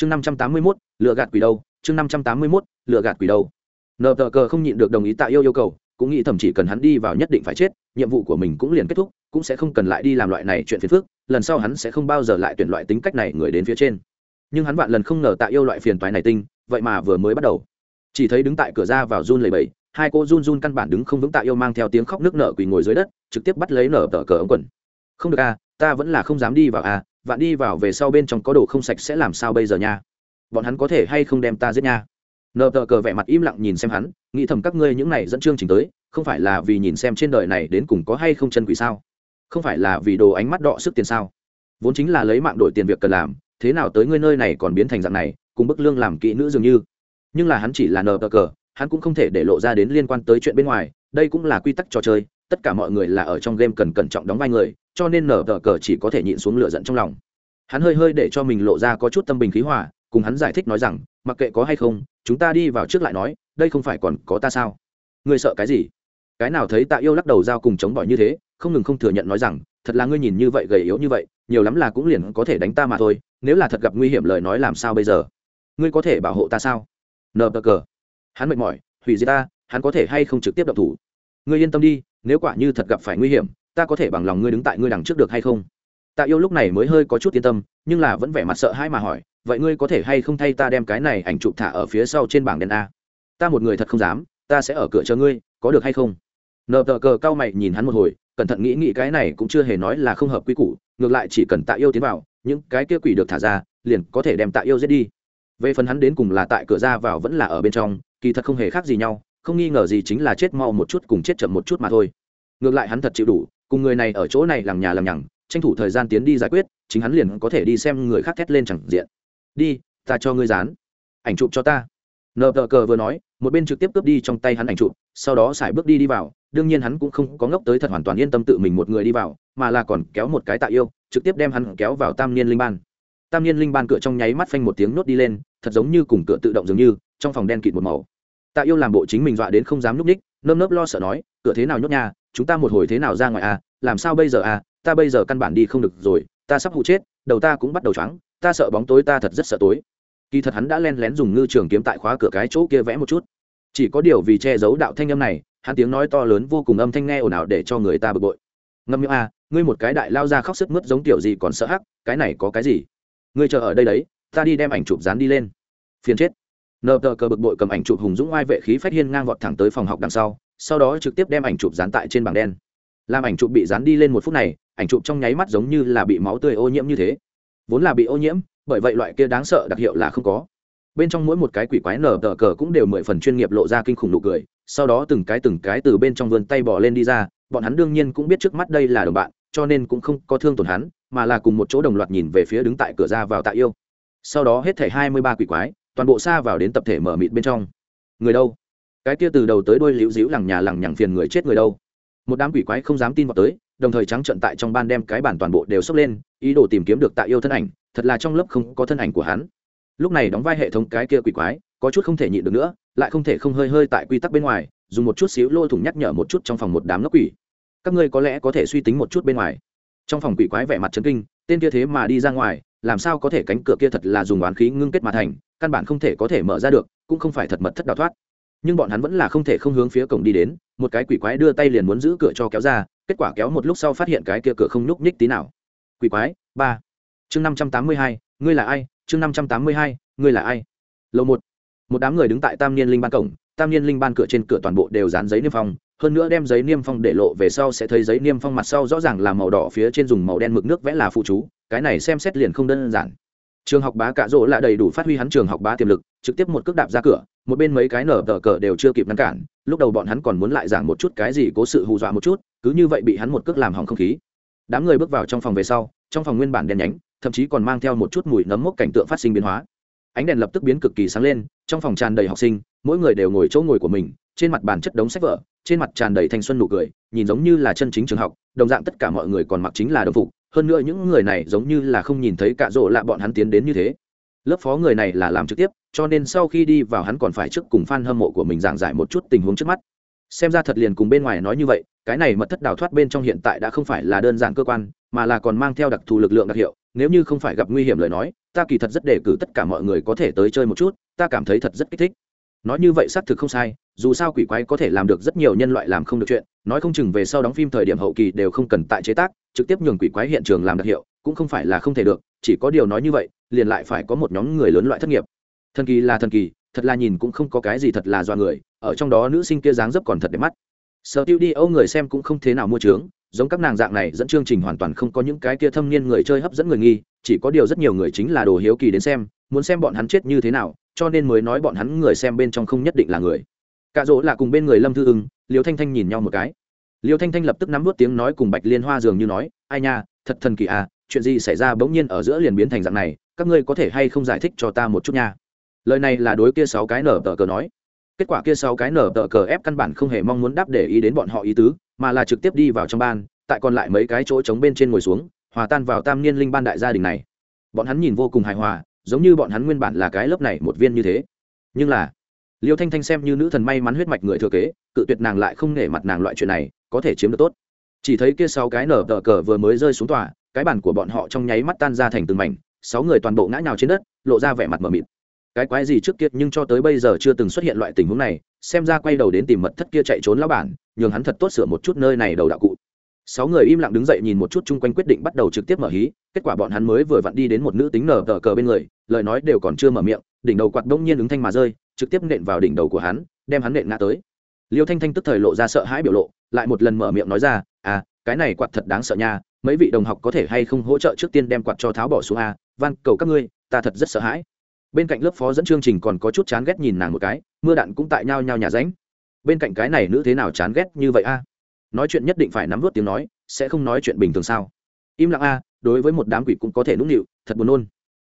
chương năm trăm tám mươi mốt lựa gạt quỷ đâu, chương năm trăm tám mươi mốt lựa gạt quỷ đâu. Nờ tờ cờ không nhịn được đồng ý tạ yêu yêu cầu, cũng nghĩ thậm chỉ cần hắn đi vào nhất định phải chết, nhiệm vụ của mình cũng liền kết thúc, cũng sẽ không cần lại đi làm loại này chuyện phiền phức, lần sau hắn sẽ không bao giờ lại tuyển loại tính cách này người đến phía trên. Nhưng hắn vạn lần không ngờ tạ yêu loại phiền toái này tinh, vậy mà vừa mới bắt đầu. Chỉ thấy đứng tại cửa ra vào run lầy bầy hai cô run run căn bản đứng không vững tạ yêu mang theo tiếng khóc nước nở quỳ ngồi dưới đất, trực tiếp bắt lấy nở tờ cờ ống quần. Không được a ta vẫn là không dám đi vào a vạn đi vào về sau bên trong có đồ không sạch sẽ làm sao bây giờ nha? Bọn hắn có thể hay không đem ta giết nha? Nợ tờ cờ vẻ mặt im lặng nhìn xem hắn, nghĩ thầm các ngươi những này dẫn chương trình tới, không phải là vì nhìn xem trên đời này đến cùng có hay không chân quỷ sao? Không phải là vì đồ ánh mắt đọ sức tiền sao? Vốn chính là lấy mạng đổi tiền việc cần làm, thế nào tới ngươi nơi này còn biến thành dạng này, cùng bức lương làm kỹ nữ dường như. Nhưng là hắn chỉ là nờ tờ cờ, hắn cũng không thể để lộ ra đến liên quan tới chuyện bên ngoài, đây cũng là quy tắc trò chơi tất cả mọi người là ở trong game cần cẩn trọng đóng vai người, cho nên nở tờ cờ chỉ có thể nhịn xuống lửa giận trong lòng. Hắn hơi hơi để cho mình lộ ra có chút tâm bình khí hòa, cùng hắn giải thích nói rằng, mặc kệ có hay không, chúng ta đi vào trước lại nói, đây không phải còn có ta sao? Ngươi sợ cái gì? Cái nào thấy tạ yêu lắc đầu giao cùng chống bỏi như thế, không ngừng không thừa nhận nói rằng, thật là ngươi nhìn như vậy gầy yếu như vậy, nhiều lắm là cũng liền có thể đánh ta mà thôi, nếu là thật gặp nguy hiểm lời nói làm sao bây giờ? Ngươi có thể bảo hộ ta sao? Nờ bờ cờ. Hắn mệt mỏi, hủy diệt ta, hắn có thể hay không trực tiếp đập thủ? Ngươi yên tâm đi, nếu quả như thật gặp phải nguy hiểm, ta có thể bằng lòng ngươi đứng tại ngươi đằng trước được hay không? Tạ yêu lúc này mới hơi có chút yên tâm, nhưng là vẫn vẻ mặt sợ hãi mà hỏi, vậy ngươi có thể hay không thay ta đem cái này ảnh chụp thả ở phía sau trên bảng đèn a? Ta một người thật không dám, ta sẽ ở cửa chờ ngươi, có được hay không? Nợ tờ cờ cao mày nhìn hắn một hồi, cẩn thận nghĩ nghĩ cái này cũng chưa hề nói là không hợp quy củ, ngược lại chỉ cần tạ yêu tiến vào, những cái kia quỷ được thả ra, liền có thể đem tạ yêu giết đi. Về phần hắn đến cùng là tại cửa ra vào vẫn là ở bên trong, kỳ thật không hề khác gì nhau không nghi ngờ gì chính là chết mau một chút cùng chết chậm một chút mà thôi. Ngược lại hắn thật chịu đủ, cùng người này ở chỗ này làm nhà làm nhằng, tranh thủ thời gian tiến đi giải quyết, chính hắn liền có thể đi xem người khác thét lên chẳng diện. Đi, ta cho ngươi dán. Ảnh chụp cho ta. Nợ tờ cờ vừa nói, một bên trực tiếp cướp đi trong tay hắn ảnh chụp, sau đó xài bước đi đi vào, đương nhiên hắn cũng không có ngốc tới thật hoàn toàn yên tâm tự mình một người đi vào, mà là còn kéo một cái tạ yêu, trực tiếp đem hắn kéo vào tam niên linh ban. Tam niên linh ban cửa trong nháy mắt phanh một tiếng nốt đi lên, thật giống như cùng cửa tự động dường như, trong phòng đen kịt một màu tạ yêu làm bộ chính mình dọa đến không dám núp ních nơm nớp lo sợ nói, cửa thế nào nhốt nha chúng ta một hồi thế nào ra ngoài à làm sao bây giờ à ta bây giờ căn bản đi không được rồi, ta sắp hụ chết, đầu ta cũng bắt đầu choáng, ta sợ bóng tối ta thật rất sợ tối. Kỳ thật hắn đã len lén dùng ngư trường kiếm tại khóa cửa cái chỗ kia vẽ một chút. Chỉ có điều vì che giấu đạo thanh âm này, hắn tiếng nói to lớn vô cùng âm thanh nghe ồn ào để cho người ta bực bội. Ngâm miệng à ngươi một cái đại lao ra khóc sức mướt giống tiểu gì còn sợ hắc, cái này có cái gì? Ngươi chờ ở đây đấy, ta đi đem ảnh chụp dán đi lên. Phiền chết nờ tờ cờ bực bội cầm ảnh chụp hùng dũng oai vệ khí phát hiên ngang vọt thẳng tới phòng học đằng sau sau đó trực tiếp đem ảnh chụp dán tại trên bảng đen. Làm ảnh chụp bị dán đi lên một phút này, ảnh chụp trong nháy mắt giống như là bị máu tươi ô nhiễm như thế. Vốn là bị ô nhiễm, bởi vậy loại kia đáng sợ đặc hiệu là không có. Bên trong mỗi một cái quỷ quái nở tờ cờ cũng đều mười phần chuyên nghiệp lộ ra kinh khủng nụ cười, sau đó từng cái từng cái từ bên trong vườn tay bỏ lên đi ra, bọn hắn đương nhiên cũng biết trước mắt đây là đồng bạn, cho nên cũng không có thương tổn hắn, mà là cùng một chỗ đồng loạt nhìn về phía đứng tại cửa ra vào tạ yêu. Sau đó hết thảy hai mươi ba quỷ quái toàn bộ xa vào đến tập thể mở mịt bên trong. Người đâu? Cái kia từ đầu tới đôi liễu dĩu lằng nhà lằng nhằng phiền người chết người đâu? Một đám quỷ quái không dám tin vào tới, đồng thời trắng trận tại trong ban đem cái bản toàn bộ đều sốc lên, ý đồ tìm kiếm được tạ yêu thân ảnh, thật là trong lớp không có thân ảnh của hắn. Lúc này đóng vai hệ thống cái kia quỷ quái, có chút không thể nhịn được nữa, lại không thể không hơi hơi tại quy tắc bên ngoài, dùng một chút xíu lôi thủng nhắc nhở một chút trong phòng một đám ngốc quỷ. Các ngươi có lẽ có thể suy tính một chút bên ngoài. Trong phòng quỷ quái vẻ mặt trấn kinh, tên kia thế mà đi ra ngoài, làm sao có thể cánh cửa kia thật là dùng oán khí ngưng kết mà thành căn bản không thể có thể mở ra được, cũng không phải thật mật thất đào thoát. Nhưng bọn hắn vẫn là không thể không hướng phía cổng đi đến, một cái quỷ quái đưa tay liền muốn giữ cửa cho kéo ra, kết quả kéo một lúc sau phát hiện cái kia cửa không nhúc nhích tí nào. Quỷ quái, ba. Chương năm trăm tám mươi hai, ngươi là ai? Chương năm trăm tám mươi hai, ngươi là ai? Lầu một. Một đám người đứng tại tam niên linh ban cổng, tam niên linh ban cửa trên cửa toàn bộ đều dán giấy niêm phong, hơn nữa đem giấy niêm phong để lộ về sau sẽ thấy giấy niêm phong mặt sau rõ ràng là màu đỏ, phía trên dùng màu đen mực nước vẽ là phụ chú, cái này xem xét liền không đơn giản trường học bá cạ rỗ là đầy đủ phát huy hắn trường học bá tiềm lực, trực tiếp một cước đạp ra cửa, một bên mấy cái nở tờ cờ đều chưa kịp ngăn cản, lúc đầu bọn hắn còn muốn lại giảng một chút cái gì cố sự hù dọa một chút, cứ như vậy bị hắn một cước làm hỏng không khí. Đám người bước vào trong phòng về sau, trong phòng nguyên bản đen nhánh, thậm chí còn mang theo một chút mùi nấm mốc cảnh tượng phát sinh biến hóa. Ánh đèn lập tức biến cực kỳ sáng lên, trong phòng tràn đầy học sinh, mỗi người đều ngồi chỗ ngồi của mình, trên mặt bàn chất đống sách vở, trên mặt tràn đầy thanh xuân nụ cười, nhìn giống như là chân chính trường học, đồng dạng tất cả mọi người còn mặc chính là đồng phục hơn nữa những người này giống như là không nhìn thấy cạ rỗ lạ bọn hắn tiến đến như thế. Lớp phó người này là làm trực tiếp, cho nên sau khi đi vào hắn còn phải trước cùng f a n hâm mộ của mình giảng giải một chút tình huống trước mắt. Xem ra thật liền cùng bên ngoài nói như vậy, cái này mật thất đào thoát bên trong hiện tại đã không phải là đơn giản cơ quan, mà là còn mang theo đặc thù lực lượng đặc hiệu. Nếu như không phải gặp nguy hiểm lời nói, ta kỳ thật rất đề cử tất cả mọi người có thể tới chơi một chút, ta cảm thấy thật rất kích thích. Nói như vậy xác thực không sai, dù sao quỷ quái có thể làm được rất nhiều nhân loại làm không được chuyện nói không chừng về sau đóng phim thời điểm hậu kỳ đều không cần tại chế tác, trực tiếp nhường quỷ quái hiện trường làm đặc hiệu, cũng không phải là không thể được, chỉ có điều nói như vậy, liền lại phải có một nhóm người lớn loại thất nghiệp. Thần kỳ là thần kỳ, thật là nhìn cũng không có cái gì thật là do người, ở trong đó nữ sinh kia dáng dấp còn thật đẹp mắt. Sở tiêu đi, âu người xem cũng không thế nào mua trướng, giống các nàng dạng này dẫn chương trình hoàn toàn không có những cái kia thâm niên người chơi hấp dẫn người nghi, chỉ có điều rất nhiều người chính là đồ hiếu kỳ đến xem, muốn xem bọn hắn chết như thế nào, cho nên mới nói bọn hắn người xem bên trong không nhất định là người. Cả dỗ là cùng bên người lâm thư ưng liêu thanh thanh nhìn nhau một cái. Liêu thanh thanh lập tức nắm vút tiếng nói cùng bạch liên hoa dường như nói, ai nha, thật thần kỳ à chuyện gì xảy ra bỗng nhiên ở giữa liền biến thành dạng này, các ngươi có thể hay không giải thích cho ta một chút nha? Lời này là đối kia sáu cái nở tờ cờ nói. Kết quả kia sáu cái nở tờ cờ ép căn bản không hề mong muốn đáp để ý đến bọn họ ý tứ, mà là trực tiếp đi vào trong ban, tại còn lại mấy cái chỗ trống bên trên ngồi xuống, hòa tan vào tam niên linh ban đại gia đình này. Bọn hắn nhìn vô cùng hài hòa, giống như bọn hắn nguyên bản là cái lớp này một viên như thế. Nhưng là liêu thanh thanh xem như nữ thần may mắn huyết mạch người thừa kế, cự tuyệt nàng lại không nể mặt nàng loại chuyện này, có thể chiếm được tốt. Chỉ thấy kia sáu cái nở tờ cờ vừa mới rơi xuống tòa, cái bản của bọn họ trong nháy mắt tan ra thành từng mảnh, sáu người toàn bộ ngã nhào trên đất, lộ ra vẻ mặt mờ mịt. Cái quái gì trước kia nhưng cho tới bây giờ chưa từng xuất hiện loại tình huống này, xem ra quay đầu đến tìm mật thất kia chạy trốn lão bản, nhường hắn thật tốt sửa một chút nơi này đầu đạo cụ. Sáu người im lặng đứng dậy nhìn một chút chung quanh quyết định bắt đầu trực tiếp mở hí, kết quả bọn hắn mới vừa vặn đi đến một nữ tính nở tờ cờ bên người, lời nói đều còn chưa mở miệng, đỉnh đầu quạt đông nhiên ứng thanh mà rơi trực tiếp nện vào đỉnh đầu của hắn, đem hắn nện ngã tới. Liêu thanh thanh tức thời lộ ra sợ hãi biểu lộ, lại một lần mở miệng nói ra à cái này quạt thật đáng sợ nha, mấy vị đồng học có thể hay không hỗ trợ trước tiên đem quạt cho tháo bỏ xuống a, van, cầu các ngươi, ta thật rất sợ hãi. Bên cạnh lớp phó dẫn chương trình còn có chút chán ghét nhìn nàng một cái, mưa đạn cũng tại nhau nhau nhà ránh. Bên cạnh cái này nữ thế nào chán ghét như vậy a? Nói chuyện nhất định phải nắm vớt tiếng nói, sẽ không nói chuyện bình thường sao? Im lặng a, đối với một đám quỷ cũng có thể nũng nịu, thật buồn nôn.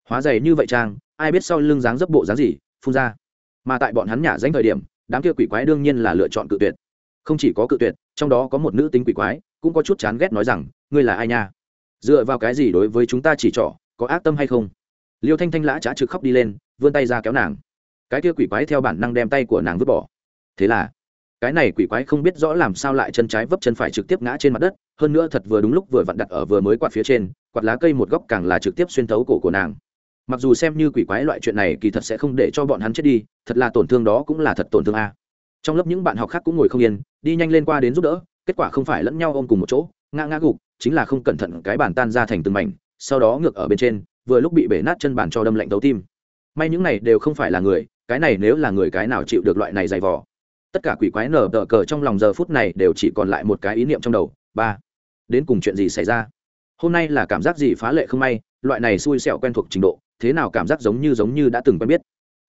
Hóa dày như vậy trang ai biết sau lưng dáng dấp bộ dáng gì, phun ra mà tại bọn hắn nhả danh thời điểm, đám kia quỷ quái đương nhiên là lựa chọn cự tuyệt. Không chỉ có cự tuyệt, trong đó có một nữ tính quỷ quái, cũng có chút chán ghét nói rằng, ngươi là ai nha? Dựa vào cái gì đối với chúng ta chỉ trỏ, có ác tâm hay không? Liêu thanh thanh lã trá trực khóc đi lên, vươn tay ra kéo nàng. Cái kia quỷ quái theo bản năng đem tay của nàng vứt bỏ. Thế là, cái này quỷ quái không biết rõ làm sao lại chân trái vấp chân phải trực tiếp ngã trên mặt đất, hơn nữa thật vừa đúng lúc vừa vặn đặt ở vừa mới quạt phía trên, quạt lá cây một góc càng là trực tiếp xuyên thấu cổ của nàng mặc dù xem như quỷ quái loại chuyện này kỳ thật sẽ không để cho bọn hắn chết đi, thật là tổn thương đó cũng là thật tổn thương a. Trong lớp những bạn học khác cũng ngồi không yên, đi nhanh lên qua đến giúp đỡ, kết quả không phải lẫn nhau ôm cùng một chỗ, ngã ngã gục, chính là không cẩn thận cái bàn tan ra thành từng mảnh, sau đó ngược ở bên trên, vừa lúc bị bể nát chân bàn cho đâm lạnh tấu tim. May những này đều không phải là người, cái này nếu là người cái nào chịu được loại này dày vò. Tất cả quỷ quái nở tờ cờ trong lòng giờ phút này đều chỉ còn lại một cái ý niệm trong đầu, ba. Đến cùng chuyện gì xảy ra? Hôm nay là cảm giác gì phá lệ không may, loại này xui xẻo quen thuộc trình độ thế nào cảm giác giống như giống như đã từng quen biết.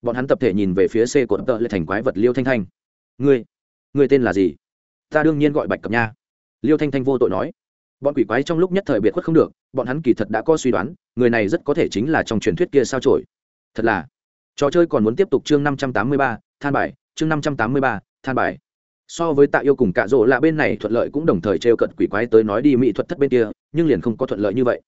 Bọn hắn tập thể nhìn về phía c cột tợ lệ thành quái vật liêu thanh thanh. Ngươi ngươi tên là gì? Ta đương nhiên gọi bạch cập nha. Liêu thanh thanh vô tội nói. Bọn quỷ quái trong lúc nhất thời biệt khuất không được, bọn hắn kỳ thật đã có suy đoán, người này rất có thể chính là trong truyền thuyết kia sao trổi thật là, trò chơi còn muốn tiếp tục chương năm trăm tám mươi ba, than bài, chương năm trăm tám mươi ba, than bài. So với tạ yêu cùng cạ rỗ là bên này thuận lợi cũng đồng thời t r e o cận quỷ quái tới nói đi mỹ thuật thất bên kia, nhưng liền không có thuận lợi như vậy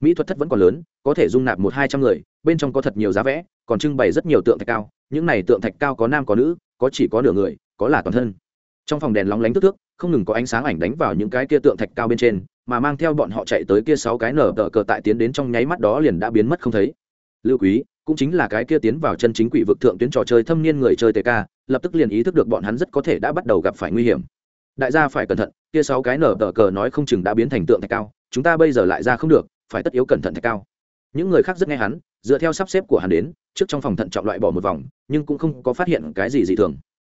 mỹ thuật thất vẫn còn lớn, có thể dung nạp một hai trăm người, bên trong có thật nhiều giá vẽ, còn trưng bày rất nhiều tượng thạch cao. Những này tượng thạch cao có nam có nữ, có chỉ có nửa người, có là toàn thân. Trong phòng đèn lóng lánh tức thước, không ngừng có ánh sáng ảnh đánh vào những cái kia tượng thạch cao bên trên, mà mang theo bọn họ chạy tới kia sáu cái nở tờ cờ tại tiến đến trong nháy mắt đó liền đã biến mất không thấy. Lưu quý, cũng chính là cái kia tiến vào chân chính quỷ vực thượng tuyến trò chơi thâm niên người chơi tk lập tức liền ý thức được bọn hắn rất có thể đã bắt đầu gặp phải nguy hiểm. Đại gia phải cẩn thận, kia sáu cái nở tờ cờ nói không chừng đã biến thành tượng thạch cao, chúng ta bây giờ lại ra không được phải tất yếu cẩn thận thạch cao. Những người khác rất nghe hắn, dựa theo sắp xếp của hắn đến, trước trong phòng thận trọng loại bỏ một vòng, nhưng cũng không có phát hiện cái gì dị thường.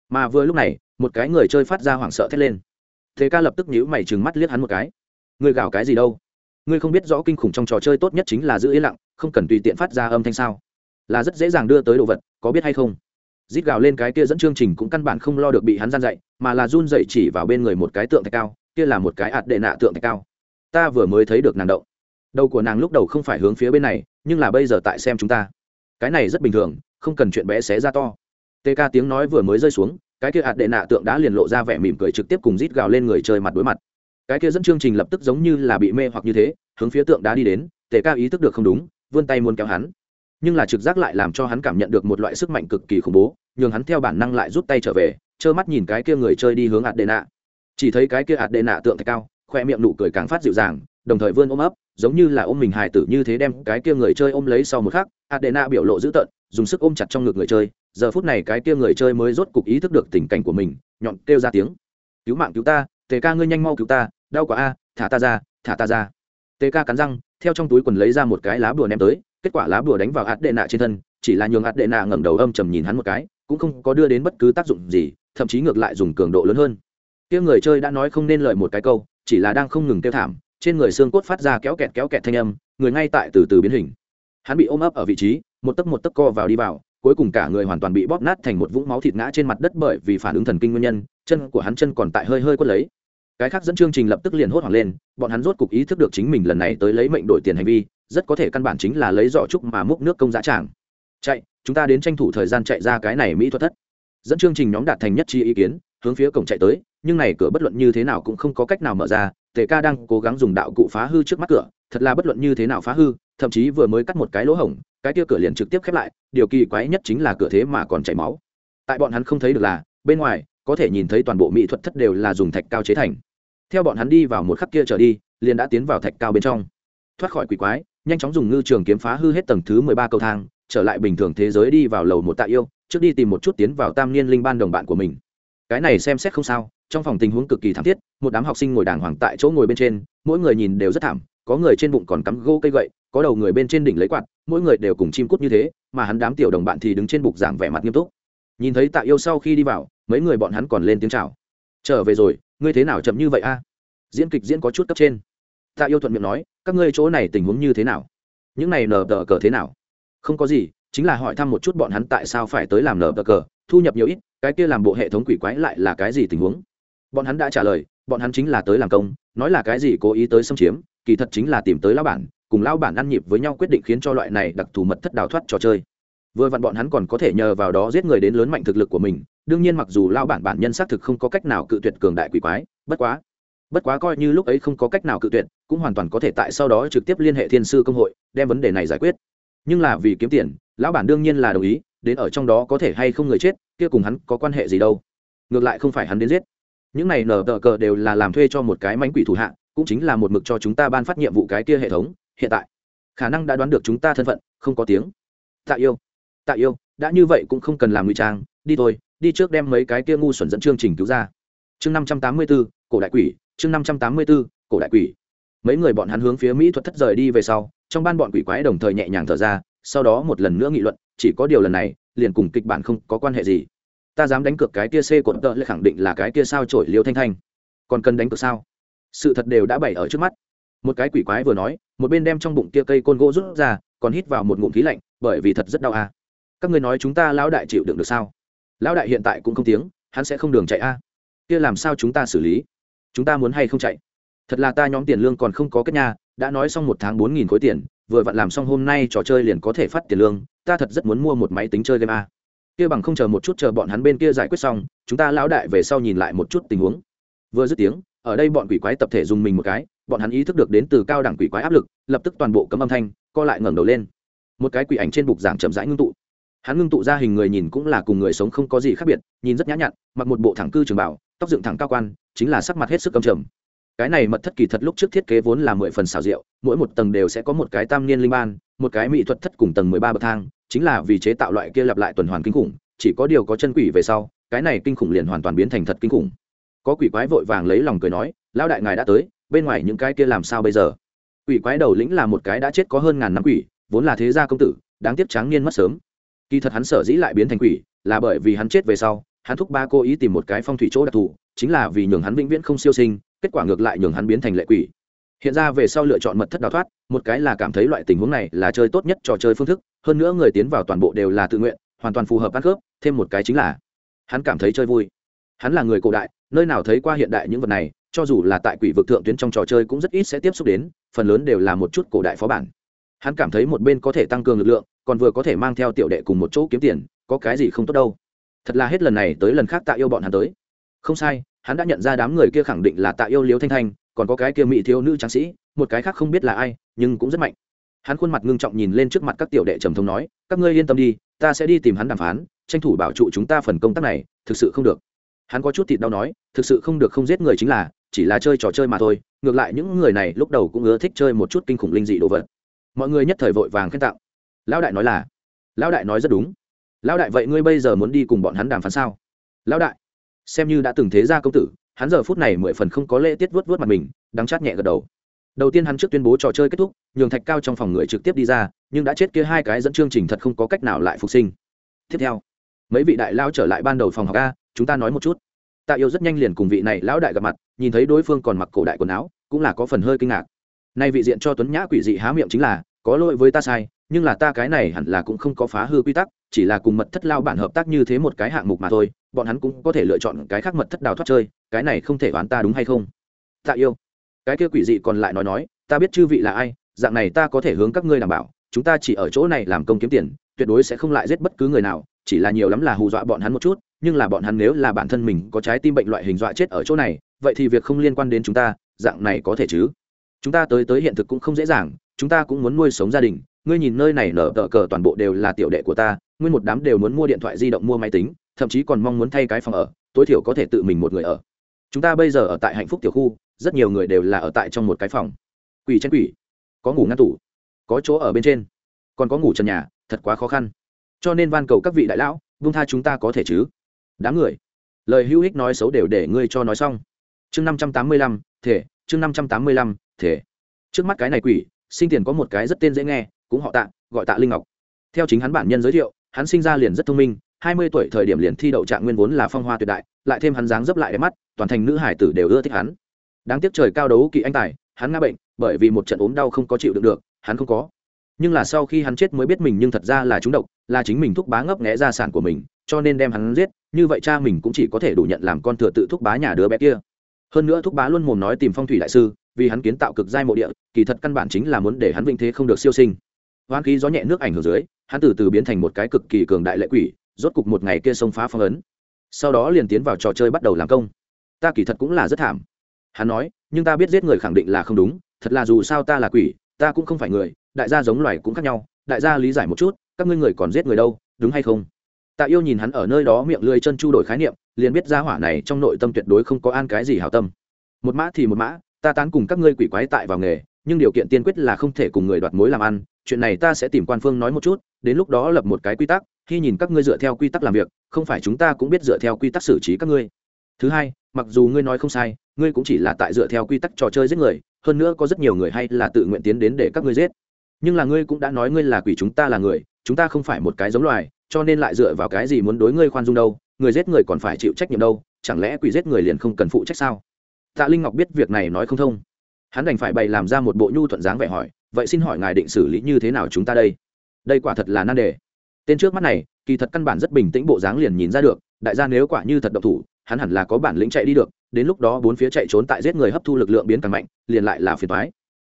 Mà vừa lúc này, một cái người chơi phát ra hoảng sợ thét lên. Thế ca lập tức nhíu mày trừng mắt liếc hắn một cái. Người gào cái gì đâu? Ngươi không biết rõ kinh khủng trong trò chơi tốt nhất chính là giữ yên lặng, không cần tùy tiện phát ra âm thanh sao? Là rất dễ dàng đưa tới đồ vật, có biết hay không? Rít gào lên cái kia dẫn chương trình cũng căn bản không lo được bị hắn gian dậy mà là run dậy chỉ vào bên người một cái tượng thạch cao, kia là một cái ạt đệ nạ tượng thạch cao. Ta vừa mới thấy được nàng động đầu của nàng lúc đầu không phải hướng phía bên này, nhưng là bây giờ tại xem chúng ta. Cái này rất bình thường, không cần chuyện bé xé ra to. Tê ca tiếng nói vừa mới rơi xuống, cái kia hạt đệ nạ tượng đã liền lộ ra vẻ mỉm cười trực tiếp cùng rít gào lên người chơi mặt đối mặt. Cái kia dẫn chương trình lập tức giống như là bị mê hoặc như thế, hướng phía tượng đá đi đến tề ca ý thức được không đúng, vươn tay muốn kéo hắn. Nhưng là trực giác lại làm cho hắn cảm nhận được một loại sức mạnh cực kỳ khủng bố, nhường hắn theo bản năng lại rút tay trở về, trơ mắt nhìn cái kia người chơi đi hướng hạt đệ nạ. Chỉ thấy cái kia hạt đệ nạ tượng thạch cao, khoe miệng nụ cười càng phát dịu dàng, đồng thời vươn ôm ấp giống như là ôm mình hài tử như thế đem cái kia người chơi ôm lấy sau một khắc, adena biểu lộ dữ tợn, dùng sức ôm chặt trong ngực người chơi. Giờ phút này cái kia người chơi mới rốt cục ý thức được tình cảnh của mình, nhọn kêu ra tiếng. Cứu mạng cứu ta, tề ca ngươi nhanh mau cứu ta, đau quá a, thả ta ra, thả ta ra. Tề ca cắn răng, theo trong túi quần lấy ra một cái lá bùa ném tới, kết quả lá bùa đánh vào ạt đệ nạ trên thân, chỉ là nhường ạt đệ nạ ngẩng đầu âm trầm nhìn hắn một cái, cũng không có đưa đến bất cứ tác dụng gì, thậm chí ngược lại dùng cường độ lớn hơn. Kia người chơi đã nói không nên lợi một cái câu, chỉ là đang không ngừng kêu thảm trên người xương cốt phát ra kéo kẹt kéo kẹt thanh âm, người ngay tại từ từ biến hình. Hắn bị ôm ấp ở vị trí, một tấc một tấc co vào đi vào, cuối cùng cả người hoàn toàn bị bóp nát thành một vũng máu thịt ngã trên mặt đất bởi vì phản ứng thần kinh nguyên nhân, chân của hắn chân còn tại hơi hơi quất lấy. Cái khác dẫn chương trình lập tức liền hốt hoảng lên, bọn hắn rốt cục ý thức được chính mình lần này tới lấy mệnh đổi tiền hành vi, rất có thể căn bản chính là lấy giỏ trúc mà múc nước công giá tràng. Chạy, chúng ta đến tranh thủ thời gian chạy ra cái này mỹ thuật thất. Dẫn chương trình nhóm đạt thành nhất chi ý kiến, hướng phía cổng chạy tới, nhưng này cửa bất luận như thế nào cũng không có cách nào mở ra tề ca đang cố gắng dùng đạo cụ phá hư trước mắt cửa, thật là bất luận như thế nào phá hư, thậm chí vừa mới cắt một cái lỗ hổng, cái kia cửa liền trực tiếp khép lại, điều kỳ quái nhất chính là cửa thế mà còn chảy máu. Tại bọn hắn không thấy được là, bên ngoài, có thể nhìn thấy toàn bộ mỹ thuật thất đều là dùng thạch cao chế thành. Theo bọn hắn đi vào một khắc kia trở đi, liền đã tiến vào thạch cao bên trong. Thoát khỏi quỷ quái, nhanh chóng dùng ngư trường kiếm phá hư hết tầng thứ mười ba cầu thang, trở lại bình thường thế giới đi vào lầu một tạ yêu, trước đi tìm một chút tiến vào tam niên linh ban đồng bạn của mình. Cái này xem xét không sao trong phòng tình huống cực kỳ thảm thiết, một đám học sinh ngồi đàng hoàng tại chỗ ngồi bên trên, mỗi người nhìn đều rất thảm, có người trên bụng còn cắm gô cây gậy, có đầu người bên trên đỉnh lấy quạt, mỗi người đều cùng chim cút như thế, mà hắn đám tiểu đồng bạn thì đứng trên bục giảng vẻ mặt nghiêm túc. Nhìn thấy tạ yêu sau khi đi vào, mấy người bọn hắn còn lên tiếng chào. Trở về rồi, ngươi thế nào chậm như vậy a? Diễn kịch diễn có chút cấp trên. Tạ yêu thuận miệng nói, các ngươi chỗ này tình huống như thế nào? Những này nở tờ cờ thế nào? Không có gì, chính là hỏi thăm một chút bọn hắn tại sao phải tới làm nở tờ cờ, thu nhập nhiều ít, cái kia làm bộ hệ thống quỷ quái lại là cái gì tình huống? Bọn hắn đã trả lời, bọn hắn chính là tới làm công, nói là cái gì cố ý tới xâm chiếm, kỳ thật chính là tìm tới lão bản, cùng lão bản ăn nhịp với nhau quyết định khiến cho loại này đặc thù mật thất đào thoát trò chơi. Vừa vặn bọn hắn còn có thể nhờ vào đó giết người đến lớn mạnh thực lực của mình, đương nhiên mặc dù lão bản bản nhân xác thực không có cách nào cự tuyệt cường đại quỷ quái, bất quá bất quá coi như lúc ấy không có cách nào cự tuyệt, cũng hoàn toàn có thể tại sau đó trực tiếp liên hệ thiên sư công hội, đem vấn đề này giải quyết. Nhưng là vì kiếm tiền, lão bản đương nhiên là đồng ý, đến ở trong đó có thể hay không người chết, kia cùng hắn có quan hệ gì đâu. Ngược lại không phải hắn đến giết những này nở tờ cờ đều là làm thuê cho một cái mánh quỷ thủ hạ, cũng chính là một mực cho chúng ta ban phát nhiệm vụ cái kia hệ thống, hiện tại. Khả năng đã đoán được chúng ta thân phận, không có tiếng. Tạ yêu. Tạ yêu, đã như vậy cũng không cần làm ngụy trang, đi thôi, đi trước đem mấy cái kia ngu xuẩn dẫn chương trình cứu ra. Chương năm trăm tám mươi b ố cổ đại quỷ, chương năm trăm tám mươi b ố cổ đại quỷ. Mấy người bọn hắn hướng phía mỹ thuật thất rời đi về sau, trong ban bọn quỷ quái đồng thời nhẹ nhàng thở ra, sau đó một lần nữa nghị luận, chỉ có điều lần này, liền cùng kịch bản không có quan hệ gì ta dám đánh cược cái kia c cột tợ lại khẳng định là cái kia sao trổi liêu thanh thanh. Còn cần đánh cược sao? Sự thật đều đã bày ở trước mắt. Một cái quỷ quái vừa nói, một bên đem trong bụng kia cây côn gỗ rút ra, còn hít vào một ngụm khí lạnh, bởi vì thật rất đau à. các người nói chúng ta lão đại chịu đựng được sao? Lão đại hiện tại cũng không tiếng, hắn sẽ không đường chạy a. À. kia làm sao chúng ta xử lý? Chúng ta muốn hay không chạy? Thật là ta nhóm tiền lương còn không có kết nha, đã nói xong một tháng bốn nghìn khối tiền, vừa vặn làm xong hôm nay trò chơi liền có thể phát tiền lương, ta thật rất muốn mua một máy tính chơi game a kia bằng không chờ một chút chờ bọn hắn bên kia giải quyết xong, chúng ta lão đại về sau nhìn lại một chút tình huống. Vừa dứt tiếng, ở đây bọn quỷ quái tập thể dùng mình một cái, bọn hắn ý thức được đến từ cao đẳng quỷ quái áp lực, lập tức toàn bộ cấm âm thanh, co lại ngẩng đầu lên. Một cái quỷ ảnh trên bục giảng chậm rãi ngưng tụ. Hắn ngưng tụ ra hình người nhìn cũng là cùng người sống không có gì khác biệt, nhìn rất nhã nhặn, mặc một bộ thẳng cư trường bảo tóc dựng thẳng cao quan, chính là sắc mặt hết sức cầm trầm cái này mật thất kỳ thật lúc trước thiết kế vốn là mười phần xào rượu mỗi một tầng đều sẽ có một cái tam niên linh ban, một cái mỹ thuật thất cùng tầng mười ba bậc thang, chính là vì chế tạo loại kia lặp lại tuần hoàn kinh khủng, chỉ có điều có chân quỷ về sau, cái này kinh khủng liền hoàn toàn biến thành thật kinh khủng. Có quỷ quái vội vàng lấy lòng cười nói, lão đại ngài đã tới, bên ngoài những cái kia làm sao bây giờ? Quỷ quái đầu lĩnh là một cái đã chết có hơn ngàn năm quỷ, vốn là thế gia công tử, đáng tiếc tráng niên mất sớm. Kỳ thật hắn sở dĩ lại biến thành quỷ, là bởi vì hắn chết về sau, hắn thúc ba cố ý tìm một cái phong thủy chỗ đặc thù, chính là vì nhường hắn vĩnh viễn không siêu sinh kết quả ngược lại nhường hắn biến thành lệ quỷ. Hiện ra về sau lựa chọn mật thất đào thoát, một cái là cảm thấy loại tình huống này là chơi tốt nhất trò chơi phương thức, hơn nữa người tiến vào toàn bộ đều là tự nguyện, hoàn toàn phù hợp ăn khớp, thêm một cái chính là hắn cảm thấy chơi vui. Hắn là người cổ đại, nơi nào thấy qua hiện đại những vật này, cho dù là tại quỷ vực thượng tuyến trong trò chơi cũng rất ít sẽ tiếp xúc đến, phần lớn đều là một chút cổ đại phó bản. Hắn cảm thấy một bên có thể tăng cường lực lượng, còn vừa có thể mang theo tiểu đệ cùng một chỗ kiếm tiền, có cái gì không tốt đâu. Thật là hết lần này tới lần khác tạ yêu bọn hắn tới. Không sai hắn đã nhận ra đám người kia khẳng định là tạ yêu liếu thanh thanh, còn có cái kia mỹ thiếu nữ tráng sĩ, một cái khác không biết là ai, nhưng cũng rất mạnh. Hắn khuôn mặt ngưng trọng nhìn lên trước mặt các tiểu đệ trầm thông nói, các ngươi yên tâm đi, ta sẽ đi tìm hắn đàm phán, tranh thủ bảo trụ chúng ta phần công tác này, thực sự không được. Hắn có chút thịt đau nói, thực sự không được không giết người chính là, chỉ là chơi trò chơi mà thôi, ngược lại những người này lúc đầu cũng ưa thích chơi một chút kinh khủng linh dị đồ vật. Mọi người nhất thời vội vàng khen tặng. Lão đại nói là, lão đại nói rất đúng. Lão đại, vậy ngươi bây giờ muốn đi cùng bọn hắn đàm phán sao? Lão đại xem như đã từng thế gia công tử, hắn giờ phút này mười phần không có lễ tiết vớt vớt mặt mình, đắng chát nhẹ gật đầu. Đầu tiên hắn trước tuyên bố trò chơi kết thúc, nhường thạch cao trong phòng người trực tiếp đi ra, nhưng đã chết kia hai cái dẫn chương trình thật không có cách nào lại phục sinh. Tiếp theo, mấy vị đại lao trở lại ban đầu phòng học a, chúng ta nói một chút. Tạ yêu rất nhanh liền cùng vị này lão đại gặp mặt, nhìn thấy đối phương còn mặc cổ đại quần áo, cũng là có phần hơi kinh ngạc. Nay vị diện cho tuấn nhã quỷ dị há miệng chính là có lỗi với ta sai, nhưng là ta cái này hẳn là cũng không có phá hư quy tắc, chỉ là cùng mật thất lao bản hợp tác như thế một cái hạng mục mà thôi, bọn hắn cũng có thể lựa chọn cái khác mật thất đào thoát chơi, cái này không thể đoán ta đúng hay không? Tạ yêu. Cái kia quỷ dị còn lại nói nói, ta biết chư vị là ai, dạng này ta có thể hướng các ngươi đảm bảo, chúng ta chỉ ở chỗ này làm công kiếm tiền, tuyệt đối sẽ không lại giết bất cứ người nào, chỉ là nhiều lắm là hù dọa bọn hắn một chút, nhưng là bọn hắn nếu là bản thân mình có trái tim bệnh loại hình dọa chết ở chỗ này, vậy thì việc không liên quan đến chúng ta, dạng này có thể chứ? Chúng ta tới tới hiện thực cũng không dễ dàng chúng ta cũng muốn nuôi sống gia đình, ngươi nhìn nơi này nở tờ cờ toàn bộ đều là tiểu đệ của ta nguyên một đám đều muốn mua điện thoại di động, mua máy tính, thậm chí còn mong muốn thay cái phòng ở, tối thiểu có thể tự mình một người ở. Chúng ta bây giờ ở tại hạnh phúc tiểu khu, rất nhiều người đều là ở tại trong một cái phòng. Quỷ trên quỷ. Có ngủ ngăn tủ. Có chỗ ở bên trên. Còn có ngủ trần nhà, thật quá khó khăn. Cho nên van cầu các vị đại lão vung tha chúng ta có thể chứ? Đám người. Lời hữu ích nói xấu đều để ngươi cho nói xong. Chương năm trăm tám mươi lăm thể chương năm trăm tám mươi lăm thể trước mắt cái này quỷ sinh tiền có một cái rất tên dễ nghe, cũng họ tạ, gọi tạ linh ngọc. Theo chính hắn bản nhân giới thiệu, hắn sinh ra liền rất thông minh, hai mươi tuổi thời điểm liền thi đậu trạng nguyên vốn là phong hoa tuyệt đại, lại thêm hắn dáng dấp lại đẹp mắt, toàn thành nữ hải tử đều ưa thích hắn. Đáng tiếc trời cao đấu kỵ anh tài, hắn ngã bệnh, bởi vì một trận ốm đau không có chịu được được, hắn không có. Nhưng là sau khi hắn chết mới biết mình nhưng thật ra là chúng độc, là chính mình thúc bá ngấp nghẽ gia sản của mình, cho nên đem hắn giết, như vậy cha mình cũng chỉ có thể đủ nhận làm con thừa tự thúc bá nhà đứa bé kia. Hơn nữa thúc bá luôn mồm nói tìm phong thủy đại sư vì hắn kiến tạo cực giai mộ địa, kỳ thật căn bản chính là muốn để hắn vinh thế không được siêu sinh. Hoán khí gió nhẹ nước ảnh hưởng dưới, hắn từ từ biến thành một cái cực kỳ cường đại lệ quỷ, rốt cục một ngày kia xông phá phong ấn. Sau đó liền tiến vào trò chơi bắt đầu làm công. Ta kỳ thật cũng là rất thảm. Hắn nói, nhưng ta biết giết người khẳng định là không đúng, thật là dù sao ta là quỷ, ta cũng không phải người, đại gia giống loài cũng khác nhau, đại gia lý giải một chút, các ngươi người còn giết người đâu, đúng hay không? Tạ yêu nhìn hắn ở nơi đó miệng lưỡi chân chu đổi khái niệm, liền biết ra hỏa này trong nội tâm tuyệt đối không có an cái gì hảo tâm. Một mã thì một mã ta tán cùng các ngươi quỷ quái tại vào nghề, nhưng điều kiện tiên quyết là không thể cùng người đoạt mối làm ăn, chuyện này ta sẽ tìm quan phương nói một chút, đến lúc đó lập một cái quy tắc, khi nhìn các ngươi dựa theo quy tắc làm việc, không phải chúng ta cũng biết dựa theo quy tắc xử trí các ngươi. Thứ hai, mặc dù ngươi nói không sai, ngươi cũng chỉ là tại dựa theo quy tắc trò chơi giết người, hơn nữa có rất nhiều người hay là tự nguyện tiến đến để các ngươi giết. Nhưng là ngươi cũng đã nói ngươi là quỷ chúng ta là người, chúng ta không phải một cái giống loài, cho nên lại dựa vào cái gì muốn đối ngươi khoan dung đâu, người giết người còn phải chịu trách nhiệm đâu, chẳng lẽ quỷ giết người liền không cần phụ trách sao? Tạ linh ngọc biết việc này nói không thông. Hắn đành phải bày làm ra một bộ nhu thuận dáng vẻ hỏi, vậy xin hỏi ngài định xử lý như thế nào chúng ta đây? Đây quả thật là nan đề. Tên trước mắt này, kỳ thật căn bản rất bình tĩnh bộ dáng liền nhìn ra được, đại gia nếu quả như thật độc thủ, hắn hẳn là có bản lĩnh chạy đi được, đến lúc đó bốn phía chạy trốn tại giết người hấp thu lực lượng biến càng mạnh, liền lại là phiền toái.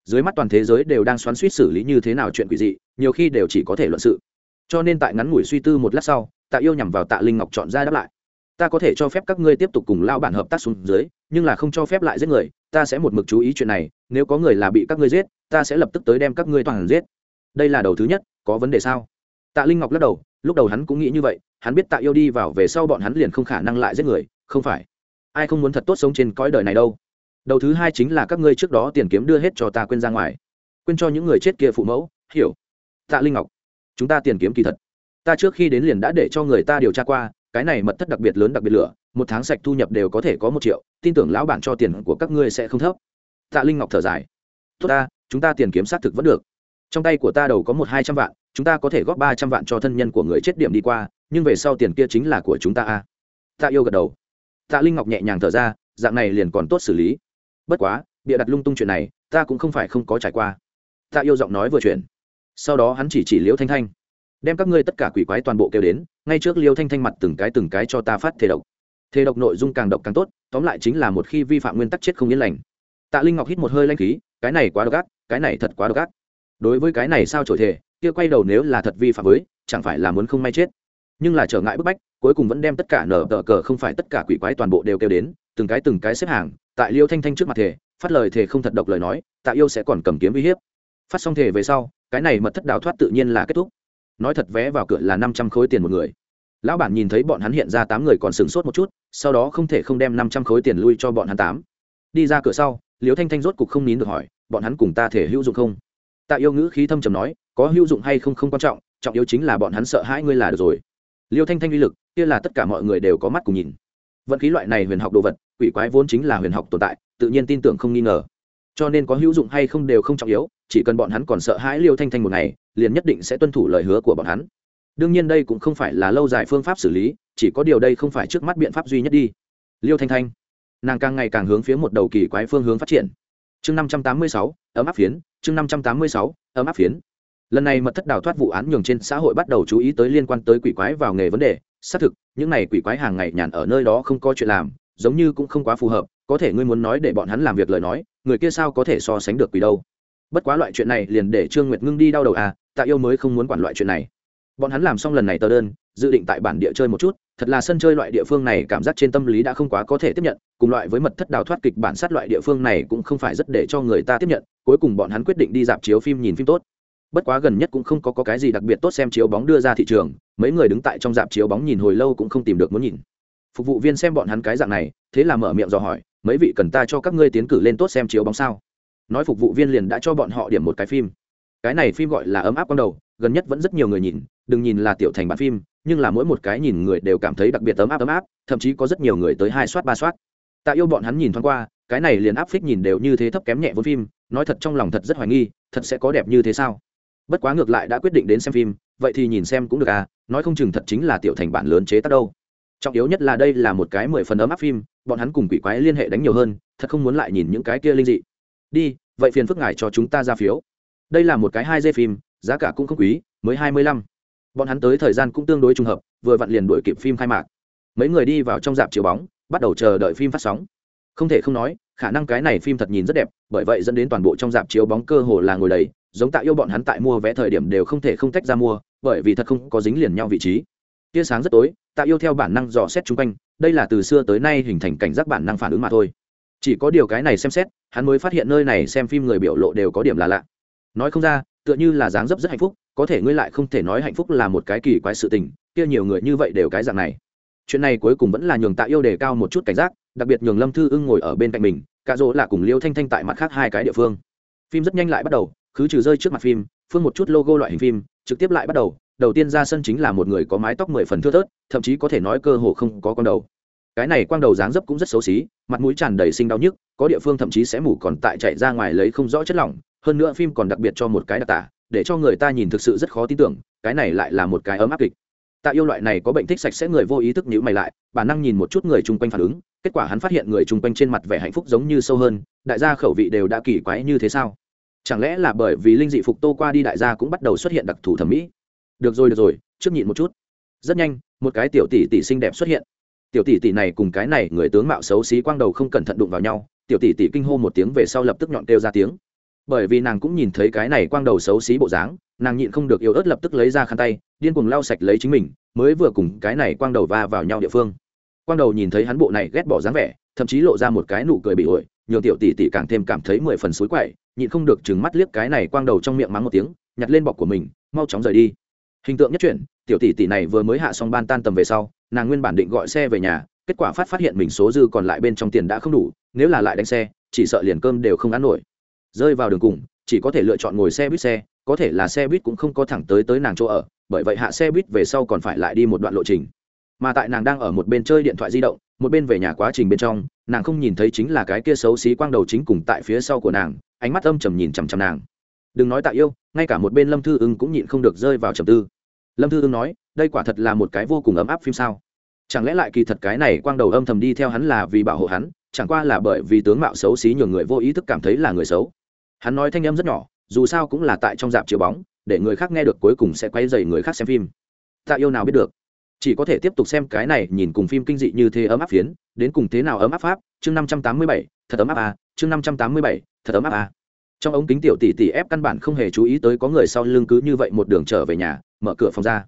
Dưới mắt toàn thế giới đều đang xoắn suýt xử lý như thế nào chuyện quỷ dị, nhiều khi đều chỉ có thể luận sự. Cho nên tại ngắn ngủi suy tư một lát sau, tạ yêu nhằm vào tạ linh ngọc chọn ra đáp lại. Ta có thể cho phép các ngươi tiếp tục cùng lao bản hợp tác xuống dưới nhưng là không cho phép lại giết người, ta sẽ một mực chú ý chuyện này, nếu có người là bị các ngươi giết, ta sẽ lập tức tới đem các ngươi toàn giết. Đây là đầu thứ nhất, có vấn đề sao? Tạ linh ngọc lắc đầu, lúc đầu hắn cũng nghĩ như vậy, hắn biết tạ yêu đi vào về sau bọn hắn liền không khả năng lại giết người, không phải. Ai không muốn thật tốt sống trên cõi đời này đâu? Đầu thứ hai chính là các ngươi trước đó tiền kiếm đưa hết cho ta quên ra ngoài. Quên cho những người chết kia phụ mẫu, hiểu. Tạ linh ngọc, chúng ta tiền kiếm kỳ thật. Ta trước khi đến liền đã để cho người ta điều tra qua, cái này mật thất đặc biệt lớn đặc biệt lửa một tháng sạch thu nhập đều có thể có một triệu, tin tưởng lão bản cho tiền của các ngươi sẽ không thấp. Tạ linh ngọc thở dài. Tốt ta, chúng ta tiền kiếm xác thực vẫn được. Trong tay của ta đầu có một hai trăm vạn, chúng ta có thể góp ba trăm vạn cho thân nhân của người chết điểm đi qua, nhưng về sau tiền kia chính là của chúng ta a. Tạ yêu gật đầu. Tạ linh ngọc nhẹ nhàng thở ra, dạng này liền còn tốt xử lý. Bất quá, bịa đặt lung tung chuyện này, ta cũng không phải không có trải qua. Tạ yêu giọng nói vừa chuyển. Sau đó hắn chỉ chỉ liễu thanh thanh. Đem các ngươi tất cả quỷ quái toàn bộ kêu đến, ngay trước liêu thanh thanh mặt từng cái từng cái cho ta phát thể độc. Thế độc nội dung càng độc càng tốt, tóm lại chính là một khi vi phạm nguyên tắc chết không yên lành. Tạ linh ngọc hít một hơi lanh khí, cái này quá độc ác, cái này thật quá độc ác. Đối với cái này sao trổi thể kia quay đầu nếu là thật vi phạm với, chẳng phải là muốn không may chết. Nhưng là trở ngại bức bách, cuối cùng vẫn đem tất cả nở tờ cờ không phải tất cả quỷ quái toàn bộ đều kêu đến, từng cái từng cái xếp hàng, tại liêu thanh thanh trước mặt thể phát lời thể không thật độc lời nói, tạ yêu sẽ còn cầm kiếm uy hiếp. Phát xong thể về sau, cái này mật thất đào thoát tự nhiên là kết thúc. Nói thật vé vào cửa là năm trăm khối tiền một người lão bản nhìn thấy bọn hắn hiện ra tám người còn sửng sốt một chút, sau đó không thể không đem năm trăm khối tiền lui cho bọn hắn tám. Đi ra cửa sau liều thanh thanh rốt cục không nín được hỏi, bọn hắn cùng ta thể hữu dụng không? Tạ yêu ngữ khí thâm trầm nói, có hữu dụng hay không không quan trọng trọng yếu chính là bọn hắn sợ hãi ngươi là được rồi. Liêu thanh thanh uy lực, kia là tất cả mọi người đều có mắt cùng nhìn. Vận khí loại này huyền học đồ vật, quỷ quái vốn chính là huyền học tồn tại, tự nhiên tin tưởng không nghi ngờ. Cho nên có hữu dụng hay không đều không trọng yếu, chỉ cần bọn hắn còn sợ hãi liêu thanh thanh một ngày, liền nhất định sẽ tuân thủ lời hứa của bọn hắn đương nhiên đây cũng không phải là lâu dài phương pháp xử lý, chỉ có điều đây không phải trước mắt biện pháp duy nhất đi. Liêu thanh thanh, nàng càng ngày càng hướng phía một đầu kỳ quái phương hướng phát triển. Chương năm trăm tám mươi sáu, ấm áp phiến, chương năm trăm tám mươi sáu, ấm áp phiến. Lần này mật thất đào thoát vụ án nhường trên xã hội bắt đầu chú ý tới liên quan tới quỷ quái vào nghề vấn đề. Xác thực, những này quỷ quái hàng ngày nhàn ở nơi đó không có chuyện làm, giống như cũng không quá phù hợp, có thể ngươi muốn nói để bọn hắn làm việc lời nói, người kia sao có thể so sánh được quỷ đâu? Bất quá loại chuyện này liền để trương nguyệt ngưng đi đau đầu à tạ yêu mới không muốn quản loại chuyện này bọn hắn làm xong lần này tờ đơn dự định tại bản địa chơi một chút thật là sân chơi loại địa phương này cảm giác trên tâm lý đã không quá có thể tiếp nhận cùng loại với mật thất đào thoát kịch bản sát loại địa phương này cũng không phải rất để cho người ta tiếp nhận cuối cùng bọn hắn quyết định đi dạp chiếu phim nhìn phim tốt. Bất quá gần nhất cũng không có, có cái gì đặc biệt tốt xem chiếu bóng đưa ra thị trường mấy người đứng tại trong dạp chiếu bóng nhìn hồi lâu cũng không tìm được muốn nhìn. Phục vụ viên xem bọn hắn cái dạng này thế là mở miệng dò hỏi mấy vị cần ta cho các ngươi tiến cử lên tốt xem chiếu bóng sao? Nói phục vụ viên liền đã cho bọn họ điểm một cái phim. Cái này phim gọi là ấm áp ban đầu gần nhất vẫn rất nhiều người nhìn, đừng nhìn là tiểu thành bản phim, nhưng là mỗi một cái nhìn người đều cảm thấy đặc biệt ấm áp ấm áp, thậm chí có rất nhiều người tới hai soát, ba soát. Tạ yêu bọn hắn nhìn thoáng qua, cái này liền áp phích nhìn đều như thế thấp kém nhẹ vốn phim, nói thật trong lòng thật rất hoài nghi, thật sẽ có đẹp như thế sao? Bất quá ngược lại đã quyết định đến xem phim, vậy thì nhìn xem cũng được à nói không chừng thật chính là tiểu thành bản lớn chế tác đâu. Trọng yếu nhất là đây là một cái mười phần ấm áp phim, bọn hắn cùng quỷ quái liên hệ đánh nhiều hơn, thật không muốn lại nhìn những cái kia linh dị. Đi, vậy phiền phức ngài cho chúng ta ra phiếu. Đây là một cái hai dây phim giá cả cũng không quý, mới hai mươi lăm. Bọn hắn tới thời gian cũng tương đối trùng hợp, vừa vặn liền đuổi kịp phim khai mạc. Mấy người đi vào trong dạp chiếu bóng, bắt đầu chờ đợi phim phát sóng. Không thể không nói, khả năng cái này phim thật nhìn rất đẹp, bởi vậy dẫn đến toàn bộ trong dạp chiếu bóng cơ hồ là ngồi đầy, giống tạ yêu bọn hắn tại mua vé thời điểm đều không thể không tách ra mua, bởi vì thật không có dính liền nhau vị trí. Tia sáng rất tối, tạ yêu theo bản năng dò xét chung quanh, đây là từ xưa tới nay hình thành cảnh giác bản năng phản ứng mà thôi. Chỉ có điều cái này xem xét, hắn mới phát hiện nơi này xem phim người biểu lộ đều có điểm là lạ. Nói không ra tựa như là dáng dấp rất hạnh phúc, có thể ngươi lại không thể nói hạnh phúc là một cái kỳ quái sự tình, kia nhiều người như vậy đều cái dạng này. Chuyện này cuối cùng vẫn là nhường tạ yêu đề cao một chút cảnh giác, đặc biệt nhường lâm thư ưng ngồi ở bên cạnh mình cả dỗ là cùng liêu thanh thanh tại mặt khác hai cái địa phương. Phim rất nhanh lại bắt đầu, cứ trừ rơi trước mặt phim, phương một chút logo loại hình phim, trực tiếp lại bắt đầu đầu tiên ra sân chính là một người có mái tóc mười phần thưa thớt, thậm chí có thể nói cơ hồ không có con đầu. Cái này quang đầu dáng dấp cũng rất xấu xí, mặt mũi tràn đầy sinh đau nhức, có địa phương thậm chí sẽ mủ còn tại chạy ra ngoài lấy không rõ chất lỏng hơn nữa phim còn đặc biệt cho một cái đặc tả, để cho người ta nhìn thực sự rất khó tin tưởng, cái này lại là một cái ấm áp kịch. Tạ yêu loại này có bệnh thích sạch sẽ người vô ý thức nhữ mày lại, bản năng nhìn một chút người chung quanh phản ứng, kết quả hắn phát hiện người chung quanh trên mặt vẻ hạnh phúc giống như sâu hơn, đại gia khẩu vị đều đã kỳ quái như thế sao? Chẳng lẽ là bởi vì linh dị phục tô qua đi đại gia cũng bắt đầu xuất hiện đặc thù thẩm mỹ? Được rồi được rồi, trước nhịn một chút. Rất nhanh, một cái tiểu tỷ tỷ xinh đẹp xuất hiện. Tiểu tỷ tỷ này cùng cái này người tướng mạo xấu xí quang đầu không cẩn thận đụng vào nhau, tiểu tỷ tỷ kinh hô một tiếng về sau lập tức nhọn kêu ra tiếng bởi vì nàng cũng nhìn thấy cái này quang đầu xấu xí bộ dáng, nàng nhịn không được yếu ớt lập tức lấy ra khăn tay, điên cuồng lau sạch lấy chính mình, mới vừa cùng cái này quang đầu va vào nhau địa phương. Quang đầu nhìn thấy hắn bộ này ghét bỏ dáng vẻ, thậm chí lộ ra một cái nụ cười bị ổi, nhường tiểu tỷ tỷ càng thêm cảm thấy mười phần suối quậy, nhịn không được chừng mắt liếc cái này quang đầu trong miệng mắng một tiếng, nhặt lên bọc của mình, mau chóng rời đi. Hình tượng nhất chuyển, tiểu tỷ tỷ này vừa mới hạ xong ban tan tầm về sau, nàng nguyên bản định gọi xe về nhà, kết quả phát phát hiện mình số dư còn lại bên trong tiền đã không đủ, nếu là lại đánh xe, chỉ sợ liền cơm đều không ăn nổi rơi vào đường cùng, chỉ có thể lựa chọn ngồi xe buýt xe, có thể là xe buýt cũng không có thẳng tới tới nàng chỗ ở, bởi vậy hạ xe buýt về sau còn phải lại đi một đoạn lộ trình. Mà tại nàng đang ở một bên chơi điện thoại di động, một bên về nhà quá trình bên trong, nàng không nhìn thấy chính là cái kia xấu xí quang đầu chính cùng tại phía sau của nàng, ánh mắt âm trầm nhìn chằm chằm nàng. Đừng nói tạ yêu, ngay cả một bên lâm thư ưng cũng nhịn không được rơi vào trầm tư. Lâm thư ưng nói, đây quả thật là một cái vô cùng ấm áp phim sao? Chẳng lẽ lại kỳ thật cái này quang đầu âm thầm đi theo hắn là vì bảo hộ hắn chẳng qua là bởi vì tướng mạo xấu xí nhường người vô ý thức cảm thấy là người xấu. Hắn nói thanh âm rất nhỏ, dù sao cũng là tại trong dạp chiếu bóng, để người khác nghe được cuối cùng sẽ quay dày người khác xem phim. Tạ yêu nào biết được? Chỉ có thể tiếp tục xem cái này, nhìn cùng phim kinh dị như thế ấm áp phiến, đến cùng thế nào ấm áp pháp? Chương năm trăm tám mươi bảy, thật ấm áp à? Chương năm trăm tám mươi bảy, thật ấm áp à? Trong ống kính tiểu tỷ tỷ ép căn bản không hề chú ý tới có người sau lưng cứ như vậy một đường trở về nhà, mở cửa phòng ra.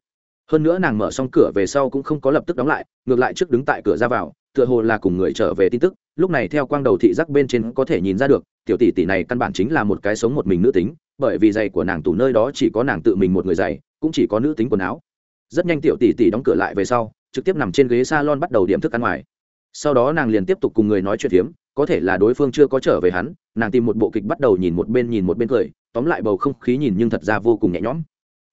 Hơn nữa nàng mở xong cửa về sau cũng không có lập tức đóng lại, ngược lại trước đứng tại cửa ra vào tựa hồ là cùng người trở về tin tức, lúc này theo quang đầu thị giác bên trên có thể nhìn ra được, tiểu tỷ tỷ này căn bản chính là một cái sống một mình nữ tính, bởi vì giày của nàng tủ nơi đó chỉ có nàng tự mình một người giày, cũng chỉ có nữ tính quần áo. Rất nhanh tiểu tỷ tỷ đóng cửa lại về sau, trực tiếp nằm trên ghế salon bắt đầu điểm thức ăn ngoài. Sau đó nàng liền tiếp tục cùng người nói chuyện hiếm có thể là đối phương chưa có trở về hắn, nàng tìm một bộ kịch bắt đầu nhìn một bên nhìn một bên cười, tóm lại bầu không khí nhìn nhưng thật ra vô cùng nhẹ nhõm.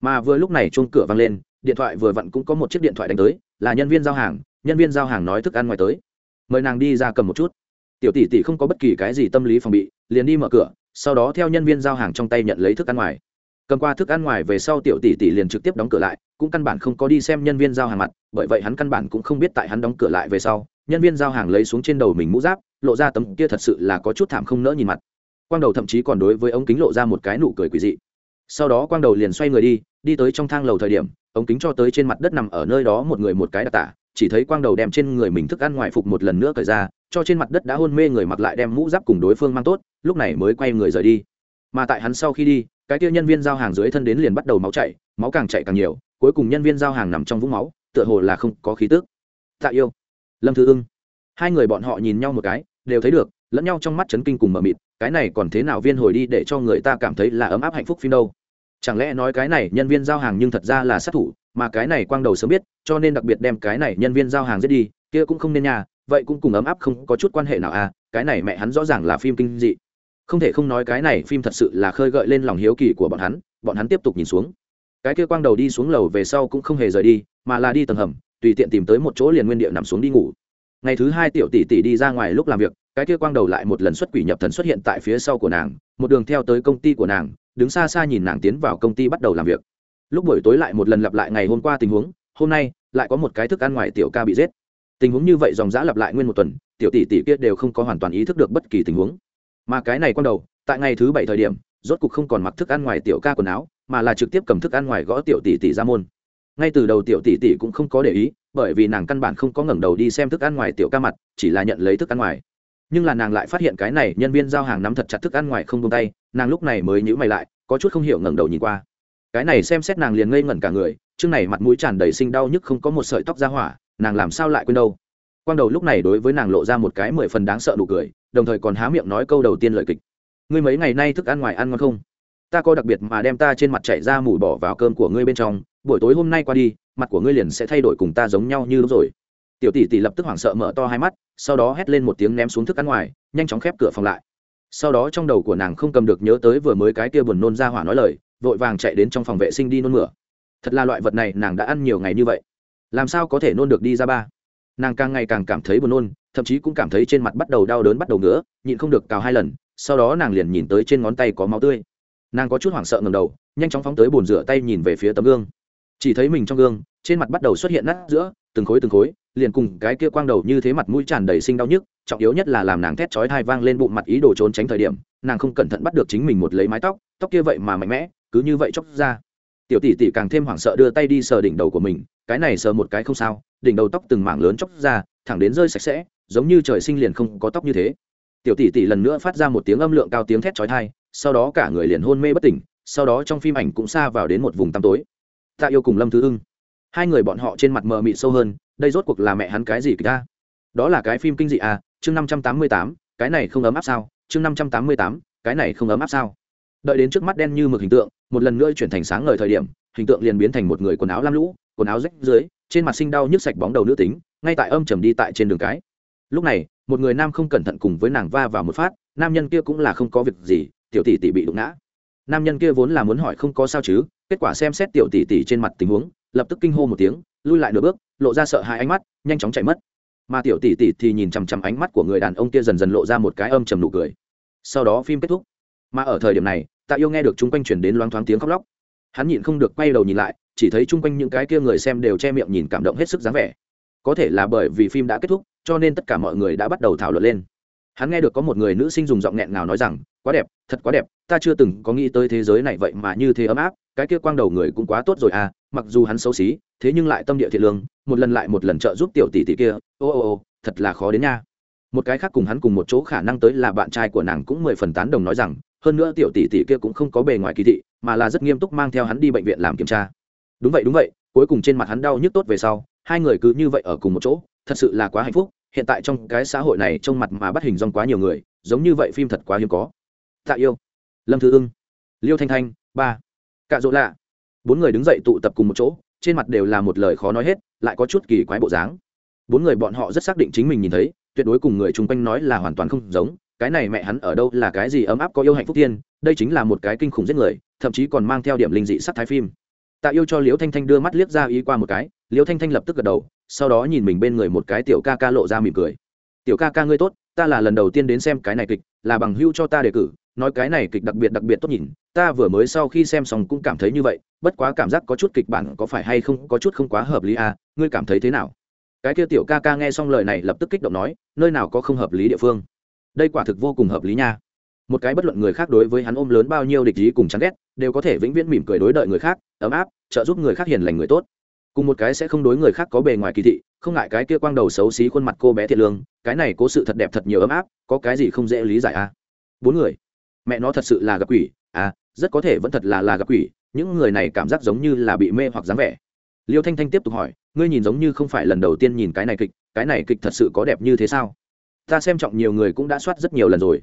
Mà vừa lúc này chuông cửa vang lên, điện thoại vừa vặn cũng có một chiếc điện thoại đánh tới, là nhân viên giao hàng nhân viên giao hàng nói thức ăn ngoài tới. Mời nàng đi ra cầm một chút. Tiểu tỷ tỷ không có bất kỳ cái gì tâm lý phòng bị, liền đi mở cửa, sau đó theo nhân viên giao hàng trong tay nhận lấy thức ăn ngoài. Cầm qua thức ăn ngoài về sau tiểu tỷ tỷ liền trực tiếp đóng cửa lại, cũng căn bản không có đi xem nhân viên giao hàng mặt, bởi vậy hắn căn bản cũng không biết tại hắn đóng cửa lại về sau, nhân viên giao hàng lấy xuống trên đầu mình mũ giáp, lộ ra tấm kia thật sự là có chút thảm không nỡ nhìn mặt. Quang đầu thậm chí còn đối với ống kính lộ ra một cái nụ cười quỳ dị. Sau đó quang đầu liền xoay người đi đi tới trong thang lầu thời điểm, ống kính cho tới trên mặt đất nằm ở nơi đó một người một cái đặc tả chỉ thấy quang đầu đem trên người mình thức ăn ngoài phục một lần nữa cởi ra, cho trên mặt đất đã hôn mê người mặc lại đem mũ giáp cùng đối phương mang tốt, lúc này mới quay người rời đi. Mà tại hắn sau khi đi, cái kia nhân viên giao hàng dưới thân đến liền bắt đầu máu chảy, máu càng chạy càng nhiều, cuối cùng nhân viên giao hàng nằm trong vũng máu, tựa hồ là không có khí tức. Tạ yêu. Lâm thư ưng. Hai người bọn họ nhìn nhau một cái, đều thấy được, lẫn nhau trong mắt chấn kinh cùng mờ mịt, cái này còn thế nào viên hồi đi để cho người ta cảm thấy là ấm áp hạnh phúc phim đâu? Chẳng lẽ nói cái này nhân viên giao hàng nhưng thật ra là sát thủ mà cái này quang đầu sớm biết, cho nên đặc biệt đem cái này nhân viên giao hàng giết đi, kia cũng không nên nhà vậy cũng cùng ấm áp không có chút quan hệ nào à cái này mẹ hắn rõ ràng là phim kinh dị. Không thể không nói cái này phim thật sự là khơi gợi lên lòng hiếu kỳ của bọn hắn bọn hắn tiếp tục nhìn xuống. Cái kia quang đầu đi xuống lầu về sau cũng không hề rời đi, mà là đi tầng hầm, tùy tiện tìm tới một chỗ liền nguyên địa nằm xuống đi ngủ. Ngày thứ hai tiểu tỷ tỷ đi ra ngoài lúc làm việc, cái kia quang đầu lại một lần xuất quỷ nhập thần xuất hiện tại phía sau của nàng, một đường theo tới công ty của nàng, đứng xa xa nhìn nàng tiến vào công ty bắt đầu làm việc lúc buổi tối lại một lần lặp lại ngày hôm qua tình huống, hôm nay lại có một cái thức ăn ngoài tiểu ca bị giết. Tình huống như vậy dòng giã lặp lại nguyên một tuần, tiểu tỷ tỷ kia đều không có hoàn toàn ý thức được bất kỳ tình huống. Mà cái này quan đầu, tại ngày thứ bảy thời điểm, rốt cục không còn mặc thức ăn ngoài tiểu ca quần áo, mà là trực tiếp cầm thức ăn ngoài gõ tiểu tỷ tỷ ra môn. Ngay từ đầu tiểu tỷ tỷ cũng không có để ý, bởi vì nàng căn bản không có ngẩng đầu đi xem thức ăn ngoài tiểu ca mặt, chỉ là nhận lấy thức ăn ngoài. Nhưng là nàng lại phát hiện cái này nhân viên giao hàng nắm thật chặt thức ăn ngoài không tung tay, nàng lúc này mới nhữ mày lại, có chút không hiểu ngẩng đầu nhìn qua cái này xem xét nàng liền ngây ngẩn cả người chương này mặt mũi tràn đầy sinh đau nhức không có một sợi tóc ra hỏa, nàng làm sao lại quên đâu? Quang đầu lúc này đối với nàng lộ ra một cái mười phần đáng sợ nụ cười, đồng thời còn há miệng nói câu đầu tiên lời kịch. Ngươi mấy ngày nay thức ăn ngoài ăn ngon không? Ta có đặc biệt mà đem ta trên mặt chảy ra mùi bỏ vào cơm của ngươi bên trong, buổi tối hôm nay qua đi, mặt của ngươi liền sẽ thay đổi cùng ta giống nhau như lúc rồi. Tiểu tỷ tỷ lập tức hoảng sợ mở to hai mắt, sau đó hét lên một tiếng ném xuống thức ăn ngoài, nhanh chóng khép cửa phòng lại. Sau đó trong đầu của nàng không cầm được nhớ tới vừa mới cái kia buồn nôn ra hỏa nói lời vội vàng chạy đến trong phòng vệ sinh đi nôn mửa. Thật là loại vật này nàng đã ăn nhiều ngày như vậy. Làm sao có thể nôn được đi ra ba? Nàng càng ngày càng cảm thấy buồn nôn, thậm chí cũng cảm thấy trên mặt bắt đầu đau đớn bắt đầu ngứa, nhịn không được cào hai lần, sau đó nàng liền nhìn tới trên ngón tay có máu tươi. Nàng có chút hoảng sợ ngầm đầu, nhanh chóng phóng tới bồn rửa tay nhìn về phía tấm gương. Chỉ thấy mình trong gương, trên mặt bắt đầu xuất hiện nát giữa, từng khối từng khối, liền cùng cái kia quang đầu như thế mặt mũi tràn đầy sinh đau nhức, trọng yếu nhất là làm nàng thét chói hai vang lên bụng mặt ý đồ trốn tránh thời điểm nàng không cẩn thận bắt được chính mình một lấy mái tóc tóc kia vậy mà mạnh mẽ, cứ như vậy chóc ra. Tiểu tỷ tỷ càng thêm hoảng sợ đưa tay đi sờ đỉnh đầu của mình, cái này sờ một cái không sao, đỉnh đầu tóc từng mảng lớn chóc ra, thẳng đến rơi sạch sẽ, giống như trời sinh liền không có tóc như thế. Tiểu tỷ tỷ lần nữa phát ra một tiếng âm lượng cao tiếng thét chói tai, sau đó cả người liền hôn mê bất tỉnh, sau đó trong phim ảnh cũng xa vào đến một vùng tăm tối. Tạ yêu cùng lâm thứ ưng. Hai người bọn họ trên mặt mờ mịt sâu hơn, đây rốt cuộc là mẹ hắn cái gì kìa? Đó là cái phim kinh dị à? Chương năm trăm tám mươi tám, cái này không ấm áp sao? Chương năm trăm tám mươi tám, cái này không ấm áp sao? Đợi đến trước mắt đen như mực hình tượng, một lần nữa chuyển thành sáng ngời thời điểm, hình tượng liền biến thành một người quần áo lam lũ, quần áo rách dưới trên mặt sinh đau nhức sạch bóng đầu nữ tính, ngay tại âm trầm đi tại trên đường cái. Lúc này, một người nam không cẩn thận cùng với nàng va vào một phát, nam nhân kia cũng là không có việc gì, tiểu tỷ tỷ bị đụng ngã. Nam nhân kia vốn là muốn hỏi không có sao chứ, kết quả xem xét tiểu tỷ tỷ trên mặt tình huống, lập tức kinh hô một tiếng, lui lại nửa bước, lộ ra sợ hai ánh mắt, nhanh chóng chạy mất mà tiểu tỷ tỷ thì nhìn chằm chằm ánh mắt của người đàn ông kia dần dần lộ ra một cái âm trầm nụ cười. Sau đó phim kết thúc. Mà ở thời điểm này, tạ yêu nghe được chung quanh chuyển đến loáng thoáng tiếng khóc lóc. Hắn nhịn không được quay đầu nhìn lại, chỉ thấy chung quanh những cái kia người xem đều che miệng nhìn cảm động hết sức dáng vẻ. Có thể là bởi vì phim đã kết thúc, cho nên tất cả mọi người đã bắt đầu thảo luận lên. Hắn nghe được có một người nữ sinh dùng giọng nghẹn nào nói rằng, quá đẹp, thật quá đẹp, ta chưa từng có nghĩ tới thế giới này vậy mà như thế ấm áp, cái kia quang đầu người cũng quá tốt rồi à mặc dù hắn xấu xí thế nhưng lại tâm địa thiện lương, một lần lại một lần trợ giúp tiểu tỷ tỷ kia, ô ô ô, thật là khó đến nha. Một cái khác cùng hắn cùng một chỗ khả năng tới là bạn trai của nàng cũng mười phần tán đồng nói rằng, hơn nữa tiểu tỷ tỷ kia cũng không có bề ngoài kỳ thị, mà là rất nghiêm túc mang theo hắn đi bệnh viện làm kiểm tra. Đúng vậy đúng vậy, cuối cùng trên mặt hắn đau nhức tốt về sau, hai người cứ như vậy ở cùng một chỗ, thật sự là quá hạnh phúc, hiện tại trong cái xã hội này trông mặt mà bắt hình dong quá nhiều người, giống như vậy phim thật quá hiếm có. Tạ yêu. Lâm thư ưng. Liêu thanh thanh, ba. Cạ dỗ lạ. Bốn người đứng dậy tụ tập cùng một chỗ trên mặt đều là một lời khó nói hết, lại có chút kỳ quái bộ dáng. Bốn người bọn họ rất xác định chính mình nhìn thấy, tuyệt đối cùng người chung quanh nói là hoàn toàn không giống, cái này mẹ hắn ở đâu là cái gì ấm áp có yêu hạnh phúc tiên, đây chính là một cái kinh khủng giết người, thậm chí còn mang theo điểm linh dị sắc thái phim. Tạ yêu cho liễu thanh thanh đưa mắt liếc ra ý qua một cái, liễu thanh thanh lập tức gật đầu, sau đó nhìn mình bên người một cái tiểu ca ca lộ ra mỉm cười. Tiểu ca ca ngươi tốt, ta là lần đầu tiên đến xem cái này kịch, là bằng hưu cho ta đề cử nói cái này kịch đặc biệt đặc biệt tốt nhìn, ta vừa mới sau khi xem xong cũng cảm thấy như vậy, bất quá cảm giác có chút kịch bản có phải hay không, có chút không quá hợp lý à ngươi cảm thấy thế nào? Cái kia tiểu ca ca nghe xong lời này lập tức kích động nói, nơi nào có không hợp lý địa phương? Đây quả thực vô cùng hợp lý nha. Một cái bất luận người khác đối với hắn ôm lớn bao nhiêu địch ý cùng chán ghét, đều có thể vĩnh viễn mỉm cười đối đợi người khác, ấm áp, trợ giúp người khác hiền lành người tốt. Cùng một cái sẽ không đối người khác có bề ngoài kỳ thị, không ngại cái kia quang đầu xấu xí khuôn mặt cô bé thiệt lương, cái này có sự thật đẹp thật nhiều ấm áp, có cái gì không dễ lý giải à? Bốn người mẹ nó thật sự là gặp quỷ. À rất có thể vẫn thật là là gặp quỷ. Những người này cảm giác giống như là bị mê hoặc dáng vẻ. Liêu thanh thanh tiếp tục hỏi, ngươi nhìn giống như không phải lần đầu tiên nhìn cái này kịch, cái này kịch thật sự có đẹp như thế sao? Ta xem trọng nhiều người cũng đã soát rất nhiều lần rồi.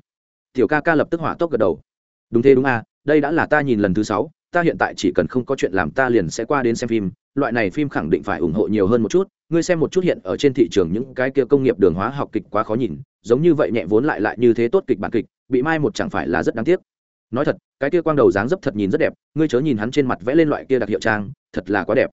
Tiểu ca ca lập tức hỏa tốc gật đầu. Đúng thế đúng à đây đã là ta nhìn lần thứ sáu, ta hiện tại chỉ cần không có chuyện làm ta liền sẽ qua đến xem phim. Loại này phim khẳng định phải ủng hộ nhiều hơn một chút. Ngươi xem một chút hiện ở trên thị trường những cái kia công nghiệp đường hóa học kịch quá khó nhìn giống như vậy nhẹ vốn lại lại như thế tốt kịch bản kịch, bị mai một chẳng phải là rất đáng tiếc. Nói thật, cái kia quang đầu dáng dấp thật nhìn rất đẹp, ngươi chớ nhìn hắn trên mặt vẽ lên loại kia đặc hiệu trang, thật là quá đẹp.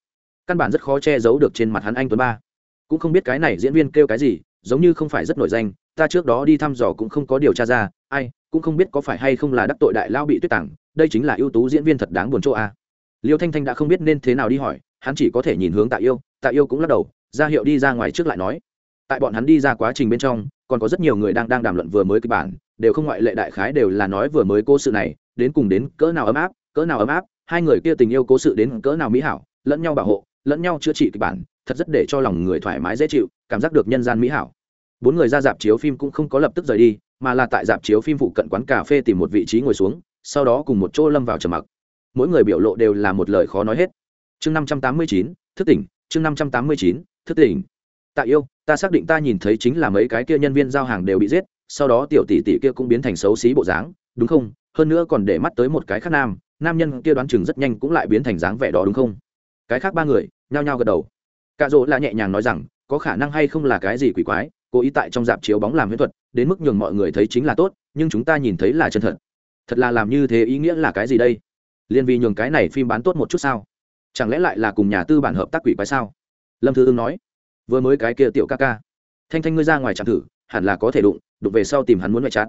Căn bản rất khó che giấu được trên mặt hắn anh tuấn ba. Cũng không biết cái này diễn viên kêu cái gì, giống như không phải rất nổi danh, ta trước đó đi thăm dò cũng không có điều tra ra, ai, cũng không biết có phải hay không là đắc tội đại lao bị tuyết tặng đây chính là ưu tú diễn viên thật đáng buồn chỗ a. Liêu thanh thanh đã không biết nên thế nào đi hỏi, hắn chỉ có thể nhìn hướng tạ yêu tạ yêu cũng lắc đầu, ra hiệu đi ra ngoài trước lại nói tại bọn hắn đi ra quá trình bên trong, còn có rất nhiều người đang đang đàm luận vừa mới kịch bản, đều không ngoại lệ đại khái đều là nói vừa mới cố sự này, đến cùng đến cỡ nào ấm áp, cỡ nào ấm áp, hai người kia tình yêu cố sự đến cỡ nào mỹ hảo, lẫn nhau bảo hộ, lẫn nhau chữa trị kịch bản, thật rất để cho lòng người thoải mái dễ chịu, cảm giác được nhân gian mỹ hảo. Bốn người ra dạp chiếu phim cũng không có lập tức rời đi, mà là tại dạp chiếu phim phụ cận quán cà phê tìm một vị trí ngồi xuống, sau đó cùng một chỗ lâm vào trầm mặc. Mỗi người biểu lộ đều là một lời khó nói hết. Chương năm trăm tám mươi chín, thức tỉnh, chương năm trăm tám mươi chín, thức tỉnh tạ yêu, ta xác định ta nhìn thấy chính là mấy cái kia nhân viên giao hàng đều bị giết, sau đó tiểu tỷ tỷ kia cũng biến thành xấu xí bộ dáng, đúng không? Hơn nữa còn để mắt tới một cái khác nam nam nhân kia đoán chừng rất nhanh cũng lại biến thành dáng vẻ đó đúng không? Cái khác ba người, nhao nhao gật đầu. Cạ rỗ là nhẹ nhàng nói rằng, có khả năng hay không là cái gì quỷ quái, cố ý tại trong dạp chiếu bóng làm huyễn thuật, đến mức nhường mọi người thấy chính là tốt, nhưng chúng ta nhìn thấy là chân thật. Thật là làm như thế ý nghĩa là cái gì đây? Liên vì nhường cái này phim bán tốt một chút sao? Chẳng lẽ lại là cùng nhà tư bản hợp tác quỷ quái sao? Lâm thư ưng nói vừa mới cái kia tiểu ca ca. Thanh thanh ngươi ra ngoài chẳng thử, hẳn là có thể đụng đụng về sau tìm hắn muốn ngoại chát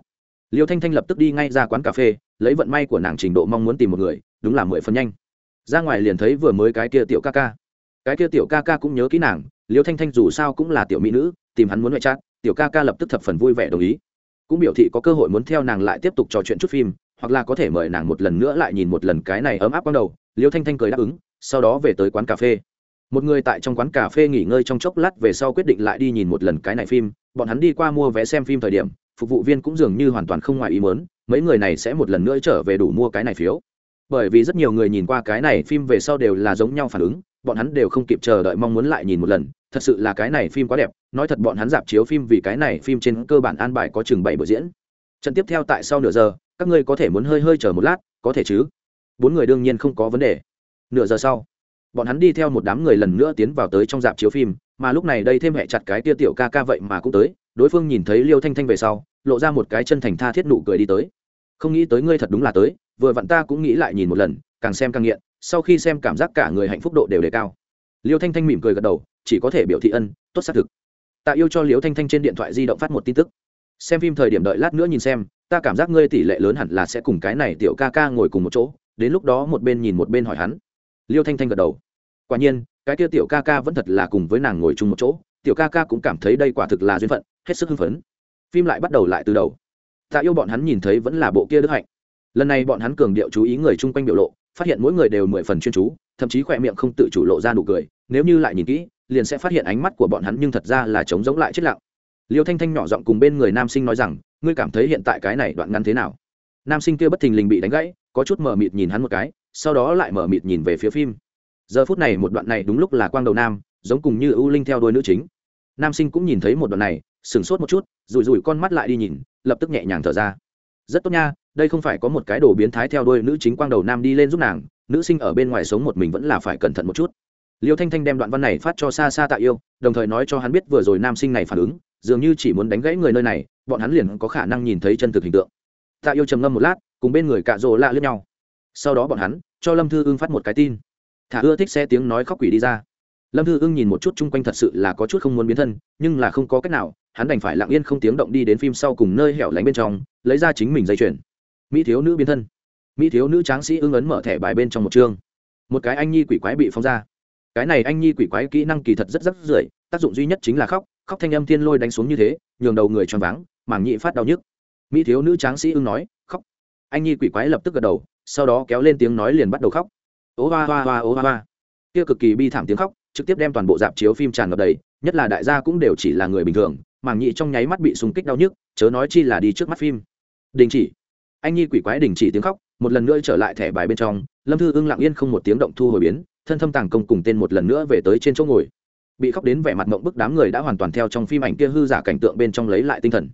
liêu thanh thanh lập tức đi ngay ra quán cà phê, lấy vận may của nàng trình độ mong muốn tìm một người, đúng là mười phần nhanh. Ra ngoài liền thấy vừa mới cái kia tiểu ca ca. Cái kia tiểu ca ca cũng nhớ kỹ nàng, liêu thanh thanh dù sao cũng là tiểu mỹ nữ, tìm hắn muốn ngoại trát, tiểu ca ca lập tức thập phần vui vẻ đồng ý. Cũng biểu thị có cơ hội muốn theo nàng lại tiếp tục trò chuyện chút phim, hoặc là có thể mời nàng một lần nữa lại nhìn một lần cái này ấm áp ban đầu, liêu thanh thanh cười đáp ứng, sau đó về tới quán cà phê một người tại trong quán cà phê nghỉ ngơi trong chốc lát về sau quyết định lại đi nhìn một lần cái này phim. Bọn hắn đi qua mua vé xem phim thời điểm, phục vụ viên cũng dường như hoàn toàn không ngoài ý mớn mấy người này sẽ một lần nữa trở về đủ mua cái này phiếu. Bởi vì rất nhiều người nhìn qua cái này phim về sau đều là giống nhau phản ứng, bọn hắn đều không kịp chờ đợi mong muốn lại nhìn một lần. Thật sự là cái này phim quá đẹp, nói thật bọn hắn dạp chiếu phim vì cái này phim trên cơ bản an bài có chừng bảy buổi diễn. Trận tiếp theo tại sau nửa giờ, các ngươi có thể muốn hơi hơi chờ một lát, có thể chứ? Bốn người đương nhiên không có vấn đề. Nửa giờ sau bọn hắn đi theo một đám người lần nữa tiến vào tới trong dạp chiếu phim, mà lúc này đây thêm hẹ chặt cái tia tiểu ca ca vậy mà cũng tới, đối phương nhìn thấy liêu thanh thanh về sau, lộ ra một cái chân thành tha thiết nụ cười đi tới. Không nghĩ tới ngươi thật đúng là tới, vừa vặn ta cũng nghĩ lại nhìn một lần, càng xem càng nghiện, sau khi xem cảm giác cả người hạnh phúc độ đều đề cao. Liêu thanh thanh mỉm cười gật đầu, chỉ có thể biểu thị ân, tốt xác thực. Tạ yêu cho liêu thanh thanh trên điện thoại di động phát một tin tức. Xem phim thời điểm đợi lát nữa nhìn xem, ta cảm giác ngươi tỷ lệ lớn hẳn là sẽ cùng cái này tiểu ca ca ngồi cùng một chỗ, đến lúc đó một bên nhìn một bên hỏi hắn liêu thanh thanh gật đầu. Quả nhiên, cái kia tiểu ca ca vẫn thật là cùng với nàng ngồi chung một chỗ, tiểu ca ca cũng cảm thấy đây quả thực là duyên phận, hết sức hưng phấn. Phim lại bắt đầu lại từ đầu. Tạ yêu bọn hắn nhìn thấy vẫn là bộ kia đức hạnh. Lần này bọn hắn cường điệu chú ý người chung quanh biểu lộ, phát hiện mỗi người đều mười phần chuyên chú, thậm chí khỏe miệng không tự chủ lộ ra nụ cười, nếu như lại nhìn kỹ, liền sẽ phát hiện ánh mắt của bọn hắn nhưng thật ra là trống giống lại chết lặng. Liêu thanh thanh nhỏ giọng cùng bên người nam sinh nói rằng, ngươi cảm thấy hiện tại cái này đoạn ngắn thế nào? Nam sinh kia bất thình lình bị đánh gãy, có chút mờ mịt nhìn hắn một cái sau đó lại mở mịt nhìn về phía phim. Giờ phút này một đoạn này đúng lúc là quang đầu nam, giống cùng như ưu linh theo đôi nữ chính. Nam sinh cũng nhìn thấy một đoạn này, sửng sốt một chút, rủi rủi con mắt lại đi nhìn, lập tức nhẹ nhàng thở ra. Rất tốt nha, đây không phải có một cái đồ biến thái theo đôi nữ chính quang đầu nam đi lên giúp nàng, nữ sinh ở bên ngoài sống một mình vẫn là phải cẩn thận một chút. Liêu thanh thanh đem đoạn văn này phát cho xa xa tạ yêu, đồng thời nói cho hắn biết vừa rồi nam sinh này phản ứng, dường như chỉ muốn đánh gãy người nơi này, bọn hắn liền có khả năng nhìn thấy chân thực hình tượng. Tạ yêu trầm ngâm một lát, cùng bên người cạ rỗ lạ lướt nhau sau đó bọn hắn, cho lâm thư ưng phát một cái tin. Thả ưa thích xe tiếng nói khóc quỷ đi ra. Lâm thư ưng nhìn một chút chung quanh thật sự là có chút không muốn biến thân, nhưng là không có cách nào, hắn đành phải lặng yên không tiếng động đi đến phim sau cùng nơi hẻo lánh bên trong, lấy ra chính mình dây chuyền. Mỹ thiếu nữ biến thân. Mỹ thiếu nữ tráng sĩ ưng ấn mở thẻ bài bên trong một chương. Một cái anh nhi quỷ quái bị phóng ra. Cái này anh nhi quỷ quái kỹ năng kỳ thật rất rất rưỡi tác dụng duy nhất chính là khóc khóc thanh âm thiên lôi đánh xuống như thế, nhường đầu người choáng váng mảng nhị phát đau nhức. Mỹ thiếu nữ tráng sĩ ưng nói, khóc. Anh nhi quỷ quái lập tức gật đầu sau đó kéo lên tiếng nói liền bắt đầu khóc. Ố hoa hoa hoa, ố hoa hoa. Kia cực kỳ bi thảm tiếng khóc, trực tiếp đem toàn bộ dạp chiếu phim tràn ngập đầy, nhất là đại gia cũng đều chỉ là người bình thường mảng nhị trong nháy mắt bị súng kích đau nhức, chớ nói chi là đi trước mắt phim. Đình chỉ. Anh nhi quỷ quái đình chỉ tiếng khóc, một lần nữa trở lại thẻ bài bên trong, lâm thư ưng lặng yên không một tiếng động thu hồi biến, thân thâm tàng công cùng tên một lần nữa về tới trên chỗ ngồi. Bị khóc đến vẻ mặt mộng bức đám người đã hoàn toàn theo trong phim ảnh kia hư giả cảnh tượng bên trong lấy lại tinh thần.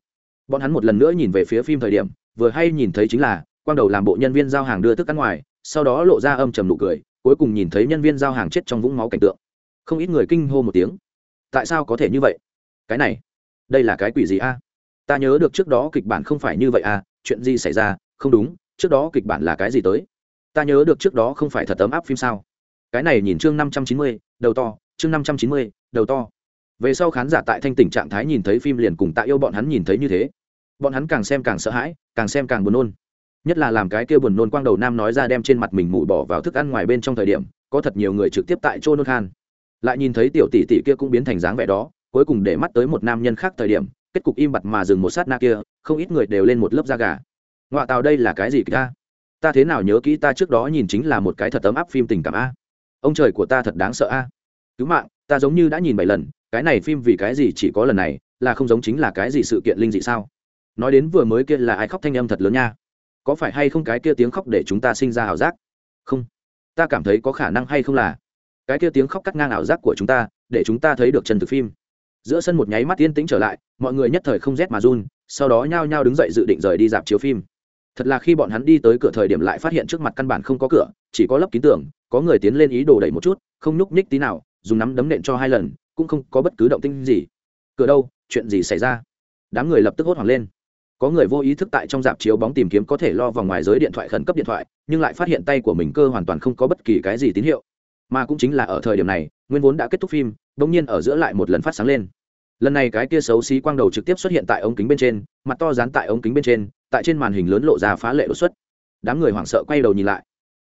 Bọn hắn một lần nữa nhìn về phía phim thời điểm, vừa hay nhìn thấy chính là quang đầu làm bộ nhân viên giao hàng đưa thức ăn ngoài, sau đó lộ ra âm trầm nụ cười, cuối cùng nhìn thấy nhân viên giao hàng chết trong vũng máu cảnh tượng. Không ít người kinh hô một tiếng. Tại sao có thể như vậy? Cái này, đây là cái quỷ gì a? Ta nhớ được trước đó kịch bản không phải như vậy à chuyện gì xảy ra? Không đúng, trước đó kịch bản là cái gì tới? Ta nhớ được trước đó không phải thật ấm áp phim sao? Cái này nhìn chương năm trăm chín mươi, đầu to, chương năm trăm chín mươi, đầu to. Về sau khán giả tại thanh tỉnh trạng thái nhìn thấy phim liền cùng tạ yêu bọn hắn nhìn thấy như thế. Bọn hắn càng xem càng sợ hãi, càng xem càng buồn nôn nhất là làm cái kia buồn nôn quang đầu nam nói ra đem trên mặt mình mụi bỏ vào thức ăn ngoài bên trong thời điểm, có thật nhiều người trực tiếp tại chỗ nôn khan. Lại nhìn thấy tiểu tỷ tỷ kia cũng biến thành dáng vẻ đó, cuối cùng để mắt tới một nam nhân khác thời điểm, kết cục im bặt mà dừng một sát na kia, không ít người đều lên một lớp da gà. Ngoại tàu đây là cái gì ta ta thế nào nhớ kỹ ta trước đó nhìn chính là một cái thật ấm áp phim tình cảm a. Ông trời của ta thật đáng sợ a. Cứu mạng, ta giống như đã nhìn bảy lần, cái này phim vì cái gì chỉ có lần này, là không giống chính là cái gì sự kiện linh dị sao? Nói đến vừa mới kia là ai khóc thanh âm thật lớn nha có phải hay không cái kia tiếng khóc để chúng ta sinh ra ảo giác? Không. Ta cảm thấy có khả năng hay không là, cái kia tiếng khóc cắt ngang ảo giác của chúng ta, để chúng ta thấy được chân thực phim. Giữa sân một nháy mắt yên tĩnh trở lại, mọi người nhất thời không rét mà run, sau đó nhao nhao đứng dậy dự định rời đi dạp chiếu phim. Thật là khi bọn hắn đi tới cửa thời điểm lại phát hiện trước mặt căn bản không có cửa, chỉ có lấp kín tường, có người tiến lên ý đồ đẩy một chút, không nhúc nhích tí nào, dùng nắm đấm nện cho hai lần, cũng không có bất cứ động tinh gì. Cửa đâu? Chuyện gì xảy ra? Đám người lập tức hốt hoảng lên có người vô ý thức tại trong dạp chiếu bóng tìm kiếm có thể lo vào ngoài giới điện thoại khẩn cấp điện thoại, nhưng lại phát hiện tay của mình cơ hoàn toàn không có bất kỳ cái gì tín hiệu. Mà cũng chính là ở thời điểm này, nguyên vốn đã kết thúc phim đ ỗ n g nhiên ở giữa lại một lần phát sáng lên. Lần này cái kia xấu xí quang đầu trực tiếp xuất hiện tại ống kính bên trên, mặt to dán tại ống kính bên trên, tại trên màn hình lớn lộ ra phá lệ đột xuất. Đám người hoảng sợ quay đầu nhìn lại.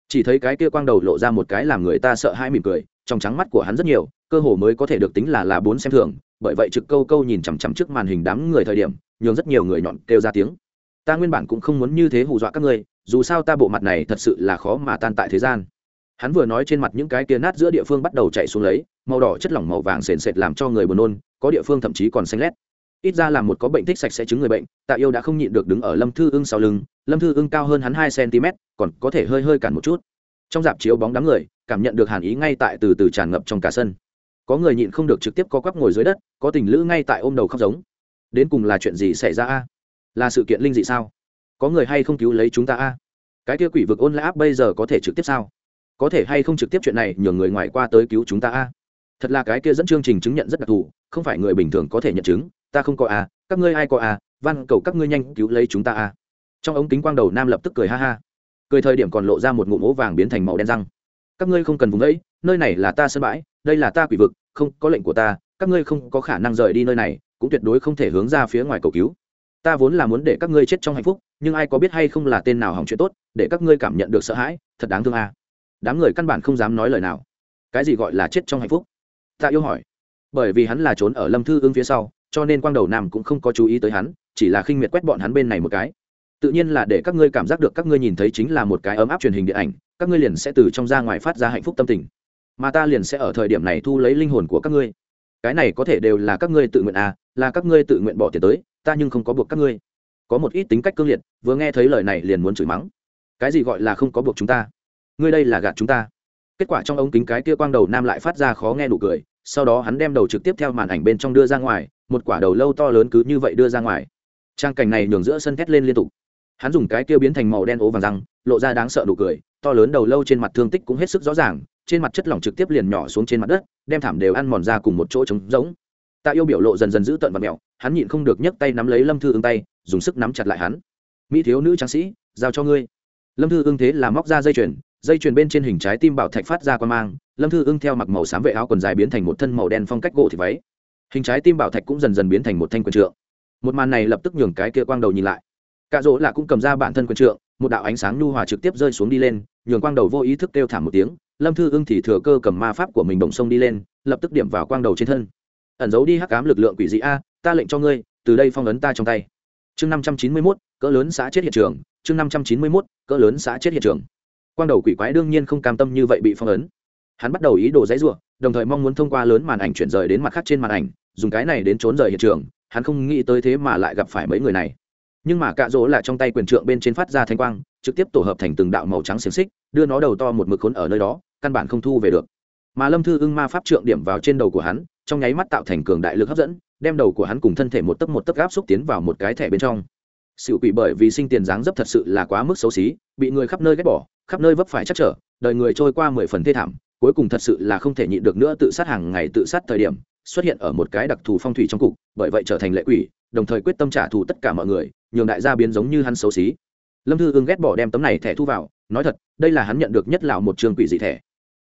Chỉ thấy cái kia quang đầu lộ ra một cái làm người ta sợ hai mỉm cười, trong trắng mắt của hắn rất nhiều, cơ hồ mới có thể được tính là là bốn xem thường bởi vậy trực câu câu nhìn chằm chằm trước màn hình đám người thời điểm, nhường rất nhiều người nhọn kêu ra tiếng. Ta nguyên bản cũng không muốn như thế hù dọa các ngươi, dù sao ta bộ mặt này thật sự là khó mà tan tại thế gian. Hắn vừa nói trên mặt những cái kia nát giữa địa phương bắt đầu chạy xuống lấy, màu đỏ chất lỏng màu vàng sền sệt làm cho người buồn nôn, có địa phương thậm chí còn xanh lét. Ít ra là một có bệnh thích sạch sẽ chứng người bệnh, tạ yêu đã không nhịn được đứng ở lâm thư ưng sau lưng, lâm thư ưng cao hơn hắn hai cm còn có thể hơi hơi cản một chút. Trong dạp chiếu bóng đám người, cảm nhận được hàn ý ngay tại từ từ tràn ngập trong cả sân có người nhịn không được trực tiếp có quắp ngồi dưới đất, có tình lữ ngay tại ôm đầu khóc giống. Đến cùng là chuyện gì xảy ra a? Là sự kiện linh dị sao? Có người hay không cứu lấy chúng ta a? Cái kia quỷ vực ôn lại áp bây giờ có thể trực tiếp sao? Có thể hay không trực tiếp chuyện này nhường người ngoài qua tới cứu chúng ta a? Thật là cái kia dẫn chương trình chứng nhận rất đặc thù, không phải người bình thường có thể nhận chứng, ta không có a, các ngươi ai có a, văn cầu các ngươi nhanh cứu lấy chúng ta a. Trong ống kính quang đầu nam lập tức cười ha ha. Cười thời điểm còn lộ ra một ngụm ố vàng biến thành màu đen răng các ngươi không cần vùng ấy, nơi này là ta sân bãi, đây là ta quỷ vực, không, có lệnh của ta, các ngươi không có khả năng rời đi nơi này, cũng tuyệt đối không thể hướng ra phía ngoài cầu cứu. Ta vốn là muốn để các ngươi chết trong hạnh phúc, nhưng ai có biết hay không là tên nào hỏng chuyện tốt, để các ngươi cảm nhận được sợ hãi, thật đáng thương à? đám người căn bản không dám nói lời nào. Cái gì gọi là chết trong hạnh phúc? Ta yêu hỏi. Bởi vì hắn là trốn ở lâm thư ưng phía sau, cho nên quang đầu nam cũng không có chú ý tới hắn, chỉ là khinh miệt quét bọn hắn bên này một cái tự nhiên là để các ngươi cảm giác được các ngươi nhìn thấy chính là một cái ấm áp truyền hình điện ảnh, các ngươi liền sẽ từ trong ra ngoài phát ra hạnh phúc tâm tình. Mà ta liền sẽ ở thời điểm này thu lấy linh hồn của các ngươi. Cái này có thể đều là các ngươi tự nguyện à là các ngươi tự nguyện bỏ tiền tới, ta nhưng không có buộc các ngươi. Có một ít tính cách cương liệt, vừa nghe thấy lời này liền muốn chửi mắng. Cái gì gọi là không có buộc chúng ta? Ngươi đây là gạt chúng ta. Kết quả trong ống kính cái kia quang đầu nam lại phát ra khó nghe đủ cười, sau đó hắn đem đầu trực tiếp theo màn ảnh bên trong đưa ra ngoài, một quả đầu lâu to lớn cứ như vậy đưa ra ngoài. Trang cảnh này nhường giữa sân thét lên liên tục hắn dùng cái kia biến thành màu đen ố vàng răng, lộ ra đáng sợ đủ cười, to lớn đầu lâu trên mặt thương tích cũng hết sức rõ ràng, trên mặt chất lỏng trực tiếp liền nhỏ xuống trên mặt đất, đem thảm đều ăn mòn ra cùng một chỗ trống rỗng. Tạ yêu biểu lộ dần dần giữ tận và mẹo, hắn nhịn không được nhấc tay nắm lấy lâm thư ưng tay, dùng sức nắm chặt lại hắn. Mỹ thiếu nữ tráng sĩ, giao cho ngươi. Lâm thư ưng thế là móc ra dây chuyền dây chuyền bên trên hình trái tim bảo thạch phát ra qua mang, lâm thư ưng theo mặc màu xám vệ áo quần dài biến thành một thân màu đen phong cách gỗ thì váy. Hình trái tim bảo thạch cũng dần dần biến thành một thanh quyền trượng. Một màn này lập tức nhường cái kia quang đầu nhìn lại cạ rỗ là cũng cầm ra bản thân quyền trượng, một đạo ánh sáng nhu hòa trực tiếp rơi xuống đi lên, nhường quang đầu vô ý thức kêu thảm một tiếng, lâm thư ưng thì thừa cơ cầm ma pháp của mình bồng sông đi lên, lập tức điểm vào quang đầu trên thân. Ẩn giấu đi hắc cám lực lượng quỷ dị a, ta lệnh cho ngươi, từ đây phong ấn ta trong tay. Chương năm trăm chín mươi mốt, cỡ lớn xã chết hiện trường, chương năm trăm chín mươi mốt, cỡ lớn xã chết hiện trường. Quang đầu quỷ quái đương nhiên không cam tâm như vậy bị phong ấn. Hắn bắt đầu ý đồ dãy ruộng đồng thời mong muốn thông qua lớn màn ảnh chuyển rời đến mặt khác trên màn ảnh, dùng cái này đến trốn rời hiện trường, hắn không nghĩ tới thế mà lại gặp phải mấy người này nhưng mà cạ rỗ là trong tay quyền trượng bên trên phát ra thanh quang, trực tiếp tổ hợp thành từng đạo màu trắng xiềng xích, đưa nó đầu to một mực khốn ở nơi đó, căn bản không thu về được. Mà lâm thư ưng ma pháp trượng điểm vào trên đầu của hắn, trong nháy mắt tạo thành cường đại lực hấp dẫn, đem đầu của hắn cùng thân thể một tấc một tấc gáp xúc tiến vào một cái thẻ bên trong. Sự quỷ bởi vì sinh tiền dáng dấp thật sự là quá mức xấu xí, bị người khắp nơi ghét bỏ, khắp nơi vấp phải chắc trở, đời người trôi qua mười phần thê thảm, cuối cùng thật sự là không thể nhịn được nữa tự sát hàng ngày tự sát thời điểm, xuất hiện ở một cái đặc thù phong thủy trong cục, bởi vậy trở thành lệ quỷ, đồng thời quyết tâm trả thù tất cả mọi người nhường đại gia biến giống như hắn xấu xí. Lâm thư ưng ghét bỏ đem tấm này thẻ thu vào, nói thật, đây là hắn nhận được nhất là một trường quỷ dị thẻ.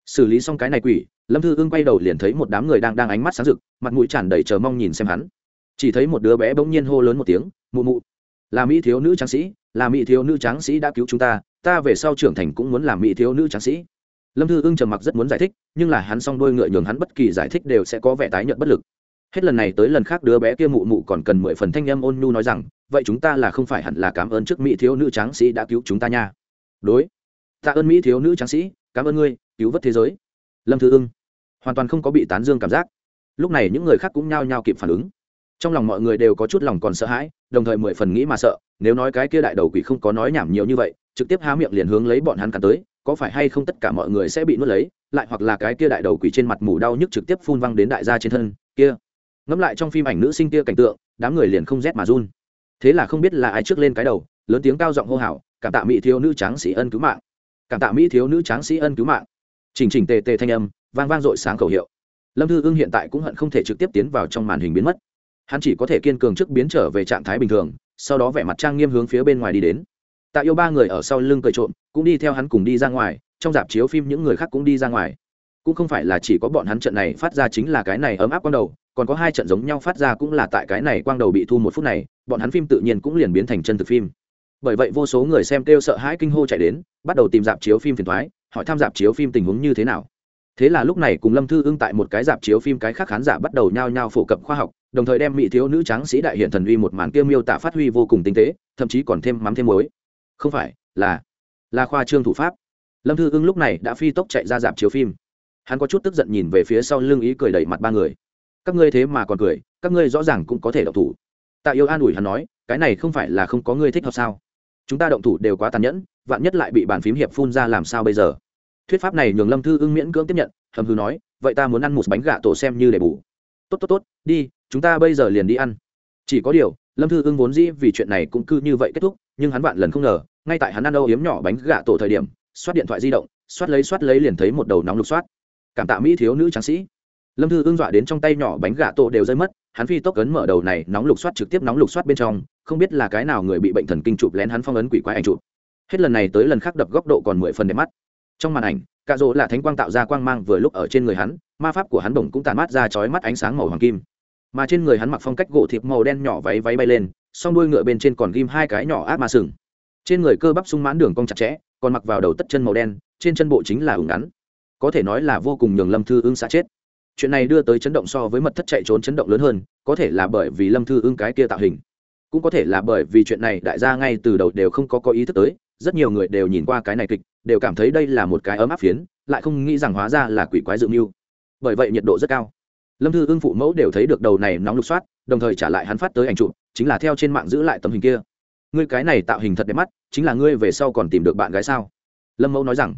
Xử lý xong cái này quỷ, lâm thư ưng quay đầu liền thấy một đám người đang đang ánh mắt sáng rực, mặt mũi tràn đầy chờ mong nhìn xem hắn. Chỉ thấy một đứa bé bỗng nhiên hô lớn một tiếng, mụ mụ, là mỹ thiếu nữ tráng sĩ, là mỹ thiếu nữ tráng sĩ đã cứu chúng ta ta về sau trưởng thành cũng muốn làm mỹ thiếu nữ tráng sĩ. Lâm thư ưng trầm mặc rất muốn giải thích, nhưng là hắn s o n g đôi ngựa nhường hắn bất kỳ giải thích đều sẽ có vẻ tái nhợt bất lực. Hết lần này tới lần khác đứa bé kia mụ mụ còn cần mười phần thanh â m ôn nhu nói rằng vậy chúng ta là không phải hẳn là cảm ơn trước mỹ thiếu nữ tráng sĩ đã cứu chúng ta nha. Đối. Tạ ơn mỹ thiếu nữ tráng sĩ, cảm ơn ngươi, cứu vớt thế giới. Lâm thư ưng. Hoàn toàn không có bị tán dương cảm giác. Lúc này những người khác cũng nhao nhao kịp phản ứng. Trong lòng mọi người đều có chút lòng còn sợ hãi, đồng thời mười phần nghĩ mà sợ, nếu nói cái kia đại đầu quỷ không có nói nhảm nhiều như vậy, trực tiếp há miệng liền hướng lấy bọn hắn cắn tới, có phải hay không tất cả mọi người sẽ bị nuốt lấy, lại hoặc là cái kia đại đầu quỷ trên mặt mù đau nhức trực tiếp phun văng đến đại gia trên thân, kia. Ngẫm lại trong phim ảnh nữ sinh kia cảnh tượng, đám người liền không rét mà run thế là không biết là ai trước lên cái đầu, lớn tiếng cao giọng hô hào, cảm tạ mỹ thiếu nữ tráng sĩ ân cứu mạng, cảm tạ mỹ thiếu nữ tráng sĩ ân cứu mạng. Chỉnh chỉnh tề tề thanh âm, vang vang dội sáng khẩu hiệu. Lâm thư ưng hiện tại cũng hận không thể trực tiếp tiến vào trong màn hình biến mất. Hắn chỉ có thể kiên cường trước biến trở về trạng thái bình thường, sau đó vẻ mặt trang nghiêm hướng phía bên ngoài đi đến. Tạ yêu ba người ở sau lưng cười trộm, cũng đi theo hắn cùng đi ra ngoài, trong dạp chiếu phim những người khác cũng đi ra ngoài. Cũng không phải là chỉ có bọn hắn trận này phát ra chính là cái này ấm áp con đầu còn có hai trận giống nhau phát ra cũng là tại cái này quang đầu bị thu một phút này, bọn hắn phim tự nhiên cũng liền biến thành chân thực phim. Bởi vậy vô số người xem kêu sợ hãi kinh hô chạy đến, bắt đầu tìm dạp chiếu phim phiền thoái hỏi tham dạp chiếu phim tình huống như thế nào. Thế là lúc này cùng lâm thư ưng tại một cái dạp chiếu phim cái khác khán giả bắt đầu nhao nhao phổ cập khoa học, đồng thời đem mỹ thiếu nữ tráng sĩ đại hiện thần uy một màn kia miêu tả phát huy vô cùng tinh tế, thậm chí còn thêm mắm thêm muối. Không phải, là là khoa trương thủ pháp. Lâm thư ưng lúc này đã phi tốc chạy ra dạp chiếu phim. Hắn có chút tức giận nhìn về phía sau lưng ý cười đẩy mặt ba người các ngươi thế mà còn cười, các ngươi rõ ràng cũng có thể động thủ. Tạ yêu an ủi hắn nói, cái này không phải là không có ngươi thích hợp sao? Chúng ta động thủ đều quá tàn nhẫn, vạn nhất lại bị bàn phím hiệp phun ra làm sao bây giờ? Thuyết pháp này nhường lâm thư ưng miễn cưỡng tiếp nhận, hầm hư nói, vậy ta muốn ăn một bánh gà tổ xem như để bù. Tốt tốt tốt, đi, chúng ta bây giờ liền đi ăn. Chỉ có điều, lâm thư ưng vốn dĩ vì chuyện này cũng cứ như vậy kết thúc, nhưng hắn vạn lần không ngờ, ngay tại hắn ăn âu yếm nhỏ bánh gà tổ thời điểm, xoát điện thoại di động, xoát lấy xoát lấy liền thấy một đầu nóng lục xoát. Cảm tạ mỹ thiếu nữ tráng sĩ lâm thư ưng dọa đến trong tay nhỏ bánh gà tổ đều rơi mất, hắn phi tốc ấn mở đầu này, nóng lục xoát trực tiếp nóng lục xoát bên trong, không biết là cái nào người bị bệnh thần kinh chụp lén hắn phong ấn quỷ quái ảnh chụp. Hết lần này tới lần khác đập góc độ còn mười phần đẹp mắt. Trong màn ảnh, cạ rỗ là thánh quang tạo ra quang mang vừa lúc ở trên người hắn, ma pháp của hắn bổng cũng tàn mát ra chói mắt ánh sáng màu hoàng kim. Mà trên người hắn mặc phong cách gỗ thiệp màu đen nhỏ váy váy bay lên, song đuôi ngựa bên trên còn ghim hai cái nhỏ ác ma sừng. Trên người cơ bắp sung mãn đường cong chặt chẽ, còn mặc vào đầu tất chân màu đen, trên chân bộ chính là ủng ngắn. Có thể nói là vô cùng nhường lâm thư ưng xã chết chuyện này đưa tới chấn động so với mật thất chạy trốn chấn động lớn hơn, có thể là bởi vì lâm thư ưng cái kia tạo hình. Cũng có thể là bởi vì chuyện này đại gia ngay từ đầu đều không có có ý thức tới, rất nhiều người đều nhìn qua cái này kịch, đều cảm thấy đây là một cái ấm áp phiến, lại không nghĩ rằng hóa ra là quỷ quái dự mưu. Bởi vậy nhiệt độ rất cao. Lâm thư ưng phụ mẫu đều thấy được đầu này nóng lục soát, đồng thời trả lại hắn phát tới ảnh chụp, chính là theo trên mạng giữ lại tấm hình kia. Ngươi cái này tạo hình thật đẹp mắt, chính là ngươi về sau còn tìm được bạn gái sao? Lâm mẫu nói rằng,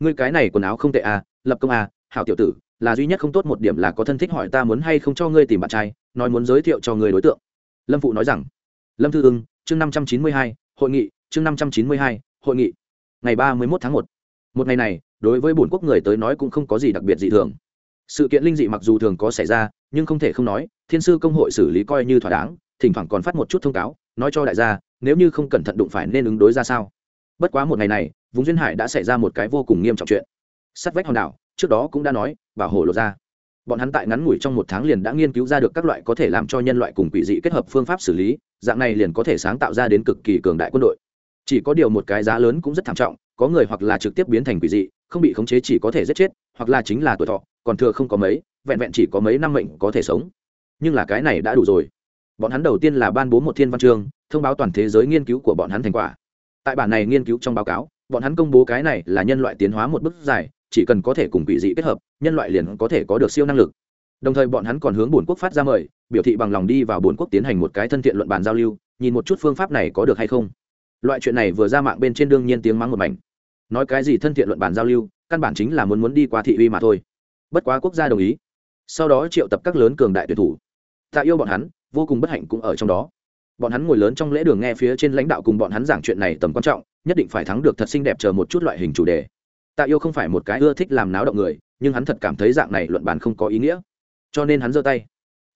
ngươi cái này quần áo không tệ à lập công à hảo tiểu tử là duy nhất không tốt một điểm là có thân thích hỏi ta muốn hay không cho ngươi tìm bạn trai, nói muốn giới thiệu cho người đối tượng. Lâm phụ nói rằng. Lâm thư ưng, chương năm trăm chín mươi hai, hội nghị, chương năm trăm chín mươi hai, hội nghị. Ngày ba mươi một tháng một. Một ngày này, đối với bổn quốc người tới nói cũng không có gì đặc biệt dị thường. Sự kiện linh dị mặc dù thường có xảy ra, nhưng không thể không nói, thiên sư công hội xử lý coi như thỏa đáng, thỉnh thoảng còn phát một chút thông cáo, nói cho đại gia, nếu như không cẩn thận đụng phải nên ứng đối ra sao. Bất quá một ngày này, vùng duyên hải đã xảy ra một cái vô cùng nghiêm trọng chuyện. Sắt vách hòn đảo trước đó cũng đã nói, bảo hộ lộ ra. Bọn hắn tại ngắn ngủi trong một tháng liền đã nghiên cứu ra được các loại có thể làm cho nhân loại cùng quỷ dị kết hợp phương pháp xử lý, dạng này liền có thể sáng tạo ra đến cực kỳ cường đại quân đội. Chỉ có điều một cái giá lớn cũng rất thảm trọng, có người hoặc là trực tiếp biến thành quỷ dị, không bị khống chế chỉ có thể giết chết, hoặc là chính là tuổi thọ, còn thừa không có mấy, vẹn vẹn chỉ có mấy năm mệnh có thể sống. Nhưng là cái này đã đủ rồi. Bọn hắn đầu tiên là ban bố một thiên văn chương, thông báo toàn thế giới nghiên cứu của bọn hắn thành quả. Tại bản này nghiên cứu trong báo cáo, bọn hắn công bố cái này là nhân loại tiến hóa một bước dài chỉ cần có thể cùng quỷ dị kết hợp, nhân loại liền có thể có được siêu năng lực. Đồng thời bọn hắn còn hướng bổn quốc phát ra mời, biểu thị bằng lòng đi vào bổn quốc tiến hành một cái thân thiện luận bàn giao lưu, nhìn một chút phương pháp này có được hay không. Loại chuyện này vừa ra mạng bên trên đương nhiên tiếng mắng một mảnh. Nói cái gì thân thiện luận bàn giao lưu, căn bản chính là muốn muốn đi qua thị uy mà thôi. Bất quá quốc gia đồng ý. Sau đó triệu tập các lớn cường đại tuyển thủ. Tạ yêu bọn hắn, vô cùng bất hạnh cũng ở trong đó. Bọn hắn ngồi lớn trong lễ đường nghe phía trên lãnh đạo cùng bọn hắn giảng chuyện này tầm quan trọng, nhất định phải thắng được thật xinh đẹp chờ một chút loại hình chủ đề tạ yêu không phải một cái ưa thích làm náo động người, nhưng hắn thật cảm thấy dạng này luận bàn không có ý nghĩa. Cho nên hắn giơ tay.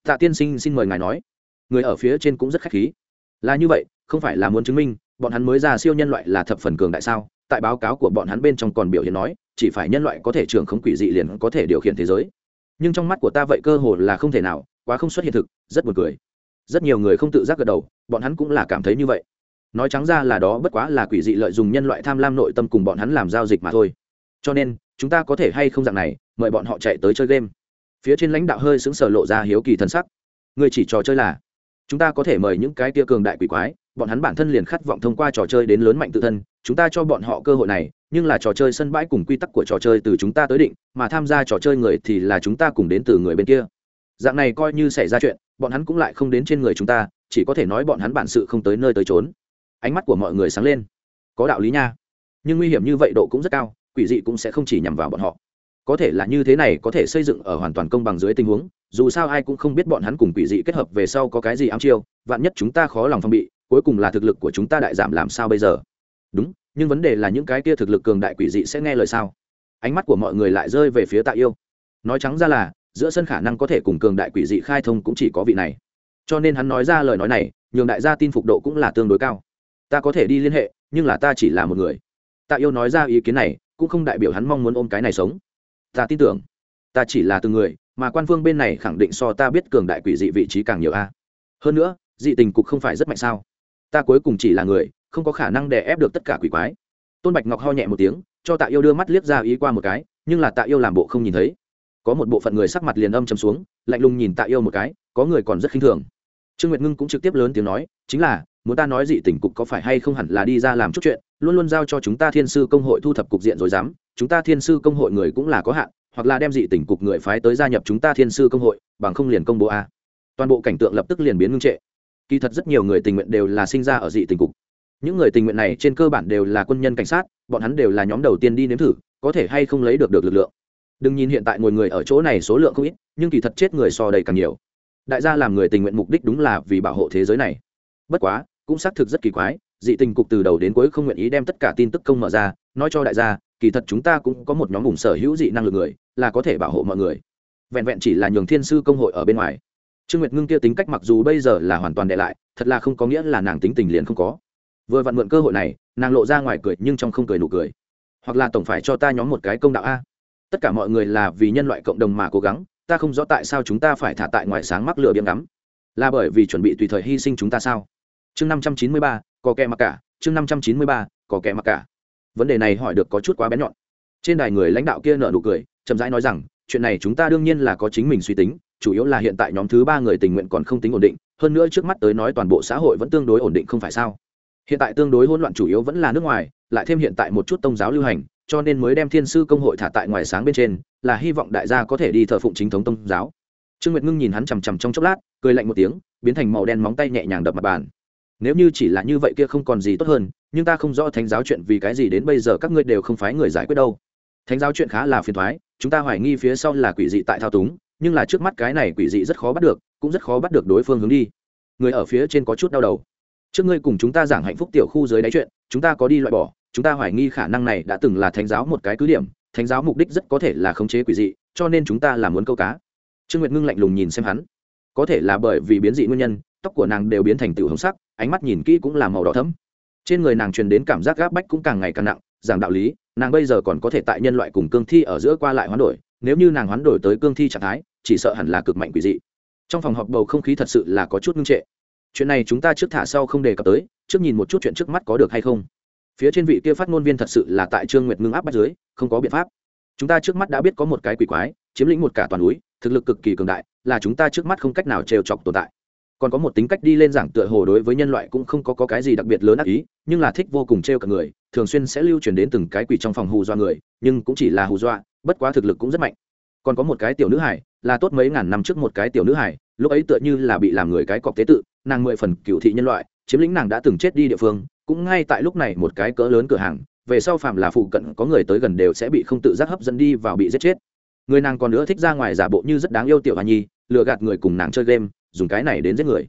Tạ tiên sinh xin mời ngài nói. Người ở phía trên cũng rất khách khí. Là như vậy, không phải là muốn chứng minh, bọn hắn mới ra siêu nhân loại là thập phần cường đại sao? Tại báo cáo của bọn hắn bên trong còn biểu hiện nói, chỉ phải nhân loại có thể trưởng không quỷ dị liền có thể điều khiển thế giới. Nhưng trong mắt của ta vậy cơ hồ là không thể nào, quá không xuất hiện thực, rất buồn cười. Rất nhiều người không tự giác gật đầu, bọn hắn cũng là cảm thấy như vậy. Nói trắng ra là đó bất quá là quỷ dị lợi dụng nhân loại tham lam nội tâm cùng bọn hắn làm giao dịch mà thôi cho nên, chúng ta có thể hay không dạng này, mời bọn họ chạy tới chơi game. Phía trên lãnh đạo hơi sững sở lộ ra hiếu kỳ thân sắc. Người chỉ trò chơi là, chúng ta có thể mời những cái tia cường đại quỷ quái, bọn hắn bản thân liền khát vọng thông qua trò chơi đến lớn mạnh tự thân, chúng ta cho bọn họ cơ hội này, nhưng là trò chơi sân bãi cùng quy tắc của trò chơi từ chúng ta tới định, mà tham gia trò chơi người thì là chúng ta cùng đến từ người bên kia. Dạng này coi như xảy ra chuyện, bọn hắn cũng lại không đến trên người chúng ta, chỉ có thể nói bọn hắn bản sự không tới nơi tới trốn ánh mắt của mọi người sáng lên. Có đạo lý nha. Nhưng nguy hiểm như vậy độ cũng rất cao quỷ dị cũng sẽ không chỉ nhằm vào bọn họ. Có thể là như thế này có thể xây dựng ở hoàn toàn công bằng dưới tình huống, dù sao ai cũng không biết bọn hắn cùng quỷ dị kết hợp về sau có cái gì ám chiêu, vạn nhất chúng ta khó lòng phong bị, cuối cùng là thực lực của chúng ta đại giảm làm sao bây giờ? Đúng, nhưng vấn đề là những cái kia thực lực cường đại quỷ dị sẽ nghe lời sao? Ánh mắt của mọi người lại rơi về phía tạ yêu. Nói trắng ra là, giữa sân khả năng có thể cùng cường đại quỷ dị khai thông cũng chỉ có vị này. Cho nên hắn nói ra lời nói này, nhường đại gia tin phục độ cũng là tương đối cao. Ta có thể đi liên hệ, nhưng là ta chỉ là một người. Tạ yêu nói ra ý kiến này cũng không đại biểu hắn mong muốn ôm cái này sống. Ta tin tưởng, ta chỉ là từng người, mà quan phương bên này khẳng định so ta biết cường đại quỷ dị vị trí càng nhiều a. Hơn nữa, dị tình cục không phải rất mạnh sao? Ta cuối cùng chỉ là người, không có khả năng đè ép được tất cả quỷ quái. Tôn bạch ngọc ho nhẹ một tiếng, cho tạ yêu đưa mắt liếc ra ý qua một cái, nhưng là tạ yêu làm bộ không nhìn thấy. Có một bộ phận người sắc mặt liền âm trầm xuống, lạnh lùng nhìn tạ yêu một cái, có người còn rất khinh thường trương nguyệt ngưng cũng trực tiếp lớn tiếng nói, chính là, muốn ta nói dị tỉnh cục có phải hay không hẳn là đi ra làm chút chuyện, luôn luôn giao cho chúng ta thiên sư công hội thu thập cục diện rồi dám, chúng ta thiên sư công hội người cũng là có hạn, hoặc là đem dị tỉnh cục người phái tới gia nhập chúng ta thiên sư công hội, bằng không liền công bố a. Toàn bộ cảnh tượng lập tức liền biến ngưng trệ. Kỳ thật rất nhiều người tình nguyện đều là sinh ra ở dị tỉnh cục. Những người tình nguyện này trên cơ bản đều là quân nhân cảnh sát, bọn hắn đều là nhóm đầu tiên đi nếm thử, có thể hay không lấy được được lực lượng. Đừng nhìn hiện tại ngồi người ở chỗ này số lượng không ít, nhưng kỳ thật chết người so đầy càng nhiều đại gia làm người tình nguyện mục đích đúng là vì bảo hộ thế giới này. Bất quá, cũng xác thực rất kỳ quái, dị tình cục từ đầu đến cuối không nguyện ý đem tất cả tin tức công mở ra, nói cho đại gia, kỳ thật chúng ta cũng có một nhóm vùng sở hữu dị năng lực người, là có thể bảo hộ mọi người. Vẹn vẹn chỉ là nhường thiên sư công hội ở bên ngoài. Trương nguyệt ngưng kia tính cách mặc dù bây giờ là hoàn toàn đệ lại, thật là không có nghĩa là nàng tính tình liền không có. Vừa vặn mượn cơ hội này, nàng lộ ra ngoài cười nhưng trong không cười nụ cười. Hoặc là tổng phải cho ta nhóm một cái công đạo a. Tất cả mọi người là vì nhân loại cộng đồng mà cố gắng ta không rõ tại sao chúng ta phải thả tại ngoài sáng mắc lửa biếm ngắm. Là bởi vì chuẩn bị tùy thời hy sinh chúng ta sao? Chương năm trăm chín mươi ba, có kẻ mặc cả. Chương năm trăm chín mươi ba, có kẻ mặc cả. Vấn đề này hỏi được có chút quá bén nhọn. Trên đài người lãnh đạo kia nở nụ cười, chậm rãi nói rằng, chuyện này chúng ta đương nhiên là có chính mình suy tính, chủ yếu là hiện tại nhóm thứ ba người tình nguyện còn không tính ổn định, hơn nữa trước mắt tới nói toàn bộ xã hội vẫn tương đối ổn định không phải sao? Hiện tại tương đối hỗn loạn chủ yếu vẫn là nước ngoài, lại thêm hiện tại một chút tôn giáo lưu hành cho nên mới đem thiên sư công hội thả tại ngoài sáng bên trên, là hy vọng đại gia có thể đi thờ phụng chính thống tôn giáo. Trương nguyệt ngưng nhìn hắn chằm chằm trong chốc lát, cười lạnh một tiếng, biến thành màu đen móng tay nhẹ nhàng đập mặt bàn. Nếu như chỉ là như vậy kia không còn gì tốt hơn, nhưng ta không rõ thánh giáo chuyện vì cái gì đến bây giờ các ngươi đều không phái người giải quyết đâu. Thánh giáo chuyện khá là phiền thoái, chúng ta hoài nghi phía sau là quỷ dị tại thao túng, nhưng là trước mắt cái này quỷ dị rất khó bắt được, cũng rất khó bắt được đối phương hướng đi. Người ở phía trên có chút đau đầu. Trước ngươi cùng chúng ta giảng hạnh phúc tiểu khu dưới đáy chuyện, chúng ta có đi loại bỏ chúng ta hoài nghi khả năng này đã từng là thánh giáo một cái cứ điểm, thánh giáo mục đích rất có thể là khống chế quỷ dị, cho nên chúng ta là muốn câu cá. Trương nguyệt ngưng lạnh lùng nhìn xem hắn. Có thể là bởi vì biến dị nguyên nhân, tóc của nàng đều biến thành tiểu hồng sắc, ánh mắt nhìn kỹ cũng là màu đỏ thấm trên người nàng truyền đến cảm giác gáp bách cũng càng ngày càng nặng, giảng đạo lý, nàng bây giờ còn có thể tại nhân loại cùng cương thi ở giữa qua lại hoán đổi, nếu như nàng hoán đổi tới cương thi trạng thái, chỉ sợ hẳn là cực mạnh quỷ dị. Trong phòng họp bầu không khí thật sự là có chút ngưng trệ. Chuyện này chúng ta trước thả sau không đề cập tới, trước nhìn một chút chuyện trước mắt có được hay không phía trên vị kia phát ngôn viên thật sự là tại trương nguyệt ngưng áp bắt dưới không có biện pháp. Chúng ta trước mắt đã biết có một cái quỷ quái chiếm lĩnh một cả toàn núi thực lực cực kỳ cường đại là chúng ta trước mắt không cách nào trêu chọc tồn tại. Còn có một tính cách đi lên giảng tựa hồ đối với nhân loại cũng không có, có cái gì đặc biệt lớn ác ý nhưng là thích vô cùng trêu cả người thường xuyên sẽ lưu truyền đến từng cái quỷ trong phòng hù dọa người nhưng cũng chỉ là hù dọa bất quá thực lực cũng rất mạnh. Còn có một cái tiểu nữ hải là tốt mấy ngàn năm trước một cái tiểu nữ hải lúc ấy tựa như là bị làm người cái cọc tế tự nàng mười phần cựu thị nhân loại chiếm lĩnh nàng đã từng chết đi địa phương cũng ngay tại lúc này một cái cỡ lớn cửa hàng, về sau phạm là phụ cận có người tới gần đều sẽ bị không tự giác hấp dẫn đi vào bị giết chết. Người nàng còn nữa thích ra ngoài giả bộ như rất đáng yêu tiểu hoa nhi, lừa gạt người cùng nàng chơi game, dùng cái này đến giết người.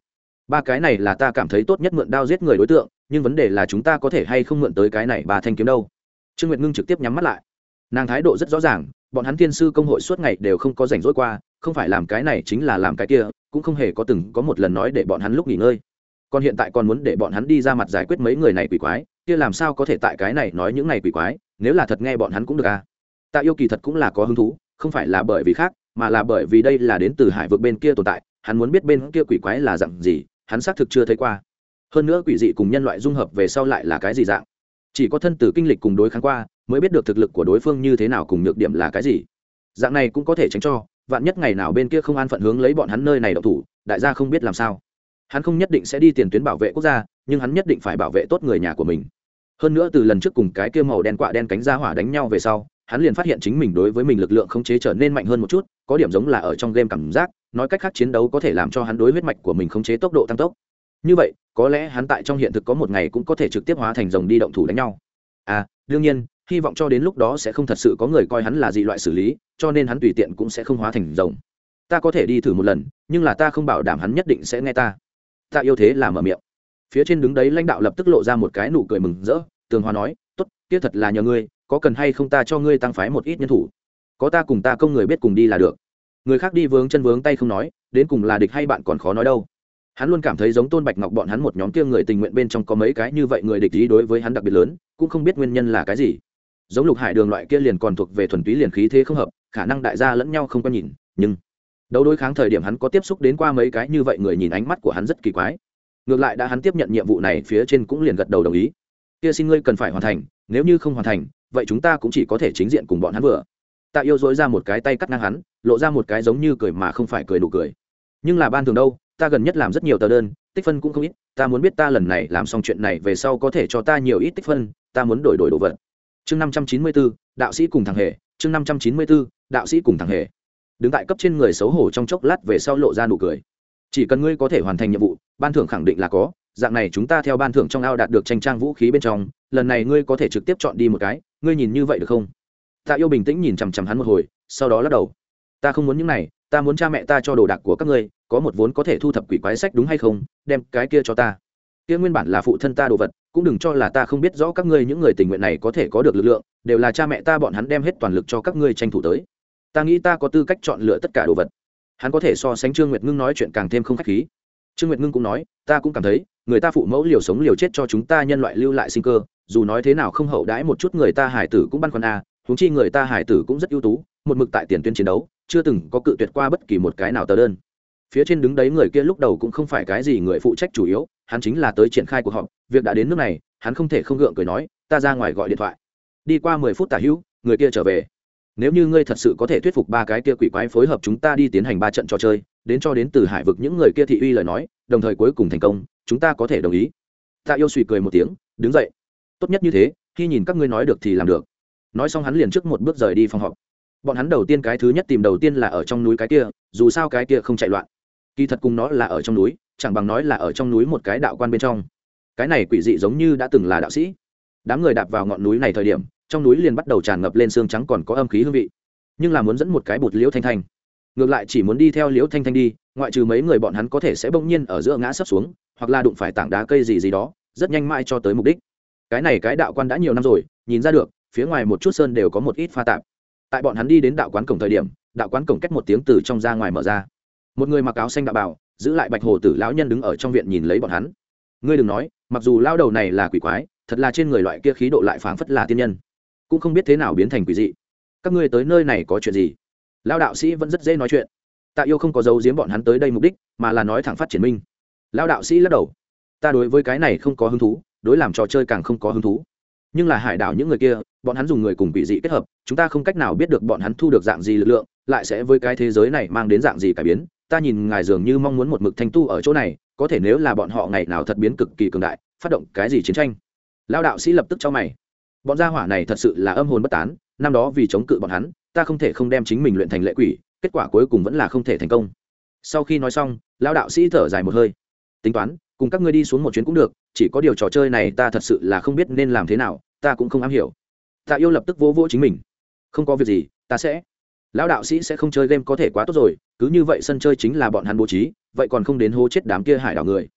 Ba cái này là ta cảm thấy tốt nhất mượn đao giết người đối tượng, nhưng vấn đề là chúng ta có thể hay không mượn tới cái này bà thanh kiếm đâu. Trương nguyệt ngưng trực tiếp nhắm mắt lại. Nàng thái độ rất rõ ràng, bọn hắn thiên sư công hội suốt ngày đều không có rảnh rỗi qua, không phải làm cái này chính là làm cái kia, cũng không hề có từng có một lần nói để bọn hắn lúc nghỉ ngơi còn hiện tại còn muốn để bọn hắn đi ra mặt giải quyết mấy người này quỷ quái, kia làm sao có thể tại cái này nói những này quỷ quái, nếu là thật nghe bọn hắn cũng được à? Tạ yêu kỳ thật cũng là có hứng thú, không phải là bởi vì khác, mà là bởi vì đây là đến từ hải vực bên kia tồn tại, hắn muốn biết bên kia quỷ quái là dạng gì, hắn xác thực chưa thấy qua. Hơn nữa quỷ dị cùng nhân loại dung hợp về sau lại là cái gì dạng? Chỉ có thân từ kinh lịch cùng đối kháng qua, mới biết được thực lực của đối phương như thế nào cùng nhược điểm là cái gì. Dạng này cũng có thể tránh cho, vạn nhất ngày nào bên kia không an phận hướng lấy bọn hắn nơi này đậu thủ, đại gia không biết làm sao hắn không nhất định sẽ đi tiền tuyến bảo vệ quốc gia, nhưng hắn nhất định phải bảo vệ tốt người nhà của mình. Hơn nữa từ lần trước cùng cái kia màu đen quạ đen cánh ra hỏa đánh nhau về sau, hắn liền phát hiện chính mình đối với mình lực lượng khống chế trở nên mạnh hơn một chút, có điểm giống là ở trong game cảm giác, nói cách khác chiến đấu có thể làm cho hắn đối huyết mạch của mình khống chế tốc độ tăng tốc. Như vậy, có lẽ hắn tại trong hiện thực có một ngày cũng có thể trực tiếp hóa thành rồng đi động thủ đánh nhau. À đương nhiên, hy vọng cho đến lúc đó sẽ không thật sự có người coi hắn là dị loại xử lý, cho nên hắn tùy tiện cũng sẽ không hóa thành rồng. Ta có thể đi thử một lần, nhưng là ta không bảo đảm hắn nhất định sẽ nghe ta ta yêu thế là mở miệng. Phía trên đứng đấy lãnh đạo lập tức lộ ra một cái nụ cười mừng rỡ, tường hòa nói t ố t kia thật là nhờ ngươi, có cần hay không ta cho ngươi tăng phái một ít nhân thủ? Có ta cùng ta công người biết cùng đi là được. Người khác đi vướng chân vướng tay không nói, đến cùng là địch hay bạn còn khó nói đâu. Hắn luôn cảm thấy giống tôn bạch ngọc bọn hắn một nhóm kia người tình nguyện bên trong có mấy cái như vậy người địch ý đối với hắn đặc biệt lớn, cũng không biết nguyên nhân là cái gì. Giống lục hải đường loại kia liền còn thuộc về thuần túy liền khí thế không hợp, khả năng đại gia lẫn nhau không có nhìn, nhưng đấu đối kháng thời điểm hắn có tiếp xúc đến qua mấy cái như vậy người nhìn ánh mắt của hắn rất kỳ quái. Ngược lại đã hắn tiếp nhận nhiệm vụ này phía trên cũng liền gật đầu đồng ý. Kia xin ngươi cần phải hoàn thành, nếu như không hoàn thành, vậy chúng ta cũng chỉ có thể chính diện cùng bọn hắn vừa. Tạ yêu dối ra một cái tay cắt ngang hắn, lộ ra một cái giống như cười mà không phải cười đủ cười. Nhưng là ban thường đâu, ta gần nhất làm rất nhiều tờ đơn, tích phân cũng không ít, ta muốn biết ta lần này làm xong chuyện này về sau có thể cho ta nhiều ít tích phân, ta muốn đổi đổi đồ vật. Chương năm trăm chín mươi bốn đạo sĩ cùng thằng hề, chương năm trăm chín mươi bốn đạo sĩ cùng thằng hề đứng tại cấp trên người xấu hổ trong chốc lát về sau lộ ra nụ cười. Chỉ cần ngươi có thể hoàn thành nhiệm vụ, ban thưởng khẳng định là có, dạng này chúng ta theo ban thưởng trong ao đạt được tranh trang vũ khí bên trong, lần này ngươi có thể trực tiếp chọn đi một cái, ngươi nhìn như vậy được không? Tạ yêu bình tĩnh nhìn chằm chằm hắn một hồi, sau đó lắc đầu. Ta không muốn những này, ta muốn cha mẹ ta cho đồ đạc của các ngươi, có một vốn có thể thu thập quỷ quái sách đúng hay không, đem cái kia cho ta. Kia nguyên bản là phụ thân ta đồ vật, cũng đừng cho là ta không biết rõ các ngươi những người tình nguyện này có thể có được lực lượng, đều là cha mẹ ta bọn hắn đem hết toàn lực cho các ngươi tranh thủ tới ta nghĩ ta có tư cách chọn lựa tất cả đồ vật. Hắn có thể so sánh trương nguyệt ngưng nói chuyện càng thêm không k h á c h khí. Trương nguyệt ngưng cũng nói ta cũng cảm thấy người ta phụ mẫu liều sống liều chết cho chúng ta nhân loại lưu lại sinh cơ dù nói thế nào không hậu đãi một chút người ta hải tử cũng băn khoăn a à, húng chi người ta hải tử cũng rất ưu tú một mực tại tiền tuyến chiến đấu chưa từng có cự tuyệt qua bất kỳ một cái nào tờ đơn. Phía trên đứng đấy người kia lúc đầu cũng không phải cái gì người phụ trách chủ yếu hắn chính là tới triển khai cuộc họp việc đã đến nước này hắn không thể không gượng cười nói ta ra ngoài gọi điện thoại. Đi qua mười phút tả hữu người kia trở về nếu như ngươi thật sự có thể thuyết phục ba cái kia quỷ quái phối hợp chúng ta đi tiến hành ba trận trò chơi, đến cho đến từ hải vực những người kia thị uy lời nói, đồng thời cuối cùng thành công, chúng ta có thể đồng ý. Tạ yêu suy cười một tiếng, đứng dậy. Tốt nhất như thế, khi nhìn các ngươi nói được thì làm được. Nói xong hắn liền trước một bước rời đi phòng họp. Bọn hắn đầu tiên cái thứ nhất tìm đầu tiên là ở trong núi cái kia, dù sao cái kia không chạy loạn. Kỳ thật cùng nó là ở trong núi, chẳng bằng nói là ở trong núi một cái đạo quan bên trong. Cái này quỷ dị giống như đã từng là đạo sĩ. Đám người đạp vào ngọn núi này thời điểm trong núi liền bắt đầu tràn ngập lên xương trắng còn có âm khí hương vị. Nhưng là muốn dẫn một cái bụt liễu thanh thanh. Ngược lại chỉ muốn đi theo liễu thanh thanh đi, ngoại trừ mấy người bọn hắn có thể sẽ bỗng nhiên ở giữa ngã sấp xuống, hoặc là đụng phải tảng đá cây gì gì đó, rất nhanh mãi cho tới mục đích. Cái này cái đạo quan đã nhiều năm rồi, nhìn ra được, phía ngoài một chút sơn đều có một ít pha tạp. Tại bọn hắn đi đến đạo quán cổng thời điểm, đạo quán cổng cách một tiếng từ trong ra ngoài mở ra. Một người mặc áo xanh đạo bảo, giữ lại bạch hồ tử lão nhân đứng ở trong viện nhìn lấy bọn hắn. Ngươi đừng nói, mặc dù lao đầu này là quỷ quái, thật là trên người loại kia khí độ lại phảng phất là tiên nhân cũng không biết thế nào biến thành quỷ dị. Các ngươi tới nơi này có chuyện gì? Lao đạo sĩ vẫn rất dễ nói chuyện. Tạ yêu không có dấu giếm bọn hắn tới đây mục đích, mà là nói thẳng phát triển minh. Lao đạo sĩ lắc đầu. Ta đối với cái này không có hứng thú, đối làm trò chơi càng không có hứng thú. Nhưng là hải đảo những người kia, bọn hắn dùng người cùng quỷ dị kết hợp, chúng ta không cách nào biết được bọn hắn thu được dạng gì lực lượng, lại sẽ với cái thế giới này mang đến dạng gì cải biến. Ta nhìn ngài dường như mong muốn một mực thanh tu ở chỗ này, có thể nếu là bọn họ ngày nào thật biến cực kỳ cường đại, phát động cái gì chiến tranh? Lao đạo sĩ lập tức cho mày bọn gia hỏa này thật sự là âm hồn bất tán, năm đó vì chống cự bọn hắn, ta không thể không đem chính mình luyện thành lệ quỷ, kết quả cuối cùng vẫn là không thể thành công. Sau khi nói xong, lão đạo sĩ thở dài một hơi. Tính toán, cùng các ngươi đi xuống một chuyến cũng được, chỉ có điều trò chơi này ta thật sự là không biết nên làm thế nào, ta cũng không am hiểu. Tạ yêu lập tức vỗ vỗ chính mình. Không có việc gì, ta sẽ. Lão đạo sĩ sẽ không chơi game có thể quá tốt rồi, cứ như vậy sân chơi chính là bọn hắn bố trí, vậy còn không đến hô chết đám kia hải đảo người.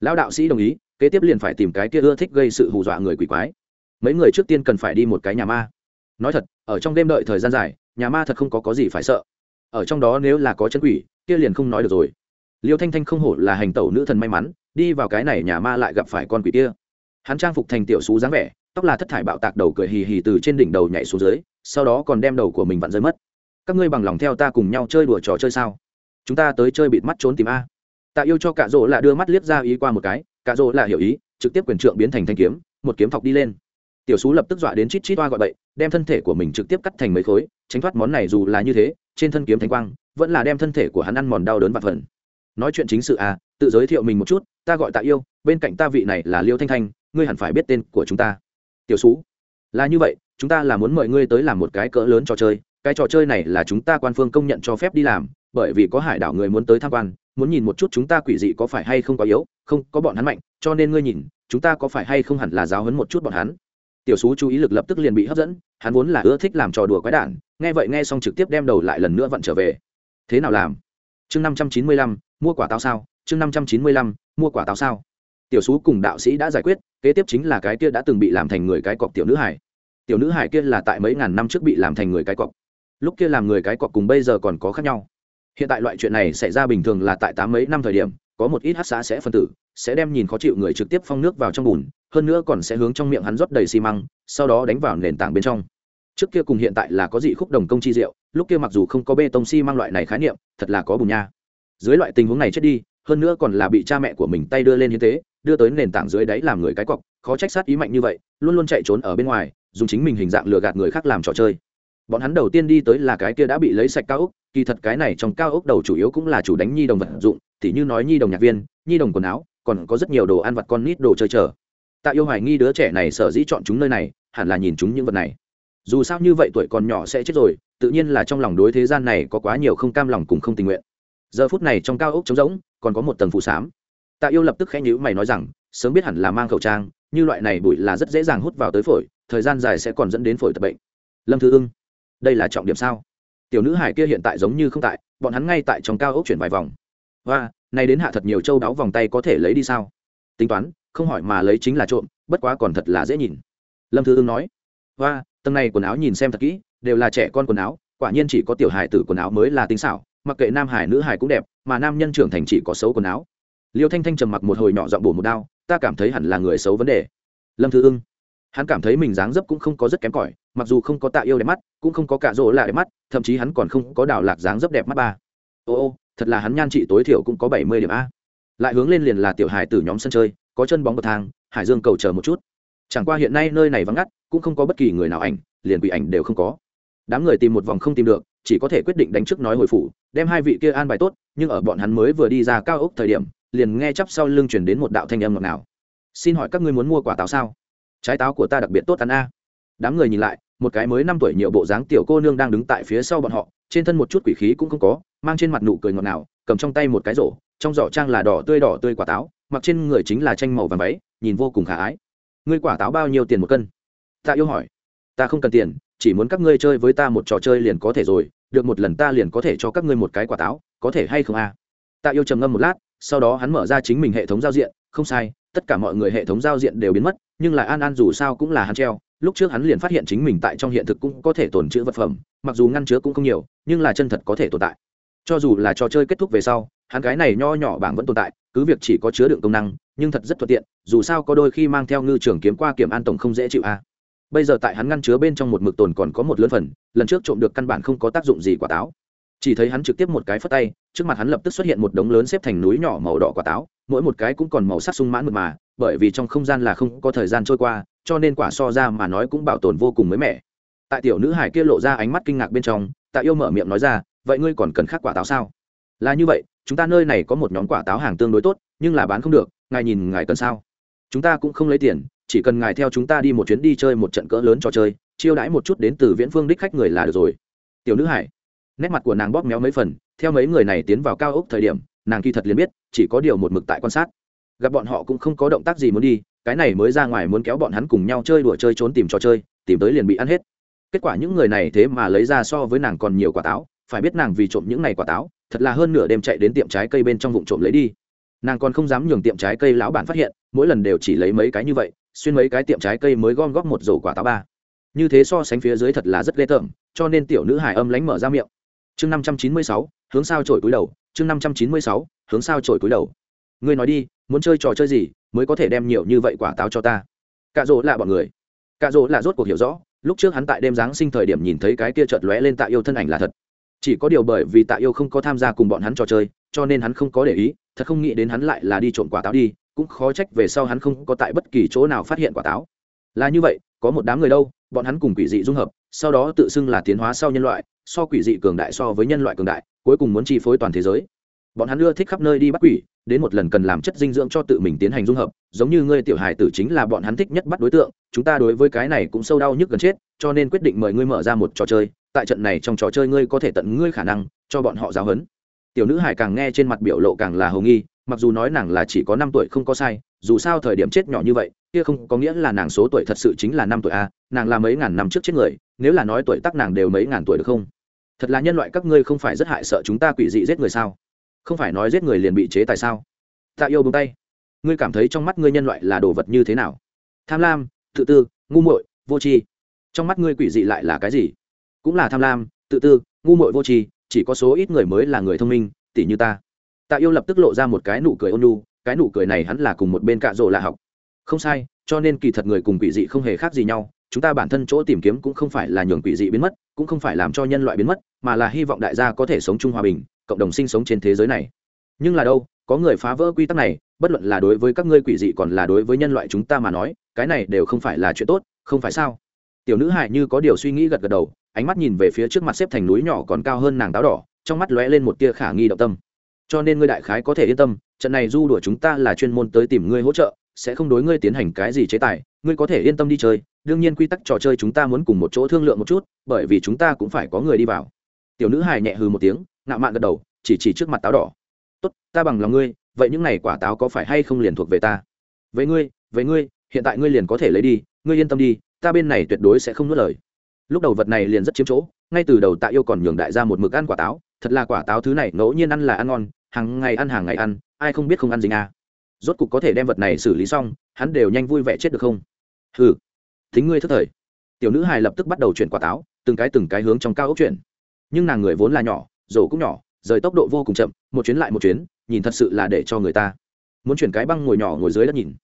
Lão đạo sĩ đồng ý, kế tiếp liền phải tìm cái kia ưa thích gây sự hù dọa người quỷ quái mấy người trước tiên cần phải đi một cái nhà ma. Nói thật, ở trong đêm đợi thời gian dài, nhà ma thật không có có gì phải sợ. Ở trong đó nếu là có chân quỷ, kia liền không nói được rồi. Liêu thanh thanh không hổ là hành tẩu nữ thần may mắn, đi vào cái này nhà ma lại gặp phải con quỷ kia. Hắn trang phục thành tiểu xú dáng vẻ, tóc là thất thải bạo tạc đầu cười hì hì từ trên đỉnh đầu nhảy xuống dưới, sau đó còn đem đầu của mình vặn rơi mất. Các ngươi bằng lòng theo ta cùng nhau chơi đùa trò chơi sao? Chúng ta tới chơi bịt mắt trốn tìm a. Tạ yêu cho cạ rỗ là đưa mắt liếc ra ý qua một cái, cạ rỗ là hiểu ý, trực tiếp quyền trượng biến thành thanh kiếm, một kiếm thọc đi lên tiểu xú lập tức dọa đến chít chít toa gọi bậy, đem thân thể của mình trực tiếp cắt thành mấy khối, tránh thoát món này dù là như thế, trên thân kiếm thanh quang, vẫn là đem thân thể của hắn ăn mòn đau đớn và phần. Nói chuyện chính sự à tự giới thiệu mình một chút, ta gọi tạ yêu, bên cạnh ta vị này là liêu thanh thanh, ngươi hẳn phải biết tên của chúng ta. Tiểu xú là như vậy, chúng ta là muốn mời ngươi tới làm một cái cỡ lớn trò chơi, cái trò chơi này là chúng ta quan phương công nhận cho phép đi làm, bởi vì có hải đảo người muốn tới tham quan, muốn nhìn một chút chúng ta quỷ dị có phải hay không có yếu, không, có bọn hắn mạnh, cho nên ngươi nhìn, chúng ta có phải hay không hẳn là giáo hấn một chút bọn hắn tiểu xú chú ý lực lập tức liền bị hấp dẫn, hắn vốn là ưa thích làm trò đùa quái đản, nghe vậy nghe xong trực tiếp đem đầu lại lần nữa vặn trở về. Thế nào làm? Chương năm trăm chín mươi lăm, mua quả táo sao? Chương năm trăm chín mươi lăm, mua quả táo sao? Tiểu xú cùng đạo sĩ đã giải quyết, kế tiếp chính là cái kia đã từng bị làm thành người cái cọc tiểu nữ hải. Tiểu nữ hải kia là tại mấy ngàn năm trước bị làm thành người cái cọc. Lúc kia làm người cái cọc cùng bây giờ còn có khác nhau. Hiện tại loại chuyện này xảy ra bình thường là tại tám mấy năm thời điểm có một ít hát xã sẽ phân tử, sẽ đem nhìn khó chịu người trực tiếp phong nước vào trong bùn, hơn nữa còn sẽ hướng trong miệng hắn rót đầy xi măng, sau đó đánh vào nền tảng bên trong. Trước kia cùng hiện tại là có dị khúc đồng công chi diệu, lúc kia mặc dù không có bê tông xi măng loại này khái niệm, thật là có bùn nha. Dưới loại tình huống này chết đi, hơn nữa còn là bị cha mẹ của mình tay đưa lên như thế, đưa tới nền tảng dưới đáy làm người cái cọc, khó trách sát ý mạnh như vậy, luôn luôn chạy trốn ở bên ngoài, dùng chính mình hình dạng lừa gạt người khác làm trò chơi bọn hắn đầu tiên đi tới là cái kia đã bị lấy sạch cao ốc, kỳ thật cái này trong cao ốc đầu chủ yếu cũng là chủ đánh nhi đồng vật dụng, thì như nói nhi đồng nhạc viên, nhi đồng quần áo, còn có rất nhiều đồ ăn vặt con nít đồ chơi chờ. Tạ yêu hoài nghi đứa trẻ này sở dĩ chọn chúng nơi này, hẳn là nhìn chúng những vật này. Dù sao như vậy tuổi còn nhỏ sẽ chết rồi, tự nhiên là trong lòng đối thế gian này có quá nhiều không cam lòng cùng không tình nguyện. Giờ phút này trong cao ốc trống rỗng, còn có một tầng phụ xám tạ yêu lập tức khẽ nhữ mày nói rằng, sớm biết hẳn là mang khẩu trang, như loại này bụi là rất dễ dàng hút vào tới phổi, thời gian dài sẽ còn dẫn đến phổi tập bệnh. Lâm thư ưng đây là trọng điểm sao? Tiểu nữ hải kia hiện tại giống như không tại, bọn hắn ngay tại trong cao ốc chuyển vài vòng. Và, này đến hạ thật nhiều châu đáo vòng tay có thể lấy đi sao? Tính toán, không hỏi mà lấy chính là trộm, bất quá còn thật là dễ nhìn. Lâm thư ưng nói. Và, tầng này quần áo nhìn xem thật kỹ, đều là trẻ con quần áo, quả nhiên chỉ có tiểu hải tử quần áo mới là tính xảo, mặc kệ nam hải nữ hải cũng đẹp, mà nam nhân trưởng thành chỉ có xấu quần áo. Liêu thanh thanh trầm mặc một hồi nhỏ dọn bổ một đao, ta cảm thấy hẳn là người xấu vấn đề. Lâm thư ưng hắn cảm thấy mình dáng dấp cũng không có rất kém cỏi, mặc dù không có tạ yêu đẹp mắt, cũng không có cả rỗ là đẹp mắt, thậm chí hắn còn không có đào lạc dáng dấp đẹp mắt ba. Ô ô, thật là hắn nhan trị tối thiểu cũng có bảy mươi điểm a. Lại hướng lên liền là tiểu hải từ nhóm sân chơi, có chân bóng bậc thang, hải dương cầu chờ một chút. Chẳng qua hiện nay nơi này vắng ngắt, cũng không có bất kỳ người nào ảnh, liền bị ảnh đều không có. Đám người tìm một vòng không tìm được, chỉ có thể quyết định đánh trước nói hồi phủ, đem hai vị kia an bài tốt, nhưng ở bọn hắn mới vừa đi ra cao ốc thời điểm, liền nghe chắp sau lưng chuyển đến một đạo thanh âm ngọt nào xin hỏi các ngươi muốn mua quả táo sao? Trái táo của ta đặc biệt tốt ăn a. Đám người nhìn lại, một cái mới năm tuổi nhiều bộ dáng tiểu cô nương đang đứng tại phía sau bọn họ, trên thân một chút quỷ khí cũng không có, mang trên mặt nụ cười ngọt ngào, cầm trong tay một cái rổ, trong giỏ trang là đỏ tươi đỏ tươi quả táo, mặc trên người chính là tranh màu vàng váy, nhìn vô cùng khả ái. Ngươi quả táo bao nhiêu tiền một cân? Ta yêu hỏi. Ta không cần tiền, chỉ muốn các ngươi chơi với ta một trò chơi liền có thể rồi, được một lần ta liền có thể cho các ngươi một cái quả táo, có thể hay không a? À? tạ yêu trầm ngâm một lát, sau đó hắn mở ra chính mình hệ thống giao diện, không sai, tất cả mọi người hệ thống giao diện đều biến mất nhưng là an an dù sao cũng là hắn treo, lúc trước hắn liền phát hiện chính mình tại trong hiện thực cũng có thể tồn chữ vật phẩm, mặc dù ngăn chứa cũng không nhiều, nhưng là chân thật có thể tồn tại. Cho dù là trò chơi kết thúc về sau, hắn cái này nho nhỏ bảng vẫn tồn tại, cứ việc chỉ có chứa đựng công năng, nhưng thật rất thuận tiện, dù sao có đôi khi mang theo ngư trường kiếm qua kiểm an tổng không dễ chịu a. Bây giờ tại hắn ngăn chứa bên trong một mực tồn còn có một lớn phần, lần trước trộm được căn bản không có tác dụng gì quả táo. Chỉ thấy hắn trực tiếp một cái phất tay, trước mặt hắn lập tức xuất hiện một đống lớn xếp thành núi nhỏ màu đỏ quả táo, mỗi một cái cũng còn màu sắc sung mãn mượt mà bởi vì trong không gian là không có thời gian trôi qua, cho nên quả so ra mà nói cũng bảo tồn vô cùng mới mẻ. Tại tiểu nữ hải kia lộ ra ánh mắt kinh ngạc bên trong, tạ yêu mở miệng nói ra, vậy ngươi còn cần khác quả táo sao? Là như vậy, chúng ta nơi này có một nhóm quả táo hàng tương đối tốt, nhưng là bán không được, ngài nhìn ngài cần sao? Chúng ta cũng không lấy tiền, chỉ cần ngài theo chúng ta đi một chuyến đi chơi một trận cỡ lớn trò chơi, chiêu đãi một chút đến từ viễn phương đích khách người là được rồi. Tiểu nữ hải, nét mặt của nàng bóp méo mấy phần, theo mấy người này tiến vào cao ốc thời điểm, nàng kỳ thật liền biết, chỉ có điều một mực tại quan sát gặp bọn họ cũng không có động tác gì muốn đi, cái này mới ra ngoài muốn kéo bọn hắn cùng nhau chơi đùa chơi trốn tìm trò chơi, tìm tới liền bị ăn hết. Kết quả những người này thế mà lấy ra so với nàng còn nhiều quả táo, phải biết nàng vì trộm những này quả táo, thật là hơn nửa đêm chạy đến tiệm trái cây bên trong vụ trộm lấy đi. Nàng còn không dám nhường tiệm trái cây lão bản phát hiện, mỗi lần đều chỉ lấy mấy cái như vậy, xuyên mấy cái tiệm trái cây mới gom góp một rổ quả táo ba. Như thế so sánh phía dưới thật là rất ghê tởm, cho nên tiểu nữ hải âm lánh mở ra miệng. Chương năm trăm chín mươi sáu, hướng sao trổi cúi đầu, chương năm trăm chín mươi sáu, hướng sao trổi cúi đầu. Ngươi nói đi muốn chơi trò chơi gì mới có thể đem nhiều như vậy quả táo cho ta cạ rỗ là bọn người cạ rỗ là rốt cuộc hiểu rõ lúc trước hắn tại đêm giáng sinh thời điểm nhìn thấy cái kia chợt lóe lên tạ yêu thân ảnh là thật chỉ có điều bởi vì tạ yêu không có tham gia cùng bọn hắn trò chơi cho nên hắn không có để ý thật không nghĩ đến hắn lại là đi trộm quả táo đi cũng khó trách về sau hắn không có tại bất kỳ chỗ nào phát hiện quả táo là như vậy có một đám người đâu bọn hắn cùng quỷ dị dung hợp sau đó tự xưng là tiến hóa sau nhân loại so quỷ dị cường đại so với nhân loại cường đại cuối cùng muốn chi phối toàn thế giới bọn hắn ưa thích khắp nơi đi bắt quỷ đến một lần cần làm chất dinh dưỡng cho tự mình tiến hành dung hợp, giống như ngươi tiểu hài tử chính là bọn hắn thích nhất bắt đối tượng, chúng ta đối với cái này cũng sâu đau nhức gần chết, cho nên quyết định mời ngươi mở ra một trò chơi, tại trận này trong trò chơi ngươi có thể tận ngươi khả năng, cho bọn họ giáo hấn tiểu nữ hải càng nghe trên mặt biểu lộ càng là hầu nghi, mặc dù nói nàng là chỉ có năm tuổi không có sai, dù sao thời điểm chết nhỏ như vậy, kia không có nghĩa là nàng số tuổi thật sự chính là năm tuổi a, nàng là mấy ngàn năm trước chết người, nếu là nói tuổi tác nàng đều mấy ngàn tuổi được không? Thật là nhân loại các ngươi không phải rất hại sợ chúng ta quỷ dị giết người sao? Không phải nói giết người liền bị chế tại sao? Tạ yêu bông tay. Ngươi cảm thấy trong mắt ngươi nhân loại là đồ vật như thế nào? Tham lam, tự tư, ngu muội, vô tri. Trong mắt ngươi quỷ dị lại là cái gì? Cũng là tham lam, tự tư, ngu muội, vô tri, chỉ có số ít người mới là người thông minh tỷ như ta. Tạ yêu lập tức lộ ra một cái nụ cười ôn cái nụ cười này hắn là cùng một bên cạ rộ là học. Không sai, cho nên kỳ thật người cùng quỷ dị không hề khác gì nhau, chúng ta bản thân chỗ tìm kiếm cũng không phải là nhường quỷ dị biến mất, cũng không phải làm cho nhân loại biến mất, mà là hy vọng đại gia có thể sống chung hòa bình cộng đồng sinh sống trên thế giới này. Nhưng là đâu, có người phá vỡ quy tắc này, bất luận là đối với các ngươi quỷ dị còn là đối với nhân loại chúng ta mà nói, cái này đều không phải là chuyện tốt, không phải sao? Tiểu nữ hại như có điều suy nghĩ gật gật đầu, ánh mắt nhìn về phía trước mặt xếp thành núi nhỏ còn cao hơn nàng táo đỏ, trong mắt lóe lên một tia khả nghi động tâm. Cho nên ngươi đại khái có thể yên tâm, trận này du đuổi chúng ta là chuyên môn tới tìm ngươi hỗ trợ, sẽ không đối ngươi tiến hành cái gì chế tài, ngươi có thể yên tâm đi chơi, đương nhiên quy tắc trò chơi chúng ta muốn cùng một chỗ thương lượng một chút, bởi vì chúng ta cũng phải có người đi vào. Tiểu nữ hài nhẹ hừ một tiếng ngạo mạn gật đầu, chỉ chỉ trước mặt táo đỏ. Tốt, ta bằng lòng ngươi, vậy những này quả táo có phải hay không liền thuộc về ta? Với ngươi với ngươi, hiện tại ngươi liền có thể lấy đi, ngươi yên tâm đi, ta bên này tuyệt đối sẽ không nuốt lời. Lúc đầu vật này liền rất chiếm chỗ, ngay từ đầu tạ yêu còn nhường đại ra một mực ăn quả táo, thật là quả táo thứ này ngẫu nhiên ăn là ăn ngon, hàng ngày ăn hàng ngày ăn, ai không biết không ăn gì à. Rốt cục có thể đem vật này xử lý xong, hắn đều nhanh vui vẻ chết được không? Ừ thính ngươi thất thời. Tiểu nữ hài lập tức bắt đầu chuyển quả táo, từng cái từng cái hướng trong cao ốc chuyển. Nhưng nàng người vốn là nhỏ rổ cũng nhỏ, rời tốc độ vô cùng chậm, một chuyến lại một chuyến, nhìn thật sự là để cho người ta muốn chuyển cái băng ngồi nhỏ ngồi dưới đất nhìn.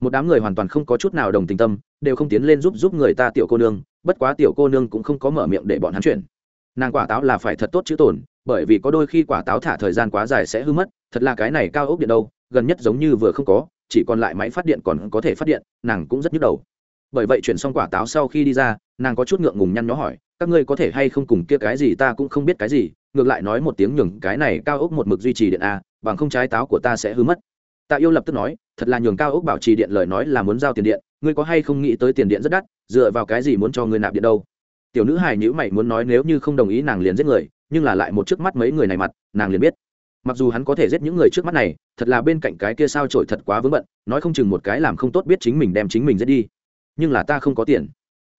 Một đám người hoàn toàn không có chút nào đồng tình tâm, đều không tiến lên giúp giúp người ta tiểu cô nương, bất quá tiểu cô nương cũng không có mở miệng để bọn hắn chuyển. Nàng quả táo là phải thật tốt chữ tổn bởi vì có đôi khi quả táo thả thời gian quá dài sẽ hư mất, thật là cái này cao ốc điện đâu, gần nhất giống như vừa không có, chỉ còn lại máy phát điện còn có thể phát điện, nàng cũng rất nhức đầu. Bởi vậy chuyển xong quả táo sau khi đi ra, nàng có chút ngượng ngùng nhăn nhó hỏi, các ngươi có thể hay không cùng kia cái gì ta cũng không biết cái gì ngược lại nói một tiếng nhường cái này cao ốc một mực duy trì điện a, bằng không trái táo của ta sẽ hư mất. Tạ yêu lập tức nói, thật là nhường cao ốc bảo trì điện lời nói là muốn giao tiền điện, ngươi có hay không nghĩ tới tiền điện rất đắt, dựa vào cái gì muốn cho ngươi nạp điện đâu? Tiểu nữ hài nhữ mày muốn nói nếu như không đồng ý nàng liền giết người, nhưng là lại một trước mắt mấy người này mặt, nàng liền biết. Mặc dù hắn có thể giết những người trước mắt này, thật là bên cạnh cái kia sao trổi thật quá vướng bận, nói không chừng một cái làm không tốt biết chính mình đem chính mình giết đi. Nhưng là ta không có tiền.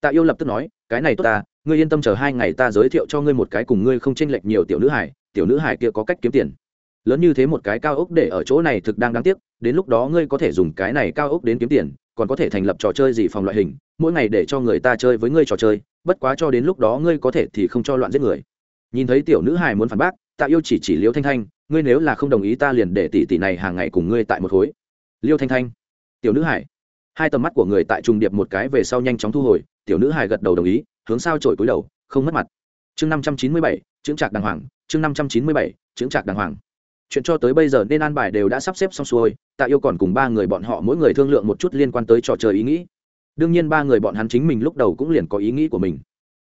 Tạ yêu lập tức nói, cái này tốt ta ngươi yên tâm chờ hai ngày ta giới thiệu cho ngươi một cái cùng ngươi không chênh lệch nhiều tiểu nữ hải tiểu nữ hải kia có cách kiếm tiền. Lớn như thế một cái cao ốc để ở chỗ này thực đang đáng tiếc, đến lúc đó ngươi có thể dùng cái này cao ốc đến kiếm tiền, còn có thể thành lập trò chơi gì phòng loại hình, mỗi ngày để cho người ta chơi với ngươi trò chơi, bất quá cho đến lúc đó ngươi có thể thì không cho loạn giết người. Nhìn thấy tiểu nữ hài muốn phản bác, tạ yêu chỉ chỉ liêu thanh thanh, ngươi nếu là không đồng ý ta liền để tỷ tỷ này hàng ngày cùng ngươi tại một khối. Liêu thanh thanh, tiểu nữ hải hai tầm mắt của người tại trùng điệp một cái về sau nhanh chóng thu hồi, tiểu nữ hải gật đầu đồng ý hướng sao trổi cúi đầu, không mất mặt. Chương năm trăm chín mươi bảy, chững trạc đàng hoàng, chương năm trăm chín mươi bảy, chững trạc đàng hoàng. Chuyện cho tới bây giờ nên an bài đều đã sắp xếp xong xuôi, tạ yêu còn cùng ba người bọn họ mỗi người thương lượng một chút liên quan tới trò chơi ý nghĩ. Đương nhiên ba người bọn hắn chính mình lúc đầu cũng liền có ý nghĩ của mình.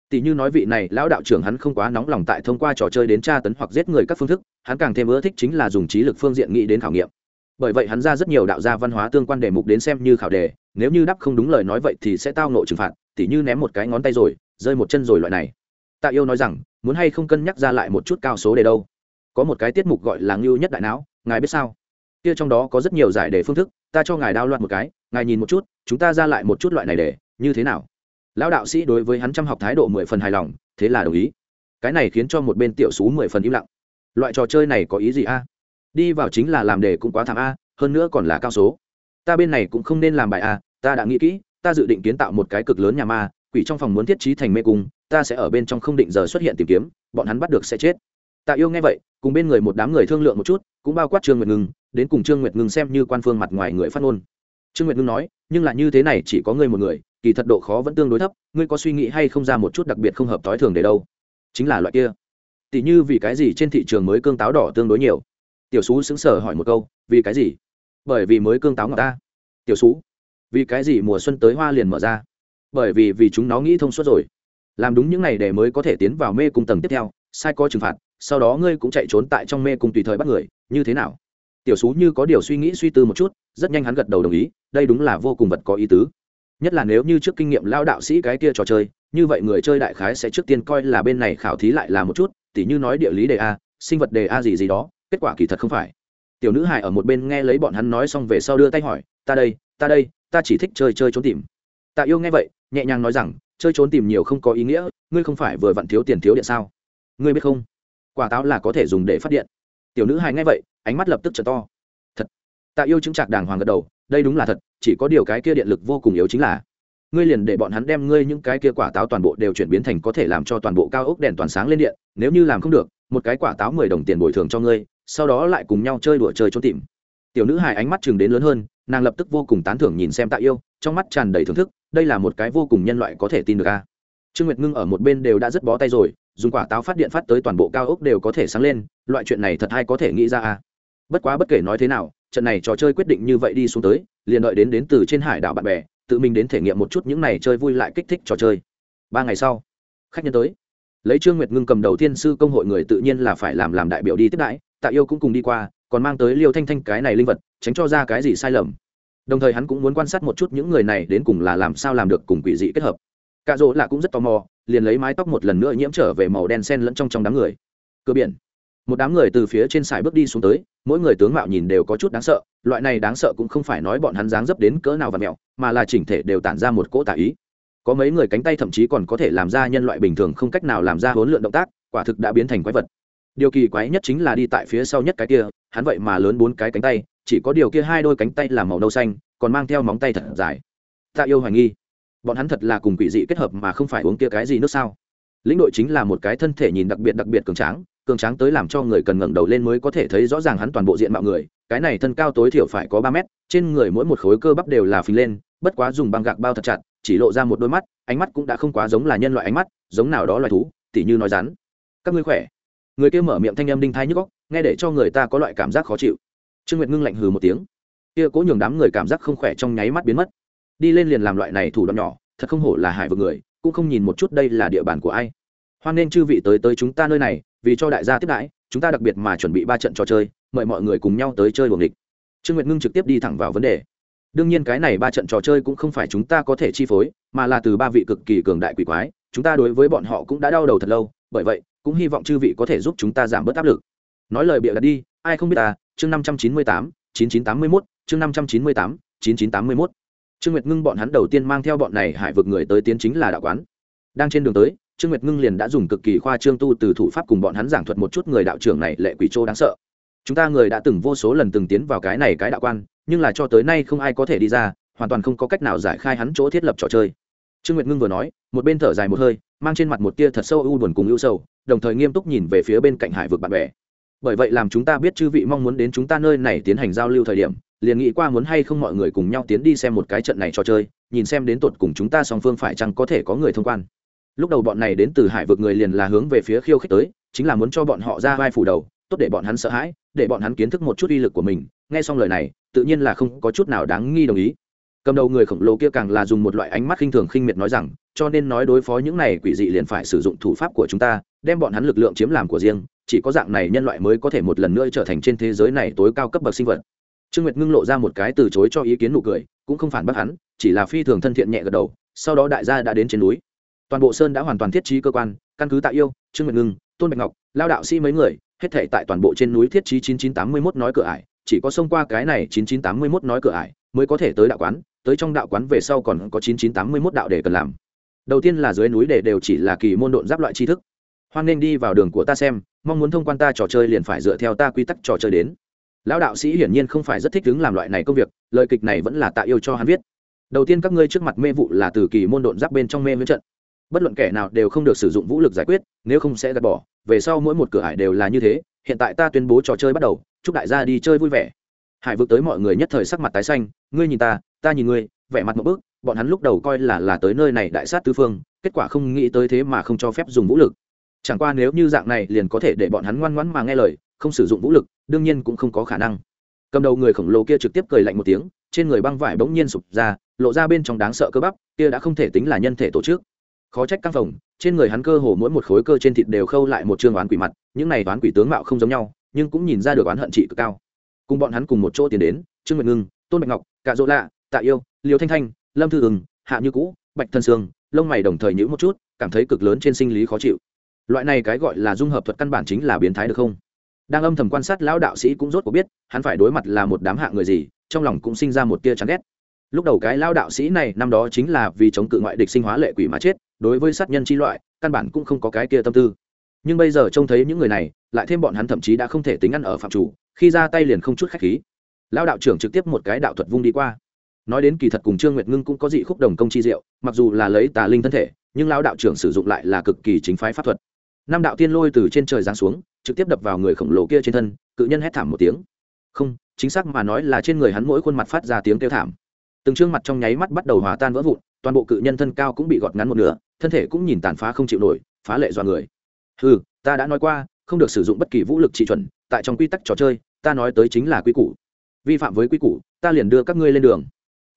Tỷ như nói vị này, lão đạo trưởng hắn không quá nóng lòng tại thông qua trò chơi đến tra tấn hoặc giết người các phương thức, hắn càng thêm ưa thích chính là dùng trí lực phương diện nghĩ đến khảo nghiệm. Bởi vậy hắn ra rất nhiều đạo gia văn hóa tương quan đề mục đến xem như khảo đề, nếu như đáp không đúng lời nói vậy thì sẽ tao nộ trừng phạt tỷ như ném một cái ngón tay rồi rơi một chân rồi loại này. Tạ yêu nói rằng, muốn hay không cân nhắc ra lại một chút cao số đề đâu? Có một cái tiết mục gọi là ngưu nhất đại não, ngài biết sao? Kia trong đó có rất nhiều giải đề phương thức, ta cho ngài đao loạn một cái, ngài nhìn một chút, chúng ta ra lại một chút loại này để, như thế nào? Lão đạo sĩ đối với hắn chăm học thái độ mười phần hài lòng, thế là đồng ý. Cái này khiến cho một bên tiểu xú mười phần im lặng. Loại trò chơi này có ý gì a? Đi vào chính là làm đề cũng quá thảm a, hơn nữa còn là cao số. Ta bên này cũng không nên làm bài a, ta đã nghĩ kỹ, ta dự định kiến tạo một cái cực lớn nhà ma quỷ trong phòng muốn thiết trí thành mê cung, ta sẽ ở bên trong không định giờ xuất hiện tìm kiếm, bọn hắn bắt được sẽ chết. Tạ yêu nghe vậy, cùng bên người một đám người thương lượng một chút, cũng bao quát trương nguyệt ngưng, đến cùng trương nguyệt ngưng xem như quan phương mặt ngoài người phát ngôn. Trương nguyệt ngưng nói, nhưng là như thế này chỉ có ngươi một người, kỳ thật độ khó vẫn tương đối thấp, ngươi có suy nghĩ hay không ra một chút đặc biệt không hợp tối thường để đâu? Chính là loại kia. Tỷ như vì cái gì trên thị trường mới cương táo đỏ tương đối nhiều? Tiểu sú xứng sở hỏi một câu, vì cái gì? Bởi vì mới cương táo ngọt ta. Tiểu sú, vì cái gì mùa xuân tới hoa liền mở ra? Bởi vì vì chúng nó nghĩ thông suốt rồi. Làm đúng những này để mới có thể tiến vào mê cung tầng tiếp theo, sai có trừng phạt, sau đó ngươi cũng chạy trốn tại trong mê cung tùy thời bắt người, như thế nào? Tiểu xú như có điều suy nghĩ suy tư một chút, rất nhanh hắn gật đầu đồng ý, đây đúng là vô cùng vật có ý tứ. Nhất là nếu như trước kinh nghiệm lao đạo sĩ cái kia trò chơi, như vậy người chơi đại khái sẽ trước tiên coi là bên này khảo thí lại là một chút, tỉ như nói địa lý đề a, sinh vật đề a gì gì đó, kết quả kỳ thật không phải. Tiểu nữ hải ở một bên nghe lấy bọn hắn nói xong về sau đưa tay hỏi, ta đây ta đây, ta chỉ thích chơi chơi trốn tìm tạ yêu nghe vậy, nhẹ nhàng nói rằng, chơi trốn tìm nhiều không có ý nghĩa, ngươi không phải vừa vặn thiếu tiền thiếu điện sao? Ngươi biết không? Quả táo là có thể dùng để phát điện. Tiểu nữ hài nghe vậy, ánh mắt lập tức trở to. Thật. Tạ yêu chứng trạc đàng hoàng gật đầu, đây đúng là thật, chỉ có điều cái kia điện lực vô cùng yếu chính là, ngươi liền để bọn hắn đem ngươi những cái kia quả táo toàn bộ đều chuyển biến thành có thể làm cho toàn bộ cao ốc đèn toàn sáng lên điện, nếu như làm không được, một cái quả táo mười đồng tiền bồi thường cho ngươi, sau đó lại cùng nhau chơi đùa chơi trốn tìm. Tiểu nữ hài ánh mắt chừng đến lớn hơn, nàng lập tức vô cùng tán thưởng nhìn xem tạ yêu, trong mắt tràn đầy thưởng thức đây là một cái vô cùng nhân loại có thể tin được a. Trương nguyệt ngưng ở một bên đều đã rất bó tay rồi, dùng quả táo phát điện phát tới toàn bộ cao ốc đều có thể sáng lên, loại chuyện này thật hay có thể nghĩ ra a. Bất quá bất kể nói thế nào, trận này trò chơi quyết định như vậy đi xuống tới, liền đợi đến đến từ trên hải đảo bạn bè, tự mình đến thể nghiệm một chút những này chơi vui lại kích thích trò chơi. Ba ngày sau, khách nhân tới. Lấy trương nguyệt ngưng cầm đầu thiên sư công hội người tự nhiên là phải làm làm đại biểu đi tiếp đãi, tạ yêu cũng cùng đi qua, còn mang tới liêu thanh thanh cái này linh vật, tránh cho ra cái gì sai lầm đồng thời hắn cũng muốn quan sát một chút những người này đến cùng là làm sao làm được cùng quỷ dị kết hợp. Cạ rỗ là cũng rất tò mò, liền lấy mái tóc một lần nữa nhiễm trở về màu đen sen lẫn trong trong đám người. Cửa biển. Một đám người từ phía trên sải bước đi xuống tới, mỗi người tướng mạo nhìn đều có chút đáng sợ, loại này đáng sợ cũng không phải nói bọn hắn dáng dấp đến cỡ nào và mẹo, mà là chỉnh thể đều tản ra một cỗ tả ý. Có mấy người cánh tay thậm chí còn có thể làm ra nhân loại bình thường không cách nào làm ra hỗn lượn động tác, quả thực đã biến thành quái vật điều kỳ quái nhất chính là đi tại phía sau nhất cái kia, hắn vậy mà lớn bốn cái cánh tay, chỉ có điều kia hai đôi cánh tay là màu nâu xanh, còn mang theo móng tay thật dài. Tạ yêu hoài nghi, bọn hắn thật là cùng quỷ dị kết hợp mà không phải uống kia cái gì nước sao? Lĩnh đội chính là một cái thân thể nhìn đặc biệt đặc biệt cường tráng cường tráng tới làm cho người cần ngẩng đầu lên mới có thể thấy rõ ràng hắn toàn bộ diện mạo người, cái này thân cao tối thiểu phải có ba mét, trên người mỗi một khối cơ bắp đều là phình lên, bất quá dùng băng gạc bao thật chặt, chỉ lộ ra một đôi mắt, ánh mắt cũng đã không quá giống là nhân loại ánh mắt, giống nào đó loài thú, tỉ như nói rắn. Các ngươi khỏe? Người kia mở miệng thanh âm đinh thai nhức góc nghe để cho người ta có loại cảm giác khó chịu. Trương nguyệt ngưng lạnh hừ một tiếng. Kia cố nhường đám người cảm giác không khỏe trong nháy mắt biến mất. Đi lên liền làm loại này thủ đoạn nhỏ, thật không hổ là hải vực người, cũng không nhìn một chút đây là địa bàn của ai. Hoan nên chư vị tới tới chúng ta nơi này, vì cho đại gia tiếp đãi, chúng ta đặc biệt mà chuẩn bị ba trận trò chơi, mời mọi người cùng nhau tới chơi buồng địch trương nguyệt ngưng trực tiếp đi thẳng vào vấn đề. Đương nhiên cái này ba trận trò chơi cũng không phải chúng ta có thể chi phối, mà là từ ba vị cực kỳ cường đại quỷ quái, chúng ta đối với bọn họ cũng đã đau đầu thật lâu bởi vậy, cũng hy vọng chư vị có thể giúp chúng ta giảm bớt áp lực. Nói lời bịa đặt đi, ai không biết ta? Chương năm trăm chín mươi tám, chín chín tám mươi mốt, chương năm trăm chín mươi tám, chín chín tám mươi mốt. Trương nguyệt ngưng bọn hắn đầu tiên mang theo bọn này hải vực người tới tiến chính là đạo quán. Đang trên đường tới, trương nguyệt ngưng liền đã dùng cực kỳ khoa trương tu từ thủ pháp cùng bọn hắn giảng thuật một chút người đạo trưởng này lệ quỷ trô đáng sợ. Chúng ta người đã từng vô số lần từng tiến vào cái này cái đạo quan, nhưng là cho tới nay không ai có thể đi ra, hoàn toàn không có cách nào giải khai hắn chỗ thiết lập trò chơi. Trương nguyệt ngưng vừa nói, một bên thở dài một hơi mang trên mặt một tia thật sâu u buồn cùng ưu sầu, đồng thời nghiêm túc nhìn về phía bên cạnh hải vực bạn bè. Bởi vậy làm chúng ta biết chư vị mong muốn đến chúng ta nơi này tiến hành giao lưu thời điểm, liền nghĩ qua muốn hay không mọi người cùng nhau tiến đi xem một cái trận này trò chơi, nhìn xem đến tột cùng chúng ta song phương phải chăng có thể có người thông quan. Lúc đầu bọn này đến từ hải vực người liền là hướng về phía khiêu khích tới, chính là muốn cho bọn họ ra vai phủ đầu, tốt để bọn hắn sợ hãi, để bọn hắn kiến thức một chút uy lực của mình. Nghe xong lời này, tự nhiên là không có chút nào đáng nghi đồng ý cầm đầu người khổng lồ kia càng là dùng một loại ánh mắt khinh thường khinh miệt nói rằng, cho nên nói đối phó những này quỷ dị liền phải sử dụng thủ pháp của chúng ta, đem bọn hắn lực lượng chiếm làm của riêng, chỉ có dạng này nhân loại mới có thể một lần nữa trở thành trên thế giới này tối cao cấp bậc sinh vật. Trương nguyệt ngưng lộ ra một cái từ chối cho ý kiến nụ cười, cũng không phản bác hắn, chỉ là phi thường thân thiện nhẹ gật đầu, sau đó đại gia đã đến trên núi. Toàn bộ sơn đã hoàn toàn thiết trí cơ quan, căn cứ tạ yêu, trương nguyệt ngưng, tôn bạch ngọc, lao đạo sĩ mấy người, hết thể tại toàn bộ trên núi thiết trí chín chín tám mươi mốt nói cửa ải, chỉ có xông qua cái này chín chín tám mươi mốt nói cửa ải, mới có thể tới đạo quán tới trong đạo quán về sau còn có chín chín tám mươi mốt đạo để cần làm. Đầu tiên là dưới núi để đều chỉ là kỳ môn độn giáp loại tri thức. Hoan nên đi vào đường của ta xem, mong muốn thông quan ta trò chơi liền phải dựa theo ta quy tắc trò chơi đến. Lão đạo sĩ hiển nhiên không phải rất thích đứng làm loại này công việc, lời kịch này vẫn là tạ yêu cho hắn viết. Đầu tiên các ngươi trước mặt mê vụ là từ kỳ môn độn giáp bên trong mê với trận. Bất luận kẻ nào đều không được sử dụng vũ lực giải quyết, nếu không sẽ gạt bỏ. Về sau mỗi một cửa ải đều là như thế, hiện tại ta tuyên bố trò chơi bắt đầu, chúc đại gia đi chơi vui vẻ. Hải vực tới mọi người nhất thời sắc mặt tái xanh, ngươi nhìn ta ta nhìn ngươi, vẻ mặt một bước bọn hắn lúc đầu coi là là tới nơi này đại sát tứ phương, kết quả không nghĩ tới thế mà không cho phép dùng vũ lực. Chẳng qua nếu như dạng này liền có thể để bọn hắn ngoan ngoãn mà nghe lời, không sử dụng vũ lực, đương nhiên cũng không có khả năng. Cầm đầu người khổng lồ kia trực tiếp cười lạnh một tiếng, trên người băng vải bỗng nhiên sụp ra, lộ ra bên trong đáng sợ cơ bắp, kia đã không thể tính là nhân thể tổ chức. Khó trách căng phòng, trên người hắn cơ hồ mỗi một khối cơ trên thịt đều khâu lại một chương oán quỷ mặt, những này oán quỷ tướng mạo không giống nhau, nhưng cũng nhìn ra được oán hận trị cực cao. Cùng bọn hắn cùng một chỗ tiến đến, trương nguyệt ngưng, tôn bạch ngọc, cạ dỗ lạ tạ yêu liều thanh thanh, lâm thư ừng hạ như cũ, bạch thân sương, lông mày đồng thời nhữ một chút, cảm thấy cực lớn trên sinh lý khó chịu. Loại này cái gọi là dung hợp thuật căn bản chính là biến thái được không? Đang âm thầm quan sát lão đạo sĩ cũng rốt cuộc biết, hắn phải đối mặt là một đám hạ người gì, trong lòng cũng sinh ra một tia chán ghét. Lúc đầu cái lao đạo sĩ này năm đó chính là vì chống cự ngoại địch sinh hóa lệ quỷ mà chết, đối với sát nhân chi loại, căn bản cũng không có cái kia tâm tư. Nhưng bây giờ trông thấy những người này, lại thêm bọn hắn thậm chí đã không thể tính ăn ở phạm chủ, khi ra tay liền không chút khách khí. Lao đạo trưởng trực tiếp một cái đạo thuật vung đi qua nói đến kỳ thật cùng trương nguyệt ngưng cũng có dị khúc đồng công chi diệu, mặc dù là lấy tà linh thân thể, nhưng lao đạo trưởng sử dụng lại là cực kỳ chính phái pháp thuật. Năm đạo tiên lôi từ trên trời giáng xuống, trực tiếp đập vào người khổng lồ kia trên thân, cự nhân hét thảm một tiếng. Không, chính xác mà nói là trên người hắn mỗi khuôn mặt phát ra tiếng kêu thảm. Từng trương mặt trong nháy mắt bắt đầu hòa tan vỡ vụn, toàn bộ cự nhân thân cao cũng bị gọt ngắn một nửa, thân thể cũng nhìn tàn phá không chịu nổi, phá lệ do người. Ừ ta đã nói qua, không được sử dụng bất kỳ vũ lực trị chuẩn, tại trong quy tắc trò chơi, ta nói tới chính là quy củ. Vi phạm với quy củ, ta liền đưa các ngươi lên đường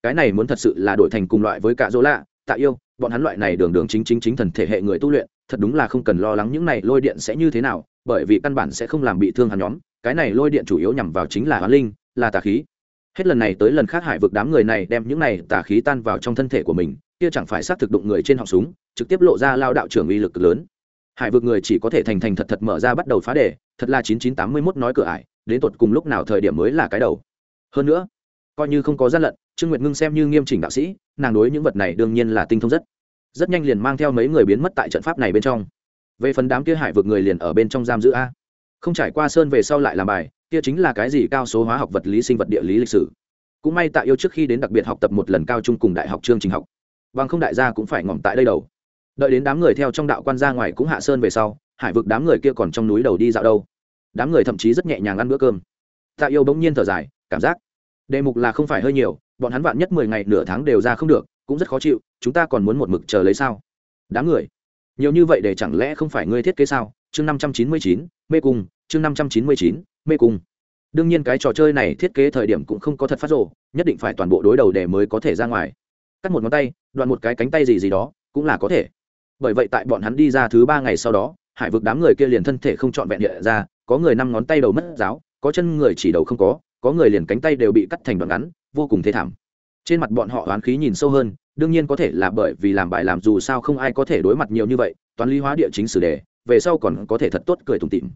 cái này muốn thật sự là đổi thành cùng loại với cả dỗ lạ, tạ yêu, bọn hắn loại này đường đường chính chính chính thần thể hệ người tu luyện, thật đúng là không cần lo lắng những này lôi điện sẽ như thế nào, bởi vì căn bản sẽ không làm bị thương hắn nhóm, cái này lôi điện chủ yếu nhằm vào chính là hoán linh, là tà khí. Hết lần này tới lần khác hải vực đám người này đem những này tà khí tan vào trong thân thể của mình, kia chẳng phải xác thực đụng người trên họng súng, trực tiếp lộ ra lao đạo trưởng uy lực lớn. Hải vực người chỉ có thể thành thành thật thật mở ra bắt đầu phá đề, thật là chín chín tám mươi mốt nói cửa ải, đến tột cùng lúc nào thời điểm mới là cái đầu. Hơn nữa, coi như không có gian lận trương nguyệt ngưng xem như nghiêm chỉnh đạo sĩ, nàng đối những vật này đương nhiên là tinh thông rất. Rất nhanh liền mang theo mấy người biến mất tại trận pháp này bên trong. Về phần đám kia hải vực người liền ở bên trong giam giữ a. Không trải qua sơn về sau lại làm bài, kia chính là cái gì cao số hóa học vật lý sinh vật địa lý lịch sử. Cũng may tạ yêu trước khi đến đặc biệt học tập một lần cao trung cùng đại học chương trình học. Bằng không đại gia cũng phải ngỏm tại đây đầu. Đợi đến đám người theo trong đạo quan ra ngoài cũng hạ sơn về sau, hải vực đám người kia còn trong núi đầu đi dạo đâu. Đám người thậm chí rất nhẹ nhàng ăn bữa cơm. Tạ yêu bỗng nhiên thở dài, cảm giác đề mục là không phải hơi nhiều bọn hắn vạn nhất mười ngày nửa tháng đều ra không được, cũng rất khó chịu, chúng ta còn muốn một mực chờ lấy sao? Đám người, nhiều như vậy để chẳng lẽ không phải ngươi thiết kế sao? Chương năm trăm chín mươi chín, mê cung, chương năm trăm chín mươi chín, mê cung. Đương nhiên cái trò chơi này thiết kế thời điểm cũng không có thật phát rộ nhất định phải toàn bộ đối đầu để mới có thể ra ngoài. Cắt một ngón tay, đoạn một cái cánh tay gì gì đó, cũng là có thể. Bởi vậy tại bọn hắn đi ra thứ ba ngày sau đó, hải vực đám người kia liền thân thể không trọn vẹn hiện ra, có người năm ngón tay đầu mất giáo, có chân người chỉ đầu không có có người liền cánh tay đều bị cắt thành đoạn ngắn vô cùng thê thảm. Trên mặt bọn họ oán khí nhìn sâu hơn, đương nhiên có thể là bởi vì làm bài làm dù sao không ai có thể đối mặt nhiều như vậy, toán lý hóa địa chính sử đề, về sau còn có thể thật tốt cười tủm tỉm.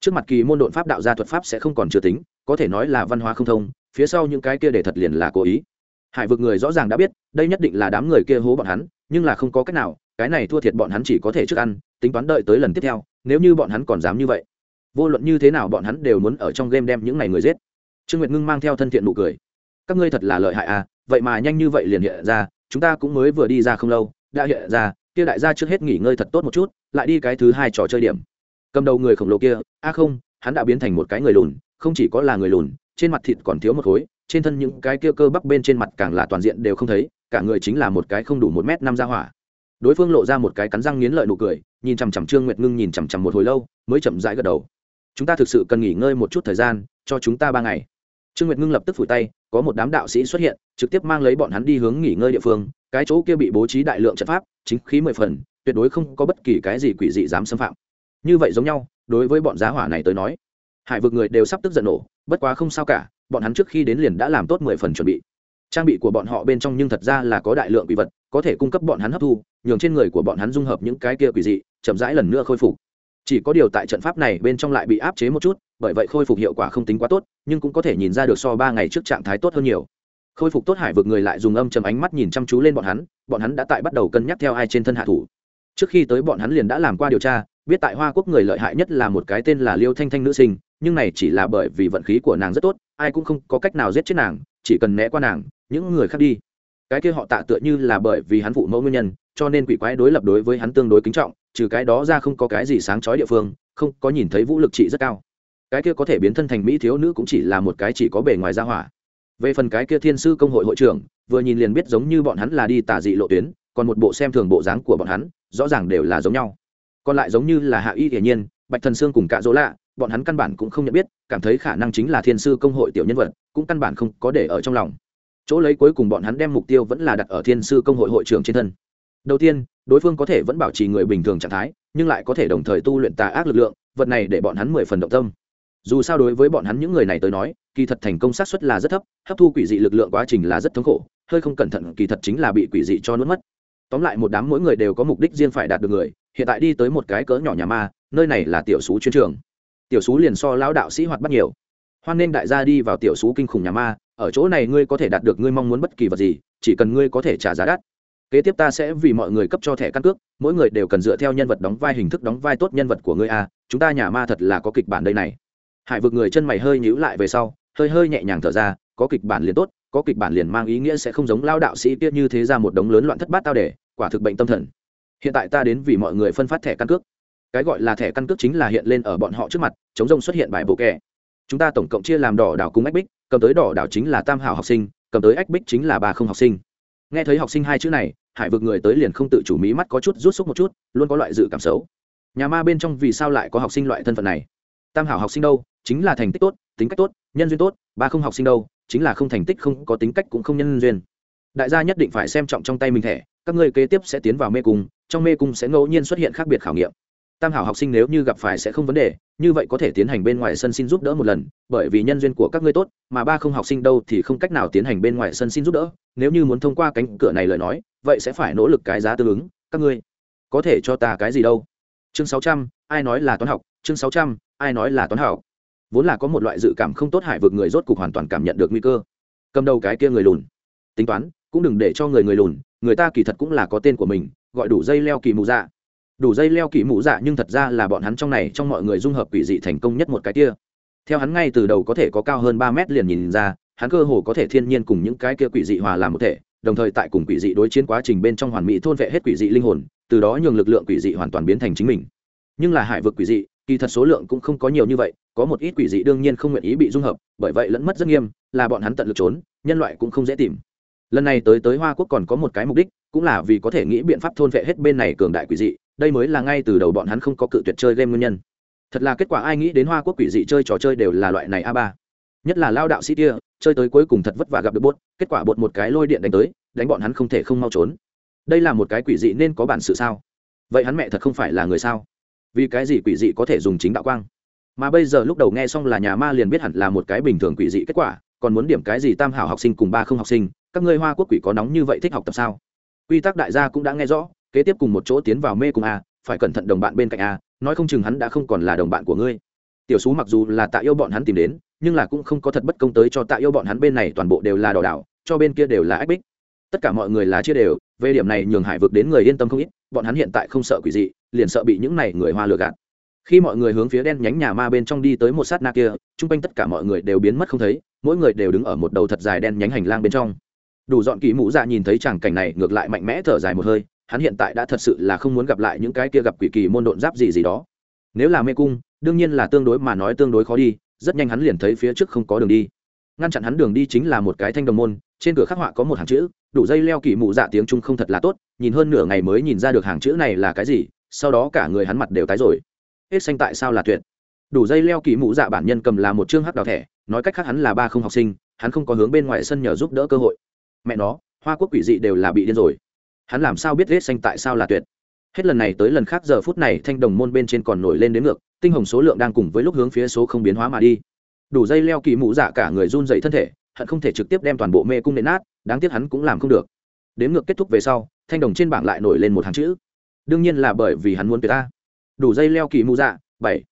Trước mặt kỳ môn đột pháp đạo gia thuật pháp sẽ không còn chưa tính, có thể nói là văn hóa không thông, phía sau những cái kia để thật liền là cố ý. Hải vực người rõ ràng đã biết, đây nhất định là đám người kia hố bọn hắn, nhưng là không có cách nào, cái này thua thiệt bọn hắn chỉ có thể trước ăn, tính toán đợi tới lần tiếp theo, nếu như bọn hắn còn dám như vậy, vô luận như thế nào bọn hắn đều muốn ở trong game đem những này người giết. Trương nguyệt ngưng mang theo thân thiện nụ cười các ngươi thật là lợi hại à vậy mà nhanh như vậy liền hiện ra, chúng ta cũng mới vừa đi ra không lâu, đã hiện ra, kia đại gia trước hết nghỉ ngơi thật tốt một chút, lại đi cái thứ hai trò chơi điểm. Cầm đầu người khổng lồ kia, a không, hắn đã biến thành một cái người lùn, không chỉ có là người lùn, trên mặt thịt còn thiếu một khối, trên thân những cái kia cơ bắp bên trên mặt càng là toàn diện đều không thấy, cả người chính là một cái không đủ một m năm ra hỏa. Đối phương lộ ra một cái cắn răng nghiến lợi nụ cười, nhìn chằm chằm trương nguyệt ngưng nhìn chằm chằm một hồi lâu, mới chậm rãi gật đầu. Chúng ta thực sự cần nghỉ ngơi một chút thời gian, cho chúng ta ba ngày trương nguyệt ngưng lập tức phủi tay, có một đám đạo sĩ xuất hiện, trực tiếp mang lấy bọn hắn đi hướng nghỉ ngơi địa phương, cái chỗ kia bị bố trí đại lượng trận pháp, chính khí mười phần, tuyệt đối không có bất kỳ cái gì quỷ dị dám xâm phạm. Như vậy giống nhau, đối với bọn giá hỏa này tới nói, hải vực người đều sắp tức giận nổ, bất quá không sao cả, bọn hắn trước khi đến liền đã làm tốt mười phần chuẩn bị. Trang bị của bọn họ bên trong nhưng thật ra là có đại lượng quỷ vật, có thể cung cấp bọn hắn hấp thu, nhường trên người của bọn hắn dung hợp những cái kia quỷ dị, chậm rãi lần nữa khôi phục chỉ có điều tại trận pháp này bên trong lại bị áp chế một chút, bởi vậy khôi phục hiệu quả không tính quá tốt, nhưng cũng có thể nhìn ra được so ba ngày trước trạng thái tốt hơn nhiều. Khôi phục tốt hải vực người lại dùng âm chầm ánh mắt nhìn chăm chú lên bọn hắn bọn hắn đã tại bắt đầu cân nhắc theo ai trên thân hạ thủ. Trước khi tới bọn hắn liền đã làm qua điều tra, biết tại hoa quốc người lợi hại nhất là một cái tên là liêu thanh thanh nữ sinh, nhưng này chỉ là bởi vì vận khí của nàng rất tốt, ai cũng không có cách nào giết chết nàng, chỉ cần né qua nàng, những người khác đi cái kia họ tạ tựa như là bởi vì hắn phụ mẫu nguyên nhân, cho nên quỷ quái đối lập đối với hắn tương đối kính trọng, trừ cái đó ra không có cái gì sáng chói địa phương, không có nhìn thấy vũ lực trị rất cao. Cái kia có thể biến thân thành mỹ thiếu nữ cũng chỉ là một cái chỉ có bề ngoài ra hỏa. Về phần cái kia thiên sư công hội hội trưởng, vừa nhìn liền biết giống như bọn hắn là đi tà dị lộ tuyến, còn một bộ xem thường bộ dáng của bọn hắn, rõ ràng đều là giống nhau. Còn lại giống như là hạ y hiển nhiên, bạch thần sương cùng cạ dỗ lạ, bọn hắn căn bản cũng không nhận biết, cảm thấy khả năng chính là thiên sư công hội tiểu nhân vật, cũng căn bản không có để ở trong lòng chỗ lấy cuối cùng bọn hắn đem mục tiêu vẫn là đặt ở thiên sư công hội hội trưởng trên thân. Đầu tiên, đối phương có thể vẫn bảo trì người bình thường trạng thái, nhưng lại có thể đồng thời tu luyện tà ác lực lượng, vật này để bọn hắn mười phần động tâm. Dù sao đối với bọn hắn những người này tới nói, kỳ thật thành công xác suất là rất thấp, hấp thu quỷ dị lực lượng quá trình là rất thống khổ, hơi không cẩn thận kỳ thật chính là bị quỷ dị cho nuốt mất. Tóm lại một đám mỗi người đều có mục đích riêng phải đạt được người, hiện tại đi tới một cái cỡ nhỏ nhà ma, nơi này là tiểu sú chuyên trường. Tiểu sú liền so lão đạo sĩ hoạt bắt nhiều. Hoan nên đại gia đi vào tiểu sú kinh khủng nhà ma ở chỗ này ngươi có thể đạt được ngươi mong muốn bất kỳ vật gì, chỉ cần ngươi có thể trả giá đắt. Kế tiếp ta sẽ vì mọi người cấp cho thẻ căn cước, mỗi người đều cần dựa theo nhân vật đóng vai hình thức đóng vai tốt nhân vật của ngươi a, chúng ta nhà ma thật là có kịch bản đây này. Hải vực người chân mày hơi nhíu lại về sau, hơi hơi nhẹ nhàng thở ra, có kịch bản liền tốt, có kịch bản liền mang ý nghĩa sẽ không giống lao đạo sĩ tiết như thế ra một đống lớn loạn thất bát tao để, quả thực bệnh tâm thần. Hiện tại ta đến vì mọi người phân phát thẻ căn cước. Cái gọi là thẻ căn cước chính là hiện lên ở bọn họ trước mặt, chống rông xuất hiện bài bộ kẻ chúng ta tổng cộng chia làm đỏ đảo cung ách bích, cầm tới đỏ đảo chính là tam hảo học sinh, cầm tới ách bích chính là ba không học sinh. Nghe thấy học sinh hai chữ này, hải vực người tới liền không tự chủ mí mắt có chút rút xúc một chút, luôn có loại dự cảm xấu. Nhà ma bên trong vì sao lại có học sinh loại thân phận này? Tam hảo học sinh đâu? Chính là thành tích tốt, tính cách tốt, nhân duyên tốt, ba không học sinh đâu? Chính là không thành tích không có tính cách cũng không nhân duyên. Đại gia nhất định phải xem trọng trong tay mình thẻ, các ngươi kế tiếp sẽ tiến vào mê cung, trong mê cung sẽ ngẫu nhiên xuất hiện khác biệt khảo nghiệm tam hảo học sinh nếu như gặp phải sẽ không vấn đề, như vậy có thể tiến hành bên ngoài sân xin giúp đỡ một lần, bởi vì nhân duyên của các ngươi tốt, mà ba không học sinh đâu thì không cách nào tiến hành bên ngoài sân xin giúp đỡ. Nếu như muốn thông qua cánh cửa này lời nói, vậy sẽ phải nỗ lực cái giá tương ứng, các ngươi có thể cho ta cái gì đâu? Chương sáu trăm, ai nói là toán học? Chương sáu trăm, ai nói là toán học? Vốn là có một loại dự cảm không tốt hại vực người, rốt cục hoàn toàn cảm nhận được nguy cơ. Cầm đầu cái kia người lùn. Tính toán, cũng đừng để cho người người lùn, người ta kỳ thật cũng là có tên của mình, gọi đủ dây leo kỳ mù dạ đủ dây leo kỳ mũ dạ nhưng thật ra là bọn hắn trong này trong mọi người dung hợp quỷ dị thành công nhất một cái kia. Theo hắn ngay từ đầu có thể có cao hơn ba mét liền nhìn ra, hắn cơ hồ có thể thiên nhiên cùng những cái kia quỷ dị hòa làm một thể, đồng thời tại cùng quỷ dị đối chiến quá trình bên trong hoàn mỹ thôn vệ hết quỷ dị linh hồn, từ đó nhường lực lượng quỷ dị hoàn toàn biến thành chính mình. Nhưng là hải vực quỷ dị, kỳ thật số lượng cũng không có nhiều như vậy, có một ít quỷ dị đương nhiên không nguyện ý bị dung hợp, bởi vậy lẫn mất rất nghiêm, là bọn hắn tận lực trốn, nhân loại cũng không dễ tìm. Lần này tới tới hoa quốc còn có một cái mục đích, cũng là vì có thể nghĩ biện pháp thôn vệ hết bên này cường đại quỷ dị đây mới là ngay từ đầu bọn hắn không có cự tuyệt chơi game nguyên nhân. Thật là kết quả ai nghĩ đến hoa quốc quỷ dị chơi trò chơi đều là loại này a ba. Nhất là lao đạo sĩ kia, chơi tới cuối cùng thật vất vả gặp được bốt kết quả bột một cái lôi điện đánh tới, đánh bọn hắn không thể không mau trốn. Đây là một cái quỷ dị nên có bản sự sao? Vậy hắn mẹ thật không phải là người sao? Vì cái gì quỷ dị có thể dùng chính đạo quang? Mà bây giờ lúc đầu nghe xong là nhà ma liền biết hẳn là một cái bình thường quỷ dị kết quả, còn muốn điểm cái gì tam hảo học sinh cùng ba không học sinh, các ngươi hoa quốc quỷ có nóng như vậy thích học tập sao? Quy tắc đại gia cũng đã nghe rõ kế tiếp cùng một chỗ tiến vào mê cùng a, phải cẩn thận đồng bạn bên cạnh a, nói không chừng hắn đã không còn là đồng bạn của ngươi. Tiểu xú mặc dù là tạ yêu bọn hắn tìm đến, nhưng là cũng không có thật bất công tới cho tạ yêu bọn hắn bên này toàn bộ đều là đỏ đảo, cho bên kia đều là ách bích. Tất cả mọi người là chia đều, về điểm này nhường hải vực đến người yên tâm không ít, bọn hắn hiện tại không sợ quỷ dị, liền sợ bị những này người hoa lừa gạt. Khi mọi người hướng phía đen nhánh nhà ma bên trong đi tới một sát na kia, chung quanh tất cả mọi người đều biến mất không thấy, mỗi người đều đứng ở một đầu thật dài đen nhánh hành lang bên trong. Đủ dọn kỳ mũ dạ nhìn thấy chàng cảnh này, ngược lại mạnh mẽ thở dài một hơi hắn hiện tại đã thật sự là không muốn gặp lại những cái kia gặp quỷ kỳ môn độn giáp gì gì đó. Nếu là mê cung, đương nhiên là tương đối mà nói tương đối khó đi, rất nhanh hắn liền thấy phía trước không có đường đi. Ngăn chặn hắn đường đi chính là một cái thanh đồng môn, trên cửa khắc họa có một hàng chữ, đủ dây leo kỳ mụ dạ tiếng trung không thật là tốt, nhìn hơn nửa ngày mới nhìn ra được hàng chữ này là cái gì, sau đó cả người hắn mặt đều tái rồi. Hết xanh tại sao là tuyệt? Đủ dây leo kỳ mụ dạ bản nhân cầm là một chương hắc đào thẻ, nói cách khác hắn là ba không học sinh, hắn không có hướng bên ngoài sân nhờ giúp đỡ cơ hội. Mẹ nó, hoa quốc quỷ dị đều là bị điên rồi hắn làm sao biết hết xanh tại sao là tuyệt? Hết lần này tới lần khác giờ phút này thanh đồng môn bên trên còn nổi lên đến ngược, tinh hồng số lượng đang cùng với lúc hướng phía số không biến hóa mà đi. Đủ dây leo kỳ mũ dạ cả người run dậy thân thể, hận không thể trực tiếp đem toàn bộ mê cung nện nát, đáng tiếc hắn cũng làm không được. Đếm ngược kết thúc về sau, thanh đồng trên bảng lại nổi lên một hàng chữ. Đương nhiên là bởi vì hắn muốn tuyệt ta. Đủ dây leo kỳ mũ dạ bảy.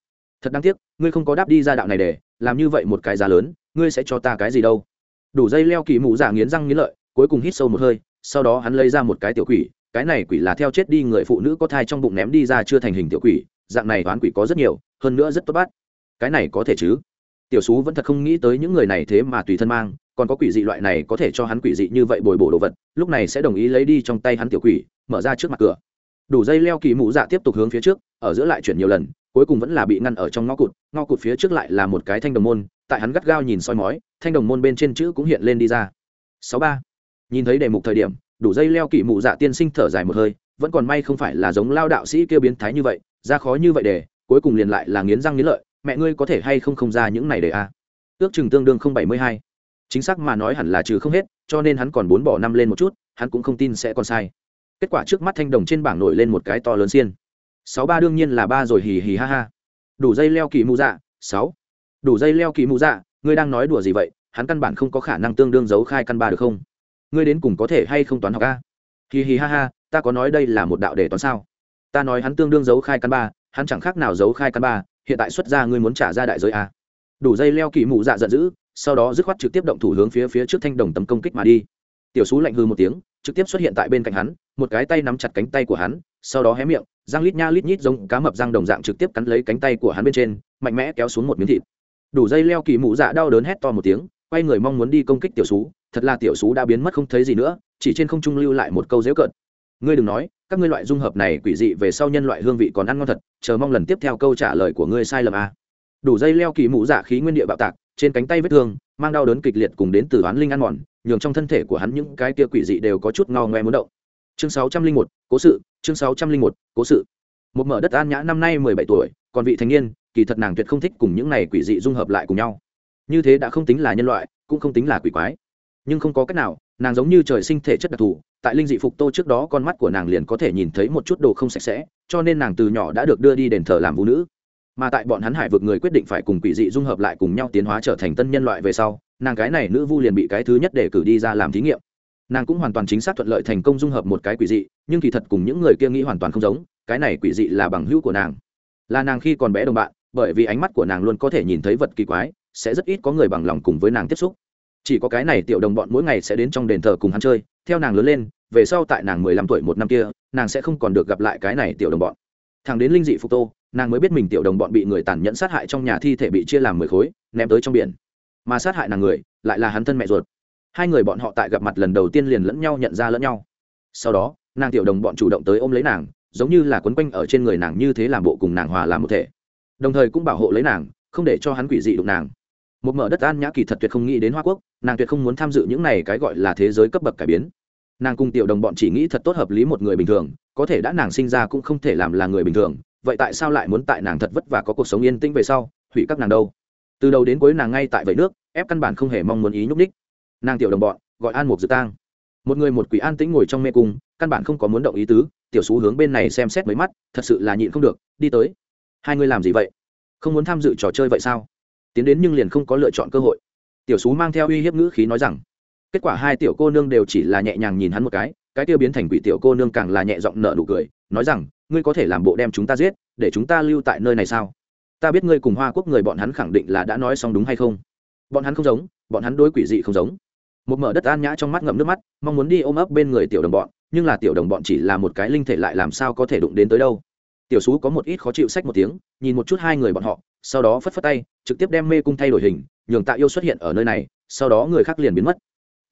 Thật đáng tiếc, ngươi không có đáp đi ra đạo này để, làm như vậy một cái giá lớn, ngươi sẽ cho ta cái gì đâu? Đủ dây leo kỳ mũ dạ nghiến răng nghiến lợi, cuối cùng hít sâu một hơi sau đó hắn lấy ra một cái tiểu quỷ, cái này quỷ là theo chết đi người phụ nữ có thai trong bụng ném đi ra chưa thành hình tiểu quỷ, dạng này toán quỷ có rất nhiều, hơn nữa rất tốt bắt. Cái này có thể chứ? Tiểu sú vẫn thật không nghĩ tới những người này thế mà tùy thân mang, còn có quỷ dị loại này có thể cho hắn quỷ dị như vậy bồi bổ đồ vật, lúc này sẽ đồng ý lấy đi trong tay hắn tiểu quỷ, mở ra trước mặt cửa. Đủ dây leo kỳ mũ dạ tiếp tục hướng phía trước, ở giữa lại chuyển nhiều lần, cuối cùng vẫn là bị ngăn ở trong ngõ cụt ngõ cụt phía trước lại là một cái thanh đồng môn, tại hắn gắt gao nhìn soi mói, thanh đồng môn bên trên chữ cũng hiện lên đi ra. Sáu ba nhìn thấy đề mục thời điểm, đủ dây leo kỵ mụ dạ tiên sinh thở dài một hơi, vẫn còn may không phải là giống lao đạo sĩ kêu biến thái như vậy, ra khó như vậy để cuối cùng liền lại là nghiến răng nghiến lợi, mẹ ngươi có thể hay không không ra những này để a? À. ước chừng tương đương không bảy mươi hai. Chính xác mà nói hẳn là trừ không hết, cho nên hắn còn bốn bỏ năm lên một chút, hắn cũng không tin sẽ còn sai. Kết quả trước mắt thanh đồng trên bảng nổi lên một cái to lớn xiên. sáu ba đương nhiên là ba rồi hì hì ha ha. Đủ dây leo kỳ mù dạ sáu. Đủ dây leo kỳ mù dạ ngươi đang nói đùa gì vậy? Hắn căn bản không có khả năng tương đương giấu khai căn ba được không? Ngươi đến cùng có thể hay không toán học a? Hì hì ha ha, ta có nói đây là một đạo đề toán sao? Ta nói hắn tương đương giấu khai căn ba, hắn chẳng khác nào giấu khai căn ba, hiện tại xuất ra ngươi muốn trả ra đại giới a. Đủ dây leo kỳ mụ dạ giận dữ, sau đó dứt khoát trực tiếp động thủ hướng phía phía trước thanh đồng tấm công kích mà đi. Tiểu sú lạnh hư một tiếng, trực tiếp xuất hiện tại bên cạnh hắn, một cái tay nắm chặt cánh tay của hắn, sau đó hé miệng, răng lít nha lít nhít giống cá mập răng đồng dạng trực tiếp cắn lấy cánh tay của hắn bên trên, mạnh mẽ kéo xuống một miếng thịt. Đủ dây leo kỳ mụ dạ đau đớn hét to một tiếng, quay người mong muốn đi công kích tiểu sú thật là tiểu sú đã biến mất không thấy gì nữa, chỉ trên không trung lưu lại một câu dễu cợt. Ngươi đừng nói, các ngươi loại dung hợp này quỷ dị về sau nhân loại hương vị còn ăn ngon thật, chờ mong lần tiếp theo câu trả lời của ngươi sai lầm à. đủ dây leo kỳ mũ dạ khí nguyên địa bạo tạc, trên cánh tay vết thương, mang đau đớn kịch liệt cùng đến từ oán linh ăn mòn, nhường trong thân thể của hắn những cái kia quỷ dị đều có chút ngao ngoe muốn động. Chương sáu trăm linh một, cố sự, chương sáu trăm linh một, cố sự. Một mở đất an nhã năm nay mười bảy tuổi, còn vị thành niên, kỳ thật nàng tuyệt không thích cùng những này quỷ dị dung hợp lại cùng nhau. Như thế đã không tính là nhân loại, cũng không tính là quỷ quái nhưng không có cách nào, nàng giống như trời sinh thể chất đặc thù, tại linh dị phục tô trước đó con mắt của nàng liền có thể nhìn thấy một chút đồ không sạch sẽ, cho nên nàng từ nhỏ đã được đưa đi đền thờ làm vũ nữ. Mà tại bọn hắn hải vực người quyết định phải cùng quỷ dị dung hợp lại cùng nhau tiến hóa trở thành tân nhân loại về sau, nàng cái này nữ vu liền bị cái thứ nhất để cử đi ra làm thí nghiệm. Nàng cũng hoàn toàn chính xác thuận lợi thành công dung hợp một cái quỷ dị, nhưng kỳ thật cùng những người kia nghĩ hoàn toàn không giống, cái này quỷ dị là bằng hữu của nàng. Là nàng khi còn bé đồng bạn, bởi vì ánh mắt của nàng luôn có thể nhìn thấy vật kỳ quái, sẽ rất ít có người bằng lòng cùng với nàng tiếp xúc chỉ có cái này tiểu đồng bọn mỗi ngày sẽ đến trong đền thờ cùng hắn chơi, theo nàng lớn lên, về sau tại nàng mười lăm tuổi một năm kia, nàng sẽ không còn được gặp lại cái này tiểu đồng bọn. Thằng đến linh dị phục tô, nàng mới biết mình tiểu đồng bọn bị người tàn nhẫn sát hại trong nhà thi thể bị chia làm mười khối, ném tới trong biển. Mà sát hại nàng người, lại là hắn thân mẹ ruột. Hai người bọn họ tại gặp mặt lần đầu tiên liền lẫn nhau nhận ra lẫn nhau. Sau đó, nàng tiểu đồng bọn chủ động tới ôm lấy nàng, giống như là quấn quanh ở trên người nàng như thế làm bộ cùng nàng hòa làm một thể. Đồng thời cũng bảo hộ lấy nàng, không để cho hắn quỷ dị đụng nàng một mở đất an nhã kỳ thật tuyệt không nghĩ đến hoa quốc, nàng tuyệt không muốn tham dự những này cái gọi là thế giới cấp bậc cải biến. Nàng cùng tiểu đồng bọn chỉ nghĩ thật tốt hợp lý một người bình thường, có thể đã nàng sinh ra cũng không thể làm là người bình thường, vậy tại sao lại muốn tại nàng thật vất vả có cuộc sống yên tĩnh về sau, hủy các nàng đâu? Từ đầu đến cuối nàng ngay tại vậy nước, ép căn bản không hề mong muốn ý nhúc ních nàng tiểu đồng bọn, gọi an mục dự tang. Một người một quỷ an tĩnh ngồi trong mê cung, căn bản không có muốn động ý tứ, tiểu xú hướng bên này xem xét mấy mắt, thật sự là nhịn không được, đi tới. Hai người làm gì vậy? Không muốn tham dự trò chơi vậy sao? Tiến đến nhưng liền không có lựa chọn cơ hội. Tiểu sú mang theo uy hiếp ngữ khí nói rằng, kết quả hai tiểu cô nương đều chỉ là nhẹ nhàng nhìn hắn một cái cái tiêu biến thành quỷ tiểu cô nương càng là nhẹ giọng nợ nụ cười, nói rằng, ngươi có thể làm bộ đem chúng ta giết, để chúng ta lưu tại nơi này sao? Ta biết ngươi cùng hoa quốc người bọn hắn khẳng định là đã nói xong đúng hay không? Bọn hắn không giống, bọn hắn đối quỷ dị không giống. Một mở đất an nhã trong mắt ngậm nước mắt, mong muốn đi ôm ấp bên người tiểu đồng bọn, nhưng là tiểu đồng bọn chỉ là một cái linh thể lại làm sao có thể đụng đến tới đâu. Tiểu sú có một ít khó chịu sách một tiếng, nhìn một chút hai người bọn họ sau đó phất phất tay, trực tiếp đem mê cung thay đổi hình, nhường tạ yêu xuất hiện ở nơi này, sau đó người khác liền biến mất.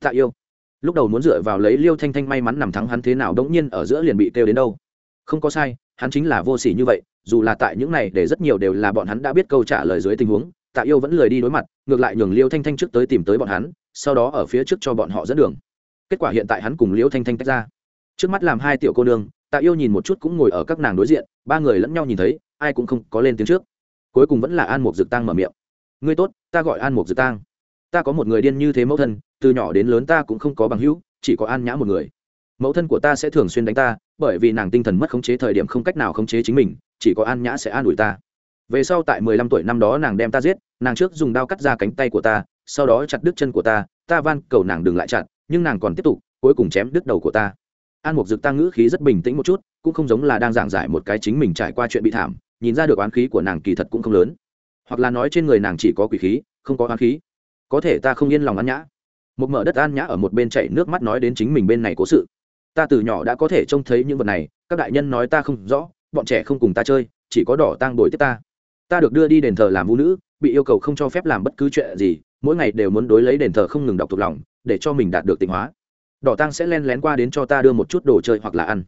Tạ yêu. Lúc đầu muốn dựa vào lấy liêu thanh thanh may mắn nằm thắng hắn thế nào đống nhiên ở giữa liền bị kêu đến đâu. Không có sai, hắn chính là vô s ỉ như vậy, dù là tại những này để rất nhiều đều là bọn hắn đã biết câu trả lời dưới tình huống, tạ yêu vẫn lười đi đối mặt, ngược lại nhường liêu thanh thanh trước tới tìm tới bọn hắn, sau đó ở phía trước cho bọn họ dẫn đường. Kết quả hiện tại hắn cùng liêu thanh thanh tách ra. Trước mắt làm hai tiểu cô nương, tạ yêu nhìn một chút cũng ngồi ở các nàng đối diện, ba người lẫn nhau nhìn thấy, ai cũng không có lên tiếng trước cuối cùng vẫn là an mục dực tăng mở miệng. Ngươi tốt, ta gọi an mục dực tăng ta có một người điên như thế mẫu thân, từ nhỏ đến lớn ta cũng không có bằng hữu, chỉ có an nhã một người. Mẫu thân của ta sẽ thường xuyên đánh ta, bởi vì nàng tinh thần mất khống chế thời điểm không cách nào khống chế chính mình, chỉ có an nhã sẽ an ủi ta. Về sau tại mười lăm tuổi năm đó nàng đem ta giết, nàng trước dùng đao cắt ra cánh tay của ta, sau đó chặt đứt chân của ta ta van cầu nàng đừng lại chặt, nhưng nàng còn tiếp tục, cuối cùng chém đứt đầu của ta. An mục dực ta ngữ khí rất bình tĩnh một chút, cũng không giống là đang giảng giải một cái chính mình trải qua chuyện bị thảm nhìn ra được oán khí của nàng kỳ thật cũng không lớn. Hoặc là nói trên người nàng chỉ có quỷ khí, không có oán khí. Có thể ta không yên lòng ăn nhã. Một mở đất an nhã ở một bên chạy nước mắt nói đến chính mình bên này cố sự. Ta từ nhỏ đã có thể trông thấy những vật này, các đại nhân nói ta không rõ, bọn trẻ không cùng ta chơi, chỉ có đỏ tang đổi tiếp ta. Ta được đưa đi đền thờ làm vũ nữ, bị yêu cầu không cho phép làm bất cứ chuyện gì, mỗi ngày đều muốn đối lấy đền thờ không ngừng đọc thuộc lòng, để cho mình đạt được tịnh hóa. Đỏ tang sẽ len lén qua đến cho ta đưa một chút đồ chơi hoặc là ăn.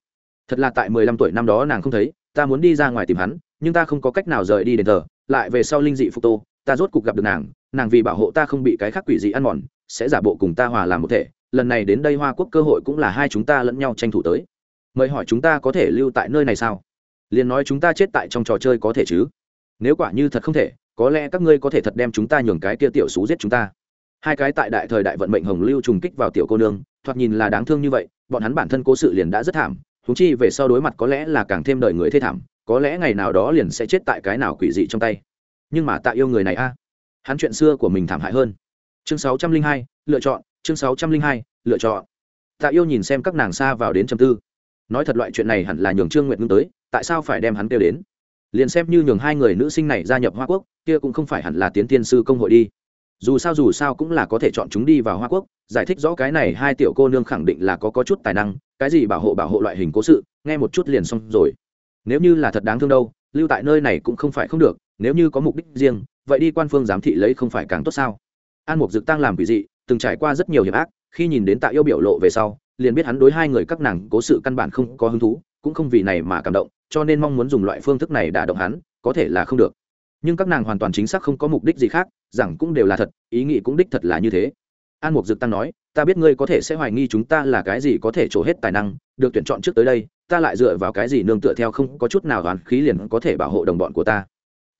Thật là tại mười lăm tuổi năm đó nàng không thấy, ta muốn đi ra ngoài tìm hắn nhưng ta không có cách nào rời đi đền thờ, lại về sau linh dị phục tô, ta rốt cục gặp được nàng nàng vì bảo hộ ta không bị cái khác quỷ dị ăn mòn, sẽ giả bộ cùng ta hòa làm một thể, lần này đến đây hoa quốc cơ hội cũng là hai chúng ta lẫn nhau tranh thủ tới. Mời hỏi chúng ta có thể lưu tại nơi này sao? Liền nói chúng ta chết tại trong trò chơi có thể chứ? Nếu quả như thật không thể, có lẽ các ngươi có thể thật đem chúng ta nhường cái kia tiểu xú giết chúng ta. Hai cái tại đại thời đại vận mệnh hồng lưu trùng kích vào tiểu cô nương, thoạt nhìn là đáng thương như vậy, bọn hắn bản thân cố sự liền đã rất thảm thúng chi về sau đối mặt có lẽ là càng thêm đời người thê thảm có lẽ ngày nào đó liền sẽ chết tại cái nào quỷ dị trong tay. Nhưng mà tạ yêu người này a, hắn chuyện xưa của mình thảm hại hơn. Chương sáu trăm linh hai, lựa chọn, chương sáu trăm linh hai, lựa chọn. Tạ yêu nhìn xem các nàng xa vào đến chầm tư. Nói thật loại chuyện này hẳn là nhường trương nguyện ngưng tới, tại sao phải đem hắn kêu đến? Liền xem như nhường hai người nữ sinh này gia nhập hoa quốc, kia cũng không phải hẳn là tiến tiên sư công hội đi. Dù sao dù sao cũng là có thể chọn chúng đi vào hoa quốc, giải thích rõ cái này hai tiểu cô nương khẳng định là có có chút tài năng, cái gì bảo hộ bảo hộ loại hình cố sự, nghe một chút liền xong rồi nếu như là thật đáng thương đâu, lưu tại nơi này cũng không phải không được, nếu như có mục đích riêng, vậy đi quan phương giám thị lấy không phải càng tốt sao? An mục dực tăng làm quỷ dị, từng trải qua rất nhiều hiểm ác, khi nhìn đến tạ yêu biểu lộ về sau, liền biết hắn đối hai người các nàng cố sự căn bản không có hứng thú, cũng không vì này mà cảm động, cho nên mong muốn dùng loại phương thức này đả động hắn, có thể là không được. Nhưng các nàng hoàn toàn chính xác không có mục đích gì khác, rằng cũng đều là thật, ý nghĩ cũng đích thật là như thế. An mục dực tăng nói ta biết ngươi có thể sẽ hoài nghi chúng ta là cái gì có thể trổ hết tài năng, được tuyển chọn trước tới đây, ta lại dựa vào cái gì nương tựa theo không có chút nào đoán khí liền có thể bảo hộ đồng bọn của ta.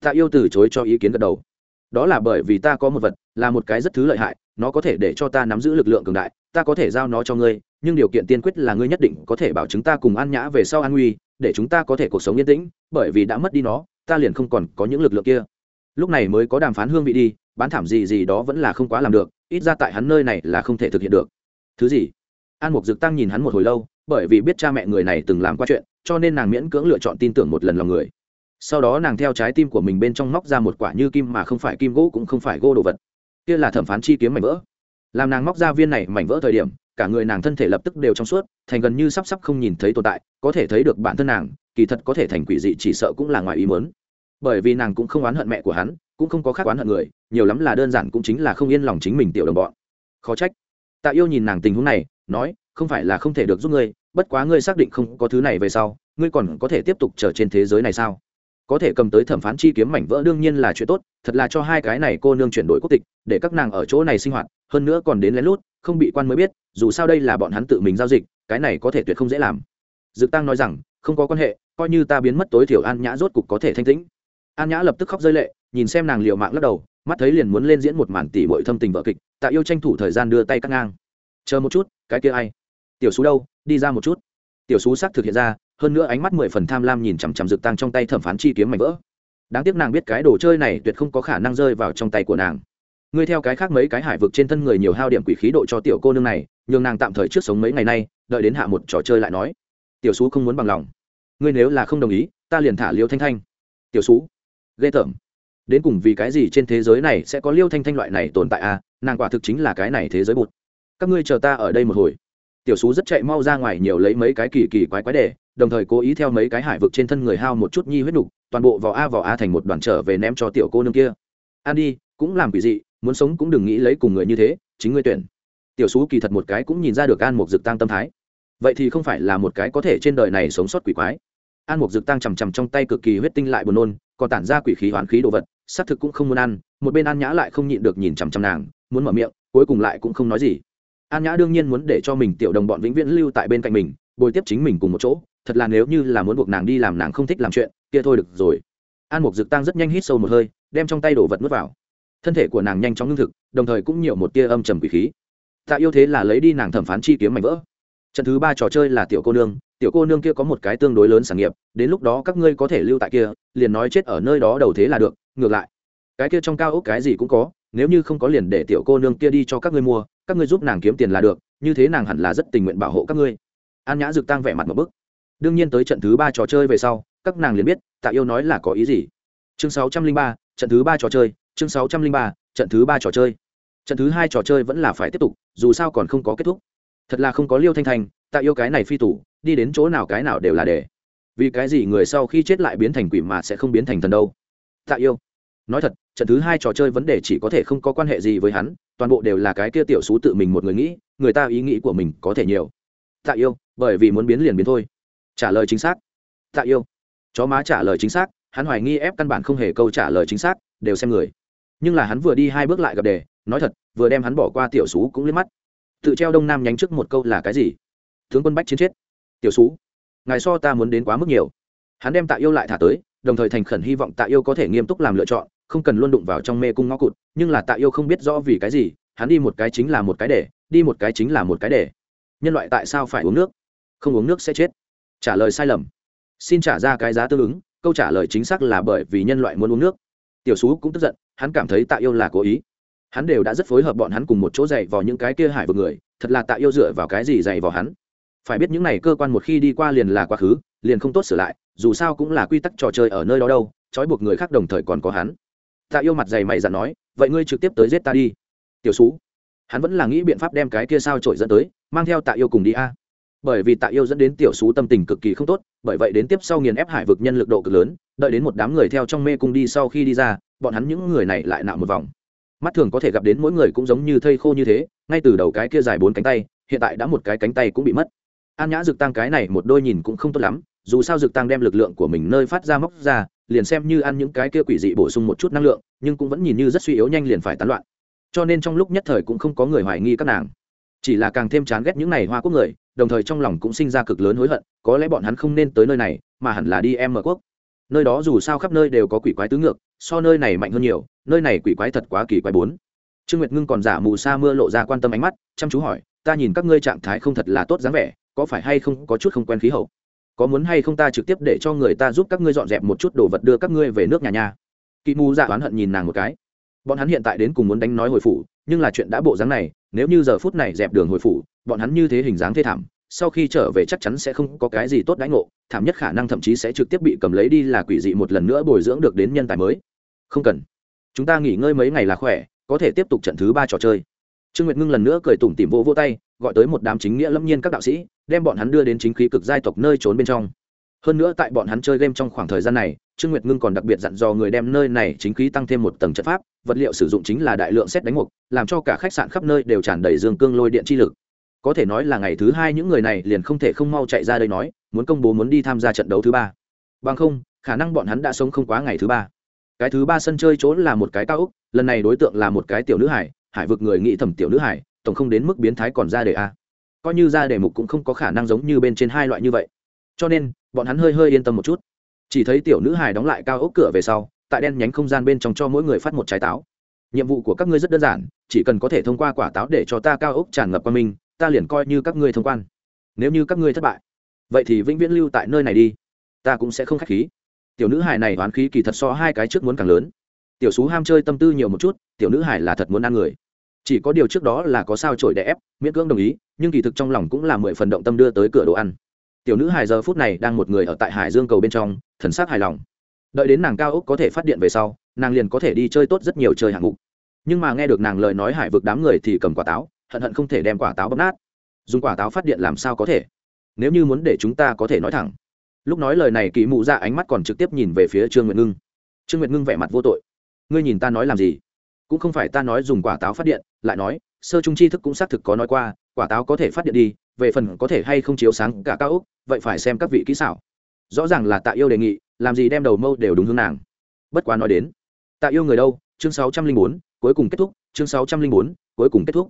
Ta yêu từ chối cho ý kiến gật đầu. Đó là bởi vì ta có một vật, là một cái rất thứ lợi hại, nó có thể để cho ta nắm giữ lực lượng cường đại, ta có thể giao nó cho ngươi, nhưng điều kiện tiên quyết là ngươi nhất định có thể bảo chúng ta cùng an nhã về sau an nguy, để chúng ta có thể cuộc sống yên tĩnh, bởi vì đã mất đi nó, ta liền không còn có những lực lượng kia. Lúc này mới có đàm phán hương vị đi, bán thảm gì gì đó vẫn là không quá làm được ít ra tại hắn nơi này là không thể thực hiện được. Thứ gì? An mục dực tăng nhìn hắn một hồi lâu, bởi vì biết cha mẹ người này từng làm qua chuyện, cho nên nàng miễn cưỡng lựa chọn tin tưởng một lần lòng người. Sau đó nàng theo trái tim của mình bên trong móc ra một quả như kim mà không phải kim gỗ cũng không phải gỗ đồ vật. Kia là thẩm phán chi kiếm mảnh vỡ. Làm nàng móc ra viên này mảnh vỡ thời điểm, cả người nàng thân thể lập tức đều trong suốt, thành gần như sắp sắp không nhìn thấy tồn tại, có thể thấy được bản thân nàng, kỳ thật có thể thành quỷ dị chỉ sợ cũng là ngoài ý muốn. Bởi vì nàng cũng không oán hận mẹ của hắn cũng không có khác oán hận người, nhiều lắm là đơn giản cũng chính là không yên lòng chính mình tiểu đồng bọn. Khó trách. Tạ yêu nhìn nàng tình huống này, nói, không phải là không thể được giúp ngươi, bất quá ngươi xác định không có thứ này về sau, ngươi còn có thể tiếp tục chờ trên thế giới này sao? Có thể cầm tới thẩm phán chi kiếm mảnh vỡ đương nhiên là chuyện tốt, thật là cho hai cái này cô nương chuyển đổi quốc tịch, để các nàng ở chỗ này sinh hoạt, hơn nữa còn đến lén lút, không bị quan mới biết, dù sao đây là bọn hắn tự mình giao dịch, cái này có thể tuyệt không dễ làm. Dực tăng nói rằng, không có quan hệ, coi như ta biến mất tối thiểu an nhã rốt cục có thể thanh tĩnh. An nhã lập tức khóc rơi lệ nhìn xem nàng liệu mạng lắc đầu, mắt thấy liền muốn lên diễn một màn tỷ bội thâm tình vợ kịch, tạ yêu tranh thủ thời gian đưa tay cắt ngang. Chờ một chút, cái kia ai? Tiểu xú đâu? Đi ra một chút. Tiểu xú xác thực hiện ra, hơn nữa ánh mắt mười phần tham lam nhìn chằm chằm rực tăng trong tay thẩm phán chi kiếm mảnh vỡ. Đáng tiếc nàng biết cái đồ chơi này tuyệt không có khả năng rơi vào trong tay của nàng. Ngươi theo cái khác mấy cái hải vực trên thân người nhiều hao điểm quỷ khí độ cho tiểu cô nương này, nhường nàng tạm thời trước sống mấy ngày nay, đợi đến hạ một trò chơi lại nói. Tiểu xú không muốn bằng lòng. Ngươi nếu là không đồng ý, ta liền thả liêu thanh thanh. Tiểu xú ghê tởm đến cùng vì cái gì trên thế giới này sẽ có liêu thanh thanh loại này tồn tại à? Nàng quả thực chính là cái này thế giới bụt. Các ngươi chờ ta ở đây một hồi. Tiểu xú rất chạy mau ra ngoài nhiều lấy mấy cái kỳ kỳ quái quái để đồng thời cố ý theo mấy cái hải vực trên thân người hao một chút nhi huyết nục, toàn bộ vào a vào a thành một đoàn trở về ném cho tiểu cô nương kia. An đi, cũng làm quỷ dị, muốn sống cũng đừng nghĩ lấy cùng người như thế, chính ngươi tuyển. Tiểu sú kỳ thật một cái cũng nhìn ra được an mục dực tăng tâm thái. Vậy thì không phải là một cái có thể trên đời này sống sót quỷ quái. An mục dực tăng chằm chằm trong tay cực kỳ huyết tinh lại buồn nôn còn tản ra quỷ khí hoán khí đồ vật, xác thực cũng không muốn ăn, một bên an nhã lại không nhịn được nhìn chằm chằm nàng, muốn mở miệng, cuối cùng lại cũng không nói gì. An nhã đương nhiên muốn để cho mình tiểu đồng bọn vĩnh viễn lưu tại bên cạnh mình, bồi tiếp chính mình cùng một chỗ, thật là nếu như là muốn buộc nàng đi làm nàng không thích làm chuyện, kia thôi được rồi. An mục dực tăng rất nhanh hít sâu một hơi, đem trong tay đồ vật n vào. Thân thể của nàng nhanh chóng ngưng thực, đồng thời cũng nhiều một tia âm trầm quỷ khí. Tạ yêu thế là lấy đi nàng thẩm phán chi kiếm mảnh vỡ trận thứ ba trò chơi là tiểu cô nương, tiểu cô nương kia có một cái tương đối lớn sản nghiệp, đến lúc đó các ngươi có thể lưu tại kia, liền nói chết ở nơi đó đầu thế là được, ngược lại. Cái kia trong cao ốc cái gì cũng có, nếu như không có liền để tiểu cô nương kia đi cho các ngươi mua, các ngươi giúp nàng kiếm tiền là được, như thế nàng hẳn là rất tình nguyện bảo hộ các ngươi. An nhã dực tăng vẻ mặt một bức. Đương nhiên tới trận thứ ba trò chơi về sau, các nàng liền biết, tạ yêu nói là có ý gì. Chương sáu trăm linh ba, trận thứ ba trò chơi, chương sáu trăm linh ba, trận thứ ba trò chơi. Trận thứ hai trò chơi vẫn là phải tiếp tục, dù sao còn không có kết thúc thật là không có liêu thanh thanh tạ yêu cái này phi tủ đi đến chỗ nào cái nào đều là để. Vì cái gì người sau khi chết lại biến thành quỷ mà sẽ không biến thành thần đâu? Tạ yêu. Nói thật, trận thứ hai trò chơi vấn đề chỉ có thể không có quan hệ gì với hắn, toàn bộ đều là cái kia tiểu xú tự mình một người nghĩ, người ta ý nghĩ của mình có thể nhiều. Tạ yêu, bởi vì muốn biến liền biến thôi. Trả lời chính xác. Tạ yêu. Chó má trả lời chính xác, hắn hoài nghi ép căn bản không hề câu trả lời chính xác, đều xem người. Nhưng là hắn vừa đi hai bước lại gặp đề, nói thật, vừa đem hắn bỏ qua tiểu xú cũng liếc mắt tự treo đông nam nhánh trước một câu là cái gì? Tướng quân bách chiến chết. Tiểu xú ngài so ta muốn đến quá mức nhiều. Hắn đem tạ yêu lại thả tới, đồng thời thành khẩn hy vọng tạ yêu có thể nghiêm túc làm lựa chọn, không cần luôn đụng vào trong mê cung ngõ cụt, nhưng là tạ yêu không biết rõ vì cái gì, hắn đi một cái chính là một cái để, đi một cái chính là một cái để. Nhân loại tại sao phải uống nước? Không uống nước sẽ chết. Trả lời sai lầm. Xin trả ra cái giá tương ứng, câu trả lời chính xác là bởi vì nhân loại muốn uống nước. Tiểu xú cũng tức giận, hắn cảm thấy tạ yêu là cố ý hắn đều đã rất phối hợp bọn hắn cùng một chỗ dạy vào những cái kia hải vực người, thật là tạ yêu dựa vào cái gì dạy vào hắn. Phải biết những này cơ quan một khi đi qua liền là quá khứ, liền không tốt sửa lại, dù sao cũng là quy tắc trò chơi ở nơi đó đâu, trói buộc người khác đồng thời còn có hắn. Tạ yêu mặt dày mày dặn nói, vậy ngươi trực tiếp tới giết ta đi. Tiểu xú. Hắn vẫn là nghĩ biện pháp đem cái kia sao trội dẫn tới, mang theo tạ yêu cùng đi a. Bởi vì tạ yêu dẫn đến tiểu xú tâm tình cực kỳ không tốt, bởi vậy đến tiếp sau nghiền ép hải vực nhân lực độ cực lớn, đợi đến một đám người theo trong mê cung đi sau khi đi ra, bọn hắn những người này lại nạo một vòng mắt thường có thể gặp đến mỗi người cũng giống như thây khô như thế, ngay từ đầu cái kia dài bốn cánh tay, hiện tại đã một cái cánh tay cũng bị mất. An nhã dực tăng cái này một đôi nhìn cũng không tốt lắm, dù sao dực tăng đem lực lượng của mình nơi phát ra móc ra, liền xem như ăn những cái kia quỷ dị bổ sung một chút năng lượng, nhưng cũng vẫn nhìn như rất suy yếu nhanh liền phải tán loạn. Cho nên trong lúc nhất thời cũng không có người hoài nghi các nàng. Chỉ là càng thêm chán ghét những này hoa quốc người, đồng thời trong lòng cũng sinh ra cực lớn hối hận, có lẽ bọn hắn không nên tới nơi này, mà hẳn là đi em mở quốc. Nơi đó dù sao khắp nơi đều có quỷ quái tứ ngược so nơi này mạnh hơn nhiều, nơi này quỷ quái thật quá kỳ quái bốn. Trương nguyệt ngưng còn giả mù sa mưa lộ ra quan tâm ánh mắt, chăm chú hỏi, ta nhìn các ngươi trạng thái không thật là tốt dáng vẻ, có phải hay không có chút không quen khí hậu? Có muốn hay không ta trực tiếp để cho người ta giúp các ngươi dọn dẹp một chút đồ vật đưa các ngươi về nước nhà nhà kỵ mù dạ oán hận nhìn nàng một cái. Bọn hắn hiện tại đến cùng muốn đánh nói hồi phủ, nhưng là chuyện đã bộ dáng này, nếu như giờ phút này dẹp đường hồi phủ, bọn hắn như thế hình dáng thê thảm, sau khi trở về chắc chắn sẽ không có cái gì tốt đãi ngộ, thảm nhất khả năng thậm chí sẽ trực tiếp bị cầm lấy đi là quỷ dị một lần nữa bồi dưỡng được đến nhân tài mới không cần. Chúng ta nghỉ ngơi mấy ngày là khỏe, có thể tiếp tục trận thứ ba trò chơi. Trương nguyệt ngưng lần nữa cười tủm tỉm vô vô tay, gọi tới một đám chính nghĩa lâm nhiên các đạo sĩ, đem bọn hắn đưa đến chính khí cực giai tộc nơi trốn bên trong. Hơn nữa tại bọn hắn chơi game trong khoảng thời gian này, trương nguyệt ngưng còn đặc biệt dặn dò người đem nơi này chính khí tăng thêm một tầng chất pháp, vật liệu sử dụng chính là đại lượng xét đánh mục, làm cho cả khách sạn khắp nơi đều tràn đầy dương cương lôi điện chi lực. Có thể nói là ngày thứ hai những người này liền không thể không mau chạy ra đây nói, muốn công bố muốn đi tham gia trận đấu thứ ba. Bằng không, khả năng bọn hắn đã sống không quá ngày thứ ba cái thứ ba sân chơi chỗ là một cái cao úc, lần này đối tượng là một cái tiểu nữ hải hải vực người nghĩ thầm tiểu nữ hải, tổng không đến mức biến thái còn ra đề a. Coi như ra đề mục cũng không có khả năng giống như bên trên hai loại như vậy. Cho nên, bọn hắn hơi hơi yên tâm một chút. Chỉ thấy tiểu nữ hải đóng lại cao ốc cửa về sau, tại đen nhánh không gian bên trong cho mỗi người phát một trái táo. Nhiệm vụ của các ngươi rất đơn giản, chỉ cần có thể thông qua quả táo để cho ta cao ốc tràn ngập qua mình, ta liền coi như các ngươi thông quan. Nếu như các ngươi thất bại, vậy thì vĩnh viễn lưu tại nơi này đi. Ta cũng sẽ không k h á c h khí tiểu nữ hải này oán khí kỳ thật so hai cái trước muốn càng lớn. Tiểu xú ham chơi tâm tư nhiều một chút, tiểu nữ hải là thật muốn ăn người. Chỉ có điều trước đó là có sao trổi đè ép, miễn cưỡng đồng ý, nhưng kỳ thực trong lòng cũng là mười phần động tâm đưa tới cửa đồ ăn. Tiểu nữ hải giờ phút này đang một người ở tại hải dương cầu bên trong, thần sắc hài lòng. Đợi đến nàng cao úc có thể phát điện về sau, nàng liền có thể đi chơi tốt rất nhiều chơi hạng mục. Nhưng mà nghe được nàng lời nói hải vực đám người thì cầm quả táo, hận hận không thể đem quả táo bóp nát. Dùng quả táo phát điện làm sao có thể? Nếu như muốn để chúng ta có thể nói thẳng lúc nói lời này kỳ mụ ra ánh mắt còn trực tiếp nhìn về phía trương nguyệt ngưng. Trương nguyệt ngưng vẻ mặt vô tội. Ngươi nhìn ta nói làm gì? Cũng không phải ta nói dùng quả táo phát điện, lại nói, sơ trung tri thức cũng xác thực có nói qua, quả táo có thể phát điện đi, về phần có thể hay không chiếu sáng cả cao úc vậy phải xem các vị kỹ xảo. Rõ ràng là tạ yêu đề nghị, làm gì đem đầu mâu đều đúng hướng nàng. Bất quá nói đến, tạ yêu người đâu? Chương sáu trăm linh bốn, cuối cùng kết thúc, chương sáu trăm linh bốn, cuối cùng kết thúc.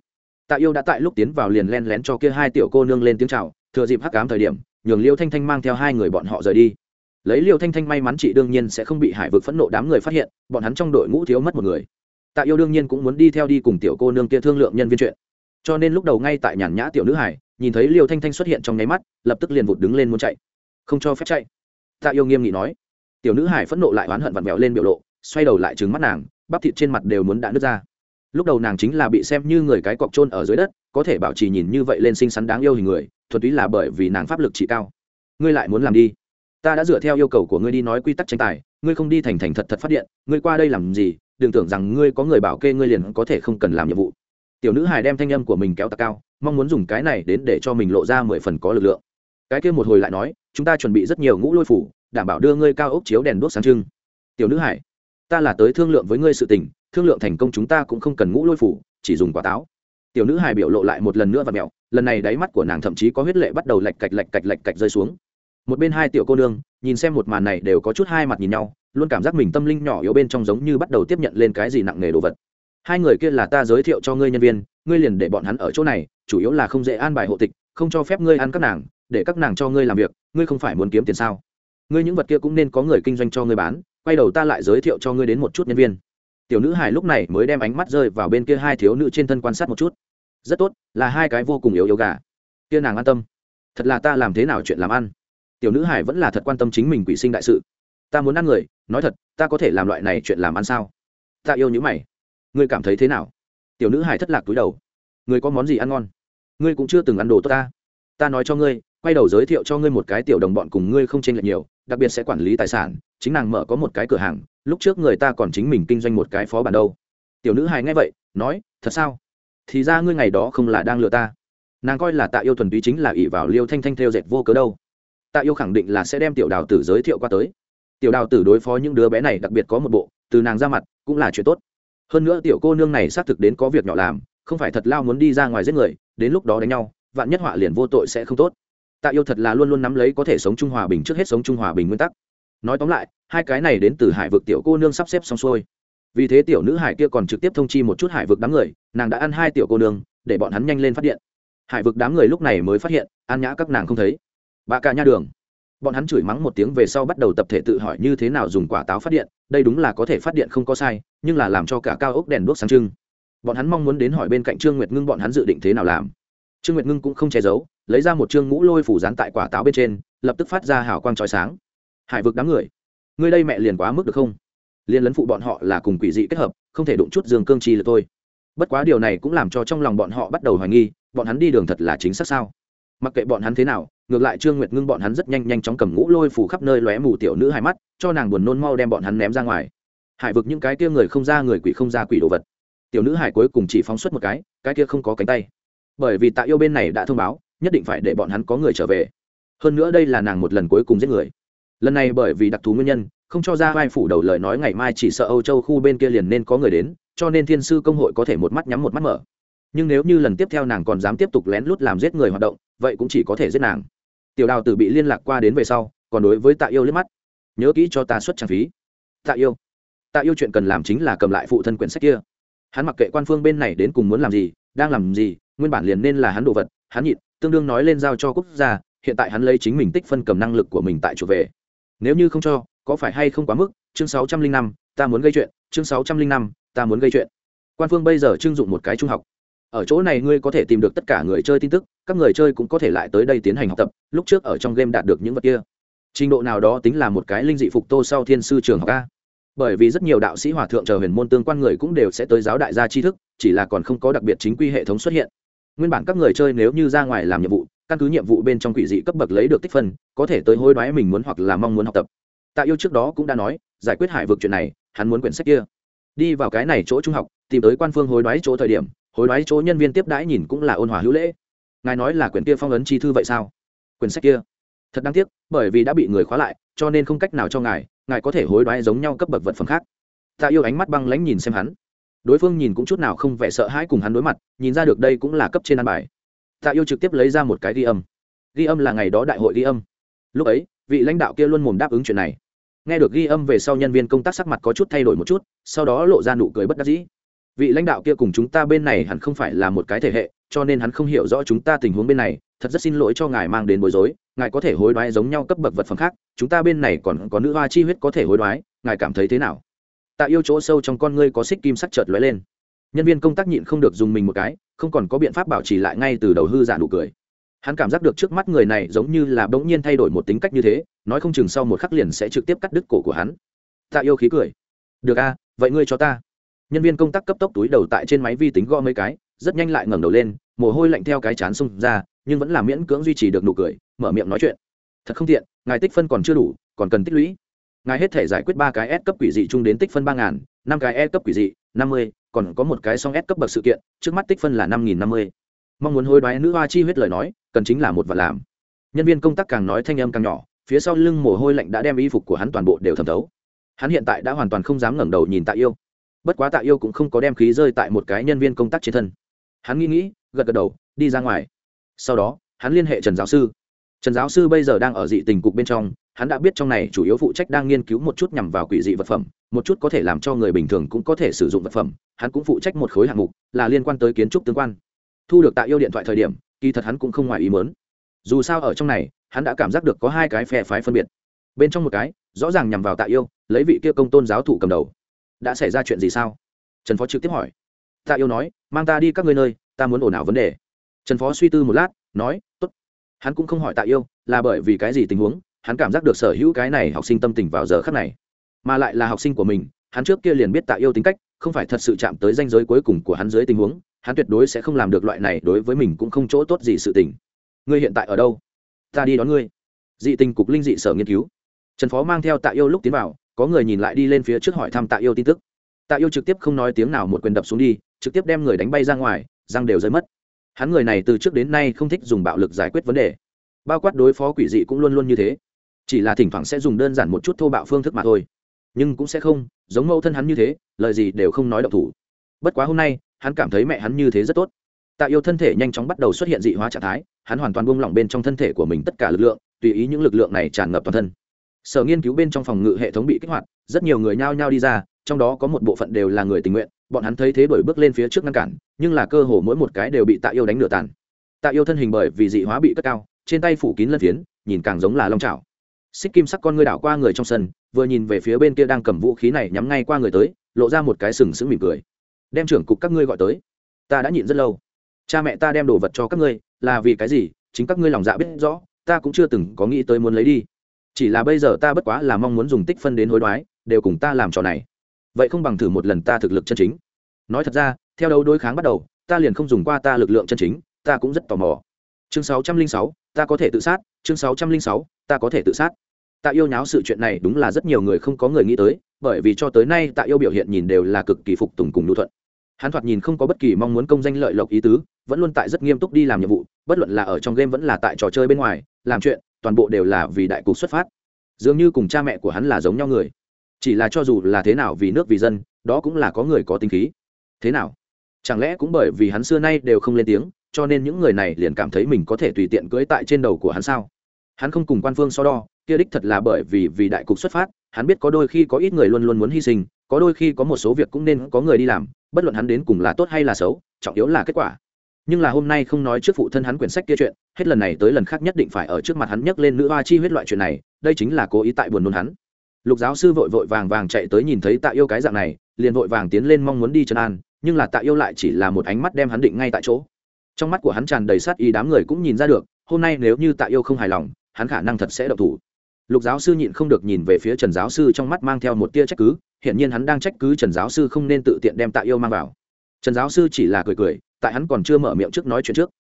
Tạ yêu đã tại lúc tiến vào liền len lén cho kia hai tiểu cô nương lên tiếng chào, thừa dịp hắc cám thời điểm nhường liêu thanh thanh mang theo hai người bọn họ rời đi. Lấy liêu thanh thanh may mắn chị đương nhiên sẽ không bị hải vực phẫn nộ đám người phát hiện, bọn hắn trong đội ngũ thiếu mất một người. Tạ yêu đương nhiên cũng muốn đi theo đi cùng tiểu cô nương kia thương lượng nhân viên chuyện. Cho nên lúc đầu ngay tại nhàn nhã tiểu nữ hải, nhìn thấy liêu thanh thanh xuất hiện trong nháy mắt, lập tức liền vụt đứng lên muốn chạy. Không cho phép chạy. Tạ yêu nghiêm nghị nói. Tiểu nữ hải phẫn nộ lại oán hận vặn vẹo lên biểu lộ, xoay đầu lại trứng mắt nàng, bắp thịt trên mặt đều muốn đã nứt ra. Lúc đầu nàng chính là bị xem như người cái cọc trôn ở dưới đất có thể bảo trì nhìn như vậy lên xinh xắn đáng yêu hình người, thuần túy là bởi vì nàng pháp lực trị cao. Ngươi lại muốn làm đi. Ta đã dựa theo yêu cầu của ngươi đi nói quy tắc tranh tài, ngươi không đi thành thành thật thật phát điện, ngươi qua đây làm gì, đừng tưởng rằng ngươi có người bảo kê ngươi liền có thể không cần làm nhiệm vụ. Tiểu nữ hài đem thanh âm của mình kéo tạc cao, mong muốn dùng cái này đến để cho mình lộ ra mười phần có lực lượng. Cái kia một hồi lại nói, chúng ta chuẩn bị rất nhiều ngũ lôi phủ, đảm bảo đưa ngươi cao ốc chiếu đèn đốt sáng trưng. Tiểu nữ hải ta là tới thương lượng với ngươi sự tình, thương lượng thành công chúng ta cũng không cần ngũ lôi phủ, chỉ dùng quả táo tiểu nữ hài biểu lộ lại một lần nữa và mẹo, lần này đáy mắt của nàng thậm chí có huyết lệ bắt đầu lạch cạch lạch cạch lạch cạch rơi xuống. Một bên hai tiểu cô nương, nhìn xem một màn này đều có chút hai mặt nhìn nhau, luôn cảm giác mình tâm linh nhỏ yếu bên trong giống như bắt đầu tiếp nhận lên cái gì nặng nề đồ vật. Hai người kia là ta giới thiệu cho ngươi nhân viên, ngươi liền để bọn hắn ở chỗ này, chủ yếu là không dễ an bài hộ tịch, không cho phép ngươi ăn các nàng, để các nàng cho ngươi làm việc, ngươi không phải muốn kiếm tiền sao? Ngươi những vật kia cũng nên có người kinh doanh cho ngươi bán, quay đầu ta lại giới thiệu cho ngươi đến một chút nhân viên tiểu nữ hải lúc này mới đem ánh mắt rơi vào bên kia hai thiếu nữ trên thân quan sát một chút. Rất tốt, là hai cái vô cùng yếu yếu gà. Kia nàng an tâm. Thật là ta làm thế nào chuyện làm ăn? Tiểu nữ hải vẫn là thật quan tâm chính mình quỷ sinh đại sự. Ta muốn ăn người, nói thật, ta có thể làm loại này chuyện làm ăn sao? Ta yêu nhữ mày. Ngươi cảm thấy thế nào? Tiểu nữ hải thất lạc túi đầu. Ngươi có món gì ăn ngon? Ngươi cũng chưa từng ăn đồ tốt ta. Ta nói cho ngươi, quay đầu giới thiệu cho ngươi một cái tiểu đồng bọn cùng ngươi không chênh lệch nhiều, đặc biệt sẽ quản lý tài sản, chính nàng mở có một cái cửa hàng lúc trước người ta còn chính mình kinh doanh một cái phó bản đâu. Tiểu nữ hài nghe vậy, nói, thật sao? Thì ra ngươi ngày đó không là đang lừa ta. Nàng coi là tạ yêu thuần túy chính là ỷ vào liêu thanh thanh theo dệt vô cớ đâu. Tạ yêu khẳng định là sẽ đem tiểu đào tử giới thiệu qua tới. Tiểu đào tử đối phó những đứa bé này đặc biệt có một bộ, từ nàng ra mặt cũng là chuyện tốt. Hơn nữa tiểu cô nương này xác thực đến có việc nhỏ làm, không phải thật lao muốn đi ra ngoài giết người, đến lúc đó đánh nhau, vạn nhất họa liền vô tội sẽ không tốt. Tạ yêu thật là luôn luôn nắm lấy có thể sống trung hòa bình trước hết sống trung hòa bình nguyên tắc. Nói tóm lại hai cái này đến từ hải vực tiểu cô nương sắp xếp xong xuôi. Vì thế tiểu nữ hải kia còn trực tiếp thông chi một chút hải vực đám người, nàng đã ăn hai tiểu cô nương, để bọn hắn nhanh lên phát điện. Hải vực đám người lúc này mới phát hiện, an nhã các nàng không thấy. Bà cả nha đường. Bọn hắn chửi mắng một tiếng về sau bắt đầu tập thể tự hỏi như thế nào dùng quả táo phát điện, đây đúng là có thể phát điện không có sai, nhưng là làm cho cả cao ốc đèn đuốc sáng trưng. Bọn hắn mong muốn đến hỏi bên cạnh trương nguyệt ngưng bọn hắn dự định thế nào làm. Trương nguyệt ngưng cũng không che giấu, lấy ra một chương ngũ lôi phủ dán tại quả táo bên trên, lập tức phát ra hào quang trói sáng. Hải vực đám người ngươi đây mẹ liền quá mức được không? Liên lấn phụ bọn họ là cùng quỷ dị kết hợp, không thể đụng chút dương cương chi là thôi. Bất quá điều này cũng làm cho trong lòng bọn họ bắt đầu hoài nghi, bọn hắn đi đường thật là chính xác sao? Mặc kệ bọn hắn thế nào, ngược lại trương nguyệt ngưng bọn hắn rất nhanh nhanh chóng cầm ngũ lôi phủ khắp nơi lóe mù tiểu nữ hai mắt, cho nàng buồn nôn mau đem bọn hắn ném ra ngoài. Hải vực những cái kia người không ra người quỷ không ra quỷ đồ vật. Tiểu nữ hải cuối cùng chỉ phóng xuất một cái cái kia không có cánh tay. Bởi vì tạ yêu bên này đã thông báo, nhất định phải để bọn hắn có người trở về. Hơn nữa đây là nàng một lần cuối cùng giết người lần này bởi vì đặc thù nguyên nhân, không cho ra vai phủ đầu lời nói ngày mai chỉ sợ âu châu khu bên kia liền nên có người đến, cho nên thiên sư công hội có thể một mắt nhắm một mắt mở. Nhưng nếu như lần tiếp theo nàng còn dám tiếp tục lén lút làm giết người hoạt động, vậy cũng chỉ có thể giết nàng. Tiểu đào tử bị liên lạc qua đến về sau, còn đối với tạ yêu liếc mắt. Nhớ kỹ cho ta xuất trang phí. Tạ yêu. Tạ yêu chuyện cần làm chính là cầm lại phụ thân quyển sách kia. Hắn mặc kệ quan phương bên này đến cùng muốn làm gì, đang làm gì, nguyên bản liền nên là hắn đồ vật, hắn nhịn, tương đương nói lên giao cho quốc gia, hiện tại hắn lấy chính mình tích phân cầm năng lực của mình tại chủ về nếu như không cho, có phải hay không quá mức? Chương sáu trăm linh năm, ta muốn gây chuyện. Chương sáu trăm linh năm, ta muốn gây chuyện. Quan phương bây giờ trưng dụng một cái trung học. Ở chỗ này ngươi có thể tìm được tất cả người chơi tin tức, các người chơi cũng có thể lại tới đây tiến hành học tập, lúc trước ở trong game đạt được những vật kia. Trình độ nào đó tính là một cái linh dị phục tô sau thiên sư trường học a. Bởi vì rất nhiều đạo sĩ hòa thượng chờ huyền môn tương quan người cũng đều sẽ tới giáo đại gia tri thức, chỉ là còn không có đặc biệt chính quy hệ thống xuất hiện. Nguyên bản các người chơi nếu như ra ngoài làm nhiệm vụ căn cứ nhiệm vụ bên trong quỷ dị cấp bậc lấy được tích phân, có thể tới hối đoái mình muốn hoặc là mong muốn học tập. Tạ yêu trước đó cũng đã nói, giải quyết hải vực chuyện này, hắn muốn quyển sách kia. Đi vào cái này chỗ trung học, tìm tới quan phương hối đoái chỗ thời điểm, hối đoái chỗ nhân viên tiếp đãi nhìn cũng là ôn hòa hữu lễ. Ngài nói là quyển kia phong ấn chi thư vậy sao? Quyển sách kia. Thật đáng tiếc, bởi vì đã bị người khóa lại, cho nên không cách nào cho ngài ngài có thể hối đoái giống nhau cấp bậc vật phẩm khác. Tạ yêu ánh mắt băng lãnh nhìn xem hắn. Đối phương nhìn cũng chút nào không vẻ sợ hãi cùng hắn đối mặt, nhìn ra được đây cũng là cấp trên ăn bài tạ yêu trực tiếp lấy ra một cái ghi âm. Ghi âm là ngày đó đại hội ghi âm. Lúc ấy, vị lãnh đạo kia luôn mồm đáp ứng chuyện này. Nghe được ghi âm về sau nhân viên công tác sắc mặt có chút thay đổi một chút, sau đó lộ ra nụ cười bất đắc dĩ. Vị lãnh đạo kia cùng chúng ta bên này hẳn không phải là một cái thể hệ, cho nên hắn không hiểu rõ chúng ta tình huống bên này, thật rất xin lỗi cho ngài mang đến bối rối, ngài có thể hối đoái giống nhau cấp bậc vật phẩm khác, chúng ta bên này còn có nữ hoa chi huyết có thể hối đoái, ngài cảm thấy thế nào? Tạ yêu chỗ sâu trong con ngươi có xích kim sắc chợt lóe lên nhân viên công tác nhịn không được dùng mình một cái, không còn có biện pháp bảo trì lại ngay từ đầu hư giả nụ cười. Hắn cảm giác được trước mắt người này giống như là bỗng nhiên thay đổi một tính cách như thế, nói không chừng sau một khắc liền sẽ trực tiếp cắt đứt cổ của hắn. Tạ yêu khí cười. Được a, vậy ngươi cho ta. Nhân viên công tác cấp tốc túi đầu tại trên máy vi tính gõ mấy cái, rất nhanh lại ngẩng đầu lên, mồ hôi lạnh theo cái chán xông ra, nhưng vẫn là miễn cưỡng duy trì được nụ cười, mở miệng nói chuyện. Thật không tiện, ngài tích phân còn chưa đủ, còn cần tích lũy. Ngài hết thể giải quyết ba cái s cấp quỷ dị chung đến tích phân ba ngàn, năm cái e cấp quỷ dị, năm mươi còn có một cái song s cấp bậc sự kiện, trước mắt tích phân là năm nghìn năm mươi. Mong muốn hối đoái nữ hoa chi huyết lời nói, cần chính là một vật làm. Nhân viên công tác càng nói thanh âm càng nhỏ, phía sau lưng mồ hôi lạnh đã đem y phục của hắn toàn bộ đều thẩm thấu. Hắn hiện tại đã hoàn toàn không dám ngẩng đầu nhìn tạ yêu. Bất quá tạ yêu cũng không có đem khí rơi tại một cái nhân viên công tác trên thân. Hắn nghĩ nghĩ, gật gật đầu, đi ra ngoài. Sau đó, hắn liên hệ trần giáo sư. Trần giáo sư bây giờ đang ở dị tình cục bên trong hắn đã biết trong này chủ yếu phụ trách đang nghiên cứu một chút nhằm vào quỷ dị vật phẩm, một chút có thể làm cho người bình thường cũng có thể sử dụng vật phẩm. Hắn cũng phụ trách một khối hạng mục, là liên quan tới kiến trúc tương quan. Thu được tạ yêu điện thoại thời điểm, kỳ thật hắn cũng không ngoài ý mớn dù sao ở trong này, hắn đã cảm giác được có hai cái phe phái phân biệt. Bên trong một cái, rõ ràng nhằm vào tạ yêu, lấy vị kia công tôn giáo thủ cầm đầu. Đã xảy ra chuyện gì sao? Trần phó trực tiếp hỏi. Tạ yêu nói, mang ta đi các ngươi nơi, ta muốn ổn ảo vấn đề. Trần phó suy tư một lát, nói t ố t hắn cũng không hỏi tạ yêu, là bởi vì cái gì tình huống? Hắn cảm giác được sở hữu cái này học sinh tâm tình vào giờ khắc này. Mà lại là học sinh của mình, hắn trước kia liền biết tạ yêu tính cách, không phải thật sự chạm tới danh giới cuối cùng của hắn dưới tình huống, hắn tuyệt đối sẽ không làm được loại này đối với mình cũng không chỗ tốt gì sự tình. Ngươi hiện tại ở đâu? Ta đi đón ngươi. Dị tình cục linh dị sở nghiên cứu. Trần phó mang theo tạ yêu lúc tiến vào, có người nhìn lại đi lên phía trước hỏi thăm tạ yêu tin tức. Tạ yêu trực tiếp không nói tiếng nào một quyền đập xuống đi, trực tiếp đem người đánh bay ra ngoài, răng đều rơi mất. Hắn người này từ trước đến nay không thích dùng bạo lực giải quyết vấn đề. Bao quát đối phó quỷ dị cũng luôn luôn như thế chỉ là thỉnh thoảng sẽ dùng đơn giản một chút thô bạo phương thức mà thôi. Nhưng cũng sẽ không, giống mẫu thân hắn như thế, lời gì đều không nói độc thủ. Bất quá hôm nay, hắn cảm thấy mẹ hắn như thế rất tốt. Tạ yêu thân thể nhanh chóng bắt đầu xuất hiện dị hóa trạng thái, hắn hoàn toàn buông lỏng bên trong thân thể của mình tất cả lực lượng, tùy ý những lực lượng này tràn ngập toàn thân. Sở nghiên cứu bên trong phòng ngự hệ thống bị kích hoạt, rất nhiều người nhao nhao đi ra, trong đó có một bộ phận đều là người tình nguyện, bọn hắn thấy thế đổi bước lên phía trước ngăn cản, nhưng là cơ hồ mỗi một cái đều bị tạ yêu đánh nửa tàn. Tạ yêu thân hình bởi vì dị hóa bị cất cao, trên tay phủ kín lân phiến, nhìn càng giống là long trào xích kim sắc con ngươi đảo qua người trong sân, vừa nhìn về phía bên kia đang cầm vũ khí này nhắm ngay qua người tới, lộ ra một cái sừng sững mỉm cười. Đem trưởng cục các ngươi gọi tới. Ta đã nhịn rất lâu. Cha mẹ ta đem đồ vật cho các ngươi, là vì cái gì? Chính các ngươi lòng dạ biết rõ, ta cũng chưa từng có nghĩ tới muốn lấy đi. Chỉ là bây giờ ta bất quá là mong muốn dùng tích phân đến hối đoái, đều cùng ta làm trò này. Vậy không bằng thử một lần ta thực lực chân chính. Nói thật ra, theo đấu đối kháng bắt đầu, ta liền không dùng qua ta lực lượng chân chính, ta cũng rất tò mò. Chương sáu trăm linh sáu, ta có thể tự sát, chương sáu trăm linh sáu, ta có thể tự sát tạ yêu nháo sự chuyện này đúng là rất nhiều người không có người nghĩ tới, bởi vì cho tới nay tạ yêu biểu hiện nhìn đều là cực kỳ phục tùng cùng nhu thuận. Hắn thoạt nhìn không có bất kỳ mong muốn công danh lợi lộc ý tứ, vẫn luôn tại rất nghiêm túc đi làm nhiệm vụ, bất luận là ở trong game vẫn là tại trò chơi bên ngoài, làm chuyện, toàn bộ đều là vì đại cục xuất phát. Dường như cùng cha mẹ của hắn là giống nhau người. Chỉ là cho dù là thế nào vì nước vì dân, đó cũng là có người có tinh khí. Thế nào? Chẳng lẽ cũng bởi vì hắn xưa nay đều không lên tiếng, cho nên những người này liền cảm thấy mình có thể tùy tiện cưỡi tại trên đầu của hắn sao? Hắn không cùng quan phương so đo, kia đích thật là bởi vì vì đại cục xuất phát, hắn biết có đôi khi có ít người luôn luôn muốn hy sinh, có đôi khi có một số việc cũng nên có người đi làm, bất luận hắn đến cùng là tốt hay là xấu, trọng yếu là kết quả. Nhưng là hôm nay không nói trước phụ thân hắn quyển sách kia chuyện, hết lần này tới lần khác nhất định phải ở trước mặt hắn nhắc lên nữ hoa chi huyết loại chuyện này, đây chính là cố ý tại buồn nôn hắn. Lục giáo sư vội vội vàng vàng chạy tới nhìn thấy tạ yêu cái dạng này, liền vội vàng tiến lên mong muốn đi chân an, nhưng là tạ yêu lại chỉ là một ánh mắt đem hắn định ngay tại chỗ. Trong mắt của hắn tràn đầy sát ý đám người cũng nhìn ra được, hôm nay nếu như tạ yêu không hài lòng hắn khả năng thật sẽ độc thủ. Lục giáo sư nhịn không được nhìn về phía trần giáo sư trong mắt mang theo một tia trách cứ hiện nhiên hắn đang trách cứ trần giáo sư không nên tự tiện đem tạ yêu mang vào. Trần giáo sư chỉ là cười cười, tại hắn còn chưa mở miệng trước nói chuyện trước.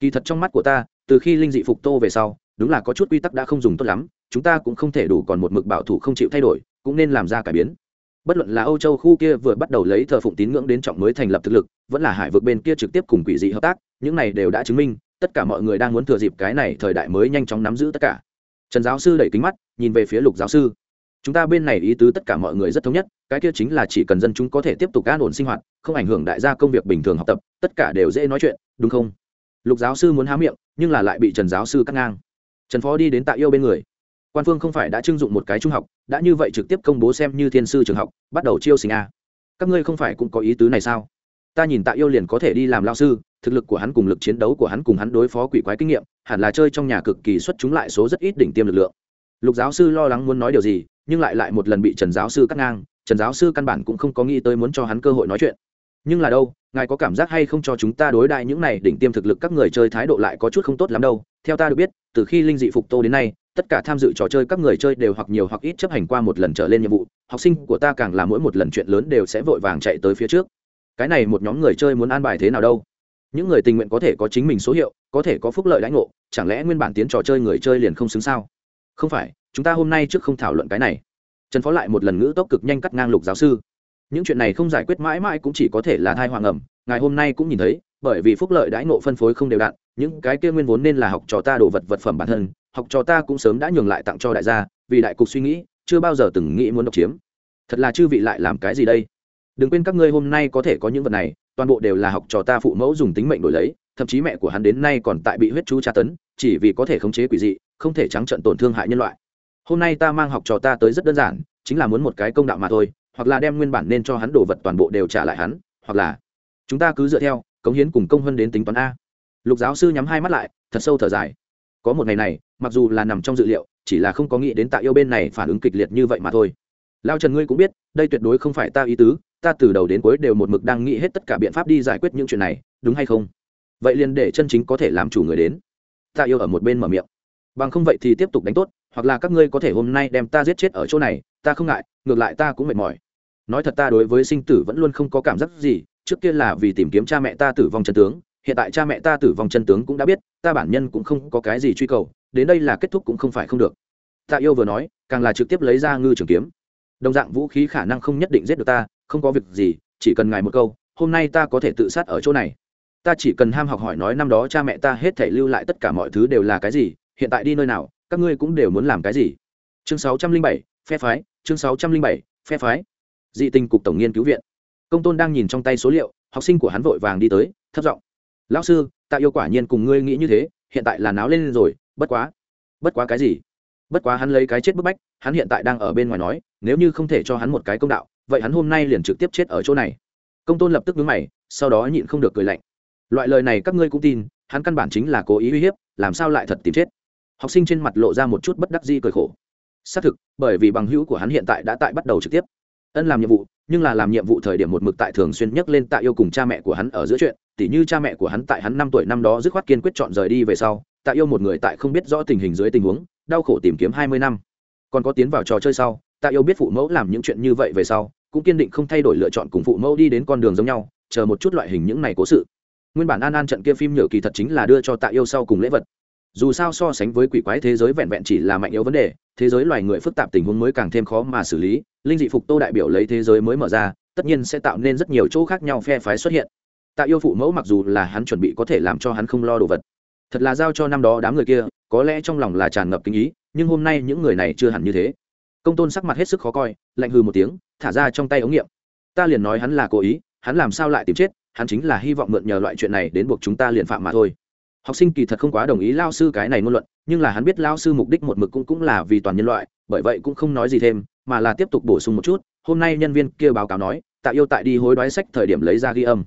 Kỳ thật trong mắt của ta, từ khi linh dị phục tô về sau, đúng là có chút quy tắc đã không dùng tốt lắm, chúng ta cũng không thể đủ còn một mực bảo thủ không chịu thay đổi, cũng nên làm ra cải biến. Bất luận là âu châu khu kia vừa bắt đầu lấy thờ phụng tín ngưỡng đến trọng mới thành lập thực lực, vẫn là hải vực bên kia trực tiếp cùng quỷ dị hợp tác, những này đều đã chứng minh tất cả mọi người đang muốn thừa dịp cái này thời đại mới nhanh chóng nắm giữ tất cả. Trần giáo sư đẩy kính mắt, nhìn về phía lục giáo sư. Chúng ta bên này ý tứ tất cả mọi người rất thống nhất, cái kia chính là chỉ cần dân chúng có thể tiếp tục an ổn sinh hoạt, không ảnh hưởng đại gia công việc bình thường học tập, tất cả đều dễ nói chuyện, đúng không? Lục giáo sư muốn há miệng, nhưng là lại bị trần giáo sư cắt ngang. Trần phó đi đến tạ yêu bên người. Quan phương không phải đã trưng dụng một cái trung học, đã như vậy trực tiếp công bố xem như thiên sư trường học, bắt đầu chiêu sinh a. Các ngươi không phải cũng có ý tứ này sao? Ta nhìn tạ yêu liền có thể đi làm lao sư thực lực của hắn cùng lực chiến đấu của hắn cùng hắn đối phó quỷ quái kinh nghiệm, hẳn là chơi trong nhà cực kỳ xuất chúng lại số rất ít đỉnh tiêm lực lượng. Lục giáo sư lo lắng muốn nói điều gì, nhưng lại lại một lần bị trần giáo sư cắt ngang, trần giáo sư căn bản cũng không có nghĩ tới muốn cho hắn cơ hội nói chuyện. Nhưng là đâu, ngài có cảm giác hay không cho chúng ta đối đại những này đỉnh tiêm thực lực các người chơi thái độ lại có chút không tốt lắm đâu? Theo ta được biết, từ khi linh dị phục tô đến nay, tất cả tham dự trò chơi các người chơi đều hoặc nhiều hoặc ít chấp hành qua một lần trở lên nhiệm vụ, học sinh của ta càng là mỗi một lần chuyện lớn đều sẽ vội vàng chạy tới phía trước. Cái này một nhóm người chơi muốn an bài thế nào đâu? Những người tình nguyện có thể có chính mình số hiệu, có thể có phúc lợi lãnh ngộ, chẳng lẽ nguyên bản tiến trò chơi người chơi liền không xứng sao? Không phải, chúng ta hôm nay trước không thảo luận cái này. Trần phó lại một lần ngữ tốc cực nhanh cắt ngang lục giáo sư. Những chuyện này không giải quyết mãi mãi cũng chỉ có thể là thai hoàng ẩm ngài hôm nay cũng nhìn thấy, bởi vì phúc lợi đãi ngộ phân phối không đều đặn, những cái kia nguyên vốn nên là học trò ta đồ vật vật phẩm bản thân, học trò ta cũng sớm đã nhường lại tặng cho đại gia, vì đại cục suy nghĩ, chưa bao giờ từng nghĩ muốn độc chiếm. Thật là chư vị lại làm cái gì đây? Đừng quên các ngươi hôm nay có thể có những vật này toàn bộ đều là học trò ta phụ mẫu dùng tính mệnh đổi lấy, thậm chí mẹ của hắn đến nay còn tại bị huyết chú tra tấn, chỉ vì có thể khống chế quỷ dị, không thể trắng trận tổn thương hại nhân loại. Hôm nay ta mang học trò ta tới rất đơn giản, chính là muốn một cái công đạo mà thôi, hoặc là đem nguyên bản nên cho hắn đồ vật toàn bộ đều trả lại hắn, hoặc là chúng ta cứ dựa theo, cống hiến cùng công hơn đến tính toán a. Lục giáo sư nhắm hai mắt lại, thật sâu thở dài. Có một ngày này, mặc dù là nằm trong dự liệu, chỉ là không có nghĩ đến tạ yêu bên này phản ứng kịch liệt như vậy mà thôi lao trần ngươi cũng biết, đây tuyệt đối không phải ta ý tứ, ta từ đầu đến cuối đều một mực đang nghĩ hết tất cả biện pháp đi giải quyết những chuyện này, đúng hay không? Vậy liền để chân chính có thể làm chủ người đến. Tạ yêu ở một bên mở miệng. Bằng không vậy thì tiếp tục đánh tốt, hoặc là các ngươi có thể hôm nay đem ta giết chết ở chỗ này, ta không ngại, ngược lại ta cũng mệt mỏi. Nói thật ta đối với sinh tử vẫn luôn không có cảm giác gì, trước kia là vì tìm kiếm cha mẹ ta tử vong chân tướng, hiện tại cha mẹ ta tử vong chân tướng cũng đã biết, ta bản nhân cũng không có cái gì truy cầu, đến đây là kết thúc cũng không phải không được. Tạ yêu vừa nói, càng là trực tiếp lấy ra ngư trường kiếm đồng dạng vũ khí khả năng không nhất định giết được ta, không có việc gì, chỉ cần ngài một câu, hôm nay ta có thể tự sát ở chỗ này. Ta chỉ cần ham học hỏi nói năm đó cha mẹ ta hết thể lưu lại tất cả mọi thứ đều là cái gì, hiện tại đi nơi nào, các ngươi cũng đều muốn làm cái gì. Chương sáu trăm linh bảy, phe phái, chương sáu trăm linh bảy, phe phái. Dị tình cục tổng nghiên cứu viện. Công tôn đang nhìn trong tay số liệu, học sinh của hắn vội vàng đi tới, thấp giọng. Lão sư ta yêu quả nhiên cùng ngươi nghĩ như thế, hiện tại là náo lên rồi, bất quá. Bất quá cái gì? Bất quá hắn lấy cái chết bức bách, hắn hiện tại đang ở bên ngoài nói nếu như không thể cho hắn một cái công đạo, vậy hắn hôm nay liền trực tiếp chết ở chỗ này. Công tôn lập tức vướng mày, sau đó nhịn không được cười lạnh. Loại lời này các ngươi cũng tin, hắn căn bản chính là cố ý uy hiếp, làm sao lại thật tìm chết? Học sinh trên mặt lộ ra một chút bất đắc di cười khổ. Xác thực, bởi vì bằng hữu của hắn hiện tại đã tại bắt đầu trực tiếp. Ân làm nhiệm vụ, nhưng là làm nhiệm vụ thời điểm một mực tại thường xuyên nhắc lên tạ yêu cùng cha mẹ của hắn ở giữa chuyện, tỉ như cha mẹ của hắn tại hắn năm tuổi năm đó dứt khoát kiên quyết chọn rời đi về sau, tạ yêu một người tại không biết rõ tình hình dưới tình huống, đau khổ tìm kiếm hai mươi năm. Còn có tiến vào trò chơi sau tạ yêu biết phụ mẫu làm những chuyện như vậy về sau, cũng kiên định không thay đổi lựa chọn cùng phụ mẫu đi đến con đường giống nhau, chờ một chút loại hình những này cố sự. Nguyên bản an an trận kia phim nhựa kỳ thật chính là đưa cho tạ yêu sau cùng lễ vật. Dù sao so sánh với quỷ quái thế giới vẹn vẹn chỉ là mạnh yếu vấn đề, thế giới loài người phức tạp tình huống mới càng thêm khó mà xử lý, linh dị phục tô đại biểu lấy thế giới mới mở ra, tất nhiên sẽ tạo nên rất nhiều chỗ khác nhau phe phái xuất hiện. Tạ yêu phụ mẫu mặc dù là hắn chuẩn bị có thể làm cho hắn không lo đồ vật, thật là giao cho năm đó đám người kia, có lẽ trong lòng là tràn ngập kinh ý, nhưng hôm nay những người này chưa hẳn như thế công tôn sắc mặt hết sức khó coi, lạnh hư một tiếng, thả ra trong tay ống nghiệm. Ta liền nói hắn là cố ý, hắn làm sao lại tìm chết, hắn chính là hy vọng mượn nhờ loại chuyện này đến buộc chúng ta liền phạm mà thôi. Học sinh kỳ thật không quá đồng ý lao sư cái này ngôn luận, nhưng là hắn biết lao sư mục đích một mực cũng cũng là vì toàn nhân loại, bởi vậy cũng không nói gì thêm, mà là tiếp tục bổ sung một chút. Hôm nay nhân viên kia báo cáo nói, tạ yêu tại đi hối đoái sách thời điểm lấy ra ghi âm.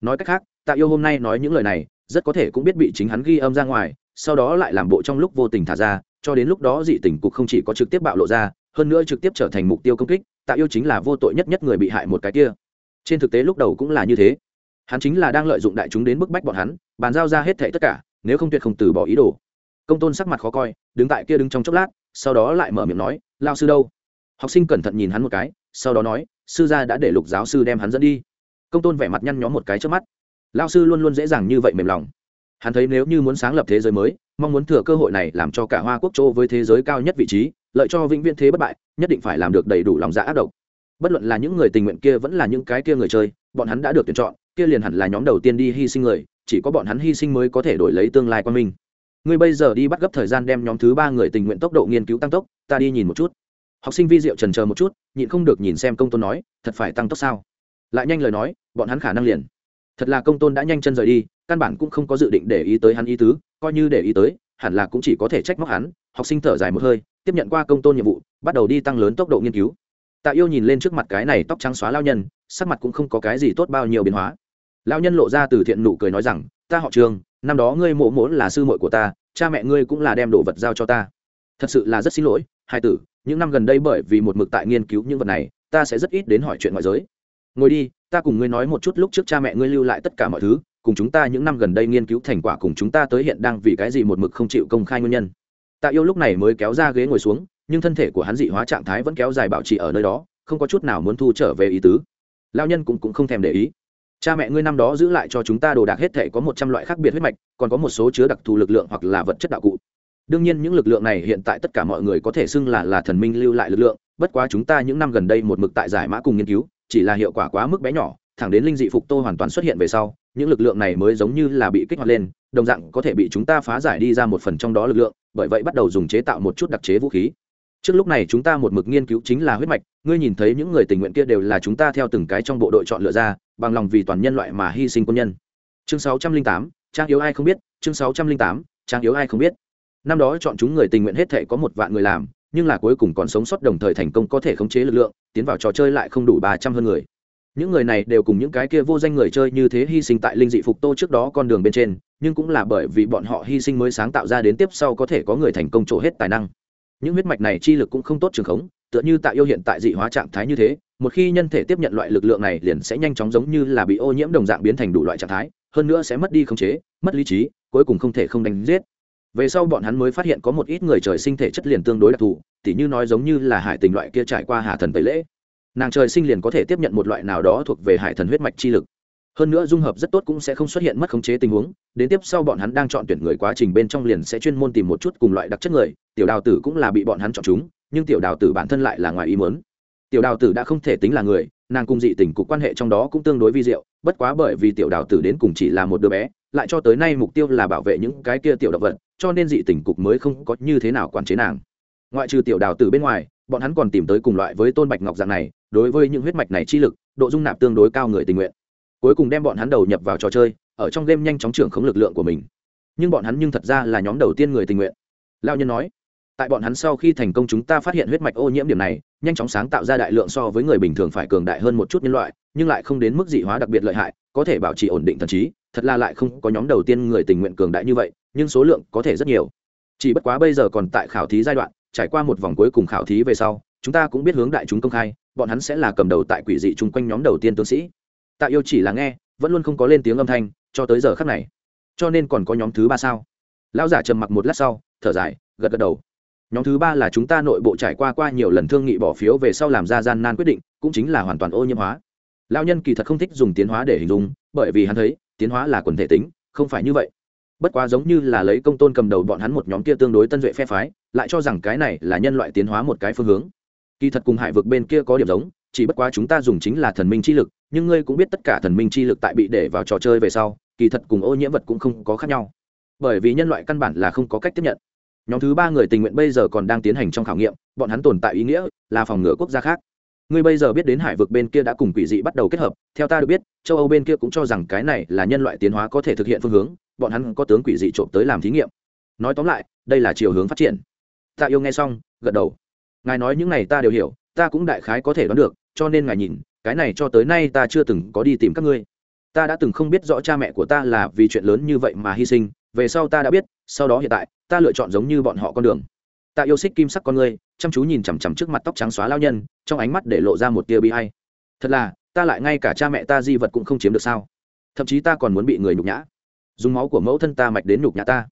Nói cách khác, tạ yêu hôm nay nói những lời này, rất có thể cũng biết bị chính hắn ghi âm ra ngoài, sau đó lại làm bộ trong lúc vô tình thả ra, cho đến lúc đó dị tình cục không chỉ có trực tiếp bạo lộ ra hơn nữa trực tiếp trở thành mục tiêu công kích, tạ yêu chính là vô tội nhất nhất người bị hại một cái kia. Trên thực tế lúc đầu cũng là như thế. Hắn chính là đang lợi dụng đại chúng đến bức bách bọn hắn, bàn giao ra hết thệ tất cả, nếu không tuyệt không từ bỏ ý đồ. Công tôn sắc mặt khó coi, đứng tại kia đứng trong chốc lát, sau đó lại mở miệng nói, lao sư đâu? Học sinh cẩn thận nhìn hắn một cái, sau đó nói, sư gia đã để lục giáo sư đem hắn dẫn đi. Công tôn vẻ mặt nhăn nhó một cái trước mắt. Lao sư luôn luôn dễ dàng như vậy mềm lòng. Hắn thấy nếu như muốn sáng lập thế giới mới, mong muốn thừa cơ hội này làm cho cả hoa quốc châu với thế giới cao nhất vị trí lợi cho vĩnh viễn thế bất bại, nhất định phải làm được đầy đủ lòng dạ ác độc. Bất luận là những người tình nguyện kia vẫn là những cái kia người chơi, bọn hắn đã được tuyển chọn, kia liền hẳn là nhóm đầu tiên đi hy sinh người, chỉ có bọn hắn hy sinh mới có thể đổi lấy tương lai quan minh ngươi bây giờ đi bắt gấp thời gian đem nhóm thứ ba người tình nguyện tốc độ nghiên cứu tăng tốc, ta đi nhìn một chút. Học sinh vi diệu trần chờ một chút, nhịn không được nhìn xem công tôn nói, thật phải tăng tốc sao? Lại nhanh lời nói, bọn hắn khả năng liền. Thật là công tôn đã nhanh chân rời đi, căn bản cũng không có dự định để ý tới hắn ý tứ, coi như để ý tới, hẳn là cũng chỉ có thể trách móc hắn. Học sinh thở dài một hơi tiếp nhận qua công tôn nhiệm vụ, bắt đầu đi tăng lớn tốc độ nghiên cứu. Tạ yêu nhìn lên trước mặt cái này tóc trắng xóa lao nhân, sắc mặt cũng không có cái gì tốt bao nhiêu biến hóa. Lao nhân lộ ra từ thiện nụ cười nói rằng, ta họ trường, năm đó ngươi mộ mỗ là sư muội của ta, cha mẹ ngươi cũng là đem đồ vật giao cho ta. Thật sự là rất xin lỗi, hai tử, những năm gần đây bởi vì một mực tại nghiên cứu những vật này, ta sẽ rất ít đến hỏi chuyện ngoại giới. Ngồi đi, ta cùng ngươi nói một chút lúc trước cha mẹ ngươi lưu lại tất cả mọi thứ, cùng chúng ta những năm gần đây nghiên cứu thành quả cùng chúng ta tới hiện đang vì cái gì một mực không chịu công khai nguyên nhân tạ yêu lúc này mới kéo ra ghế ngồi xuống nhưng thân thể của hắn dị hóa trạng thái vẫn kéo dài bảo trì ở nơi đó không có chút nào muốn thu trở về ý tứ. Lao nhân cũng, cũng không thèm để ý. Cha mẹ ngươi năm đó giữ lại cho chúng ta đồ đạc hết thể có một trăm loại khác biệt huyết mạch còn có một số chứa đặc thù lực lượng hoặc là vật chất đạo cụ. Đương nhiên những lực lượng này hiện tại tất cả mọi người có thể xưng là là thần minh lưu lại lực lượng bất quá chúng ta những năm gần đây một mực tại giải mã cùng nghiên cứu chỉ là hiệu quả quá mức bé nhỏ thẳng đến linh dị phục tô hoàn toàn xuất hiện về sau những lực lượng này mới giống như là bị kích hoạt lên đồng dạng có thể bị chúng ta phá giải đi ra một phần trong đó lực lượng bởi vậy bắt đầu dùng chế tạo một chút đặc chế vũ khí. Trước lúc này chúng ta một mực nghiên cứu chính là huyết mạch ngươi nhìn thấy những người tình nguyện kia đều là chúng ta theo từng cái trong bộ đội chọn lựa ra bằng lòng vì toàn nhân loại mà hy sinh quân nhân. Chương 608, trang yếu ai không biết chương 608, trang yếu ai không biết. Năm đó chọn chúng người tình nguyện hết thể có một vạn người làm nhưng là cuối cùng còn sống sót đồng thời thành công có thể khống chế lực lượng tiến vào trò chơi lại không đủ ba trăm hơn người những người này đều cùng những cái kia vô danh người chơi như thế hy sinh tại linh dị phục tô trước đó con đường bên trên, nhưng cũng là bởi vì bọn họ hy sinh mới sáng tạo ra đến tiếp sau có thể có người thành công trổ hết tài năng. Những huyết mạch này chi lực cũng không tốt trường khống, tựa như tạo yêu hiện tại dị hóa trạng thái như thế, một khi nhân thể tiếp nhận loại lực lượng này liền sẽ nhanh chóng giống như là bị ô nhiễm đồng dạng biến thành đủ loại trạng thái, hơn nữa sẽ mất đi khống chế, mất lý trí, cuối cùng không thể không đánh giết. Về sau bọn hắn mới phát hiện có một ít người trời sinh thể chất liền tương đối đặc thù, tỉ như nói giống như là hải tình loại kia trải qua hà thần tẩy lễ nàng trời sinh liền có thể tiếp nhận một loại nào đó thuộc về hải thần huyết mạch chi lực. Hơn nữa dung hợp rất tốt cũng sẽ không xuất hiện mất khống chế tình huống, đến tiếp sau bọn hắn đang chọn tuyển người quá trình bên trong liền sẽ chuyên môn tìm một chút cùng loại đặc chất người, tiểu đào tử cũng là bị bọn hắn chọn chúng, nhưng tiểu đào tử bản thân lại là ngoài ý muốn. Tiểu đào tử đã không thể tính là người, nàng cùng dị tình cục quan hệ trong đó cũng tương đối vi diệu, bất quá bởi vì tiểu đào tử đến cùng chỉ là một đứa bé, lại cho tới nay mục tiêu là bảo vệ những cái kia tiểu động vật, cho nên dị tình cục mới không có như thế nào quản chế nàng. Ngoại trừ tiểu đào tử bên ngoài, bọn hắn còn tìm tới cùng loại với tôn bạch ngọc dạng này đối với những huyết mạch này chi lực, độ dung nạp tương đối cao người tình nguyện. Cuối cùng đem bọn hắn đầu nhập vào trò chơi, ở trong game nhanh chóng trưởng khống lực lượng của mình. Nhưng bọn hắn nhưng thật ra là nhóm đầu tiên người tình nguyện. Lao nhân nói, tại bọn hắn sau khi thành công chúng ta phát hiện huyết mạch ô nhiễm điểm này, nhanh chóng sáng tạo ra đại lượng so với người bình thường phải cường đại hơn một chút nhân loại, nhưng lại không đến mức dị hóa đặc biệt lợi hại, có thể bảo trì ổn định thần trí, thật là lại không có nhóm đầu tiên người tình nguyện cường đại như vậy, nhưng số lượng có thể rất nhiều. Chỉ bất quá bây giờ còn tại khảo thí giai đoạn, trải qua một vòng cuối cùng khảo thí về sau chúng ta cũng biết hướng đại chúng công khai, bọn hắn sẽ là cầm đầu tại quỷ dị chung quanh nhóm đầu tiên tướng sĩ. Tạ yêu chỉ là nghe, vẫn luôn không có lên tiếng âm thanh, cho tới giờ khắc này. Cho nên còn có nhóm thứ ba sao? Lão giả trầm mặc một lát sau, thở dài, gật gật đầu. Nhóm thứ ba là chúng ta nội bộ trải qua qua nhiều lần thương nghị bỏ phiếu về sau làm ra gian nan quyết định, cũng chính là hoàn toàn ô nhiễm hóa. Lão nhân kỳ thật không thích dùng tiến hóa để hình dung, bởi vì hắn thấy, tiến hóa là quần thể tính, không phải như vậy. Bất quá giống như là lấy công tôn cầm đầu bọn hắn một nhóm kia tương đối tân duệ phe phái, lại cho rằng cái này là nhân loại tiến hóa một cái phương hướng kỳ thật cùng hải vực bên kia có điểm giống, chỉ bất quá chúng ta dùng chính là thần minh chi lực, nhưng ngươi cũng biết tất cả thần minh chi lực tại bị để vào trò chơi về sau, kỳ thật cùng ô nhiễm vật cũng không có khác nhau. Bởi vì nhân loại căn bản là không có cách tiếp nhận. Nhóm thứ ba người tình nguyện bây giờ còn đang tiến hành trong khảo nghiệm, bọn hắn tồn tại ý nghĩa là phòng ngừa quốc gia khác. Ngươi bây giờ biết đến hải vực bên kia đã cùng quỷ dị bắt đầu kết hợp, theo ta được biết, châu âu bên kia cũng cho rằng cái này là nhân loại tiến hóa có thể thực hiện phương hướng, bọn hắn có tướng quỷ dị trộm tới làm thí nghiệm. Nói tóm lại, đây là chiều hướng phát triển. Tạ yêu nghe xong, gật đầu ngài nói những này ta đều hiểu, ta cũng đại khái có thể đoán được, cho nên ngài nhìn, cái này cho tới nay ta chưa từng có đi tìm các ngươi. Ta đã từng không biết rõ cha mẹ của ta là vì chuyện lớn như vậy mà hy sinh, về sau ta đã biết, sau đó hiện tại, ta lựa chọn giống như bọn họ con đường. Ta yêu xích kim sắc con ngươi chăm chú nhìn chằm chằm trước mặt tóc trắng xóa lao nhân, trong ánh mắt để lộ ra một tia bi hay thật là, ta lại ngay cả cha mẹ ta di vật cũng không chiếm được sao? Thậm chí ta còn muốn bị người nhục nhã. Dùng máu của mẫu thân ta mạch đến nhục nhã ta.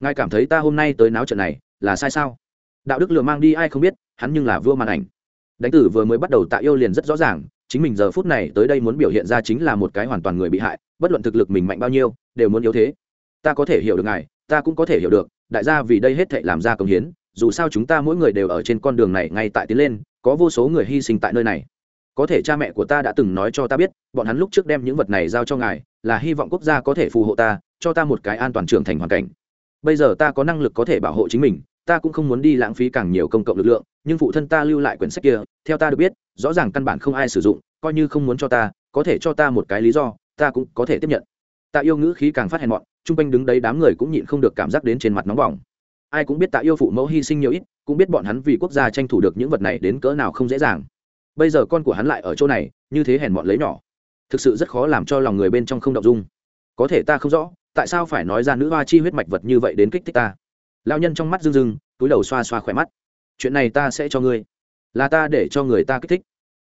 Ngài cảm thấy ta hôm nay tới náo trận này là sai sao? Đạo đức lừa mang đi ai không biết, hắn nhưng là vua màn ảnh. Đánh tử vừa mới bắt đầu tạ yêu liền rất rõ ràng, chính mình giờ phút này tới đây muốn biểu hiện ra chính là một cái hoàn toàn người bị hại, bất luận thực lực mình mạnh bao nhiêu, đều muốn yếu thế. Ta có thể hiểu được ngài, ta cũng có thể hiểu được, đại gia vì đây hết thệ làm ra công hiến, dù sao chúng ta mỗi người đều ở trên con đường này ngay tại tiến lên, có vô số người hy sinh tại nơi này. Có thể cha mẹ của ta đã từng nói cho ta biết, bọn hắn lúc trước đem những vật này giao cho ngài, là hy vọng quốc gia có thể phù hộ ta, cho ta một cái an toàn trưởng thành hoàn cảnh. Bây giờ ta có năng lực có thể bảo hộ chính mình ta cũng không muốn đi lãng phí càng nhiều công cộng lực lượng, nhưng phụ thân ta lưu lại quyển sách kia, theo ta được biết, rõ ràng căn bản không ai sử dụng, coi như không muốn cho ta, có thể cho ta một cái lý do, ta cũng có thể tiếp nhận. Tạ yêu ngữ khí càng phát hèn mọn, chung quanh đứng đấy đám người cũng nhịn không được cảm giác đến trên mặt nóng bỏng. Ai cũng biết tạ yêu phụ mẫu hy sinh nhiều ít, cũng biết bọn hắn vì quốc gia tranh thủ được những vật này đến cỡ nào không dễ dàng. Bây giờ con của hắn lại ở chỗ này, như thế hèn mọn lấy nhỏ. Thực sự rất khó làm cho lòng người bên trong không động dung. Có thể ta không rõ, tại sao phải nói ra nữ hoa chi huyết mạch vật như vậy đến kích thích ta? Lao nhân trong mắt rưng rưng, túi đầu xoa xoa khỏe mắt. Chuyện này ta sẽ cho ngươi. Là ta để cho người ta kích thích.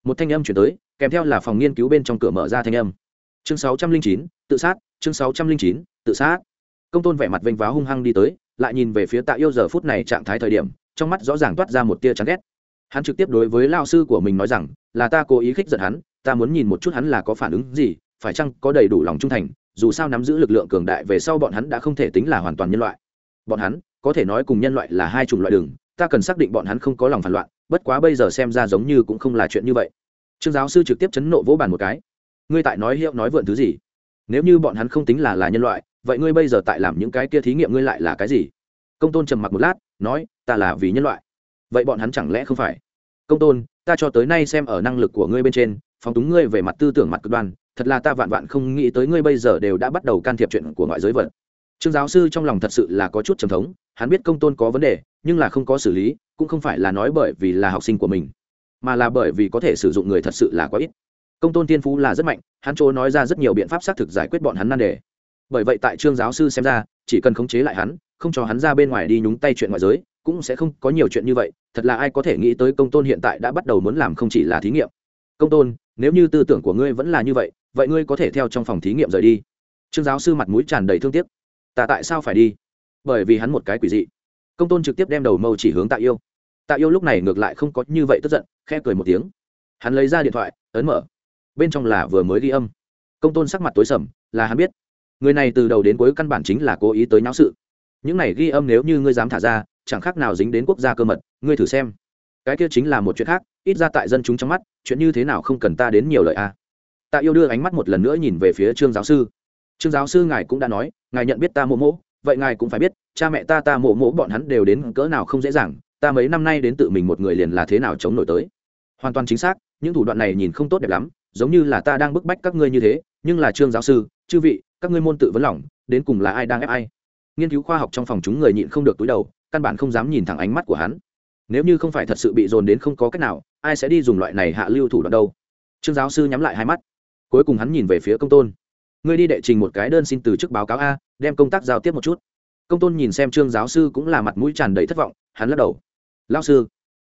Một thanh âm chuyển tới, kèm theo là phòng nghiên cứu bên trong cửa mở ra thanh âm. Chương sáu trăm linh chín, tự sát, chương sáu trăm linh chín, tự sát. Công tôn vẻ mặt vênh váo hung hăng đi tới, lại nhìn về phía tạ yêu giờ phút này trạng thái thời điểm, trong mắt rõ ràng toát ra một tia chán ghét. Hắn trực tiếp đối với lao sư của mình nói rằng, là ta cố ý khích giận hắn, ta muốn nhìn một chút hắn là có phản ứng gì, phải chăng có đầy đủ lòng trung thành, dù sao nắm giữ lực lượng cường đại về sau bọn hắn đã không thể tính là hoàn toàn nhân loại bọn hắn, có thể nói cùng nhân loại là hai chủng loại đường, ta cần xác định bọn hắn không có lòng phản loạn, bất quá bây giờ xem ra giống như cũng không là chuyện như vậy. Trương giáo sư trực tiếp chấn nộ vỗ bàn một cái. Ngươi tại nói hiệu nói vượn thứ gì? Nếu như bọn hắn không tính là là nhân loại, vậy ngươi bây giờ tại làm những cái kia thí nghiệm ngươi lại là cái gì? Công tôn trầm mặc một lát, nói, ta là vì nhân loại. Vậy bọn hắn chẳng lẽ không phải? Công tôn, ta cho tới nay xem ở năng lực của ngươi bên trên, phóng túng ngươi về mặt tư tưởng mặt cực đoan, thật là ta vạn vạn không nghĩ tới ngươi bây giờ đều đã bắt đầu can thiệp chuyện của ngoại giới vật trương giáo sư trong lòng thật sự là có chút trầm thống, hắn biết công tôn có vấn đề, nhưng là không có xử lý, cũng không phải là nói bởi vì là học sinh của mình, mà là bởi vì có thể sử dụng người thật sự là quá ít. Công tôn tiên phú là rất mạnh, hắn chỗ nói ra rất nhiều biện pháp xác thực giải quyết bọn hắn nan đề. Bởi vậy tại trương giáo sư xem ra, chỉ cần khống chế lại hắn, không cho hắn ra bên ngoài đi nhúng tay chuyện ngoại giới, cũng sẽ không có nhiều chuyện như vậy, thật là ai có thể nghĩ tới công tôn hiện tại đã bắt đầu muốn làm không chỉ là thí nghiệm. Công tôn, nếu như tư tưởng của ngươi vẫn là như vậy vậy ngươi có thể theo trong phòng thí nghiệm rời đi. Trương giáo sư mặt mũi tràn đầy thương tiếc ta tại sao phải đi? Bởi vì hắn một cái quỷ dị. Công tôn trực tiếp đem đầu mâu chỉ hướng tạ yêu. Tạ yêu lúc này ngược lại không có như vậy tức giận khe cười một tiếng. Hắn lấy ra điện thoại, ấn mở. Bên trong là vừa mới ghi âm. Công tôn sắc mặt tối sầm, là hắn biết. Người này từ đầu đến cuối căn bản chính là cố ý tới náo sự. Những này ghi âm nếu như ngươi dám thả ra, chẳng khác nào dính đến quốc gia cơ mật, ngươi thử xem. Cái kia chính là một chuyện khác, ít ra tại dân chúng trong mắt, chuyện như thế nào không cần ta đến nhiều lời a à. tạ yêu đưa ánh mắt một lần nữa nhìn về phía trương giáo sư trương giáo sư ngài cũng đã nói, ngài nhận biết ta mộ mộ, vậy ngài cũng phải biết, cha mẹ ta ta mộ mộ bọn hắn đều đến cỡ nào không dễ dàng, ta mấy năm nay đến tự mình một người liền là thế nào chống nổi tới. Hoàn toàn chính xác, những thủ đoạn này nhìn không tốt đẹp lắm, giống như là ta đang bức bách các ngươi như thế, nhưng là trương giáo sư, chư vị, các ngươi môn tự vấn lòng, đến cùng là ai đang ép ai? Nghiên cứu khoa học trong phòng chúng người nhịn không được túi đầu, căn bản không dám nhìn thẳng ánh mắt của hắn. Nếu như không phải thật sự bị dồn đến không có cách nào, ai sẽ đi dùng loại này hạ lưu thủ đoạn đâu? Trương giáo sư nhắm lại hai mắt. Cuối cùng hắn nhìn về phía công tôn ngươi đi đệ trình một cái đơn xin từ chức báo cáo a, đem công tác giao tiếp một chút. Công tôn nhìn xem trương giáo sư cũng là mặt mũi tràn đầy thất vọng, hắn lắc đầu. Lao sư,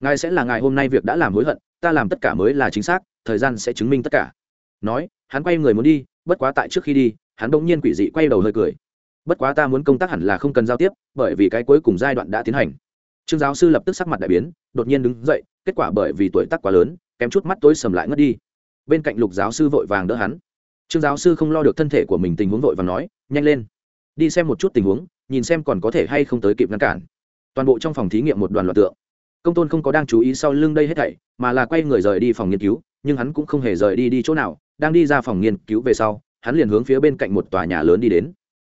ngài sẽ là ngài hôm nay việc đã làm hối hận, ta làm tất cả mới là chính xác, thời gian sẽ chứng minh tất cả. Nói, hắn quay người muốn đi, bất quá tại trước khi đi, hắn bỗng nhiên quỷ dị quay đầu hơi cười. Bất quá ta muốn công tác hẳn là không cần giao tiếp, bởi vì cái cuối cùng giai đoạn đã tiến hành. Trương giáo sư lập tức sắc mặt đại biến, đột nhiên đứng dậy, kết quả bởi vì tuổi tác quá lớn, kém chút mắt tối sầm lại ngất đi. Bên cạnh lục giáo sư vội vàng đỡ hắn trương giáo sư không lo được thân thể của mình tình huống vội và nói, nhanh lên, đi xem một chút tình huống, nhìn xem còn có thể hay không tới kịp ngăn cản. Toàn bộ trong phòng thí nghiệm một đoàn loạt tượng. Công tôn không có đang chú ý sau lưng đây hết thảy, mà là quay người rời đi phòng nghiên cứu, nhưng hắn cũng không hề rời đi đi chỗ nào, đang đi ra phòng nghiên cứu về sau, hắn liền hướng phía bên cạnh một tòa nhà lớn đi đến.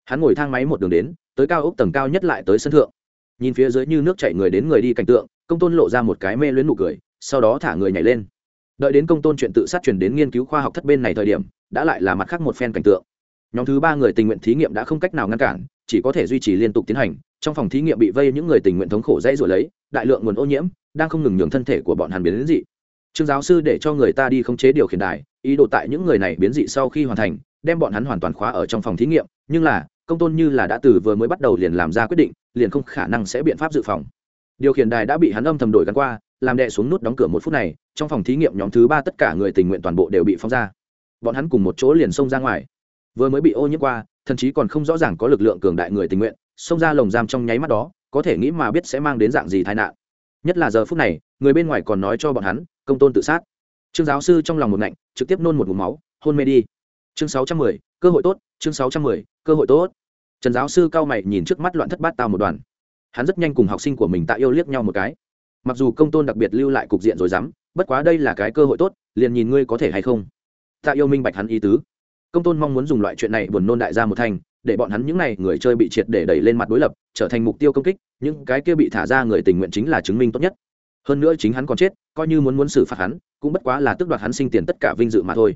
Hắn ngồi thang máy một đường đến, tới cao ốc tầng cao nhất lại tới sân thượng. Nhìn phía dưới như nước chảy người đến người đi cảnh tượng, công tôn lộ ra một cái mê luyến nụ cười, sau đó thả người nhảy lên. Đợi đến công tôn chuyện tự sát chuyển đến nghiên cứu khoa học thất bên này thời điểm đã lại là mặt khác một phen cảnh tượng. Nhóm thứ ba người tình nguyện thí nghiệm đã không cách nào ngăn cản, chỉ có thể duy trì liên tục tiến hành. Trong phòng thí nghiệm bị vây những người tình nguyện thống khổ dãy rồi lấy, đại lượng nguồn ô nhiễm đang không ngừng nhường thân thể của bọn hàn biến đến dị. Trương giáo sư để cho người ta đi khống chế điều khiển đài, ý đồ tại những người này biến dị sau khi hoàn thành, đem bọn hắn hoàn toàn khóa ở trong phòng thí nghiệm. Nhưng là, công tôn như là đã từ vừa mới bắt đầu liền làm ra quyết định, liền không khả năng sẽ biện pháp dự phòng. Điều khiển đài đã bị hắn âm thầm đổi gắn qua, làm đệ xuống nút đóng cửa một phút này, trong phòng thí nghiệm nhóm thứ ba tất cả người tình nguyện toàn bộ đều bị phóng ra bọn hắn cùng một chỗ liền xông ra ngoài. Vừa mới bị ô nhiễm qua thậm chí còn không rõ ràng có lực lượng cường đại người tình nguyện, xông ra lồng giam trong nháy mắt đó, có thể nghĩ mà biết sẽ mang đến dạng gì tai nạn. Nhất là giờ phút này, người bên ngoài còn nói cho bọn hắn, công tôn tự sát. Trương giáo sư trong lòng một ngạnh, trực tiếp nôn một ngụm máu, hôn mê đi. Chương sáu trăm mười, cơ hội tốt, chương sáu trăm mười, cơ hội tốt. Trần giáo sư cao mày nhìn trước mắt loạn thất bát tao một đoàn. Hắn rất nhanh cùng học sinh của mình tạ yêu liếc nhau một cái. Mặc dù công tôn đặc biệt lưu lại cục diện rồi dám, bất quá đây là cái cơ hội tốt, liền nhìn ngươi có thể hay không tạ yêu minh bạch hắn ý tứ. Công tôn mong muốn dùng loại chuyện này buồn nôn đại ra một thành, để bọn hắn những n à y người chơi bị triệt để đẩy lên mặt đối lập, trở thành mục tiêu công kích, những cái kia bị thả ra người tình nguyện chính là chứng minh tốt nhất. Hơn nữa chính hắn còn chết, coi như muốn muốn xử phạt hắn, cũng bất quá là tước đoạt hắn sinh tiền tất cả vinh dự mà thôi.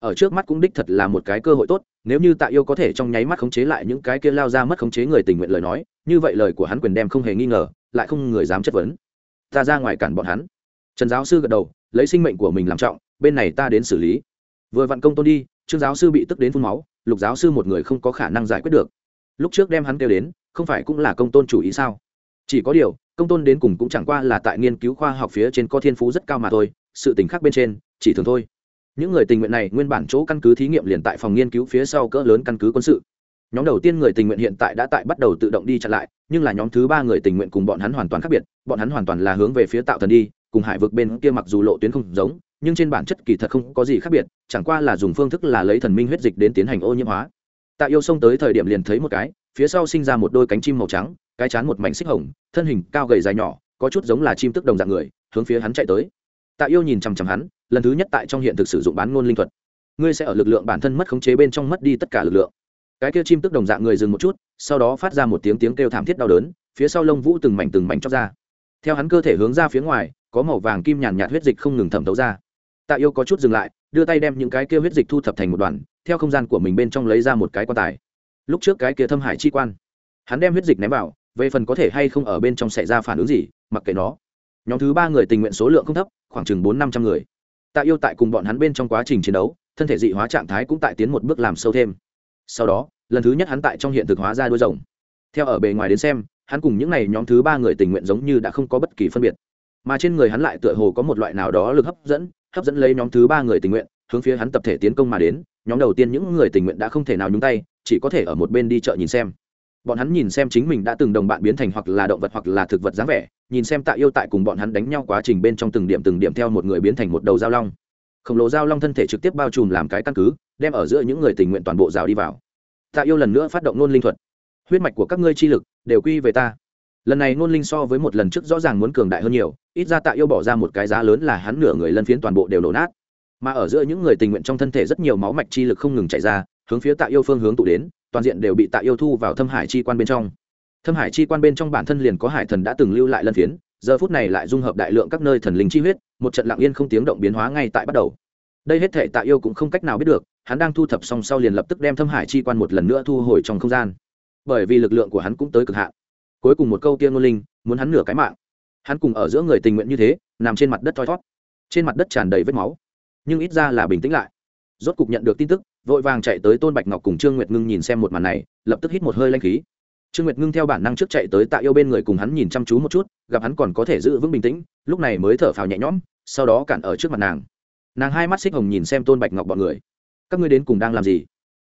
Ở trước mắt cũng đích thật là một cái cơ hội tốt, nếu như tạ yêu có thể trong nháy mắt khống chế lại những cái kia lao ra mất khống chế người tình nguyện lời nói, như vậy lời của hắn quyền đem không hề nghi ngờ, lại không người dám chất vấn. Ta ra ngoài cản bọn hắn. Trần giáo sư gật đầu, lấy sinh mệnh của mình làm trọng, bên này ta đến xử lý vừa vặn công tôn đi, trương giáo sư bị tức đến phun máu, lục giáo sư một người không có khả năng giải quyết được. Lúc trước đem hắn kêu đến, không phải cũng là công tôn chủ ý sao? Chỉ có điều, công tôn đến cùng cũng chẳng qua là tại nghiên cứu khoa học phía trên có thiên phú rất cao mà thôi, sự tình khác bên trên, chỉ thường thôi. Những người tình nguyện này nguyên bản chỗ căn cứ thí nghiệm liền tại phòng nghiên cứu phía sau cỡ lớn căn cứ quân sự. Nhóm đầu tiên người tình nguyện hiện tại đã tại bắt đầu tự động đi chặn lại, nhưng là nhóm thứ ba người tình nguyện cùng bọn hắn hoàn toàn khác biệt, bọn hắn hoàn toàn là hướng về phía tạo thần đi, cùng hải vực bên kia mặc dù lộ tuyến không giống nhưng trên bản chất kỳ thật không có gì khác biệt, chẳng qua là dùng phương thức là lấy thần minh huyết dịch đến tiến hành ô nhiễm hóa. Tạ yêu xông tới thời điểm liền thấy một cái, phía sau sinh ra một đôi cánh chim màu trắng, cái chán một mảnh xích hồng, thân hình cao gầy dài nhỏ, có chút giống là chim tức đồng dạng người, hướng phía hắn chạy tới. Tạ yêu nhìn chằm chằm hắn, lần thứ nhất tại trong hiện thực sử dụng bán ngôn linh thuật. Ngươi sẽ ở lực lượng bản thân mất khống chế bên trong mất đi tất cả lực lượng. Cái kia chim tức đồng dạng người dừng một chút, sau đó phát ra một tiếng tiếng kêu thảm thiết đau đớn, phía sau lông vũ từng mảnh từng mảnh chóc ra. Theo hắn cơ thể hướng ra phía ngoài, có màu vàng kim nhàn nhạt huyết dịch không ngừng thẩm thấu ra tạ yêu có chút dừng lại, đưa tay đem những cái kia huyết dịch thu thập thành một đoàn, theo không gian của mình bên trong lấy ra một cái quan tài. Lúc trước cái kia thâm hải chi quan, hắn đem huyết dịch ném vào, về phần có thể hay không ở bên trong xảy ra phản ứng gì, mặc kệ nó. Nhóm thứ ba người tình nguyện số lượng không thấp, khoảng chừng bốn năm trăm người. Tạ yêu tại cùng bọn hắn bên trong quá trình chiến đấu, thân thể dị hóa trạng thái cũng tại tiến một bước làm sâu thêm. Sau đó, lần thứ nhất hắn tại trong hiện thực hóa ra đôi rồng. Theo ở bề ngoài đến xem, hắn cùng những n à y nhóm thứ ba người tình nguyện giống như đã không có bất kỳ phân biệt. Mà trên người hắn lại tựa hồ có một loại nào đó lực hấp dẫn hấp dẫn lấy nhóm thứ ba người tình nguyện, hướng phía hắn tập thể tiến công mà đến. Nhóm đầu tiên những người tình nguyện đã không thể nào nhúng tay, chỉ có thể ở một bên đi chợ nhìn xem. Bọn hắn nhìn xem chính mình đã từng đồng bạn biến thành hoặc là động vật hoặc là thực vật dáng vẻ, nhìn xem tạ yêu tại cùng bọn hắn đánh nhau quá trình bên trong từng điểm từng điểm theo một người biến thành một đầu dao long. Khổng lồ dao long thân thể trực tiếp bao trùm làm cái căn cứ, đem ở giữa những người tình nguyện toàn bộ rào đi vào. Tạ yêu lần nữa phát động nôn linh thuật. Huyết mạch của các ngươi chi lực đều quy về ta lần này nôn linh so với một lần trước rõ ràng muốn cường đại hơn nhiều, ít ra tạ yêu bỏ ra một cái giá lớn là hắn nửa người lân phiến toàn bộ đều nổ nát. Mà ở giữa những người tình nguyện trong thân thể rất nhiều máu mạch chi lực không ngừng chạy ra, hướng phía tạ yêu phương hướng tụ đến, toàn diện đều bị tạ yêu thu vào thâm hải chi quan bên trong. Thâm hải chi quan bên trong bản thân liền có hải thần đã từng lưu lại lân phiến, giờ phút này lại dung hợp đại lượng các nơi thần linh chi huyết, một trận lặng yên không tiếng động biến hóa ngay tại bắt đầu. Đây hết thể tạ yêu cũng không cách nào biết được, hắn đang thu thập xong sau liền lập tức đem thâm hải chi quan một lần nữa thu hồi trong không gian. Bởi vì lực lượng của hắn cũng tới cực hạn cuối cùng một câu kia ngôn linh, muốn hắn nửa cái mạng. Hắn cùng ở giữa người tình nguyện như thế, nằm trên mặt đất thoi thót trên mặt đất tràn đầy vết máu. Nhưng ít ra là bình tĩnh lại. Rốt cục nhận được tin tức, vội vàng chạy tới tôn bạch ngọc cùng trương nguyệt ngưng nhìn xem một màn này, lập tức hít một hơi lanh khí. Trương nguyệt ngưng theo bản năng trước chạy tới tạ yêu bên người cùng hắn nhìn chăm chú một chút, gặp hắn còn có thể giữ vững bình tĩnh, lúc này mới thở phào nhẹ nhõm, sau đó cản ở trước mặt nàng. Nàng hai mắt xích hồng nhìn xem tôn bạch ngọc bọn người. Các ngươi đến cùng đang làm gì?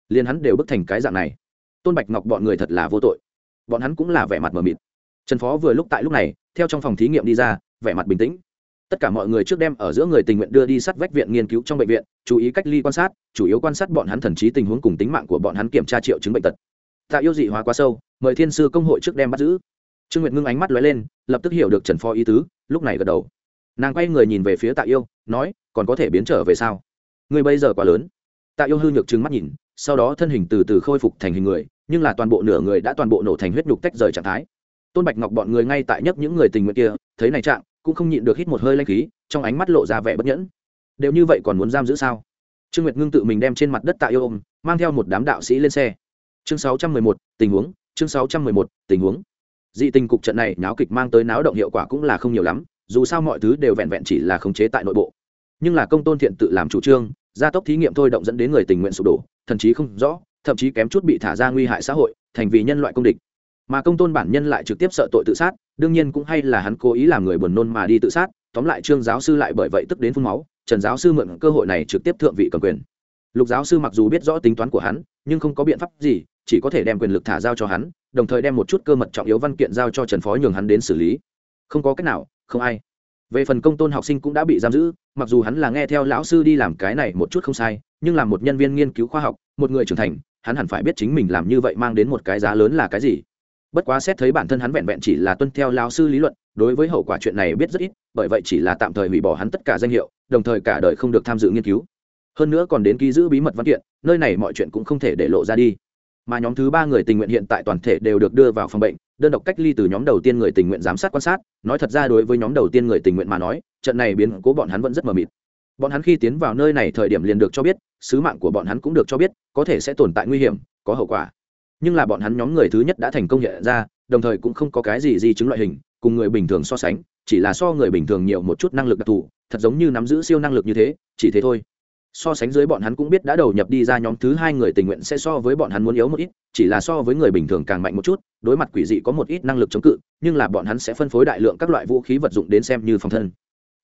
Liền hắn đều bức thành cái dạng này. Tôn bạch ngọc bọn người thật là vô tội bọn hắn cũng là vẻ mặt mờ mịt. Trần phó vừa lúc tại lúc này, theo trong phòng thí nghiệm đi ra, vẻ mặt bình tĩnh. Tất cả mọi người trước đem ở giữa người tình nguyện đưa đi sát vách viện nghiên cứu trong bệnh viện, chú ý cách ly quan sát, chủ yếu quan sát bọn hắn thần trí tình huống cùng tính mạng của bọn hắn kiểm tra triệu chứng bệnh tật. Tạ yêu dị hóa quá sâu, mời thiên sư công hội trước đem bắt giữ. Trương nguyệt ngưng ánh mắt lóe lên, lập tức hiểu được trần phó ý tứ, lúc này gật đầu. Nàng quay người nhìn về phía tạ yêu, nói, còn có thể biến trở về sao? Người bây giờ quá lớn. Tạ yêu hư nhược trừng mắt nhìn, sau đó thân hình từ từ khôi phục thành hình người nhưng là toàn bộ nửa người đã toàn bộ nổ thành huyết nhục tách rời trạng thái. Tôn bạch ngọc bọn người ngay tại nhất những người tình nguyện kia thấy này trạng cũng không nhịn được hít một hơi lanh khí trong ánh mắt lộ ra vẻ bất nhẫn. Đều như vậy còn muốn giam giữ sao? Trương nguyệt ngưng tự mình đem trên mặt đất tạ yêu ôm mang theo một đám đạo sĩ lên xe. Chương 611, tình huống chương 611, tình huống. Dị tình cục trận này náo kịch mang tới náo động hiệu quả cũng là không nhiều lắm dù sao mọi thứ đều vẹn vẹn chỉ là khống chế tại nội bộ. Nhưng là công tôn thiện tự làm chủ trương gia tốc thí nghiệm thôi động dẫn đến người tình nguyện sụp đổ thậm chí không rõ thậm chí kém chút bị thả ra nguy hại xã hội, thành vì nhân loại công địch. Mà công tôn bản nhân lại trực tiếp sợ tội tự sát, đương nhiên cũng hay là hắn cố ý làm người buồn nôn mà đi tự sát, tóm lại trương giáo sư lại bởi vậy tức đến phun máu, trần giáo sư mượn cơ hội này trực tiếp thượng vị cầm quyền. Lục giáo sư mặc dù biết rõ tính toán của hắn, nhưng không có biện pháp gì, chỉ có thể đem quyền lực thả giao cho hắn, đồng thời đem một chút cơ mật trọng yếu văn kiện giao cho trần phó nhường hắn đến xử lý. Không có cách nào, không ai. Về phần công tôn học sinh cũng đã bị giam giữ, mặc dù hắn là nghe theo lão sư đi làm cái này một chút không sai, nhưng là một nhân viên nghiên cứu khoa học, một người trưởng thành hắn hẳn phải biết chính mình làm như vậy mang đến một cái giá lớn là cái gì. Bất quá xét thấy bản thân hắn vẹn vẹn chỉ là tuân theo lao sư lý luận, đối với hậu quả chuyện này biết rất ít, bởi vậy chỉ là tạm thời hủy bỏ hắn tất cả danh hiệu, đồng thời cả đời không được tham dự nghiên cứu. Hơn nữa còn đến ký giữ bí mật văn kiện, nơi này mọi chuyện cũng không thể để lộ ra đi. Mà nhóm thứ ba người tình nguyện hiện tại toàn thể đều được đưa vào phòng bệnh, đơn độc cách ly từ nhóm đầu tiên người tình nguyện giám sát quan sát, nói thật ra đối với nhóm đầu tiên người tình nguyện mà nói, trận này biến cố bọn hắn vẫn rất mờ mịt bọn hắn khi tiến vào nơi này thời điểm liền được cho biết, sứ mạng của bọn hắn cũng được cho biết, có thể sẽ tồn tại nguy hiểm, có hậu quả. Nhưng là bọn hắn nhóm người thứ nhất đã thành công nhận ra, đồng thời cũng không có cái gì di chứng loại hình, cùng người bình thường so sánh, chỉ là so người bình thường nhiều một chút năng lực đặc thù, thật giống như nắm giữ siêu năng lực như thế, chỉ thế thôi. So sánh dưới bọn hắn cũng biết đã đầu nhập đi ra nhóm thứ hai người tình nguyện sẽ so với bọn hắn muốn yếu một ít, chỉ là so với người bình thường càng mạnh một chút, đối mặt quỷ dị có một ít năng lực chống cự, nhưng là bọn hắn sẽ phân phối đại lượng các loại vũ khí vật dụng đến xem như phòng thân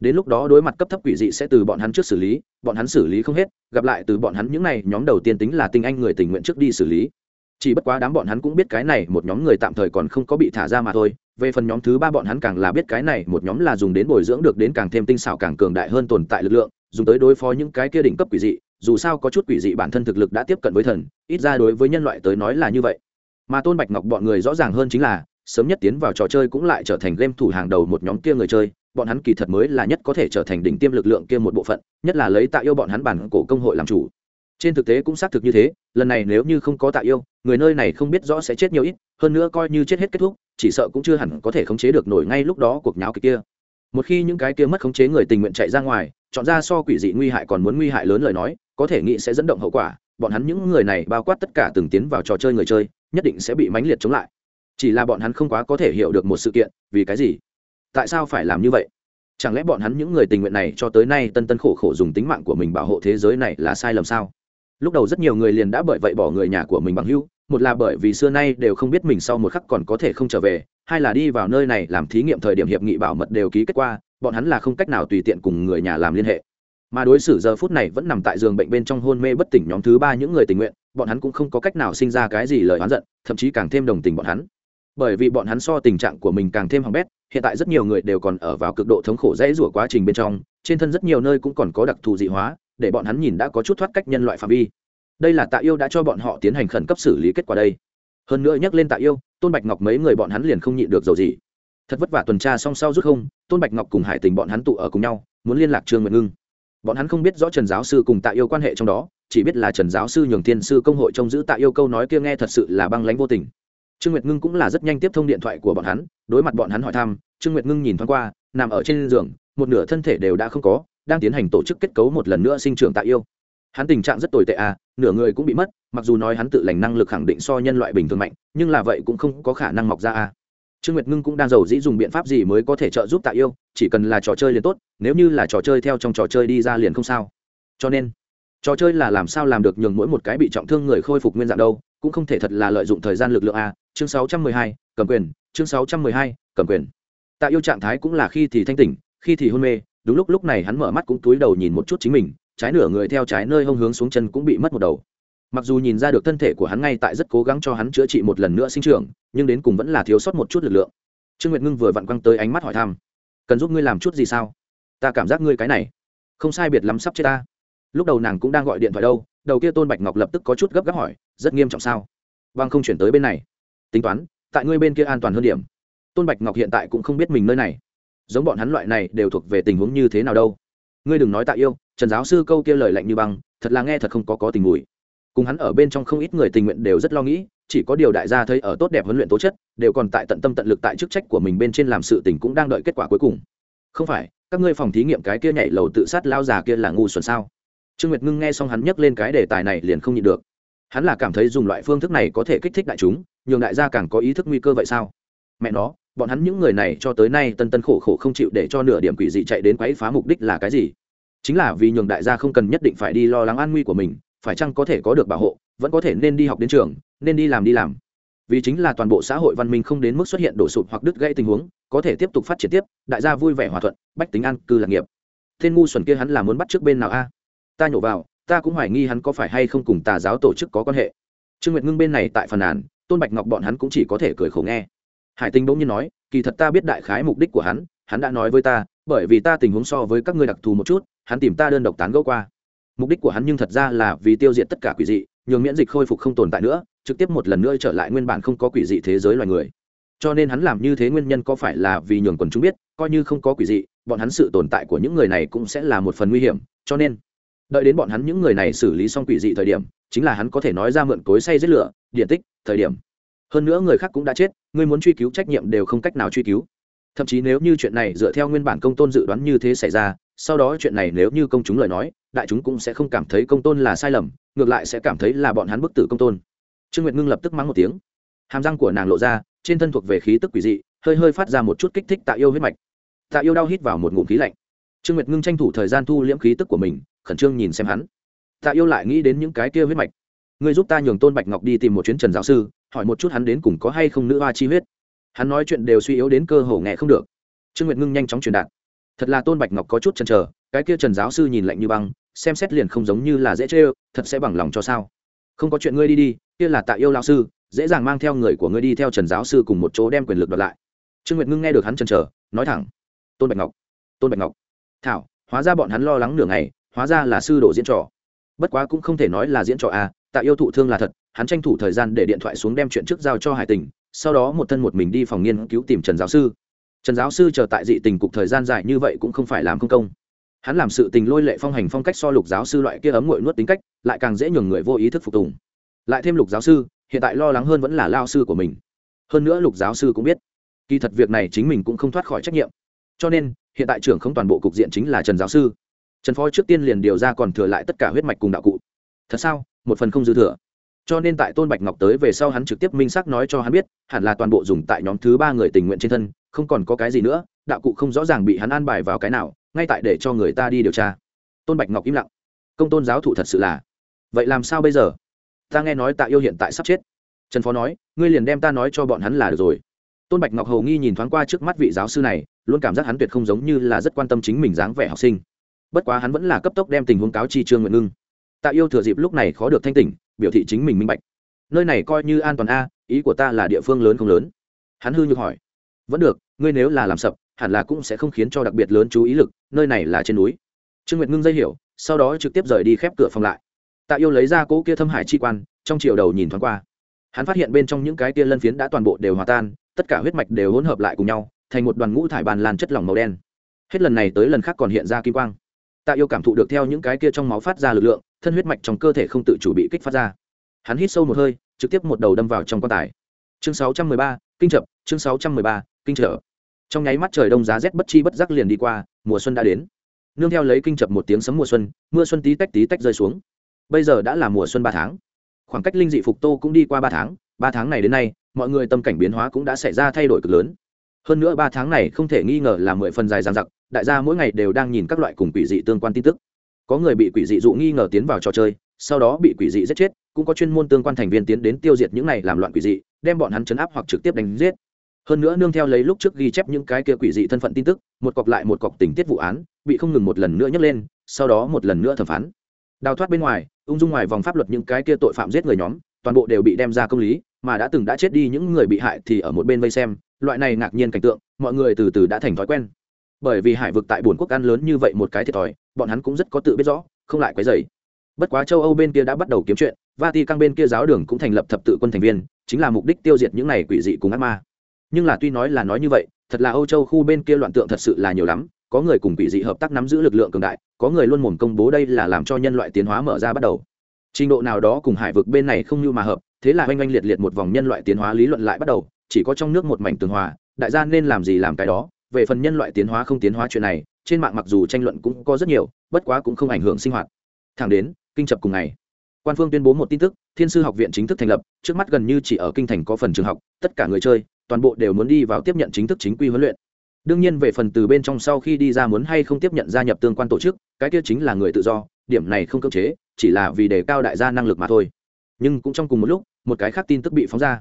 đến lúc đó đối mặt cấp thấp quỷ dị sẽ từ bọn hắn trước xử lý, bọn hắn xử lý không hết, gặp lại từ bọn hắn những n à y nhóm đầu tiên tính là tinh anh người tình nguyện trước đi xử lý. Chỉ bất quá đám bọn hắn cũng biết cái này một nhóm người tạm thời còn không có bị thả ra mà thôi, về phần nhóm thứ ba bọn hắn càng là biết cái này một nhóm là dùng đến bồi dưỡng được đến càng thêm tinh xảo càng cường đại hơn tồn tại lực lượng, dùng tới đối phó những cái kia đỉnh cấp quỷ dị, dù sao có chút quỷ dị bản thân thực lực đã tiếp cận với thần, ít ra đối với nhân loại tới nói là như vậy. Mà tôn bạch ngọc bọn người rõ ràng hơn chính là, sớm nhất tiến vào trò chơi cũng lại trở thành game thủ hàng đầu một nhóm kia người chơi bọn hắn kỳ thật mới là nhất có thể trở thành đỉnh tiêm lực lượng kia một bộ phận, nhất là lấy tạ yêu bọn hắn bản cổ công hội làm chủ. Trên thực tế cũng xác thực như thế, lần này nếu như không có tạ yêu, người nơi này không biết rõ sẽ chết nhiều ít, hơn nữa coi như chết hết kết thúc, chỉ sợ cũng chưa hẳn có thể khống chế được nổi ngay lúc đó cuộc nháo kia kia. Một khi những cái kia mất khống chế người tình nguyện chạy ra ngoài, chọn ra so quỷ dị nguy hại còn muốn nguy hại lớn lời nói, có thể nghĩ sẽ dẫn động hậu quả, bọn hắn những người này bao quát tất cả từng tiến vào trò chơi người chơi, nhất định sẽ bị mãnh liệt chống lại. Chỉ là bọn hắn không quá có thể hiểu được một sự kiện, vì cái gì? Tại sao phải làm như vậy? Chẳng lẽ bọn hắn những người tình nguyện này cho tới nay tân tân khổ khổ dùng tính mạng của mình bảo hộ thế giới này là sai lầm sao? Lúc đầu rất nhiều người liền đã bởi vậy bỏ người nhà của mình bằng hưu một là bởi vì xưa nay đều không biết mình sau một khắc còn có thể không trở về, hai là đi vào nơi này làm thí nghiệm thời điểm hiệp nghị bảo mật đều ký kết qua, bọn hắn là không cách nào tùy tiện cùng người nhà làm liên hệ. Mà đối xử giờ phút này vẫn nằm tại giường bệnh bên trong hôn mê bất tỉnh nhóm thứ ba những người tình nguyện, bọn hắn cũng không có cách nào sinh ra cái gì lời oán giận, thậm chí càng thêm đồng tình bọn hắn. Bởi vì bọn hắn so tình trạng của mình càng thêm hỏng bét hiện tại rất nhiều người đều còn ở vào cực độ thống khổ dễ rủa quá trình bên trong, trên thân rất nhiều nơi cũng còn có đặc thù dị hóa, để bọn hắn nhìn đã có chút thoát cách nhân loại phạm vi. Đây là tạ yêu đã cho bọn họ tiến hành khẩn cấp xử lý kết quả đây. Hơn nữa nhắc lên tạ yêu, tôn bạch ngọc mấy người bọn hắn liền không nhịn được dầu gì. Thật vất vả tuần tra song sau rút không, tôn bạch ngọc cùng hải tình bọn hắn tụ ở cùng nhau, muốn liên lạc trương nguyện ngưng. Bọn hắn không biết rõ trần giáo sư cùng tạ yêu quan hệ trong đó, chỉ biết là trần giáo sư nhường thiên sư công hội trông giữ tạ yêu câu nói kia nghe thật sự là băng lánh vô tình trương nguyệt ngưng cũng là rất nhanh tiếp thông điện thoại của bọn hắn, đối mặt bọn hắn hỏi thăm, trương nguyệt ngưng nhìn thoáng qua, nằm ở trên giường, một nửa thân thể đều đã không có, đang tiến hành tổ chức kết cấu một lần nữa sinh trưởng tạ yêu. Hắn tình trạng rất tồi tệ à nửa người cũng bị mất, mặc dù nói hắn tự lành năng lực khẳng định so nhân loại bình thường mạnh, nhưng là vậy cũng không có khả năng mọc ra à. Trương nguyệt ngưng cũng đang giàu dĩ dùng biện pháp gì mới có thể trợ giúp tạ yêu, chỉ cần là trò chơi liền tốt, nếu như là trò chơi theo trong trò chơi đi ra liền không sao. Cho nên, trò chơi là làm sao làm được nhường mỗi một cái bị trọng thương người khôi phục nguyên dạng đâu cũng không thể thật là lợi dụng thời gian lực lượng a chương 612, cầm quyền chương 612, cầm quyền. Tạ yêu trạng thái cũng là khi thì thanh tỉnh khi thì hôn mê đúng lúc lúc này hắn mở mắt cũng túi đầu nhìn một chút chính mình trái nửa người theo trái nơi hông hướng xuống chân cũng bị mất một đầu. Mặc dù nhìn ra được thân thể của hắn ngay tại rất cố gắng cho hắn chữa trị một lần nữa sinh trưởng nhưng đến cùng vẫn là thiếu sót một chút lực lượng. Trương nguyệt ngưng vừa vặn quăng tới ánh mắt hỏi thăm. Cần giúp ngươi làm chút gì sao? Ta cảm giác ngươi cái này không sai biệt lắm sắp chết ta. Lúc đầu nàng cũng đang gọi điện thoại đâu đầu kia tôn bạch ngọc lập tức có chút gấp gáp hỏi, rất nghiêm trọng sao? Vâng không chuyển tới bên này. Tính toán, tại ngươi bên kia an toàn hơn điểm. Tôn bạch ngọc hiện tại cũng không biết mình nơi này. Giống bọn hắn loại này đều thuộc về tình huống như thế nào đâu. Ngươi đừng nói tạ yêu, trần giáo sư câu kia lời lạnh như băng, thật là nghe thật không có có tình mùi. Cùng hắn ở bên trong không ít người tình nguyện đều rất lo nghĩ, chỉ có điều đại gia thấy ở tốt đẹp huấn luyện tố chất, đều còn tại tận tâm tận lực tại chức trách của mình bên trên làm sự tình cũng đang đợi kết quả cuối cùng. Không phải, các ngươi phòng thí nghiệm cái kia nhảy lầu tự sát lao già kia là ngu xuẩn sao? Trương nguyệt ngưng nghe xong hắn nhắc lên cái đề tài này liền không nhịn được. Hắn là cảm thấy dùng loại phương thức này có thể kích thích đại chúng, nhường đại gia càng có ý thức nguy cơ vậy sao? Mẹ nó, bọn hắn những người này cho tới nay tân tân khổ khổ không chịu để cho nửa điểm quỷ dị chạy đến quấy phá mục đích là cái gì? Chính là vì nhường đại gia không cần nhất định phải đi lo lắng an nguy của mình, phải chăng có thể có được bảo hộ, vẫn có thể nên đi học đến trường, nên đi làm đi làm. Vì chính là toàn bộ xã hội văn minh không đến mức xuất hiện đổ sụp hoặc đứt gãy tình huống, có thể tiếp tục phát triển tiếp, đại gia vui vẻ hòa thuận, bách tính an cư lạc nghiệp. Thiên ngu xuẩn kia hắn là muốn bắt trước bên nào a? Ta nhổ vào, ta cũng hoài nghi hắn có phải hay không cùng tà giáo tổ chức có quan hệ. Trương nguyệt ngưng bên này tại phần nàn, tôn bạch ngọc bọn hắn cũng chỉ có thể cười khổ nghe. Hải tinh bỗng nhiên nói, kỳ thật ta biết đại khái mục đích của hắn hắn đã nói với ta, bởi vì ta tình huống so với các ngươi đặc thù một chút, hắn tìm ta đơn độc tán gẫu qua. Mục đích của hắn nhưng thật ra là vì tiêu diệt tất cả quỷ dị, nhường miễn dịch khôi phục không tồn tại nữa, trực tiếp một lần nữa trở lại nguyên bản không có quỷ dị thế giới loài người. Cho nên hắn làm như thế nguyên nhân có phải là vì nhường quần chúng biết, coi như không có quỷ dị, bọn hắn sự tồn tại của những người này cũng sẽ là một phần nguy hiểm, cho nên đợi đến bọn hắn những người này xử lý xong quỷ dị thời điểm, chính là hắn có thể nói ra mượn cối say giết lửa, điện tích, thời điểm. Hơn nữa người khác cũng đã chết ngươi muốn truy cứu trách nhiệm đều không cách nào truy cứu. Thậm chí nếu như chuyện này dựa theo nguyên bản công tôn dự đoán như thế xảy ra, sau đó chuyện này nếu như công chúng lời nói, đại chúng cũng sẽ không cảm thấy công tôn là sai lầm, ngược lại sẽ cảm thấy là bọn hắn bức tử công tôn. Trương nguyệt ngưng lập tức mắng một tiếng. Hàm răng của nàng lộ ra, trên thân thuộc về khí tức quỷ dị, hơi hơi phát ra một chút kích thích tạ yêu huyết mạch. Tạ yêu đau hít vào một ngụm khí lạnh trương nguyệt ngưng tranh thủ thời gian thu liễm khí tức của mình, khẩn trương nhìn xem hắn. Tạ yêu lại nghĩ đến những cái kia huyết mạch. Ngươi giúp ta nhường tôn bạch ngọc đi tìm một chuyến trần giáo sư, hỏi một chút hắn đến cùng có hay không nữ hoa chi huyết. Hắn nói chuyện đều suy yếu đến cơ hồ nghe không được. Trương nguyệt ngưng nhanh chóng truyền đạt. Thật là tôn bạch ngọc có chút chần chờ, cái kia trần giáo sư nhìn lạnh như băng, xem xét liền không giống như là dễ chê ơ thật sẽ bằng lòng cho sao. Không có chuyện ngươi đi đi, kia là tạ yêu lao sư, dễ dàng mang theo người của ngươi đi theo trần giáo sư cùng một chỗ đem quyền lực đoạt lại. Trương nguyệt ngưng nghe được hắn chần chờ, nói thẳng. Tôn bạch ngọc, tôn bạch ngọc thảo, hóa ra bọn hắn lo lắng nửa ngày, hóa ra là sư đồ diễn trò. Bất quá cũng không thể nói là diễn trò à tạ yêu thụ thương là thật, hắn tranh thủ thời gian để điện thoại xuống đem chuyện trước giao cho hải tình, sau đó một thân một mình đi phòng nghiên cứu tìm trần giáo sư. Trần giáo sư chờ tại dị tình cục thời gian dài như vậy cũng không phải làm không công. Hắn làm sự tình lôi lệ phong hành phong cách so lục giáo sư loại kia ấm ngội nuốt tính cách, lại càng dễ nhường người vô ý thức phục tùng. Lại thêm lục giáo sư, hiện tại lo lắng hơn vẫn là lao sư của mình. Hơn nữa lục giáo sư cũng biết, kỳ thật việc này chính mình cũng không thoát khỏi trách nhiệm. Cho nên hiện tại trưởng không toàn bộ cục diện chính là trần giáo sư. Trần phó trước tiên liền điều ra còn thừa lại tất cả huyết mạch cùng đạo cụ. Thật sao? Một phần không dư thừa. Cho nên tại tôn bạch ngọc tới về sau hắn trực tiếp minh xác nói cho hắn biết, hẳn là toàn bộ dùng tại nhóm thứ ba người tình nguyện trên thân, không còn có cái gì nữa, đạo cụ không rõ ràng bị hắn an bài vào cái nào, ngay tại để cho người ta đi điều tra. Tôn bạch ngọc im lặng. Công tôn giáo thụ thật sự là. Vậy làm sao bây giờ? Ta nghe nói tạ yêu hiện tại sắp chết. Trần phó nói, ngươi liền đem ta nói cho bọn hắn là được rồi tôn bạch ngọc hầu nghi nhìn thoáng qua trước mắt vị giáo sư này, luôn cảm giác hắn tuyệt không giống như là rất quan tâm chính mình dáng vẻ học sinh. Bất quá hắn vẫn là cấp tốc đem tình huống cáo chi trương nguyện ngưng. Tạ yêu thừa dịp lúc này khó được thanh tỉnh, biểu thị chính mình minh bạch. Nơi này coi như an toàn a, ý của ta là địa phương lớn không lớn. Hắn hư nhược hỏi. Vẫn được, ngươi nếu là làm sập, hẳn là cũng sẽ không khiến cho đặc biệt lớn chú ý lực, nơi này là trên núi. Trương nguyệt ngưng dây hiểu, sau đó trực tiếp rời đi khép cửa phòng lại. Tạ yêu lấy ra cỗ kia thâm hải chi quan, trong chiều đầu nhìn thoáng qua. Hắn phát hiện bên trong những cái tia lân phiến đã toàn bộ đều hòa tan tất cả huyết mạch đều hỗn hợp lại cùng nhau thành một đoàn ngũ thải bàn lan chất lỏng màu đen. Hết lần này tới lần khác còn hiện ra kim quang. Tạ yêu cảm thụ được theo những cái kia trong máu phát ra lực lượng thân huyết mạch trong cơ thể không tự chủ bị kích phát ra. Hắn hít sâu một hơi trực tiếp một đầu đâm vào trong quan tài. Chương 613, kinh chập chương 613, kinh trở trong nháy mắt trời đông giá rét bất chi bất giác liền đi qua mùa xuân đã đến. Nương theo lấy kinh chập một tiếng sấm mùa xuân mưa xuân tí tách tí tách rơi xuống. Bây giờ đã là mùa xuân ba tháng. Khoảng cách linh dị phục tô cũng đi qua ba tháng ba tháng này đến nay mọi người tâm cảnh biến hóa cũng đã xảy ra thay đổi cực lớn. Hơn nữa ba tháng này không thể nghi ngờ là mười phần dài dằng dặc, đại gia mỗi ngày đều đang nhìn các loại cùng quỷ dị tương quan tin tức. Có người bị quỷ dị dụ nghi ngờ tiến vào trò chơi, sau đó bị quỷ dị giết chết, cũng có chuyên môn tương quan thành viên tiến đến tiêu diệt những này làm loạn quỷ dị, đem bọn hắn chấn áp hoặc trực tiếp đánh giết. Hơn nữa nương theo lấy lúc trước ghi chép những cái kia quỷ dị thân phận tin tức, một cọc lại một cọc tình tiết vụ án, bị không ngừng một lần nữa nhấc lên, sau đó một lần nữa thẩm phán. Đào thoát bên ngoài, ung dung ngoài vòng pháp luật những cái kia tội phạm giết người nhóm, toàn bộ đều bị đem ra công lý mà đã từng đã chết đi những người bị hại thì ở một bên vây xem, loại này ngạc nhiên cảnh tượng, mọi người từ từ đã thành thói quen. Bởi vì hải vực tại bồn quốc ăn lớn như vậy một cái thiệt thòi, bọn hắn cũng rất có tự biết rõ, không lại quấy dày bất quá châu âu bên kia đã bắt đầu kiếm chuyện vati căng bên kia giáo đường cũng thành lập thập tự quân thành viên, chính là mục đích tiêu diệt những này quỷ dị cùng ác ma. Nhưng là tuy nói là nói như vậy, thật là âu châu khu bên kia loạn tượng thật sự là nhiều lắm, có người cùng quỷ dị hợp tác nắm giữ lực lượng cường đại, có người luôn mồm công bố đây là làm cho nhân loại tiến hóa mở ra bắt đầu. Trình độ nào đó cùng hải vực bên này không như mà hợp thế là oanh oanh liệt liệt một vòng nhân loại tiến hóa lý luận lại bắt đầu, chỉ có trong nước một mảnh tường hòa, đại gia nên làm gì làm cái đó. Về phần nhân loại tiến hóa không tiến hóa chuyện này, trên mạng mặc dù tranh luận cũng có rất nhiều, bất quá cũng không ảnh hưởng sinh hoạt. Thẳng đến, kinh chập cùng ngày, quan phương tuyên bố một tin tức, thiên sư học viện chính thức thành lập, trước mắt gần như chỉ ở kinh thành có phần trường học, tất cả người chơi, toàn bộ đều muốn đi vào tiếp nhận chính thức chính quy huấn luyện. Đương nhiên về phần từ bên trong sau khi đi ra muốn hay không tiếp nhận gia nhập tương quan tổ chức, cái kia chính là người tự do, điểm này không cưỡng chế, chỉ là vì đề cao đại gia năng lực mà thôi. Nhưng cũng trong cùng một lúc một cái khác tin tức bị phóng ra.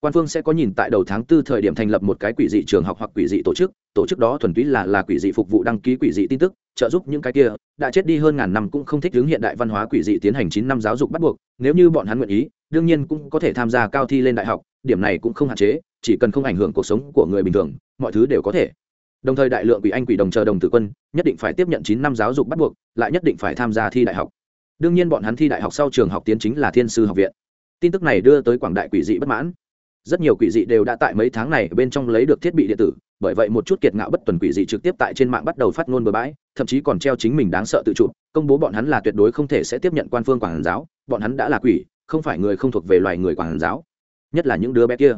Quan phương sẽ có nhìn tại đầu tháng tư thời điểm thành lập một cái quỷ dị trường học hoặc quỷ dị tổ chức tổ chức đó thuần túy là là quỷ dị phục vụ đăng ký quỷ dị tin tức, trợ giúp những cái kia đã chết đi hơn ngàn năm cũng không thích hướng hiện đại văn hóa quỷ dị tiến hành chín năm giáo dục bắt buộc, nếu như bọn hắn nguyện ý, đương nhiên cũng có thể tham gia cao thi lên đại học, điểm này cũng không hạn chế, chỉ cần không ảnh hưởng cuộc sống của người bình thường, mọi thứ đều có thể. Đồng thời đại lượng quỷ anh quỷ đồng chờ đồng tử quân, nhất định phải tiếp nhận chín năm giáo dục bắt buộc, lại nhất định phải tham gia thi đại học. Đương nhiên bọn hắn thi đại học sau trường học tiến chính là thiên sư học viện tin tức này đưa tới quảng đại quỷ dị bất mãn. Rất nhiều quỷ dị đều đã tại mấy tháng này bên trong lấy được thiết bị điện tử, bởi vậy một chút kiệt ngạo bất tuần quỷ dị trực tiếp tại trên mạng bắt đầu phát ngôn bừa bãi, thậm chí còn treo chính mình đáng sợ tự chụp công bố bọn hắn là tuyệt đối không thể sẽ tiếp nhận quan phương quảng giáo, bọn hắn đã là quỷ, không phải người không thuộc về loài người quảng giáo. Nhất là những đứa bé kia.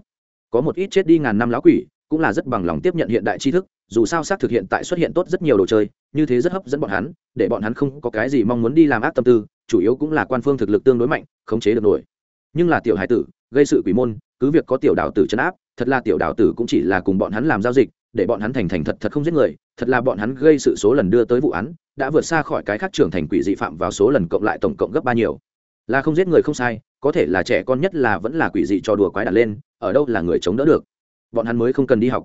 Có một ít chết đi ngàn năm lão quỷ, cũng là rất bằng lòng tiếp nhận hiện đại tri thức, dù sao xác thực hiện tại xuất hiện tốt rất nhiều đồ chơi, như thế rất hấp dẫn bọn hắn, để bọn hắn không có cái gì mong muốn đi làm ác tâm tư, chủ yếu cũng là quan phương thực lực tương đối mạnh, khống chế được nổi nhưng là tiểu hải tử, gây sự quỷ môn, cứ việc có tiểu đạo tử chấn áp, thật là tiểu đạo tử cũng chỉ là cùng bọn hắn làm giao dịch, để bọn hắn thành thành thật thật không giết người, thật là bọn hắn gây sự số lần đưa tới vụ án, đã vượt xa khỏi cái khác trưởng thành quỷ dị phạm vào số lần cộng lại tổng cộng gấp ba nhiều. Là không giết người không sai, có thể là trẻ con nhất là vẫn là quỷ dị cho đùa quái đặt lên, ở đâu là người chống đỡ được? Bọn hắn mới không cần đi học.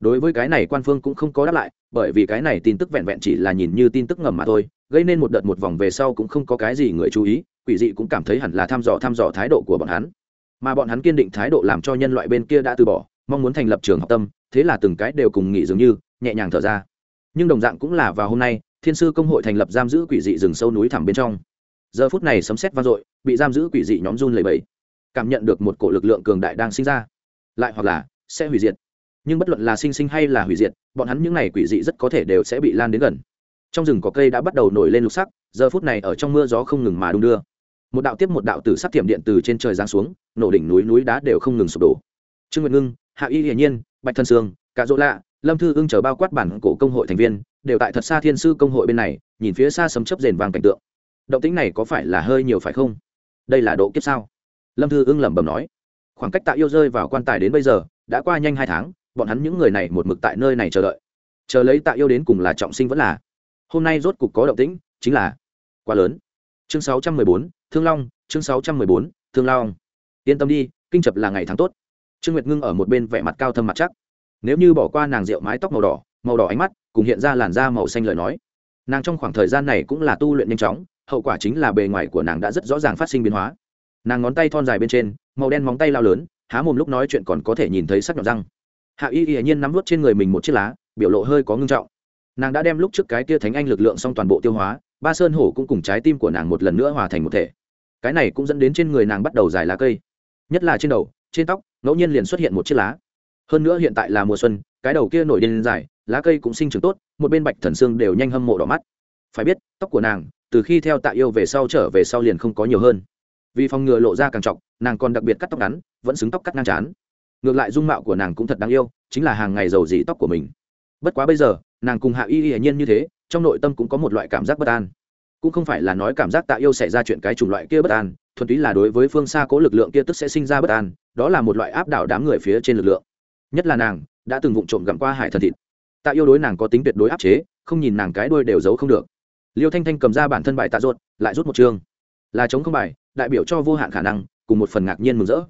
Đối với cái này quan phương cũng không có đáp lại, bởi vì cái này tin tức vẹn vẹn chỉ là nhìn như tin tức ngầm mà thôi, gây nên một đợt một vòng về sau cũng không có cái gì người chú ý quỷ dị cũng cảm thấy hẳn là thăm dò thăm dò thái độ của bọn hắn. Mà bọn hắn kiên định thái độ làm cho nhân loại bên kia đã từ bỏ, mong muốn thành lập trường học tâm, thế là từng cái đều cùng nghỉ dường như, nhẹ nhàng thở ra. Nhưng đồng dạng cũng là vào hôm nay, thiên sư công hội thành lập giam giữ quỷ dị rừng sâu núi thẳm bên trong. Giờ phút này sấm xét vang dội, bị giam giữ quỷ dị nhóm run lầy bẫy cảm nhận được một cổ lực lượng cường đại đang sinh ra. Lại hoặc là, sẽ hủy diệt. Nhưng bất luận là sinh sinh hay là hủy diệt, bọn hắn những n à y quỷ dị rất có thể đều sẽ bị lan đến gần. Trong rừng có cây đã bắt đầu nổi lên lục sắc, giờ phút này ở trong mưa gió không ngừng mà đung đưa một đạo tiếp một đạo từ sắc thiểm điện từ trên trời giáng xuống, nổ đỉnh núi núi đá đều không ngừng sụp đổ. Trương nguyệt ngưng, hạ y hiển nhiên, bạch thân sương cả dỗ lạ, lâm thư ưng chờ bao quát bản cổ công hội thành viên, đều tại thật xa thiên sư công hội bên này, nhìn phía xa sấm chấp rền vàng cảnh tượng. Động tính này có phải là hơi nhiều phải không? Đây là độ kiếp sao? Lâm thư ưng lẩm bẩm nói. Khoảng cách tạ yêu rơi vào quan tài đến bây giờ, đã qua nhanh hai tháng, bọn hắn những người này một mực tại nơi này chờ đợi. Chờ lấy tạ yêu đến cùng là trọng sinh vẫn là. Hôm nay rốt cục có động tĩnh, chính là quá lớn chương 614, thương long chương 614, thương long. Yên tâm đi kinh chập là ngày tháng tốt. Trương nguyệt ngưng ở một bên vẻ mặt cao thâm mặt chắc. Nếu như bỏ qua nàng rượu mái tóc màu đỏ màu đỏ ánh mắt cùng hiện ra làn da màu xanh lời nói nàng trong khoảng thời gian này cũng là tu luyện nhanh chóng hậu quả chính là bề ngoài của nàng đã rất rõ ràng phát sinh biến hóa. Nàng ngón tay thon dài bên trên màu đen móng tay lao lớn há mồm lúc nói chuyện còn có thể nhìn thấy sắc nhọn răng. Hạ y y nhiên nắm vút trên người mình một chiếc lá biểu lộ hơi có ngưng trọng. Nàng đã đem lúc trước cái tia thánh anh lực lượng xong toàn bộ tiêu hóa ba sơn hổ cũng cùng trái tim của nàng một lần nữa hòa thành một thể. Cái này cũng dẫn đến trên người nàng bắt đầu dài lá cây. Nhất là trên đầu, trên tóc, ngẫu nhiên liền xuất hiện một chiếc lá. Hơn nữa hiện tại là mùa xuân, cái đầu kia nổi lên dài, lá cây cũng sinh trưởng tốt, một bên bạch thần xương đều nhanh hâm mộ đỏ mắt. Phải biết, tóc của nàng, từ khi theo tạ yêu về sau trở về sau liền không có nhiều hơn. Vì phòng ngừa lộ ra càng trọng, nàng còn đặc biệt cắt tóc ngắn, vẫn xứng tóc cắt ngang chán ngược lại dung mạo của nàng cũng thật đáng yêu, chính là hàng ngày giàu dĩ tóc của mình. Bất quá bây giờ, nàng cùng hạ y y nhiên như thế trong nội tâm cũng có một loại cảm giác bất an. Cũng không phải là nói cảm giác tạ yêu xảy ra chuyện cái chủng loại kia bất an, thuần túy là đối với phương xa cố lực lượng kia tức sẽ sinh ra bất an, đó là một loại áp đảo đám người phía trên lực lượng. Nhất là nàng, đã từng vụng trộm gặm qua hải thần thịt. Tạ yêu đối nàng có tính tuyệt đối áp chế, không nhìn nàng cái đuôi đều giấu không được. Liêu thanh thanh cầm ra bản thân bài tạ ruột, lại rút một chương. Là chống không bài, đại biểu cho vô hạn khả năng, cùng một phần ngạc nhiên mừng rỡ.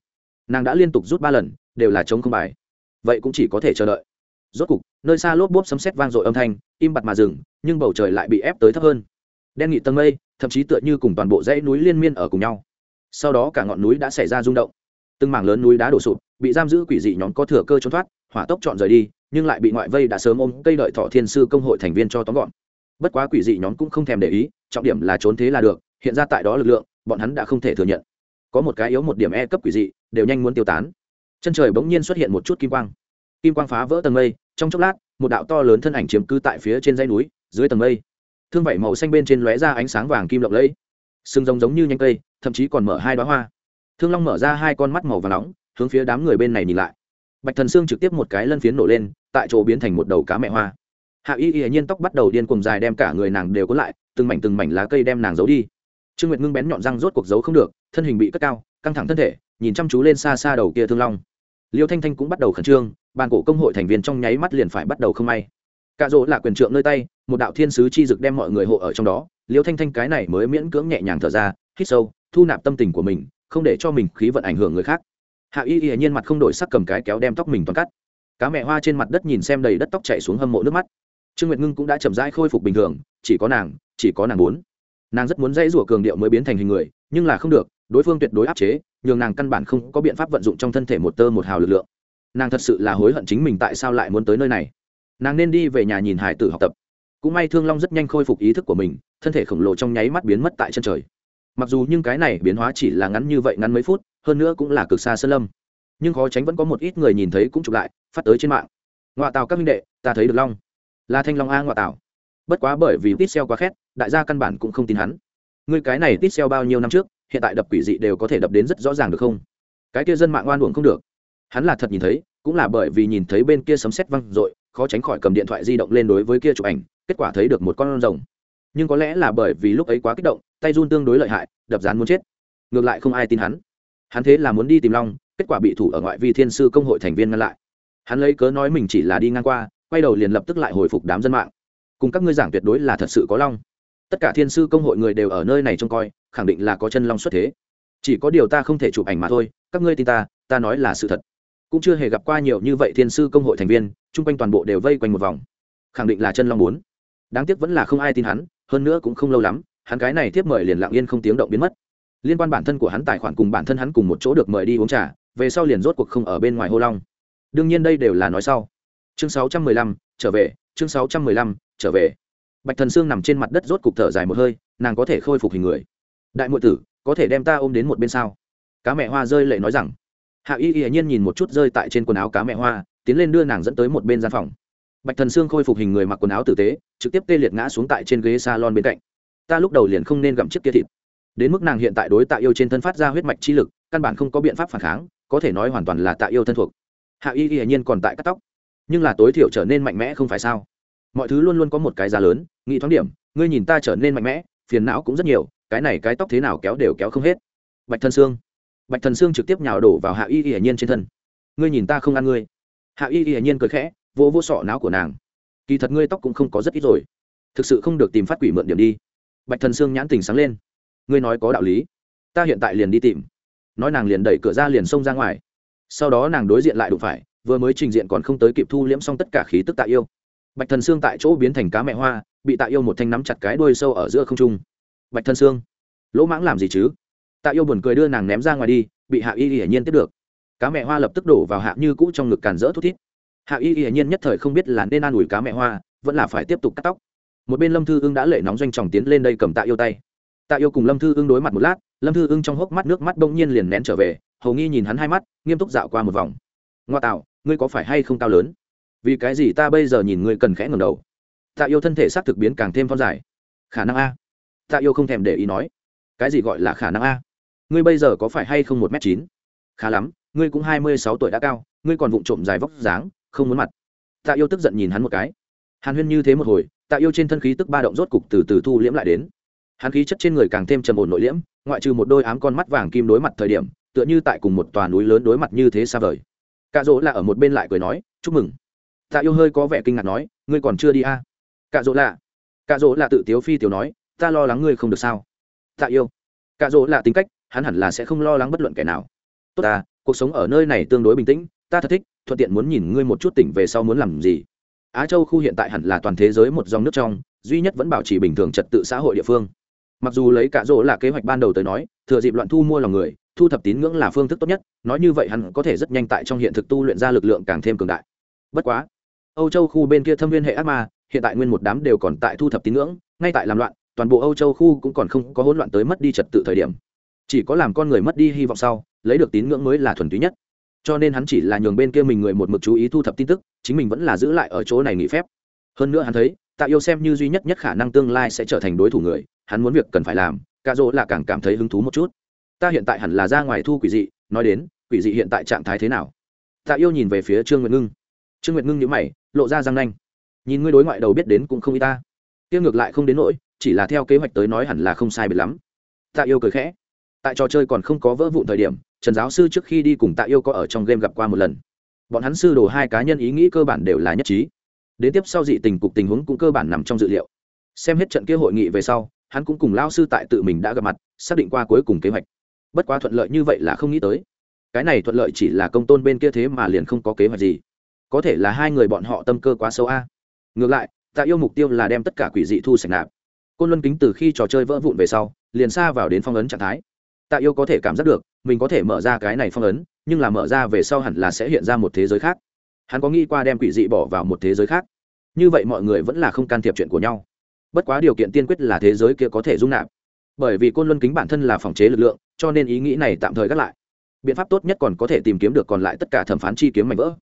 Nàng đã liên tục rút ba lần, đều là chống không bài. Vậy cũng chỉ có thể chờ đợi. Rốt cục, nơi xa lốp bốp sấm sét vang dội âm thanh, im bặt mà dừng nhưng bầu trời lại bị ép tới thấp hơn. Đen nghị tầng mây, thậm chí tựa như cùng toàn bộ dãy núi liên miên ở cùng nhau. Sau đó cả ngọn núi đã xảy ra rung động. Từng mảng lớn núi đá đổ sụp, bị giam giữ quỷ dị nhóm có thừa cơ trốn thoát, hỏa tốc chọn rời đi, nhưng lại bị ngoại vây đã sớm ôm cây đợi thọ thiên sư công hội thành viên cho tóm gọn. Bất quá quỷ dị nhóm cũng không thèm để ý, trọng điểm là trốn thế là được, hiện ra tại đó lực lượng, bọn hắn đã không thể thừa nhận. Có một cái yếu một điểm e cấp quỷ dị, đều nhanh muốn tiêu tán. Chân trời bỗng nhiên xuất hiện một chút kim quang. Kim quang phá vỡ tầng mây, trong chốc lát, một đạo to lớn thân ảnh chiếm cứ tại phía trên dãy núi dưới tầng mây. Thương vảy màu xanh bên trên lóe ra ánh sáng vàng kim lộng lẫy. Sừng rồng giống như nhanh cây, thậm chí còn mở hai đoá hoa. Thương long mở ra hai con mắt màu và nóng, hướng phía đám người bên này nhìn lại. Bạch thần xương trực tiếp một cái lân phiến nổ lên, tại chỗ biến thành một đầu cá mẹ hoa. Hạ y y nhiên tóc bắt đầu điên cuồng dài đem cả người nàng đều có lại, từng mảnh từng mảnh lá cây đem nàng giấu đi. Trương nguyệt ngưng bén nhọn răng rốt cuộc giấu không được, thân hình bị cất cao, căng thẳng thân thể, nhìn chăm chú lên xa xa đầu kia thương long. Liêu thanh thanh cũng bắt đầu khẩn trương, bàn cổ công hội thành viên trong nháy mắt liền phải bắt đầu không may. Cạ rỗ là quyền trượng nơi tay một đạo thiên sứ chi dực đem mọi người hộ ở trong đó, liêu thanh thanh cái này mới miễn cưỡng nhẹ nhàng thở ra, hít sâu, thu nạp tâm tình của mình, không để cho mình khí vận ảnh hưởng người khác. Hạ y y nhiên mặt không đổi sắc cầm cái kéo đem tóc mình toàn cắt. Cá mẹ hoa trên mặt đất nhìn xem đầy đất tóc chạy xuống hâm mộ nước mắt. Trương nguyệt ngưng cũng đã chậm rãi khôi phục bình thường, chỉ có nàng, chỉ có nàng muốn. Nàng rất muốn dãy rủa cường điệu mới biến thành hình người, nhưng là không được, đối phương tuyệt đối áp chế, nhường nàng căn bản không có biện pháp vận dụng trong thân thể một tơ một hào lực lượng. Nàng thật sự là hối hận chính mình tại sao lại muốn tới nơi này. Nàng nên đi về nhà nhìn hải tử học tập cũng may thương long rất nhanh khôi phục ý thức của mình, thân thể khổng lồ trong nháy mắt biến mất tại chân trời. Mặc dù nhưng cái này biến hóa chỉ là ngắn như vậy ngắn mấy phút, hơn nữa cũng là cực xa sơn lâm. Nhưng khó tránh vẫn có một ít người nhìn thấy cũng chụp lại, phát tới trên mạng. Ngoại tàu các minh đệ, ta thấy được long. Là thanh long a ngoại tàu bất quá bởi vì tít xeo quá khét, đại gia căn bản cũng không tin hắn. Ngươi cái này tít xeo bao nhiêu năm trước, hiện tại đập quỷ dị đều có thể đập đến rất rõ ràng được không? Cái kia dân mạng oan uổng không được. Hắn là thật nhìn thấy, cũng là bởi vì nhìn thấy bên kia sấm sét văng r ộ i khó tránh khỏi cầm điện thoại di động lên đối với kia chụp ảnh kết quả thấy được một con rồng. Nhưng có lẽ là bởi vì lúc ấy quá kích động, tay run tương đối lợi hại, đập rán muốn chết. Ngược lại không ai tin hắn. Hắn thế là muốn đi tìm long, kết quả bị thủ ở ngoại vi thiên sư công hội thành viên ngăn lại. Hắn lấy cớ nói mình chỉ là đi ngang qua, quay đầu liền lập tức lại hồi phục đám dân mạng. Cùng các ngươi giảng tuyệt đối là thật sự có long. Tất cả thiên sư công hội người đều ở nơi này trông coi, khẳng định là có chân long xuất thế. Chỉ có điều ta không thể chụp ảnh mà thôi, các ngươi tin ta ta nói là sự thật. Cũng chưa hề gặp qua nhiều như vậy thiên sư công hội thành viên, chung quanh toàn bộ đều vây quanh một vòng. Khẳng định là chân long bốn đáng tiếc vẫn là không ai tin hắn hơn nữa cũng không lâu lắm hắn cái này tiếp mời liền lặng yên không tiếng động biến mất. Liên quan bản thân của hắn tài khoản cùng bản thân hắn cùng một chỗ được mời đi uống trà về sau liền rốt cuộc không ở bên ngoài hô long. Đương nhiên đây đều là nói sau. Chương 615, trở về chương 615, trở về. Bạch thần sương nằm trên mặt đất rốt cục thở dài một hơi nàng có thể khôi phục hình người. Đại muội tử có thể đem ta ôm đến một bên sao? Cá mẹ hoa rơi lệ nói rằng. Hạ y y nhiên nhìn một chút rơi tại trên quần áo cá mẹ hoa tiến lên đưa nàng dẫn tới một bên gian phòng bạch thần sương khôi phục hình người mặc quần áo tử tế, trực tiếp tê liệt ngã xuống tại trên ghế salon bên cạnh. Ta lúc đầu liền không nên gặm chiếc kia thịt. Đến mức nàng hiện tại đối tạ yêu trên thân phát ra huyết mạch chi lực, căn bản không có biện pháp phản kháng, có thể nói hoàn toàn là tạ yêu thân thuộc. Hạ y y nhiên còn tại cắt tóc. Nhưng là tối thiểu trở nên mạnh mẽ không phải sao? Mọi thứ luôn luôn có một cái giá lớn, nghĩ thoáng điểm, ngươi nhìn ta trở nên mạnh mẽ, phiền não cũng rất nhiều, cái này cái tóc thế nào kéo đều kéo không hết. Bạch thần xương bạch thần xương trực tiếp nhào đổ vào hạ y y nhiên trên thân. Ngươi nhìn ta không ăn ngươi. Hạ y y nhiên cười khẽ vô vô sọ não của nàng. Kỳ thật ngươi tóc cũng không có rất ít rồi. Thực sự không được tìm phát quỷ mượn điểm đi. Bạch thần xương nhãn tình sáng lên. Ngươi nói có đạo lý. Ta hiện tại liền đi tìm. Nói nàng liền đẩy cửa ra liền xông ra ngoài. Sau đó nàng đối diện lại đụng phải, vừa mới trình diện còn không tới kịp thu liễm xong tất cả khí tức tạ yêu. Bạch thần xương tại chỗ biến thành cá mẹ hoa, bị tạ yêu một thanh nắm chặt cái đuôi sâu ở giữa không trung. Bạch thần xương lỗ mãng làm gì chứ? Tạ yêu buồn cười đưa nàng ném ra ngoài đi, bị hạ y hiển nhiên tiếp được. Cá mẹ hoa lập tức đổ vào hạ như cũ trong ngực càn rỡ thút thít hạ y hiển nhiên nhất thời không biết là nên an ủi cá mẹ hoa, vẫn là phải tiếp tục cắt tóc. Một bên lâm thư ưng đã lệ nóng doanh tròng tiến lên đây cầm tạ yêu tay. Tạ yêu cùng lâm thư ưng đối mặt một lát, lâm thư ưng trong hốc mắt nước mắt đông nhiên liền nén trở về, hầu nghi nhìn hắn hai mắt, nghiêm túc dạo qua một vòng. Ngoa tạo, ngươi có phải hay không cao lớn? Vì cái gì ta bây giờ nhìn ngươi cần khẽ ngầm đầu? Tạ yêu thân thể xác thực biến càng thêm phong dài. Khả năng a. Tạ yêu không thèm để ý nói. Cái gì gọi là khả năng a? Ngươi bây giờ có phải hay không một m chín? Khá lắm, ngươi cũng hai mươi sáu tuổi đã cao, ngươi còn vụng trộm dài vóc dáng không muốn mặt. Tạ yêu tức giận nhìn hắn một cái. Hàn huyên như thế một hồi, tạ yêu trên thân khí tức ba động rốt cục từ từ thu liễm lại đến. Hắn khí chất trên người càng thêm trầm ổn nội liễm, ngoại trừ một đôi ám con mắt vàng kim đối mặt thời điểm, tựa như tại cùng một tòa núi lớn đối mặt như thế xa vời. Cạ dỗ là ở một bên lại cười nói, chúc mừng. Tạ yêu hơi có vẻ kinh ngạc nói, ngươi còn chưa đi à? cạ dỗ là cạ dỗ là tự tiếu phi tiểu nói, ta lo lắng ngươi không được sao. Tạ yêu, cạ dỗ là tính cách, hắn hẳn là sẽ không lo lắng bất luận kẻ nào. Tốt ta, cuộc sống ở nơi này tương đối bình tĩnh ta thật thích, thuận tiện muốn nhìn ngươi một chút tỉnh về sau muốn làm gì. Á châu khu hiện tại hẳn là toàn thế giới một dòng nước trong, duy nhất vẫn bảo trì bình thường trật tự xã hội địa phương. Mặc dù lấy cả rỗ là kế hoạch ban đầu tới nói, thừa dịp loạn thu mua lòng người, thu thập tín ngưỡng là phương thức tốt nhất, nói như vậy hắn có thể rất nhanh tại trong hiện thực tu luyện ra lực lượng càng thêm cường đại. Bất quá, âu châu khu bên kia thâm viên hệ ác ma, hiện tại nguyên một đám đều còn tại thu thập tín ngưỡng, ngay tại làm loạn, toàn bộ âu châu khu cũng còn không có hỗn loạn tới mất đi trật tự thời điểm. Chỉ có làm con người mất đi hy vọng sau, lấy được tín ngưỡng mới là thuần túy nhất cho nên hắn chỉ là nhường bên kia mình người một mực chú ý thu thập tin tức, chính mình vẫn là giữ lại ở chỗ này nghỉ phép. Hơn nữa hắn thấy, tạ yêu xem như duy nhất nhất khả năng tương lai sẽ trở thành đối thủ người, hắn muốn việc cần phải làm cạ dỗ là càng cảm thấy hứng thú một chút. Ta hiện tại hẳn là ra ngoài thu quỷ dị, nói đến, quỷ dị hiện tại trạng thái thế nào? Tạ yêu nhìn về phía trương nguyệt ngưng. Trương nguyệt ngưng nhữ mày, lộ ra răng nanh. Nhìn ngươi đối ngoại đầu biết đến cũng không y ta. Tiêu ngược lại không đến nỗi, chỉ là theo kế hoạch tới nói hẳn là không sai biệt lắm. Tạ yêu cười khẽ. Tại trò chơi còn không có vỡ vụn thời điểm trần giáo sư trước khi đi cùng tạ yêu có ở trong game gặp qua một lần. Bọn hắn sư đồ hai cá nhân ý nghĩ cơ bản đều là nhất trí. Đến tiếp sau dị tình cục tình huống cũng cơ bản nằm trong dự liệu. Xem hết trận kia hội nghị về sau, hắn cũng cùng lao sư tại tự mình đã gặp mặt, xác định qua cuối cùng kế hoạch. Bất quá thuận lợi như vậy là không nghĩ tới. Cái này thuận lợi chỉ là công tôn bên kia thế mà liền không có kế hoạch gì. Có thể là hai người bọn họ tâm cơ quá sâu a. Ngược lại, tạ yêu mục tiêu là đem tất cả quỷ dị thu sạch nạp. Côn luân kính từ khi trò chơi vỡ vụn về sau, liền xa vào đến phong ấn trạng thái. Tạ yêu có thể cảm giác được mình có thể mở ra cái này phong ấn, nhưng là mở ra về sau hẳn là sẽ hiện ra một thế giới khác. Hắn có nghĩ qua đem quỷ dị bỏ vào một thế giới khác? Như vậy mọi người vẫn là không can thiệp chuyện của nhau. Bất quá điều kiện tiên quyết là thế giới kia có thể dung nạp. Bởi vì côn luân kính bản thân là phòng chế lực lượng, cho nên ý nghĩ này tạm thời gác lại. Biện pháp tốt nhất còn có thể tìm kiếm được còn lại tất cả thẩm phán chi kiếm mảnh vỡ.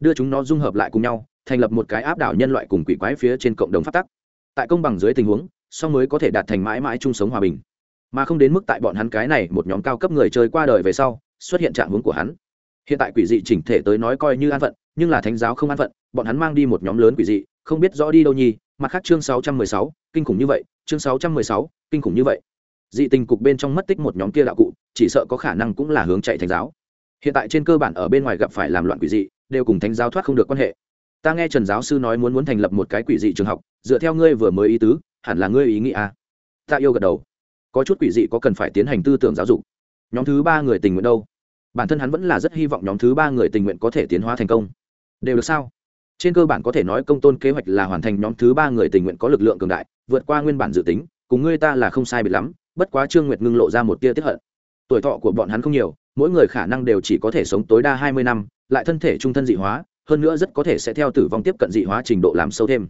Đưa chúng nó dung hợp lại cùng nhau, thành lập một cái áp đảo nhân loại cùng quỷ quái phía trên cộng đồng phát tắc. Tại công bằng dưới tình huống, song mới có thể đạt thành mãi mãi chung sống hòa bình mà không đến mức tại bọn hắn cái này một nhóm cao cấp người chơi qua đời về sau xuất hiện trạng hướng của hắn. Hiện tại quỷ dị chỉnh thể tới nói coi như an phận nhưng là thánh giáo không an phận bọn hắn mang đi một nhóm lớn quỷ dị không biết rõ đi đâu nhi mặt khác chương 616, kinh khủng như vậy chương 616, kinh khủng như vậy. Dị tình cục bên trong mất tích một nhóm kia đạo cụ chỉ sợ có khả năng cũng là hướng chạy thánh giáo. Hiện tại trên cơ bản ở bên ngoài gặp phải làm loạn quỷ dị đều cùng thánh giáo thoát không được quan hệ. Ta nghe trần giáo sư nói muốn muốn thành lập một cái quỷ dị trường học dựa theo ngươi vừa mới ý tứ hẳn là ngươi ý nghĩ à. ta yêu gật đầu có chút quỷ dị có cần phải tiến hành tư tưởng giáo dục. Nhóm thứ ba người tình nguyện đâu? Bản thân hắn vẫn là rất hy vọng nhóm thứ ba người tình nguyện có thể tiến hóa thành công. Đều được sao? Trên cơ bản có thể nói công tôn kế hoạch là hoàn thành nhóm thứ ba người tình nguyện có lực lượng cường đại, vượt qua nguyên bản dự tính, cùng ngươi ta là không sai biệt lắm, bất quá trương nguyệt ngưng lộ ra một tia tiếp hận. Tuổi thọ của bọn hắn không nhiều, mỗi người khả năng đều chỉ có thể sống tối đa hai mươi năm, lại thân thể trung thân dị hóa, hơn nữa rất có thể sẽ theo tử vong tiếp cận dị hóa trình độ làm sâu thêm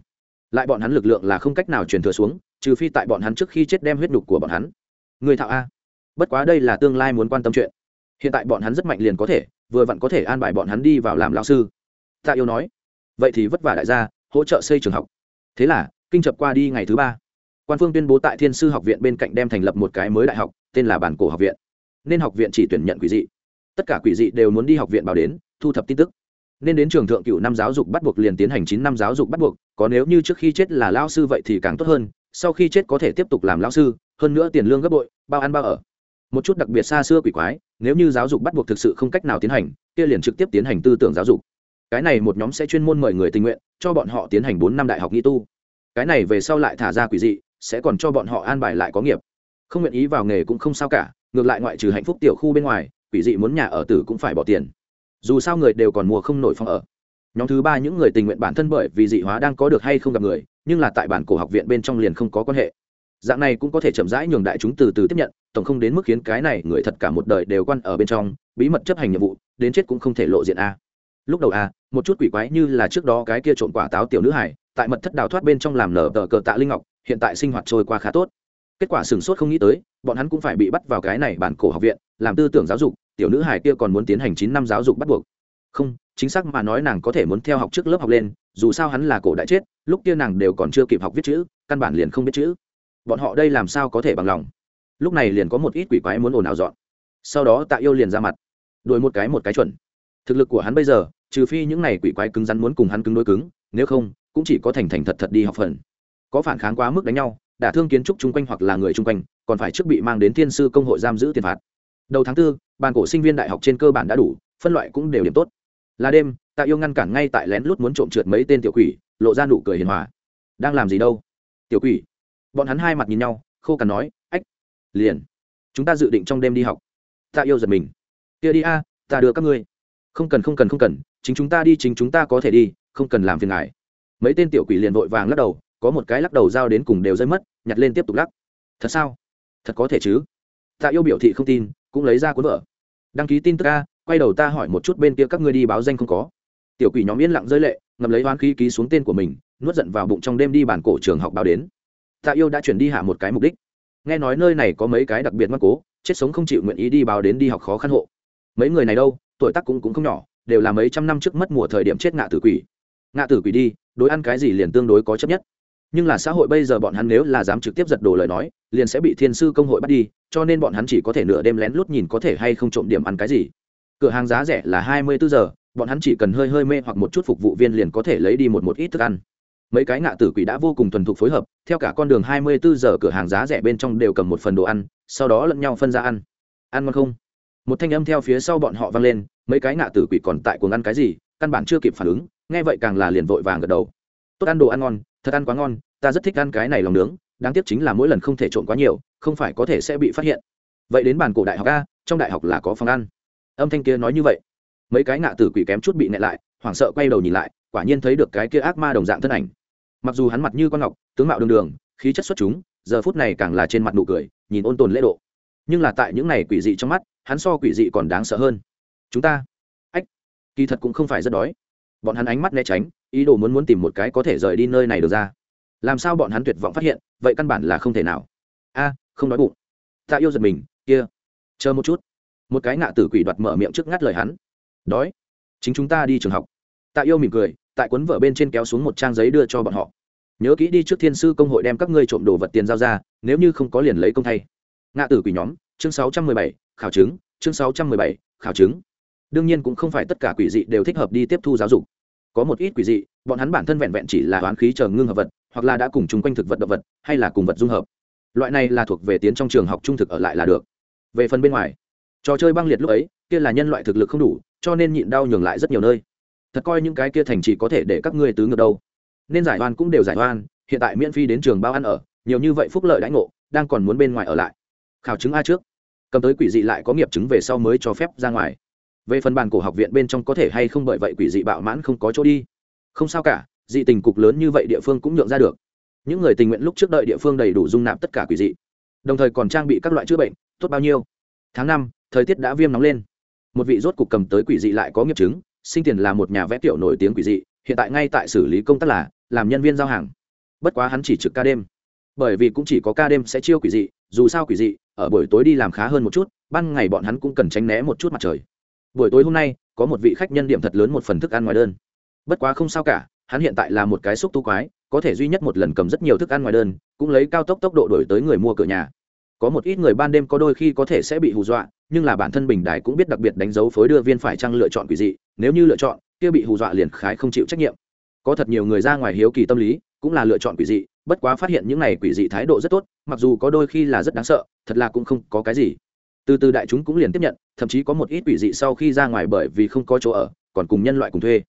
lại bọn hắn lực lượng là không cách nào truyền thừa xuống, trừ phi tại bọn hắn trước khi chết đem huyết nhục của bọn hắn. Người thạo a. Bất quá đây là tương lai muốn quan tâm chuyện. Hiện tại bọn hắn rất mạnh liền có thể, vừa vặn có thể an bài bọn hắn đi vào làm lao sư. Tạ yêu nói. Vậy thì vất vả đại gia, hỗ trợ xây trường học. Thế là, kinh chập qua đi ngày thứ ba. Quan phương tuyên bố tại thiên sư học viện bên cạnh đem thành lập một cái mới đại học, tên là bản cổ học viện. Nên học viện chỉ tuyển nhận quỷ dị. Tất cả quỷ dị đều muốn đi học viện bảo đến, thu thập tin tức nên đến trường thượng cựu năm giáo dục bắt buộc liền tiến hành chín năm giáo dục bắt buộc, có nếu như trước khi chết là lao sư vậy thì càng tốt hơn, sau khi chết có thể tiếp tục làm lao sư, hơn nữa tiền lương gấp bội, bao ăn bao ở. Một chút đặc biệt xa xưa quỷ quái, nếu như giáo dục bắt buộc thực sự không cách nào tiến hành, kia liền trực tiếp tiến hành tư tưởng giáo dục. Cái này một nhóm sẽ chuyên môn mời người tình nguyện, cho bọn họ tiến hành bốn năm đại học nghi tu. Cái này về sau lại thả ra quỷ dị, sẽ còn cho bọn họ an bài lại có nghiệp. Không nguyện ý vào nghề cũng không sao cả, ngược lại ngoại trừ hạnh phúc tiểu khu bên ngoài, quỷ dị muốn nhà ở tử cũng phải bỏ tiền dù sao người đều còn mua không nổi phòng ở. Nhóm thứ ba những người tình nguyện bản thân bởi vì dị hóa đang có được hay không gặp người, nhưng là tại bản cổ học viện bên trong liền không có quan hệ. Dạng này cũng có thể chậm rãi nhường đại chúng từ từ tiếp nhận, tổng không đến mức khiến cái này người thật cả một đời đều quan ở bên trong, bí mật chấp hành nhiệm vụ, đến chết cũng không thể lộ diện a. Lúc đầu a, một chút quỷ quái như là trước đó cái kia trộm quả táo tiểu nữ hải tại mật thất đào thoát bên trong làm nở tờ cờ tạ linh ngọc, hiện tại sinh hoạt trôi qua khá tốt. Kết quả sửng sốt không nghĩ tới, bọn hắn cũng phải bị bắt vào cái này bản cổ học viện, làm tư tưởng giáo dục tiểu nữ hải kia còn muốn tiến hành chín năm giáo dục bắt buộc. Không, chính xác mà nói nàng có thể muốn theo học trước lớp học lên, dù sao hắn là cổ đại chết, lúc kia nàng đều còn chưa kịp học viết chữ, căn bản liền không biết chữ. Bọn họ đây làm sao có thể bằng lòng? Lúc này liền có một ít quỷ quái muốn ồn ào dọn. Sau đó tạ yêu liền ra mặt, đuổi một cái một cái chuẩn. Thực lực của hắn bây giờ, trừ phi những này quỷ quái cứng rắn muốn cùng hắn cứng đối cứng, nếu không, cũng chỉ có thành thành thật thật đi học phần. Có phản kháng quá mức đánh nhau, đả thương kiến trúc chung quanh hoặc là người chung quanh, còn phải trước bị mang đến thiên sư công hội giam giữ tiền phạt đầu tháng 4, bàn cổ sinh viên đại học trên cơ bản đã đủ phân loại cũng đều điểm tốt. Là đêm tạ yêu ngăn cản ngay tại lén lút muốn trộm trượt mấy tên tiểu quỷ lộ ra nụ cười hiền hòa. Đang làm gì đâu? Tiểu quỷ. Bọn hắn hai mặt nhìn nhau khô cằn nói ách liền. Chúng ta dự định trong đêm đi học. Tạ yêu giật mình. Kia đi a ta đưa các ngươi. Không cần không cần không cần. Chính chúng ta đi chính chúng ta có thể đi không cần làm phiền ngài. Mấy tên tiểu quỷ liền vội vàng lắc đầu có một cái lắc đầu dao đến cùng đều rơi mất nhặt lên tiếp tục lắc. Thật sao? Thật có thể chứ? Tạ yêu biểu thị không tin cũng lấy ra cuốn vợ đăng ký tin tức a, quay đầu ta hỏi một chút bên kia các ngươi đi báo danh không có. Tiểu quỷ nhóm yên lặng rơi lệ ngầm lấy hoán khí ký xuống tên của mình, nuốt giận vào bụng trong đêm đi bản cổ trường học báo đến. Tạ yêu đã chuyển đi hạ một cái mục đích. Nghe nói nơi này có mấy cái đặc biệt mắc cố, chết sống không chịu nguyện ý đi báo đến đi học khó khăn hộ. Mấy người này đâu, tuổi tác cũng cũng không nhỏ, đều là mấy trăm năm trước mất mùa thời điểm chết ngạ tử quỷ. Ngạ tử quỷ đi, đối ăn cái gì liền tương đối có chấp nhất nhưng là xã hội bây giờ bọn hắn nếu là dám trực tiếp giật đồ lời nói, liền sẽ bị thiên sư công hội bắt đi, cho nên bọn hắn chỉ có thể nửa đêm lén lút nhìn có thể hay không trộm điểm ăn cái gì. Cửa hàng giá rẻ là hai mươi bốn giờ, bọn hắn chỉ cần hơi hơi mê hoặc một chút phục vụ viên liền có thể lấy đi một một ít thức ăn. Mấy cái ngạ tử quỷ đã vô cùng thuần thục phối hợp, theo cả con đường hai mươi bốn giờ cửa hàng giá rẻ bên trong đều cầm một phần đồ ăn, sau đó lẫn nhau phân ra ăn. Ăn ngon không? Một thanh âm theo phía sau bọn họ vang lên, mấy cái ngạ tử quỷ còn tại cuồng ăn cái gì, căn bản chưa kịp phản ứng, nghe vậy càng là liền vội vàng gật đầu. Tốt ăn đồ ăn ngon, thật ăn quá ngon ta rất thích ăn cái này lòng nướng, đáng tiếc chính là mỗi lần không thể trộn quá nhiều, không phải có thể sẽ bị phát hiện. Vậy đến bàn cổ đại học a, trong đại học là có phòng ăn. Âm thanh kia nói như vậy. Mấy cái ngạ tử quỷ kém chút bị nẹ lại, hoảng sợ quay đầu nhìn lại, quả nhiên thấy được cái kia ác ma đồng dạng thân ảnh. Mặc dù hắn mặt như con ngọc, tướng mạo đường đường, khí chất xuất chúng, giờ phút này càng là trên mặt nụ cười, nhìn ôn tồn lễ độ. Nhưng là tại những này quỷ dị trong mắt, hắn so quỷ dị còn đáng sợ hơn. Chúng ta. Ách, kỳ thật cũng không phải rất đói. Bọn hắn ánh mắt né tránh, ý đồ muốn muốn tìm một cái có thể rời đi nơi này được ra làm sao bọn hắn tuyệt vọng phát hiện, vậy căn bản là không thể nào. A, không đói bụng. Ta yêu giật mình, kia. Chờ một chút. Một cái ngạ tử quỷ đoạt mở miệng trước ngắt lời hắn. Đói. Chính chúng ta đi trường học. Tạ yêu mỉm cười, tại cuốn vở bên trên kéo xuống một trang giấy đưa cho bọn họ. Nhớ kỹ đi trước thiên sư công hội đem các ngươi trộm đồ vật tiền giao ra, nếu như không có liền lấy công thay. Ngạ tử quỷ nhóm, chương sáu trăm mười bảy, khảo chứng, chương sáu trăm mười bảy, khảo chứng. Đương nhiên cũng không phải tất cả quỷ dị đều thích hợp đi tiếp thu giáo dục. Có một ít quỷ dị, bọn hắn bản thân vẹn vẹn chỉ là toán khí chờ ngưng hợp vật hoặc là đã cùng chung quanh thực vật động vật, hay là cùng vật dung hợp. Loại này là thuộc về tiến trong trường học trung thực ở lại là được. Về phần bên ngoài, trò chơi băng liệt lúc ấy, kia là nhân loại thực lực không đủ, cho nên nhịn đau nhường lại rất nhiều nơi. Thật coi những cái kia thành chỉ có thể để các ngươi tứ ngược đâu. Nên giải oan cũng đều giải oan, hiện tại miễn phí đến trường bao ăn ở, nhiều như vậy phúc lợi đãi ngộ, đang còn muốn bên ngoài ở lại. Khảo chứng a trước. Cầm tới quỷ dị lại có nghiệp chứng về sau mới cho phép ra ngoài. Về phần bàn cổ học viện bên trong có thể hay không bởi vậy quỷ dị bạo mãn không có chỗ đi. Không sao cả dị tình cục lớn như vậy địa phương cũng nhượng ra được. Những người tình nguyện lúc trước đợi địa phương đầy đủ dung nạp tất cả quỷ dị. Đồng thời còn trang bị các loại chữa bệnh, tốt bao nhiêu. Tháng năm, thời tiết đã viêm nóng lên. Một vị rốt cục cầm tới quỷ dị lại có nghiệp chứng, sinh tiền là một nhà vẽ tiểu nổi tiếng quỷ dị, hiện tại ngay tại xử lý công tác là làm nhân viên giao hàng. Bất quá hắn chỉ trực ca đêm. Bởi vì cũng chỉ có ca đêm sẽ chiêu quỷ dị, dù sao quỷ dị, ở buổi tối đi làm khá hơn một chút, ban ngày bọn hắn cũng cần tránh né một chút mặt trời. Buổi tối hôm nay, có một vị khách nhân điểm thật lớn một phần thức ăn ngoài đơn. Bất quá không sao cả hắn hiện tại là một cái xúc tu quái, có thể duy nhất một lần cầm rất nhiều thức ăn ngoài đơn, cũng lấy cao tốc tốc độ đổi tới người mua cửa nhà. Có một ít người ban đêm có đôi khi có thể sẽ bị hù dọa, nhưng là bản thân bình đài cũng biết đặc biệt đánh dấu phối đưa viên phải chăng lựa chọn quỷ dị, nếu như lựa chọn, kia bị hù dọa liền khái không chịu trách nhiệm. Có thật nhiều người ra ngoài hiếu kỳ tâm lý, cũng là lựa chọn quỷ dị, bất quá phát hiện những này quỷ dị thái độ rất tốt, mặc dù có đôi khi là rất đáng sợ, thật là cũng không có cái gì. Từ từ đại chúng cũng liền tiếp nhận, thậm chí có một ít quỷ dị sau khi ra ngoài bởi vì không có chỗ ở, còn cùng nhân loại cùng thuê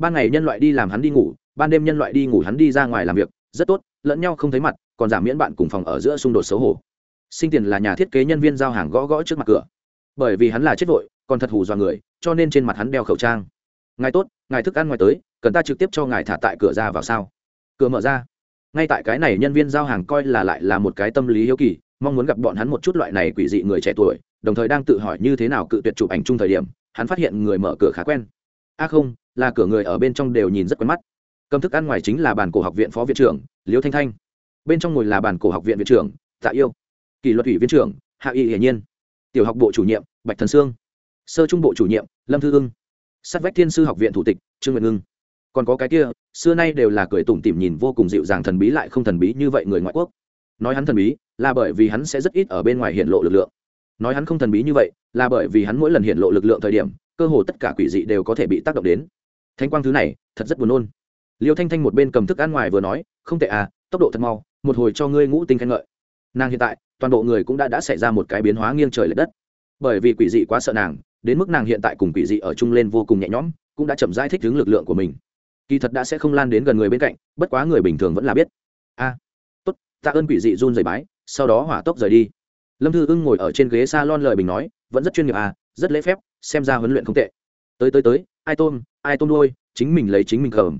ban ngày nhân loại đi làm hắn đi ngủ, ban đêm nhân loại đi ngủ hắn đi ra ngoài làm việc, rất tốt, lẫn nhau không thấy mặt, còn giảm miễn bạn cùng phòng ở giữa xung đột xấu hổ. Sinh tiền là nhà thiết kế nhân viên giao hàng gõ gõ trước mặt cửa. Bởi vì hắn là chết vội, còn thật hù dọa người, cho nên trên mặt hắn đeo khẩu trang. Ngài tốt, ngài thức ăn ngoài tới, cần ta trực tiếp cho ngài thả tại cửa ra vào sao? Cửa mở ra. Ngay tại cái này nhân viên giao hàng coi là lại là một cái tâm lý hiếu kỳ, mong muốn gặp bọn hắn một chút loại này quỷ dị người trẻ tuổi, đồng thời đang tự hỏi như thế nào cự tuyệt chụp ảnh chung thời điểm, hắn phát hiện người mở cửa khá quen. A không là cửa người ở bên trong đều nhìn rất quen mắt. Cầm thức ăn ngoài chính là bàn cổ học viện phó viện trưởng, liễu thanh thanh. Bên trong ngồi là bàn cổ học viện viện trưởng, tạ yêu. Kỷ luật ủy viên trưởng, hạ y hiển nhiên. Tiểu học bộ chủ nhiệm, bạch thần sương. Sơ trung bộ chủ nhiệm, lâm thư ưng sát vách thiên sư học viện thủ tịch, trương nguyện ngưng. Còn có cái kia, xưa nay đều là cười tủm tỉm nhìn vô cùng dịu dàng thần bí lại không thần bí như vậy người ngoại quốc. Nói hắn thần bí, là bởi vì hắn sẽ rất ít ở bên ngoài hiện lộ lực lượng. Nói hắn không thần bí như vậy, là bởi vì hắn mỗi lần hiện lộ lực lượng thời điểm, cơ hồ tất cả quỷ dị đều có thể bị tác động đến thanh quang thứ này, thật rất buồn nôn. Liêu thanh thanh một bên cầm thức ăn ngoài vừa nói, không tệ à tốc độ thật mau, một hồi cho ngươi ngũ tinh khen ngợi. Nàng hiện tại, toàn bộ người cũng đã đã xảy ra một cái biến hóa nghiêng trời l ệ đất. Bởi vì quỷ dị quá sợ nàng, đến mức nàng hiện tại cùng quỷ dị ở chung lên vô cùng nhẹ nhõm, cũng đã chậm giải thích hướng lực lượng của mình. Kỳ thật đã sẽ không lan đến gần người bên cạnh, bất quá người bình thường vẫn là biết. A, tốt, tạ ơn quỷ dị run rời bái, sau đó hỏa tốc rời đi. Lâm thư ưng ngồi ở trên ghế s a lon lời bình nói, vẫn rất chuyên nghiệp à rất lễ phép, xem ra huấn luyện không tệ. Tới tới tới ai tôm ai tôm đôi chính mình lấy chính mình cầm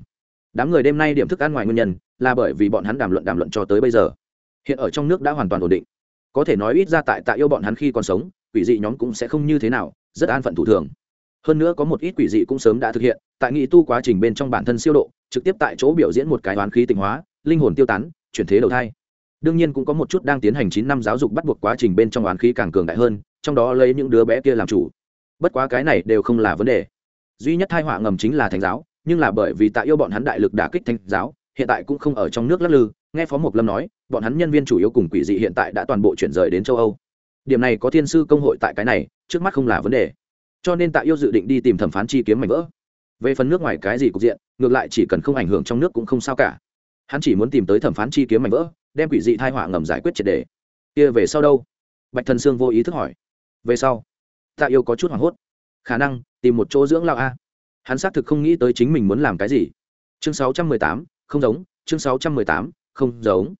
đám người đêm nay điểm thức ăn ngoài nguyên nhân là bởi vì bọn hắn đàm luận đàm luận cho tới bây giờ. Hiện ở trong nước đã hoàn toàn ổn định. Có thể nói ít ra tại tạ yêu bọn hắn khi còn sống, quỷ dị nhóm cũng sẽ không như thế nào, rất an phận thủ thường. Hơn nữa có một ít quỷ dị cũng sớm đã thực hiện, tại nghị tu quá trình bên trong bản thân siêu độ, trực tiếp tại chỗ biểu diễn một cái oán khí tịnh hóa, linh hồn tiêu tán, chuyển thế đầu thai. Đương nhiên cũng có một chút đang tiến hành chín năm giáo dục bắt buộc quá trình bên trong oán khí càng cường đại hơn, trong đó lấy những đứa bé kia làm chủ. Bất quá cái này đều không là vấn đề duy nhất hai họa ngầm chính là thánh giáo, nhưng là bởi vì tạ yêu bọn hắn đại lực đả kích thánh giáo, hiện tại cũng không ở trong nước lắc lư. Nghe phó mộc lâm nói, bọn hắn nhân viên chủ yếu cùng quỷ dị hiện tại đã toàn bộ chuyển rời đến châu âu. Điểm này có thiên sư công hội tại cái này, trước mắt không là vấn đề. Cho nên tạ yêu dự định đi tìm thẩm phán chi kiếm mảnh vỡ. Về phần nước ngoài cái gì cục diện, ngược lại chỉ cần không ảnh hưởng trong nước cũng không sao cả. Hắn chỉ muốn tìm tới thẩm phán chi kiếm mảnh vỡ, đem quỷ dị thai họa ngầm giải quyết triệt đề kia về sau đâu? Bạch thần sương vô ý thức hỏi. Về sau, tạ yêu có chút hoảng hốt khả năng, tìm một chỗ dưỡng lao a. Hắn xác thực không nghĩ tới chính mình muốn làm cái gì. Chương sáu trăm mười tám, không giống, chương sáu trăm mười tám, không giống.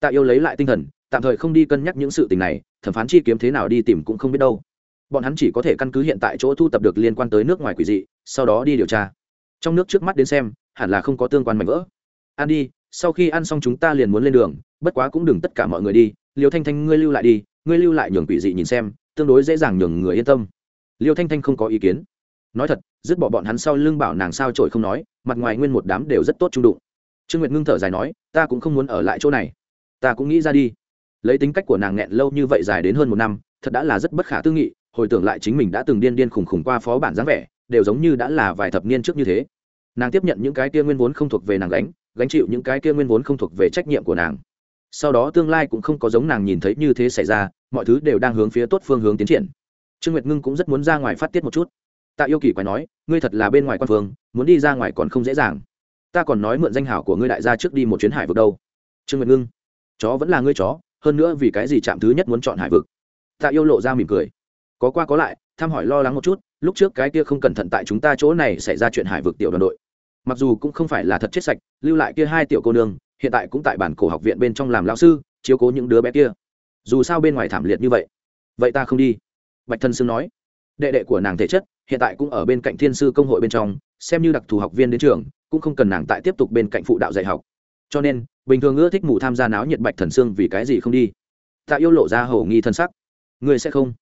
Tạ yêu lấy lại tinh thần, tạm thời không đi cân nhắc những sự tình này, thẩm phán chi kiếm thế nào đi tìm cũng không biết đâu. Bọn hắn chỉ có thể căn cứ hiện tại chỗ thu tập được liên quan tới nước ngoài quỷ dị, sau đó đi điều tra. Trong nước trước mắt đến xem, hẳn là không có tương quan mảnh vỡ. Ăn đi, sau khi ăn xong chúng ta liền muốn lên đường, bất quá cũng đừng tất cả mọi người đi liều thanh thanh, ngươi lưu lại đi, ngươi lưu lại nhường quỷ dị nhìn xem, tương đối dễ dàng nhường người yên tâm liêu thanh thanh không có ý kiến. Nói thật, dứt bỏ bọn hắn sau lưng bảo nàng sao trội không nói, mặt ngoài nguyên một đám đều rất tốt trung đụng. Trương nguyệt ngưng thở dài nói, ta cũng không muốn ở lại chỗ này. Ta cũng nghĩ ra đi. Lấy tính cách của nàng nghẹn lâu như vậy dài đến hơn một năm, thật đã là rất bất khả tư nghị, hồi tưởng lại chính mình đã từng điên điên khùng khùng qua phó bản dáng vẻ, đều giống như đã là vài thập niên trước như thế. Nàng tiếp nhận những cái kia nguyên vốn không thuộc về nàng gánh gánh chịu những cái kia nguyên vốn không thuộc về trách nhiệm của nàng. Sau đó tương lai cũng không có giống nàng nhìn thấy như thế xảy ra, mọi thứ đều đang hướng phía tốt phương hướng tiến triển trương nguyệt ngưng cũng rất muốn ra ngoài phát tiết một chút. Tạ yêu kỳ quái nói, ngươi thật là bên ngoài quan phương, muốn đi ra ngoài còn không dễ dàng. Ta còn nói mượn danh hảo của ngươi đại gia trước đi một chuyến hải vực đâu. Trương nguyệt ngưng, chó vẫn là ngươi chó, hơn nữa vì cái gì chạm thứ nhất muốn chọn hải vực? Tạ yêu lộ ra mỉm cười, có qua có lại thăm hỏi lo lắng một chút, lúc trước cái kia không cẩn thận tại chúng ta chỗ này xảy ra chuyện hải vực tiểu đoàn đội. Mặc dù cũng không phải là thật chết sạch, lưu lại kia hai tiểu cô nương, hiện tại cũng tại bản cổ học viện bên trong làm lão sư, chiếu cố những đứa bé kia. Dù sao bên ngoài thảm liệt như vậy vậy ta không đi bạch thân sương nói, đệ đệ của nàng thể chất hiện tại cũng ở bên cạnh thiên sư công hội bên trong, xem như đặc thù học viên đến trường, cũng không cần nàng tại tiếp tục bên cạnh phụ đạo dạy học. Cho nên, bình thường ưa thích mù tham gia náo nhiệt bạch thần sương vì cái gì không đi? Tạ yêu lộ ra hầu nghi thân sắc. Người sẽ không?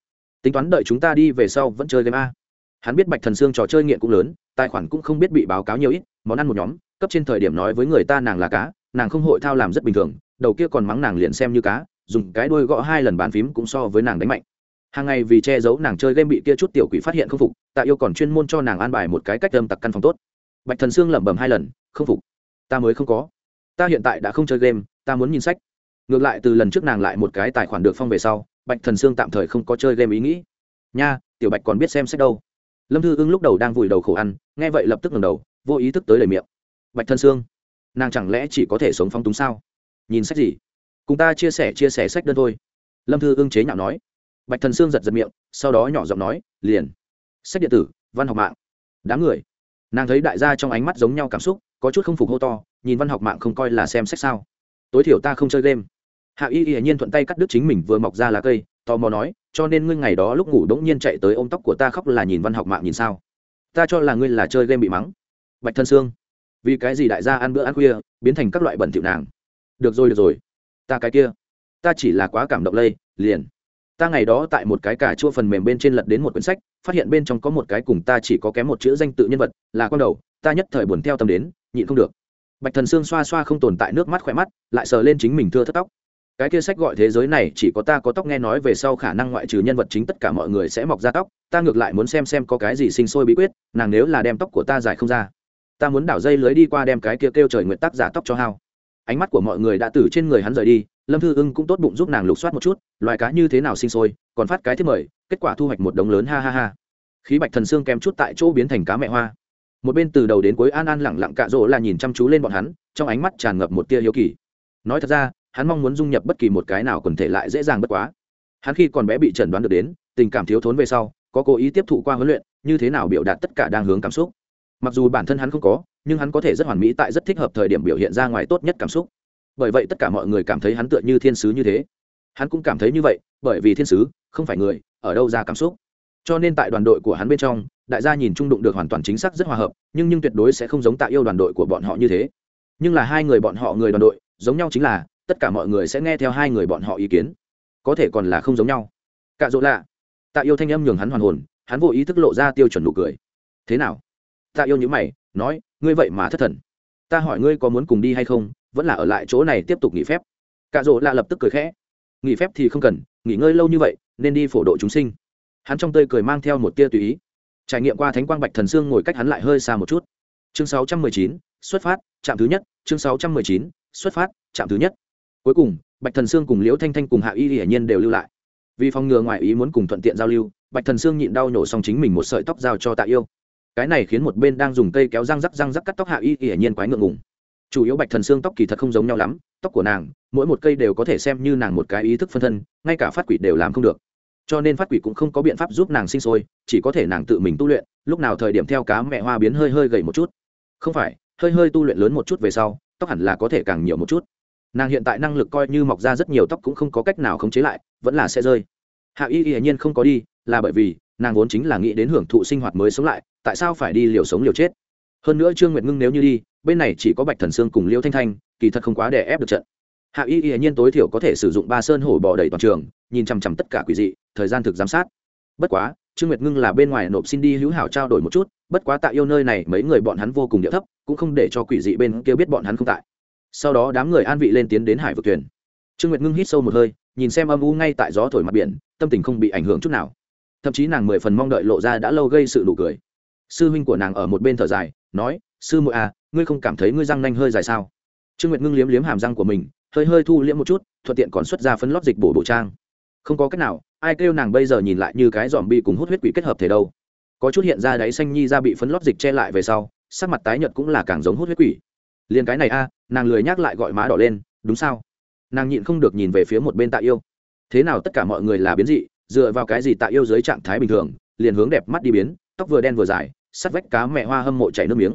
Tính toán đợi chúng ta đi về sau vẫn chơi game a. Hắn biết bạch thần sương trò chơi nghiện cũng lớn, tài khoản cũng không biết bị báo cáo nhiều ít, món ăn một nhóm, cấp trên thời điểm nói với người ta nàng là cá, nàng không hội thao làm rất bình thường, đầu kia còn mắng nàng liền xem như cá, dùng cái đuôi gõ hai lần bàn phím cũng so với nàng đánh mạnh hàng ngày vì che giấu nàng chơi game bị kia chút tiểu quỷ phát hiện không phục, tạ yêu còn chuyên môn cho nàng an bài một cái cách âm tặc căn phòng tốt. Bạch thần sương lẩm bẩm hai lần, không phục, ta mới không có. Ta hiện tại đã không chơi game, ta muốn nhìn sách. Ngược lại từ lần trước nàng lại một cái tài khoản được phong về sau, bạch thần sương tạm thời không có chơi game ý nghĩ. Nha, tiểu bạch còn biết xem sách đâu. Lâm thư ưng lúc đầu đang vùi đầu khổ ăn, nghe vậy lập tức ngẩng đầu, vô ý thức tới lời miệng. Bạch thần sương, nàng chẳng lẽ chỉ có thể sống phong túng sao? Nhìn sách gì? Cùng ta chia sẻ chia sẻ sách đơn thôi. Lâm thư ưng chế nhạo nói bạch thần sương giật giật miệng, sau đó nhỏ giọng nói, liền, sách điện tử, văn học mạng. Đám người, nàng thấy đại gia trong ánh mắt giống nhau cảm xúc, có chút không phục hô to, nhìn văn học mạng không coi là xem sách sao? Tối thiểu ta không chơi game. Hạ y hiển nhiên thuận tay cắt đứt chính mình vừa mọc ra lá cây, tò mò nói, cho nên ngươi ngày đó lúc ngủ đỗng nhiên chạy tới ôm tóc của ta khóc là nhìn văn học mạng nhìn sao? Ta cho là ngươi là chơi game bị mắng. Bạch thân sương, vì cái gì đại gia ăn bữa ăn khuya, biến thành các loại bẩn thỉu nàng? Được rồi được rồi, ta cái kia, ta chỉ là quá cảm động lây, liền ta ngày đó tại một cái cà chua phần mềm bên trên lật đến một quyển sách, phát hiện bên trong có một cái cùng ta chỉ có kém một chữ danh tự nhân vật, là con đầu, ta nhất thời buồn theo tâm đến, nhịn không được. Bạch thần sương xoa xoa không tồn tại nước mắt khỏe mắt, lại sờ lên chính mình thưa thất tóc. Cái kia sách gọi thế giới này, chỉ có ta có tóc nghe nói về sau khả năng ngoại trừ nhân vật chính tất cả mọi người sẽ mọc ra tóc, ta ngược lại muốn xem xem có cái gì sinh sôi bí quyết, nàng nếu là đem tóc của ta dài không ra. Ta muốn đảo dây lưới đi qua đem cái kia kêu trời nguyện tác giả tóc cho hao ánh mắt của mọi người đã từ trên người hắn rời đi, lâm thư ưng cũng tốt bụng giúp nàng lục soát một chút, loài cá như thế nào sinh sôi, còn phát cái thiết mời, kết quả thu hoạch một đống lớn ha ha ha. Khí bạch thần xương kém chút tại chỗ biến thành cá mẹ hoa. Một bên từ đầu đến cuối an an lẳng lặng cạ rỗ là nhìn chăm chú lên bọn hắn, trong ánh mắt tràn ngập một tia hiếu kỳ. Nói thật ra, hắn mong muốn dung nhập bất kỳ một cái nào quần thể lại dễ dàng bất quá. Hắn khi còn bé bị chẩn đoán được đến, tình cảm thiếu thốn về sau, có cố ý tiếp thụ qua huấn luyện, như thế nào biểu đạt tất cả đang hướng cảm xúc. Mặc dù bản thân hắn không có nhưng hắn có thể rất hoàn mỹ tại rất thích hợp thời điểm biểu hiện ra ngoài tốt nhất cảm xúc. Bởi vậy tất cả mọi người cảm thấy hắn tựa như thiên sứ như thế. Hắn cũng cảm thấy như vậy, bởi vì thiên sứ không phải người, ở đâu ra cảm xúc. Cho nên tại đoàn đội của hắn bên trong, đại gia nhìn trung đụng được hoàn toàn chính xác rất hòa hợp, nhưng nhưng tuyệt đối sẽ không giống tạ yêu đoàn đội của bọn họ như thế. Nhưng là hai người bọn họ người đoàn đội, giống nhau chính là, tất cả mọi người sẽ nghe theo hai người bọn họ ý kiến. Có thể còn là không giống nhau. Cạ dỗ lạ. Tạ yêu thanh âm nhường hắn hoàn hồn, hắn vô ý thức lộ ra tiêu chuẩn nụ cười. Thế nào? Tạ yêu nhữ mày nói ngươi vậy mà thất thần. Ta hỏi ngươi có muốn cùng đi hay không vẫn là ở lại chỗ này tiếp tục nghỉ phép. Cạ rỗ lạ lập tức cười khẽ. Nghỉ phép thì không cần nghỉ ngơi lâu như vậy nên đi phổ độ chúng sinh. Hắn trong tơi cười mang theo một tia tùy ý. Trải nghiệm qua thánh quang bạch thần sương ngồi cách hắn lại hơi xa một chút. Chương 619, xuất phát trạm thứ nhất chương 619, xuất phát trạm thứ nhất. Cuối cùng bạch thần sương cùng liễu thanh thanh cùng hạ y hiển nhiên đều lưu lại. Vì phòng ngừa ngoại ý muốn cùng thuận tiện giao lưu bạch thần sương nhịn đau nhổ xong chính mình một sợi tóc giao cho tạ yêu cái này khiến một bên đang dùng cây kéo răng rắc răng rắc cắt tóc hạ y hiển nhiên quái ngượng ngùng. Chủ yếu bạch thần xương tóc kỳ thật không giống nhau lắm, tóc của nàng, mỗi một cây đều có thể xem như nàng một cái ý thức phân thân, ngay cả phát quỷ đều làm không được. Cho nên phát quỷ cũng không có biện pháp giúp nàng sinh sôi, chỉ có thể nàng tự mình tu luyện, lúc nào thời điểm theo cá mẹ hoa biến hơi hơi gầy một chút. Không phải, hơi hơi tu luyện lớn một chút về sau, tóc hẳn là có thể càng nhiều một chút. Nàng hiện tại năng lực coi như mọc ra rất nhiều tóc cũng không có cách nào khống chế lại, vẫn là sẽ rơi. Hạ y hiển nhiên không có đi, là bởi vì nàng vốn chính là nghĩ đến hưởng thụ sinh hoạt mới sống lại, tại sao phải đi liều sống liều chết? Hơn nữa trương nguyệt ngưng nếu như đi, bên này chỉ có bạch thần sương cùng liêu thanh thanh, kỳ thật không quá để ép được trận. Hạ y y nhiên tối thiểu có thể sử dụng ba sơn hổ bò đầy toàn trường, nhìn chằm chằm tất cả quỷ dị, thời gian thực giám sát. Bất quá, trương nguyệt ngưng là bên ngoài nộp xin đi hữu hảo trao đổi một chút, bất quá tại yêu nơi này mấy người bọn hắn vô cùng địa thấp, cũng không để cho quỷ dị bên kia biết bọn hắn không tại. Sau đó đám người an vị lên tiến đến hải vực thuyền. Trương nguyệt ngưng hít sâu một hơi, nhìn xem âm u ngay tại gió thổi mặt biển, tâm tình không bị ảnh hưởng chút nào thậm chí nàng mười phần mong đợi lộ ra đã lâu gây sự nụ cười. Sư huynh của nàng ở một bên thở dài, nói, sư muội à ngươi không cảm thấy ngươi răng nanh hơi dài sao? Trương nguyệt ngưng liếm liếm hàm răng của mình, hơi hơi thu liễm một chút, thuận tiện còn xuất ra phấn lót dịch bổ bộ trang. Không có cách nào, ai kêu nàng bây giờ nhìn lại như cái dòm bi cùng hút huyết quỷ kết hợp thể đâu. Có chút hiện ra đáy xanh nhi ra bị phấn lót dịch che lại về sau, sắc mặt tái nhợt cũng là càng giống hút huyết quỷ. Liền cái này a, nàng lười nhắc lại gọi má đỏ lên, đúng sao? Nàng nhịn không được nhìn về phía một bên tạ yêu. Thế nào tất cả mọi người là biến dị dựa vào cái gì tạ yêu dưới trạng thái bình thường, liền hướng đẹp mắt đi biến, tóc vừa đen vừa dài, sắt vách cá mẹ hoa hâm mộ chảy nước miếng.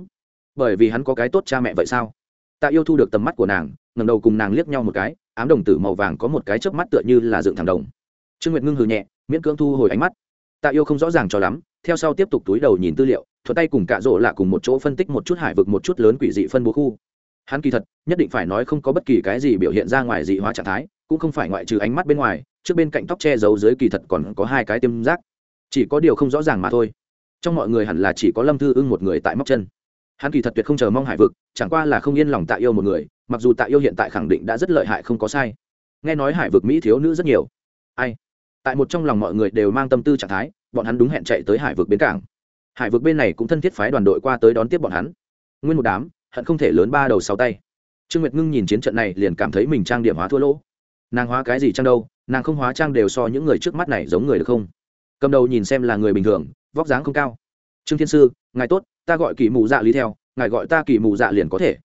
Bởi vì hắn có cái tốt cha mẹ vậy sao? Tạ yêu thu được tầm mắt của nàng ngầm đầu cùng nàng liếc nhau một cái, ám đồng tử màu vàng có một cái chớp mắt tựa như là dựng thẳng đồng. Trương nguyệt ngưng hừ nhẹ, miễn cưỡng thu hồi ánh mắt. Tạ yêu không rõ ràng cho lắm, theo sau tiếp tục túi đầu nhìn tư liệu thuật tay cùng cạ rỗ lạ cùng một chỗ phân tích một chút hải vực một chút lớn quỷ dị phân bố khu. Hắn kỳ thật, nhất định phải nói không có bất kỳ cái gì biểu hiện ra ngoài dị hóa trạng thái, cũng không phải ngoại trừ ánh mắt bên ngoài trước bên cạnh tóc che giấu dưới kỳ thật còn có hai cái tiêm giác chỉ có điều không rõ ràng mà thôi. Trong mọi người hẳn là chỉ có lâm thư ưng một người tại móc chân. Hắn kỳ thật tuyệt không chờ mong hải vực, chẳng qua là không yên lòng tạ yêu một người, mặc dù tạ yêu hiện tại khẳng định đã rất lợi hại không có sai. Nghe nói hải vực mỹ thiếu nữ rất nhiều. Ai? Tại một trong lòng mọi người đều mang tâm tư trạng thái, bọn hắn đúng hẹn chạy tới hải vực bến cảng. Hải vực bên này cũng thân thiết phái đoàn đội qua tới đón tiếp bọn hắn. Nguyên một đám, hận không thể lớn ba đầu sáu tay. Trương nguyệt ngưng nhìn chiến trận này liền cảm thấy mình trang điểm hóa thua lỗ. Nàng hóa cái gì trang đâu nàng không hóa trang đều so những người trước mắt này giống người được không? Cầm đầu nhìn xem là người bình thường, vóc dáng không cao. Trương thiên sư, ngài tốt, ta gọi kỳ mù dạ lý theo, ngài gọi ta kỳ mù dạ liền có thể.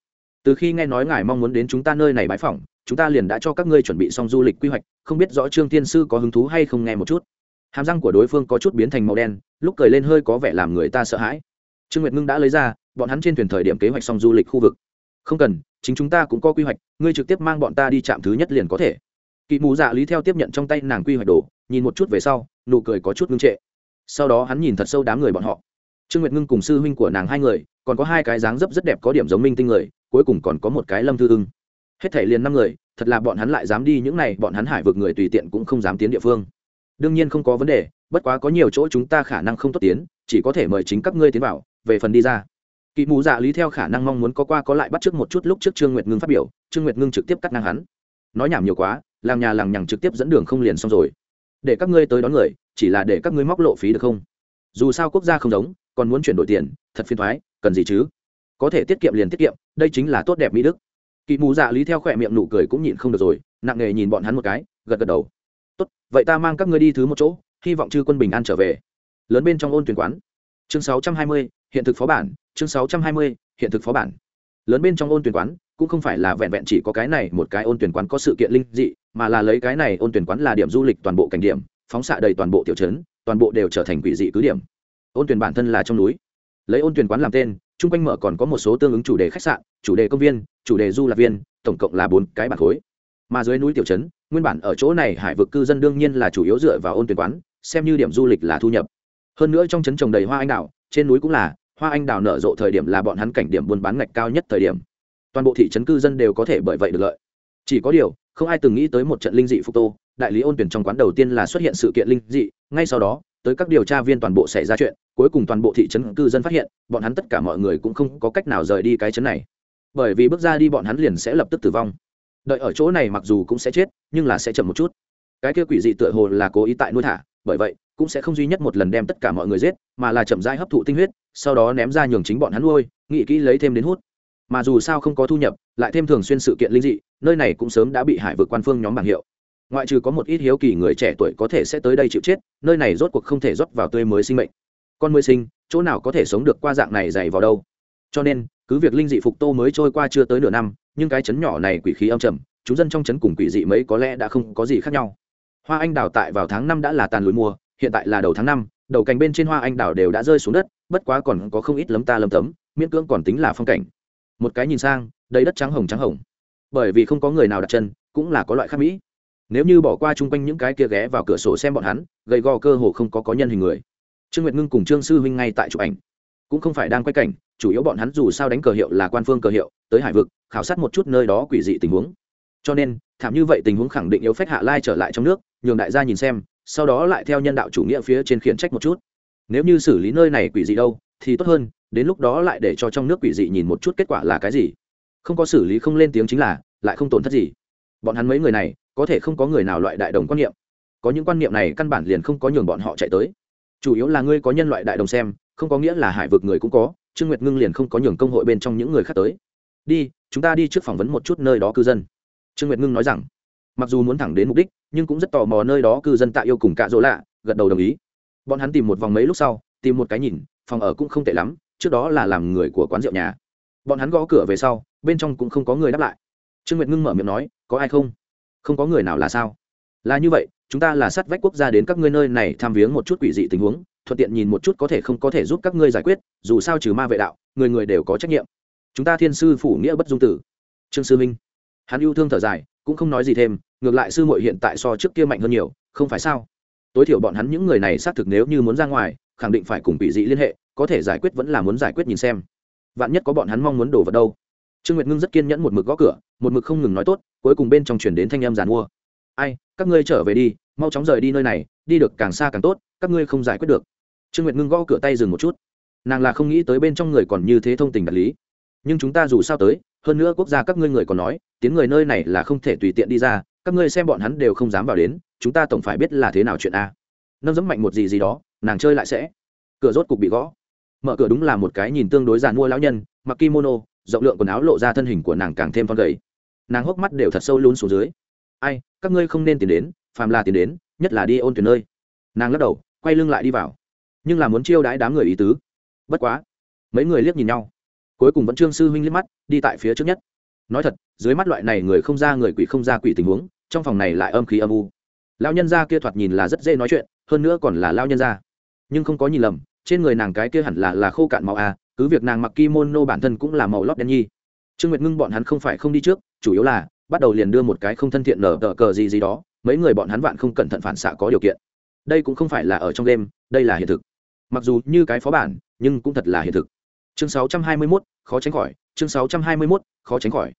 Từ khi nghe nói ngài mong muốn đến chúng ta nơi này bãi phỏng, chúng ta liền đã cho các ngươi chuẩn bị xong du lịch quy hoạch, không biết rõ trương thiên sư có hứng thú hay không nghe một chút. Hàm răng của đối phương có chút biến thành màu đen, lúc cười lên hơi có vẻ làm người ta sợ hãi. Trương nguyệt ngưng đã lấy ra, bọn hắn trên thuyền thời điểm kế hoạch xong du lịch khu vực. Không cần, chính chúng ta cũng có quy hoạch, ngươi trực tiếp mang bọn ta đi trạm thứ nhất liền có thể kỵ mù dạ lý theo tiếp nhận trong tay nàng quy hoạch đồ, nhìn một chút về sau, nụ cười có chút ngưng trệ. Sau đó hắn nhìn thật sâu đám người bọn họ. Trương nguyệt ngưng cùng sư huynh của nàng hai người, còn có hai cái dáng dấp rất đẹp có điểm giống minh tinh người, cuối cùng còn có một cái lâm thư ưng. Hết thể liền năm người, thật là bọn hắn lại dám đi những này, bọn hắn hải vực người tùy tiện cũng không dám tiến địa phương. Đương nhiên không có vấn đề, bất quá có nhiều chỗ chúng ta khả năng không tốt tiến, chỉ có thể mời chính các ngươi tiến vào, về phần đi ra. Kỵ mù dạ lý theo khả năng mong muốn có qua có lại bắt trước một chút lúc trước trương nguyệt ngưng phát biểu, trương nguyệt ngưng trực tiếp cắt ngang hắn nói nhảm nhiều quá làng nhà làng nhằng trực tiếp dẫn đường không liền xong rồi. Để các ngươi tới đón người chỉ là để các ngươi móc lộ phí được không? Dù sao quốc gia không giống còn muốn chuyển đổi tiền thật phiền thoái cần gì chứ? Có thể tiết kiệm liền tiết kiệm đây chính là tốt đẹp mỹ đức. Kỵ mù dạ lý theo khỏe miệng nụ cười cũng nhịn không được rồi nặng nề nhìn bọn hắn một cái gật gật đầu. Tốt vậy ta mang các ngươi đi thứ một chỗ hy vọng chư quân bình an trở về. Lớn bên trong ôn tuyển quán. Chương 620, hiện thực phó bản chương 620, hiện thực phó bản lớn bên trong ôn tuyển quán, cũng không phải là vẹn vẹn chỉ có cái này một cái ôn tuyển quán có sự kiện linh dị, mà là lấy cái này ôn tuyển quán là điểm du lịch toàn bộ cảnh điểm, phóng xạ đầy toàn bộ tiểu trấn, toàn bộ đều trở thành quỷ dị cứ điểm. Ôn tuyển bản thân là trong núi. Lấy ôn tuyển quán làm tên, chung quanh mở còn có một số tương ứng chủ đề khách sạn, chủ đề công viên, chủ đề du lạc viên, tổng cộng là bốn cái bản khối. Mà dưới núi tiểu trấn, nguyên bản ở chỗ này hải vực cư dân đương nhiên là chủ yếu dựa vào ôn tuyển quán, xem như điểm du lịch là thu nhập. Hơn nữa trong trấn trồng đầy hoa anh đào, trên núi cũng là hoa anh đào nở rộ thời điểm là bọn hắn cảnh điểm buôn bán ngạch cao nhất thời điểm. Toàn bộ thị trấn cư dân đều có thể bởi vậy được lợi. Chỉ có điều, không ai từng nghĩ tới một trận linh dị phục tô, đại lý ôn tuyển trong quán đầu tiên là xuất hiện sự kiện linh dị, ngay sau đó, tới các điều tra viên toàn bộ xảy ra chuyện, cuối cùng toàn bộ thị trấn cư dân phát hiện, bọn hắn tất cả mọi người cũng không có cách nào rời đi cái trấn này. Bởi vì bước ra đi bọn hắn liền sẽ lập tức tử vong. Đợi ở chỗ này mặc dù cũng sẽ chết, nhưng là sẽ chậm một chút. Cái kia quỷ dị tựa hồ là cố ý tại nuôi thả, bởi vậy, cũng sẽ không duy nhất một lần đem tất cả mọi người giết, mà là chậm rãi hấp thụ tinh huyết sau đó ném ra nhường chính bọn hắn nuôi nghĩ kỹ lấy thêm đến hút. Mà dù sao không có thu nhập lại thêm thường xuyên sự kiện linh dị nơi này cũng sớm đã bị hải vượt quan phương nhóm bảng hiệu. Ngoại trừ có một ít hiếu kỳ người trẻ tuổi có thể sẽ tới đây chịu chết nơi này rốt cuộc không thể rót vào tươi mới sinh mệnh. Con mới sinh chỗ nào có thể sống được qua dạng này dày vào đâu. Cho nên cứ việc linh dị phục tô mới trôi qua chưa tới nửa năm nhưng cái chấn nhỏ này quỷ khí âm trầm chúng dân trong chấn cùng quỷ dị mấy có lẽ đã không có gì khác nhau. Hoa anh đào tại vào tháng năm đã là tàn lùi mùa, hiện tại là đầu tháng năm đầu cành bên trên hoa anh đào đều đã rơi xuống đất, bất quá còn có không ít lấm ta lấm tấm, miễn cưỡng còn tính là phong cảnh. Một cái nhìn sang, đầy đất trắng hồng trắng hồng. Bởi vì không có người nào đặt chân, cũng là có loại khác mỹ. Nếu như bỏ qua chung quanh những cái kia ghé vào cửa sổ xem bọn hắn, gầy gò cơ hồ không có có nhân hình người. Trương nguyệt ngưng cùng trương sư huynh ngay tại chụp ảnh. Cũng không phải đang quay cảnh, chủ yếu bọn hắn dù sao đánh cờ hiệu là quan phương cờ hiệu, tới hải vực, khảo sát một chút nơi đó quỷ dị tình huống. Cho nên, thảm như vậy tình huống khẳng định yếu phách hạ lai trở lại trong nước, nhường đại gia nhìn xem sau đó lại theo nhân đạo chủ nghĩa phía trên khiển trách một chút. Nếu như xử lý nơi này quỷ dị đâu, thì tốt hơn, đến lúc đó lại để cho trong nước quỷ dị nhìn một chút kết quả là cái gì. Không có xử lý không lên tiếng chính là, lại không tổn thất gì. Bọn hắn mấy người này, có thể không có người nào loại đại đồng quan niệm. Có những quan niệm này căn bản liền không có nhường bọn họ chạy tới. Chủ yếu là ngươi có nhân loại đại đồng xem, không có nghĩa là hải vực người cũng có, trương nguyệt ngưng liền không có nhường công hội bên trong những người khác tới. Đi, chúng ta đi trước phỏng vấn một chút nơi đó cư dân. Trương nguyệt ngưng nói rằng mặc dù muốn thẳng đến mục đích, nhưng cũng rất tò mò nơi đó cư dân tạ yêu cùng cạ dỗ lạ, gật đầu đồng ý. Bọn hắn tìm một vòng mấy lúc sau, tìm một cái nhìn, phòng ở cũng không tệ lắm, trước đó là làm người của quán rượu nhà. Bọn hắn gõ cửa về sau, bên trong cũng không có người đáp lại. Trương nguyệt ngưng mở miệng nói, có ai không? Không có người nào là sao? Là như vậy, chúng ta là sát vách quốc gia đến các ngươi nơi này tham viếng một chút quỷ dị tình huống, thuận tiện nhìn một chút có thể không có thể giúp các ngươi giải quyết, dù sao trừ ma vệ đạo, người người đều có trách nhiệm. Chúng ta thiên sư phủ nghĩa bất dung tử. Trương sư minh hắn yêu thương thở dài cũng không nói gì thêm, ngược lại sư muội hiện tại so trước kia mạnh hơn nhiều, không phải sao? Tối thiểu bọn hắn những người này xác thực nếu như muốn ra ngoài, khẳng định phải cùng bị dị liên hệ, có thể giải quyết vẫn là muốn giải quyết nhìn xem. Vạn nhất có bọn hắn mong muốn đổ vào đâu? Trương nguyệt ngưng rất kiên nhẫn một mực gõ cửa, một mực không ngừng nói tốt, cuối cùng bên trong chuyển đến thanh âm giàn mua. Ai, các ngươi trở về đi, mau chóng rời đi nơi này, đi được càng xa càng tốt, các ngươi không giải quyết được. Trương nguyệt ngưng gõ cửa tay dừng một chút. Nàng là không nghĩ tới bên trong người còn như thế thông tình đạt lý. Nhưng chúng ta dù sao tới hơn nữa quốc gia các ngươi người còn nói, tiếng người nơi này là không thể tùy tiện đi ra, các ngươi xem bọn hắn đều không dám vào đến, chúng ta tổng phải biết là thế nào chuyện a. Nâng dẫm mạnh một gì gì đó, nàng chơi lại sẽ. Cửa rốt cục bị gõ. Mở cửa đúng là một cái nhìn tương đối giàn mua lão nhân, mặc kimono, rộng lượng quần áo lộ ra thân hình của nàng càng thêm con gầy. Nàng hốc mắt đều thật sâu lún xuống dưới. Ai, các ngươi không nên tìm đến, phàm là tìm đến, nhất là đi ôn tuyển nơi. Nàng lắc đầu, quay lưng lại đi vào. Nhưng là muốn chiêu đãi đám người ý tứ. Bất quá, mấy người liếc nhìn nhau cuối cùng vẫn trương sư huynh liếc mắt, đi tại phía trước nhất. Nói thật, dưới mắt loại này người không ra người quỷ không ra quỷ tình huống, trong phòng này lại âm khí âm u. Lao nhân gia kia thoạt nhìn là rất dễ nói chuyện, hơn nữa còn là lao nhân gia. Nhưng không có nhìn lầm, trên người nàng cái kia hẳn là là khô cạn màu a, cứ việc nàng mặc kimono bản thân cũng là màu lót đen nhi. Trương nguyệt ngưng bọn hắn không phải không đi trước, chủ yếu là bắt đầu liền đưa một cái không thân thiện nở tờ cờ gì gì đó, mấy người bọn hắn vạn không cẩn thận phản xạ có điều kiện. Đây cũng không phải là ở trong đêm, đây là hiện thực. Mặc dù như cái phó bản, nhưng cũng thật là hiện thực chương 621, khó tránh khỏi. Chương 621, khó tránh khỏi.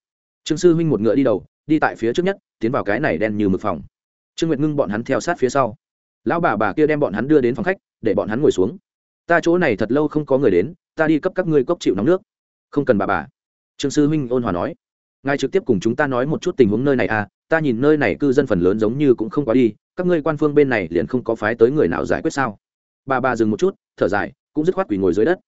Trương sư huynh một ngựa đi đầu đi tại phía trước nhất tiến vào cái này đen như mực phòng. Trương nguyệt ngưng bọn hắn theo sát phía sau. Lão bà bà kia đem bọn hắn đưa đến phòng khách để bọn hắn ngồi xuống. Ta chỗ này thật lâu không có người đến ta đi cấp các ngươi cốc chịu nóng nước. Không cần bà bà. Trương sư huynh ôn hòa nói. Ngài trực tiếp cùng chúng ta nói một chút tình huống nơi này à ta nhìn nơi này cư dân phần lớn giống như cũng không quá đi các ngươi quan phương bên này liền không có phái tới người nào giải quyết sao? Bà bà dừng một chút thở dài cũng dứt khoát quỳ ngồi dưới đất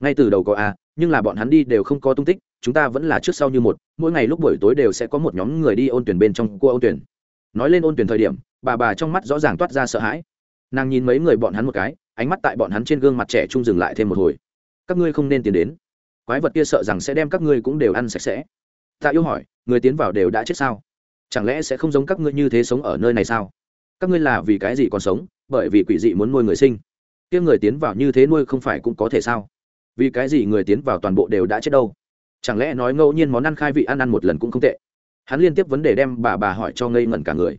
ngay từ đầu có à nhưng là bọn hắn đi đều không có tung tích, chúng ta vẫn là trước sau như một, mỗi ngày lúc buổi tối đều sẽ có một nhóm người đi ôn tuyển bên trong cua ôn tuyển. Nói lên ôn tuyển thời điểm, bà bà trong mắt rõ ràng toát ra sợ hãi. Nàng nhìn mấy người bọn hắn một cái, ánh mắt tại bọn hắn trên gương mặt trẻ trung dừng lại thêm một hồi. Các ngươi không nên tiến đến. Quái vật kia sợ rằng sẽ đem các ngươi cũng đều ăn sạch sẽ. Tạ yêu hỏi, người tiến vào đều đã chết sao? Chẳng lẽ sẽ không giống các ngươi như thế sống ở nơi này sao? Các ngươi là vì cái gì còn sống, bởi vì quỷ dị muốn nuôi người sinh. Kia người tiến vào như thế nuôi không phải cũng có thể sao? Vì cái gì người tiến vào toàn bộ đều đã chết đâu? Chẳng lẽ nói ngẫu nhiên món ăn khai vị ăn ăn một lần cũng không tệ? Hắn liên tiếp vấn đề đem bà bà hỏi cho ngây ngẩn cả người.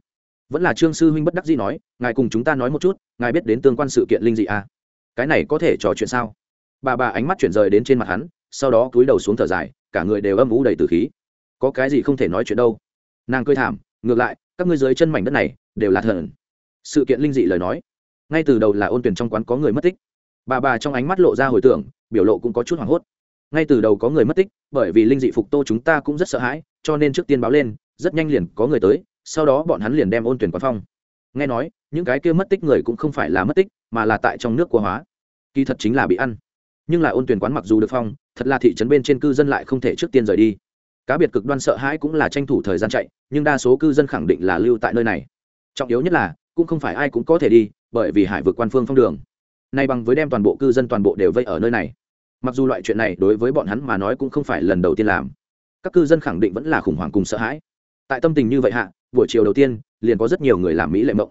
Vẫn là trương sư huynh bất đắc dĩ nói, ngài cùng chúng ta nói một chút, ngài biết đến tương quan sự kiện linh dị à? cái này có thể trò chuyện sao? Bà bà ánh mắt chuyển rời đến trên mặt hắn, sau đó cúi đầu xuống thở dài, cả người đều âm ủ đầy từ khí. Có cái gì không thể nói chuyện đâu? Nàng cười thảm, ngược lại, các ngươi dưới chân mảnh đất này, đều là thần. Sự kiện linh dị lời nói. Ngay từ đầu là ôn tuyển trong quán có người mất tích bà bà trong ánh mắt lộ ra hồi tưởng, biểu lộ cũng có chút hoảng hốt. Ngay từ đầu có người mất tích, bởi vì linh dị phục tô chúng ta cũng rất sợ hãi, cho nên trước tiên báo lên, rất nhanh liền có người tới, sau đó bọn hắn liền đem ôn tuyển quán phong. Nghe nói, những cái kia mất tích người cũng không phải là mất tích, mà là tại trong nước của hóa. Kỳ thật chính là bị ăn. Nhưng là ôn tuyển quán mặc dù được phong, thật là thị trấn bên trên cư dân lại không thể trước tiên rời đi. Cá biệt cực đoan sợ hãi cũng là tranh thủ thời gian chạy, nhưng đa số cư dân khẳng định là lưu tại nơi này. Trọng yếu nhất là, cũng không phải ai cũng có thể đi, bởi vì hải vực quan phương phong đường nay bằng với đem toàn bộ cư dân toàn bộ đều vây ở nơi này. Mặc dù loại chuyện này đối với bọn hắn mà nói cũng không phải lần đầu tiên làm. Các cư dân khẳng định vẫn là khủng hoảng cùng sợ hãi. Tại tâm tình như vậy hạ, buổi chiều đầu tiên, liền có rất nhiều người làm mỹ lệ mộng.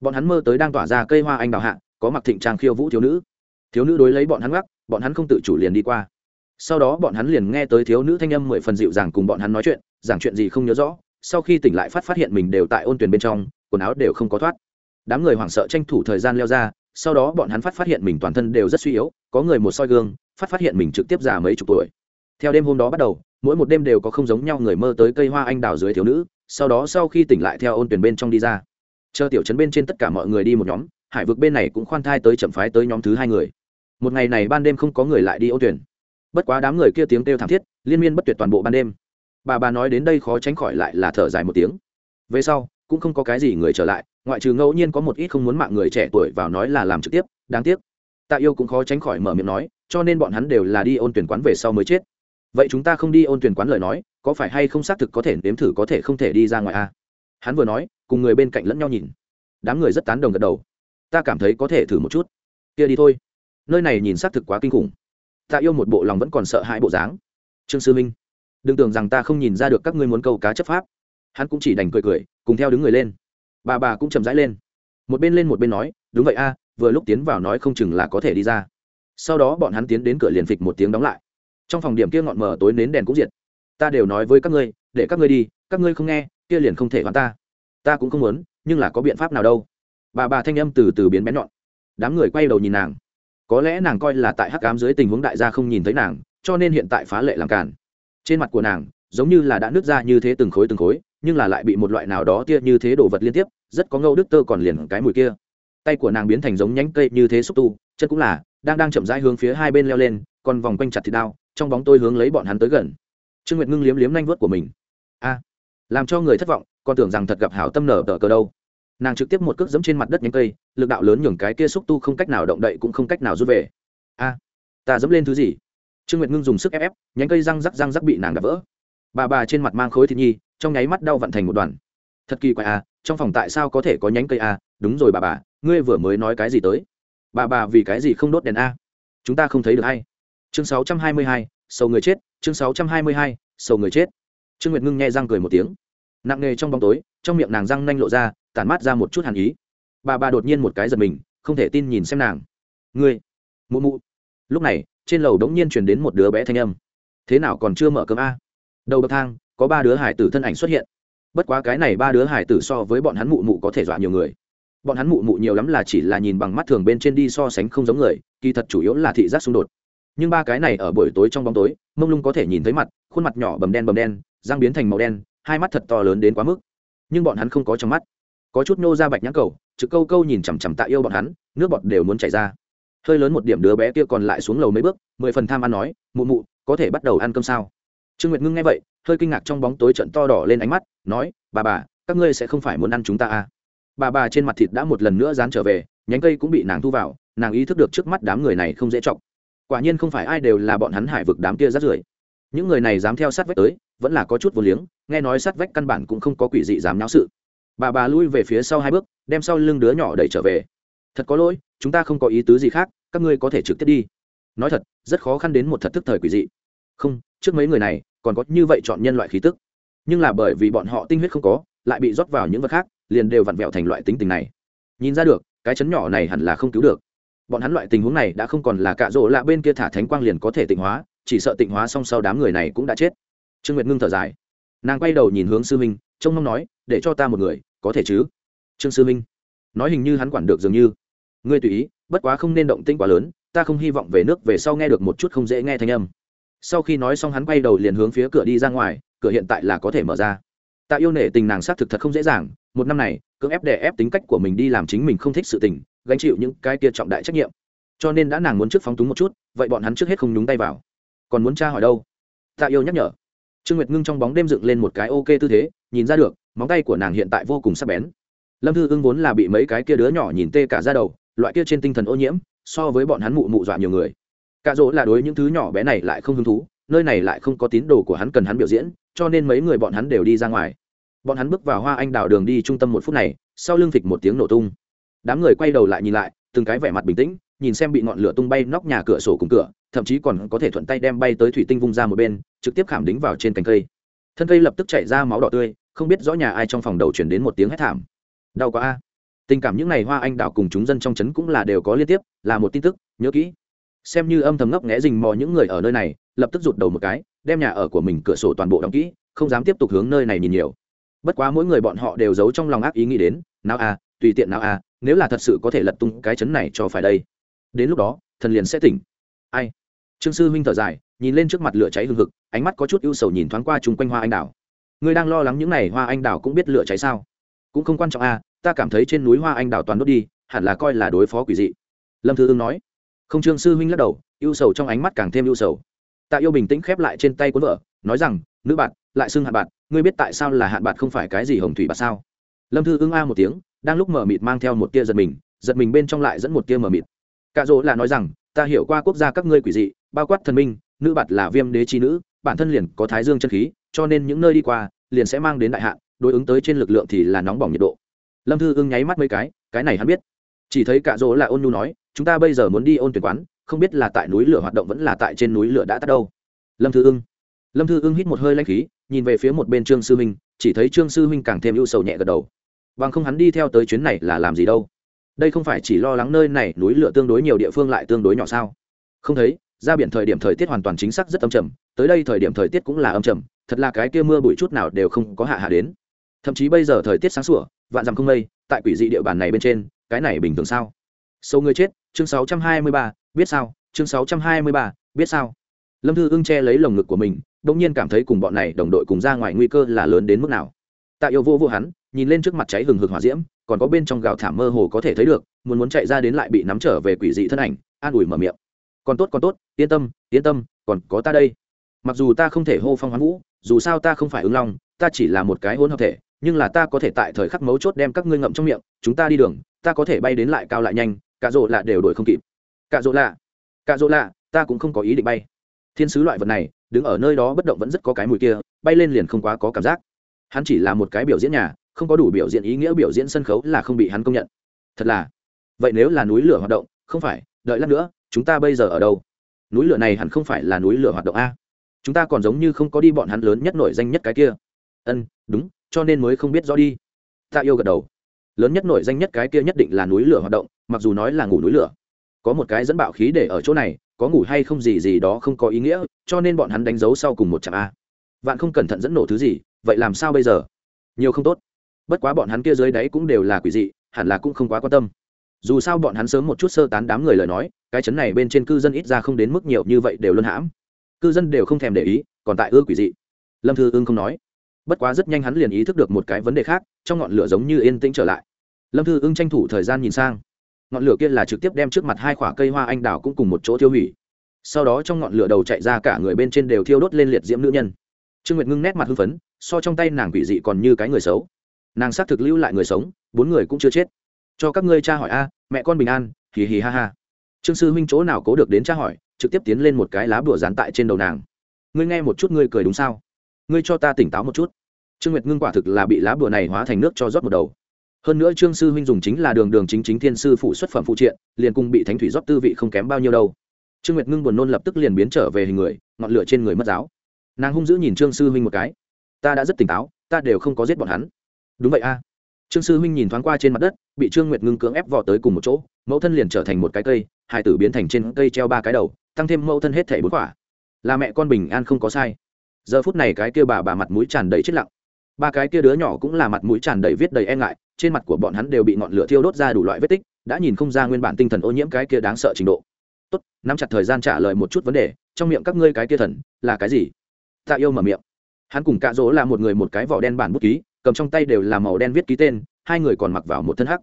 Bọn hắn mơ tới đang tỏa ra cây hoa anh đào hạ, có mặc thịnh trang khiêu vũ thiếu nữ. Thiếu nữ đối lấy bọn hắn gác, bọn hắn không tự chủ liền đi qua. Sau đó bọn hắn liền nghe tới thiếu nữ thanh âm mười phần dịu dàng cùng bọn hắn nói chuyện, giảng chuyện gì không nhớ rõ, sau khi tỉnh lại phát phát hiện mình đều tại ôn tuyển bên trong, quần áo đều không có thoát. Đám người hoảng sợ tranh thủ thời gian leo ra sau đó bọn hắn phát phát hiện mình toàn thân đều rất suy yếu, có người một soi gương, phát phát hiện mình trực tiếp già mấy chục tuổi. Theo đêm hôm đó bắt đầu, mỗi một đêm đều có không giống nhau người mơ tới cây hoa anh đào dưới thiếu nữ, sau đó sau khi tỉnh lại theo ôn tuyển bên trong đi ra. Chờ tiểu trấn bên trên tất cả mọi người đi một nhóm, hải vực bên này cũng khoan thai tới chậm phái tới nhóm thứ hai người. Một ngày này ban đêm không có người lại đi ôn tuyển. Bất quá đám người kia tiếng kêu thảm thiết, liên miên bất tuyệt toàn bộ ban đêm. Bà bà nói đến đây khó tránh khỏi lại là thở dài một tiếng. Về sau, cũng không có cái gì người trở lại ngoại trừ ngẫu nhiên có một ít không muốn mạng người trẻ tuổi vào nói là làm trực tiếp, đáng tiếc. Tạ yêu cũng khó tránh khỏi mở miệng nói, cho nên bọn hắn đều là đi ôn tuyển quán về sau mới chết. Vậy chúng ta không đi ôn tuyển quán lời nói, có phải hay không xác thực có thể nếm thử có thể không thể đi ra ngoài a hắn vừa nói, cùng người bên cạnh lẫn nhau nhìn. Đám người rất tán đồng gật đầu. Ta cảm thấy có thể thử một chút. Kia đi thôi. Nơi này nhìn xác thực quá kinh khủng. Ta yêu một bộ lòng vẫn còn sợ hãi bộ dáng. Trương sư minh, đừng tưởng rằng ta không nhìn ra được các ngươi muốn câu cá chấp pháp. Hắn cũng chỉ đành cười cười, cùng theo đứng người lên bà bà cũng chầm rãi lên. Một bên lên một bên nói, đúng vậy a, vừa lúc tiến vào nói không chừng là có thể đi ra. Sau đó bọn hắn tiến đến cửa liền phịch một tiếng đóng lại. Trong phòng điểm kia ngọn mờ tối nến đèn cũng diệt. Ta đều nói với các ngươi, để các ngươi đi, các ngươi không nghe, kia liền không thể hoàn ta. Ta cũng không muốn, nhưng là có biện pháp nào đâu. Bà bà thanh âm từ từ biến bén nhọn. Đám người quay đầu nhìn nàng. Có lẽ nàng coi là tại hắc cám dưới tình huống đại gia không nhìn thấy nàng, cho nên hiện tại phá lệ làm cản trên mặt của nàng giống như là đã nứt ra như thế từng khối từng khối, nhưng là lại bị một loại nào đó tia như thế đổ vật liên tiếp, rất có ngâu đức tơ còn liền cái mùi kia. Tay của nàng biến thành giống nhánh cây như thế xúc tu, chân cũng là đang đang chậm rãi hướng phía hai bên leo lên, còn vòng quanh chặt thịt đao, trong bóng tôi hướng lấy bọn hắn tới gần. Trương nguyệt ngưng liếm liếm nanh vớt của mình. A, làm cho người thất vọng còn tưởng rằng thật gặp hảo tâm nở tờ cờ đâu. Nàng trực tiếp một cước giẫm trên mặt đất nhánh cây, lực đạo lớn nhường cái kia xúc tu không cách nào động đậy cũng không cách nào rút về. A, ta dẫm lên thứ gì? Trương nguyệt ngưng dùng sức ép ép, nhánh cây răng rắc răng rắc bị nàng đập vỡ bà bà trên mặt mang khối thịt nhi trong nháy mắt đau vặn thành một đoàn. Thật kỳ quái à trong phòng tại sao có thể có nhánh cây à? Đúng rồi bà bà ngươi vừa mới nói cái gì tới? Bà bà vì cái gì không đốt đèn a? Chúng ta không thấy được hay. Chương 622, sầu người chết chương 622, sầu người chết. Trương nguyệt ngưng nghe răng cười một tiếng. Nặng nề trong bóng tối trong miệng nàng răng nanh lộ ra tản mát ra một chút hàn ý. Bà bà đột nhiên một cái giật mình không thể tin nhìn xem nàng. Ngươi mụ mụ. Lúc này trên lầu đống nhiên truyền đến một đứa bé thanh âm. Thế nào còn chưa mở cơm a? Đầu bậc thang, có ba đứa hải tử thân ảnh xuất hiện. Bất quá cái này ba đứa hải tử so với bọn hắn mụ mụ có thể dọa nhiều người. Bọn hắn mụ mụ nhiều lắm là chỉ là nhìn bằng mắt thường bên trên đi so sánh không giống người, kỳ thật chủ yếu là thị giác xung đột. Nhưng ba cái này ở buổi tối trong bóng tối, mông lung có thể nhìn thấy mặt, khuôn mặt nhỏ bầm đen bầm đen, răng biến thành màu đen, hai mắt thật to lớn đến quá mức. Nhưng bọn hắn không có trong mắt. Có chút nô ra bạch nhãn cầu, trực câu câu nhìn chằm chằm tạ yêu bọn hắn, nước bọt đều muốn chảy ra. Hơi lớn một điểm đứa bé kia còn lại xuống lầu mấy bước, mười phần tham ăn nói, mụ mụ, có thể bắt đầu ăn cơm sao? Trương nguyệt ngưng nghe vậy, hơi kinh ngạc trong bóng tối trận to đỏ lên ánh mắt, nói, bà bà, các ngươi sẽ không phải muốn ăn chúng ta à? Bà bà trên mặt thịt đã một lần nữa dán trở về, nhánh cây cũng bị nàng thu vào, nàng ý thức được trước mắt đám người này không dễ chọc. Quả nhiên không phải ai đều là bọn hắn hải vực đám kia rát rưởi. Những người này dám theo sát vách tới, vẫn là có chút vô liếng, nghe nói sát vách căn bản cũng không có quỷ dị dám náo sự. Bà bà lui về phía sau hai bước, đem sau lưng đứa nhỏ đẩy trở về. Thật có lỗi, chúng ta không có ý tứ gì khác, các ngươi có thể trực tiếp đi. Nói thật, rất khó khăn đến một thật thức thời quỷ dị không, trước mấy người này, còn có như vậy chọn nhân loại khí tức. Nhưng là bởi vì bọn họ tinh huyết không có, lại bị rót vào những vật khác, liền đều vặn vẹo thành loại tính tình này. Nhìn ra được, cái chấn nhỏ này hẳn là không cứu được. Bọn hắn loại tình huống này đã không còn là cạ rỗ lạ bên kia thả thánh quang liền có thể tịnh hóa, chỉ sợ tịnh hóa xong sau đám người này cũng đã chết. Trương nguyệt ngưng thở dài. Nàng quay đầu nhìn hướng sư minh, trông mong nói, để cho ta một người, có thể chứ? Trương sư minh nói hình như hắn quản được dường như. Ngươi tùy ý, bất quá không nên động tĩnh quá lớn, ta không hy vọng về nước về sau nghe được một chút không dễ nghe thanh âm sau khi nói xong hắn quay đầu liền hướng phía cửa đi ra ngoài, cửa hiện tại là có thể mở ra. Tạ yêu nể tình nàng xác thực thật không dễ dàng, một năm này, cưỡng ép đè ép tính cách của mình đi làm chính mình không thích sự tình, gánh chịu những cái kia trọng đại trách nhiệm. Cho nên đã nàng muốn trước phóng túng một chút, vậy bọn hắn trước hết không nhúng tay vào. Còn muốn tra hỏi đâu? Tạ yêu nhắc nhở. Trương nguyệt ngưng trong bóng đêm dựng lên một cái ok tư thế, nhìn ra được, móng tay của nàng hiện tại vô cùng sắc bén. Lâm thư ưng vốn là bị mấy cái kia đứa nhỏ nhìn tê cả ra đầu, loại kia trên tinh thần ô nhiễm, so với bọn hắn mụ mụ dọa nhiều người cạ dỗ là đối những thứ nhỏ bé này lại không hứng thú, nơi này lại không có tín đồ của hắn cần hắn biểu diễn, cho nên mấy người bọn hắn đều đi ra ngoài. Bọn hắn bước vào hoa anh đào đường đi trung tâm một phút này, sau lưng phịch một tiếng nổ tung. Đám người quay đầu lại nhìn lại, từng cái vẻ mặt bình tĩnh, nhìn xem bị ngọn lửa tung bay nóc nhà cửa sổ cùng cửa, thậm chí còn có thể thuận tay đem bay tới thủy tinh vung ra một bên, trực tiếp khảm đính vào trên cành cây. Thân cây lập tức chạy ra máu đỏ tươi, không biết rõ nhà ai trong phòng đầu chuyển đến một tiếng hét thảm. Đau quá a. Tình cảm những ngày hoa anh đào cùng chúng dân trong trấn cũng là đều có liên tiếp, là một tin tức, nhớ kỹ xem như âm thầm ngấp nghẽ rình mò những người ở nơi này lập tức rụt đầu một cái đem nhà ở của mình cửa sổ toàn bộ đóng kỹ không dám tiếp tục hướng nơi này nhìn nhiều. Bất quá mỗi người bọn họ đều giấu trong lòng ác ý nghĩ đến nào a, tùy tiện nào a, nếu là thật sự có thể lật tung cái chấn này cho phải đây. Đến lúc đó thần liền sẽ tỉnh. Ai? Trương sư huynh thở dài nhìn lên trước mặt lửa cháy hừng hực ánh mắt có chút ưu sầu nhìn thoáng qua chung quanh hoa anh đào người đang lo lắng những n à y hoa anh đào cũng biết lửa cháy sao? Cũng không quan trọng a ta cảm thấy trên núi hoa anh đào toàn đốt đi hẳn là coi là đối phó quỷ dị. Lâm thư ương nói không trương sư huynh lắc đầu, ưu sầu trong ánh mắt càng thêm ưu sầu. Tạ yêu bình tĩnh khép lại trên tay cuốn vợ, nói rằng, nữ bạn lại xưng hạn bạn ngươi biết tại sao là hạn bạn không phải cái gì hồng thủy bạn sao? Lâm thư ưng a một tiếng, đang lúc mở mịt mang theo một tia giật mình giật mình bên trong lại dẫn một tia mở mịt. Cạ dỗ là nói rằng, ta hiểu qua quốc gia các ngươi quỷ dị, bao quát thần minh, nữ bạt là viêm đế chi nữ, bản thân liền có thái dương chân khí, cho nên những nơi đi qua, liền sẽ mang đến đại hạn, đối ứng tới trên lực lượng thì là nóng bỏng nhiệt độ. Lâm thư ưng nháy mắt mấy cái cái này hắn biết chỉ thấy cạ rỗ là ôn nhu nói, chúng ta bây giờ muốn đi ôn tuyển quán, không biết là tại núi lửa hoạt động vẫn là tại trên núi lửa đã tắt đâu. Lâm thư ưng. Lâm thư ưng hít một hơi lanh khí, nhìn về phía một bên trương sư huynh chỉ thấy trương sư huynh càng thêm ưu sầu nhẹ gật đầu. Bằng không hắn đi theo tới chuyến này là làm gì đâu. Đây không phải chỉ lo lắng nơi này núi lửa tương đối nhiều địa phương lại tương đối nhỏ sao? Không thấy, ra biển thời điểm thời tiết hoàn toàn chính xác rất âm trầm, tới đây thời điểm thời tiết cũng là âm trầm, thật là cái kia mưa bụi chút nào đều không có hạ hạ đến. Thậm chí bây giờ thời tiết sáng sủa, vạn dằm không mây, tại quỷ dị địa bàn này bên trên cái này bình thường sao? Số người chết chương 623, biết sao chương 623, biết sao. Lâm thư ưng che lấy lồng ngực của mình đông nhiên cảm thấy cùng bọn này đồng đội cùng ra ngoài nguy cơ là lớn đến mức nào. Tạ yêu vô vô hắn nhìn lên trước mặt cháy hừng hực hỏa diễm còn có bên trong gạo thảm mơ hồ có thể thấy được muốn muốn chạy ra đến lại bị nắm trở về quỷ dị thân ảnh an ủi mở miệng. Còn tốt còn tốt yên tâm yên tâm còn có ta đây. Mặc dù ta không thể hô phong hoán vũ dù sao ta không phải ứng long ta chỉ là một cái hôn hợp thể nhưng là ta có thể tại thời khắc mấu chốt đem các ngươi ngậm trong miệng chúng ta đi đường ta có thể bay đến lại cao lại nhanh, cả rộ lạ đều đổi không kịp. Cả rộ lạ, cả rộ lạ, ta cũng không có ý định bay. Thiên sứ loại vật này, đứng ở nơi đó bất động vẫn rất có cái mùi kia, bay lên liền không quá có cảm giác. Hắn chỉ là một cái biểu diễn nhà, không có đủ biểu diễn ý nghĩa biểu diễn sân khấu là không bị hắn công nhận. Thật là, vậy nếu là núi lửa hoạt động, không phải, đợi lát nữa, chúng ta bây giờ ở đâu? Núi lửa này hẳn không phải là núi lửa hoạt động a. Chúng ta còn giống như không có đi bọn hắn lớn nhất nổi danh nhất cái kia. Ân, đúng, cho nên mới không biết rõ đi. Ta yêu gật đầu lớn nhất nổi danh nhất cái kia nhất định là núi lửa hoạt động, mặc dù nói là ngủ núi lửa. Có một cái dẫn bạo khí để ở chỗ này, có ngủ hay không gì gì đó không có ý nghĩa, cho nên bọn hắn đánh dấu sau cùng một trạm a. Vạn không cẩn thận dẫn nổ thứ gì, vậy làm sao bây giờ? Nhiều không tốt. Bất quá bọn hắn kia dưới đáy cũng đều là quỷ dị, hẳn là cũng không quá quan tâm. Dù sao bọn hắn sớm một chút sơ tán đám người lời nói, cái chấn này bên trên cư dân ít ra không đến mức nhiều như vậy đều luân hãm. Cư dân đều không thèm để ý, còn tại ưa quỷ dị. Lâm thư ương không nói bất quá rất nhanh hắn liền ý thức được một cái vấn đề khác, trong ngọn lửa giống như yên tĩnh trở lại. Lâm thư ưng tranh thủ thời gian nhìn sang. Ngọn lửa kia là trực tiếp đem trước mặt hai khoả cây hoa anh đào cũng cùng một chỗ thiêu hủy. Sau đó trong ngọn lửa đầu chạy ra cả người bên trên đều thiêu đốt lên liệt diễm nữ nhân. Trương nguyệt ngưng nét mặt hưng phấn, so trong tay nàng quỷ dị còn như cái người xấu. Nàng xác thực lưu lại người sống, bốn người cũng chưa chết. Cho các ngươi cha hỏi a, mẹ con bình an, hì hì ha ha. Trương sư huynh chỗ nào cố được đến cha hỏi, trực tiếp tiến lên một cái lá bùa dán tại trên đầu nàng. Ngươi nghe một chút ngươi cười đúng sao? Ngươi cho ta tỉnh táo một chút. Trương nguyệt ngưng quả thực là bị lá bùa này hóa thành nước cho rót một đầu. Hơn nữa trương sư huynh dùng chính là đường đường chính chính thiên sư phụ xuất phẩm phụ triện, liền cùng bị thánh thủy rót tư vị không kém bao nhiêu đâu. Trương nguyệt ngưng buồn nôn lập tức liền biến trở về hình người, ngọn lửa trên người mất giáo. Nàng hung dữ nhìn trương sư huynh một cái. Ta đã rất tỉnh táo, ta đều không có giết bọn hắn. Đúng vậy a. Trương sư huynh nhìn thoáng qua trên mặt đất, bị trương nguyệt ngưng cưỡng ép vò tới cùng một chỗ, mẫu thân liền trở thành một cái cây hải tử biến thành trên cây treo ba cái đầu, tăng thêm mẫu thân hết thảy bốn quả. Là mẹ con bình an không có sai giờ phút này cái kia bà bà mặt mũi tràn đầy chết lặng. Ba cái kia đứa nhỏ cũng là mặt mũi tràn đầy viết đầy e ngại, trên mặt của bọn hắn đều bị ngọn lửa thiêu đốt ra đủ loại vết tích, đã nhìn không ra nguyên bản tinh thần ô nhiễm cái kia đáng sợ trình độ. Tốt, nắm chặt thời gian trả lời một chút vấn đề, trong miệng các ngươi cái kia thần, là cái gì? Tạ yêu mở miệng. Hắn cùng cạ dỗ là một người một cái vỏ đen bản bút ký, cầm trong tay đều là màu đen viết ký tên, hai người còn mặc vào một thân hắc.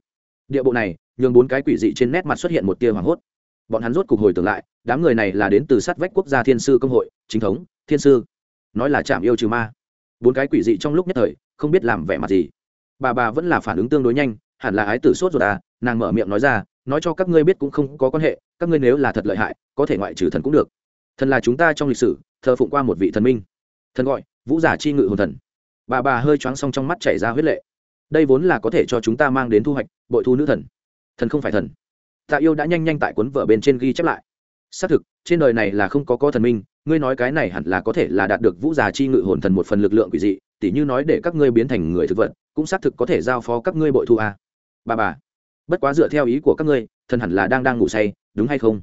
Địa bộ này, nhường bốn cái quỷ dị trên nét mặt xuất hiện một tia hoảng hốt. Bọn hắn rốt cục hồi tưởng lại, đám người này là đến từ sát vách quốc gia thiên sư công hội, chính thống, thiên sư nói là chạm yêu trừ ma. Bốn cái quỷ dị trong lúc nhất thời, không biết làm vẻ mặt gì. Bà bà vẫn là phản ứng tương đối nhanh, hẳn là ái tử sốt rồi à nàng mở miệng nói ra, nói cho các ngươi biết cũng không có quan hệ, các ngươi nếu là thật lợi hại, có thể ngoại trừ thần cũng được. Thần là chúng ta trong lịch sử, thờ phụng qua một vị thần minh. Thần gọi, vũ giả chi ngự hồn thần. Bà bà hơi choáng xong trong mắt chảy ra huyết lệ. Đây vốn là có thể cho chúng ta mang đến thu hoạch, bội thu nữ thần. Thần không phải thần. Tạ yêu đã nhanh nhanh tại cuốn vở bên trên ghi chép lại. Xác thực, trên đời này là không có có thần minh ngươi nói cái này hẳn là có thể là đạt được vũ già chi ngự hồn thần một phần lực lượng quỷ dị, tỉ như nói để các ngươi biến thành người thực vật, cũng xác thực có thể giao phó các ngươi bội thu a à. bà bà, bất quá dựa theo ý của các ngươi, thần hẳn là đang đang ngủ say, đúng hay không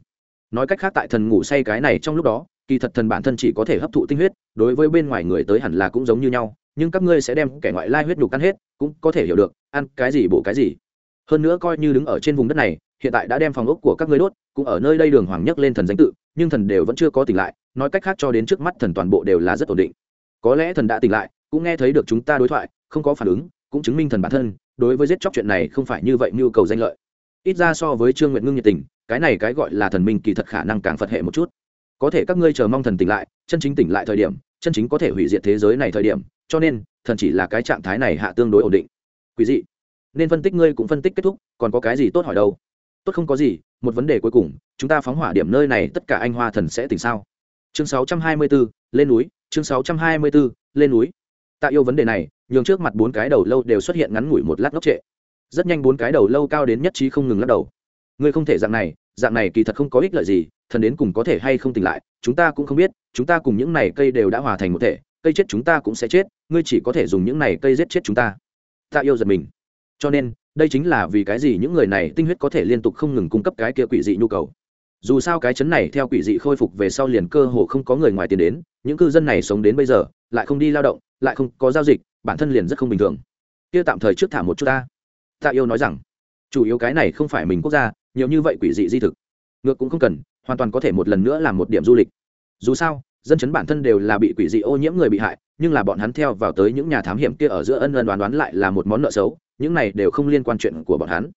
nói cách khác tại thần ngủ say cái này trong lúc đó, kỳ thật thần bản thân chỉ có thể hấp thụ tinh huyết, đối với bên ngoài người tới hẳn là cũng giống như nhau, nhưng các ngươi sẽ đem kẻ ngoại lai huyết nhục ăn hết, cũng có thể hiểu được, ăn cái gì bổ cái gì hơn nữa coi như đứng ở trên vùng đất này hiện tại đã đem phòng ốc của các ngươi đốt, cũng ở nơi đây đường hoàng nhất lên thần danh tự, nhưng thần đều vẫn chưa có tỉnh lại, nói cách khác cho đến trước mắt thần toàn bộ đều là rất ổn định. Có lẽ thần đã tỉnh lại, cũng nghe thấy được chúng ta đối thoại, không có phản ứng, cũng chứng minh thần bản thân, đối với giết chóc chuyện này không phải như vậy nhu cầu danh lợi. Ít ra so với trương nguyện ngưng nhiệt tình, cái này cái gọi là thần minh kỳ thật khả năng càng phật hệ một chút. Có thể các ngươi chờ mong thần tỉnh lại, chân chính tỉnh lại thời điểm, chân chính có thể hủy diệt thế giới này thời điểm, cho nên, thần chỉ là cái trạng thái này hạ tương đối ổn định. Quý dị. Nên phân tích ngươi cũng phân tích kết thúc, còn có cái gì tốt hỏi đâu? Tốt không có gì một vấn đề cuối cùng chúng ta phóng hỏa điểm nơi này tất cả anh hoa thần sẽ tỉnh sao? Chương 624, lên núi chương 624, lên núi. Tạ yêu vấn đề này nhường trước mặt bốn cái đầu lâu đều xuất hiện ngắn ngủi một lát ngốc trệ. Rất nhanh bốn cái đầu lâu cao đến nhất trí không ngừng lắc đầu. Ngươi không thể dạng này dạng này kỳ thật không có ích lợi gì thần đến cùng có thể hay không tỉnh lại chúng ta cũng không biết chúng ta cùng những này cây đều đã hòa thành một thể cây chết chúng ta cũng sẽ chết ngươi chỉ có thể dùng những này cây giết chết chúng ta. Tạ yêu giật mình. Cho nên đây chính là vì cái gì những người này tinh huyết có thể liên tục không ngừng cung cấp cái kia quỷ dị nhu cầu. Dù sao cái chấn này theo quỷ dị khôi phục về sau liền cơ hồ không có người ngoài tiền đến, những cư dân này sống đến bây giờ, lại không đi lao động, lại không có giao dịch, bản thân liền rất không bình thường. Kia tạm thời trước thả một chút ta. Tạ yêu nói rằng, chủ yếu cái này không phải mình quốc gia, nhiều như vậy quỷ dị di thực. Ngược cũng không cần, hoàn toàn có thể một lần nữa làm một điểm du lịch. Dù sao, dân chấn bản thân đều là bị quỷ dị ô nhiễm người bị hại, nhưng là bọn hắn theo vào tới những nhà thám hiểm kia ở giữa ân ân đoán đoán lại là một món nợ xấu những này đều không liên quan chuyện của bọn hắn.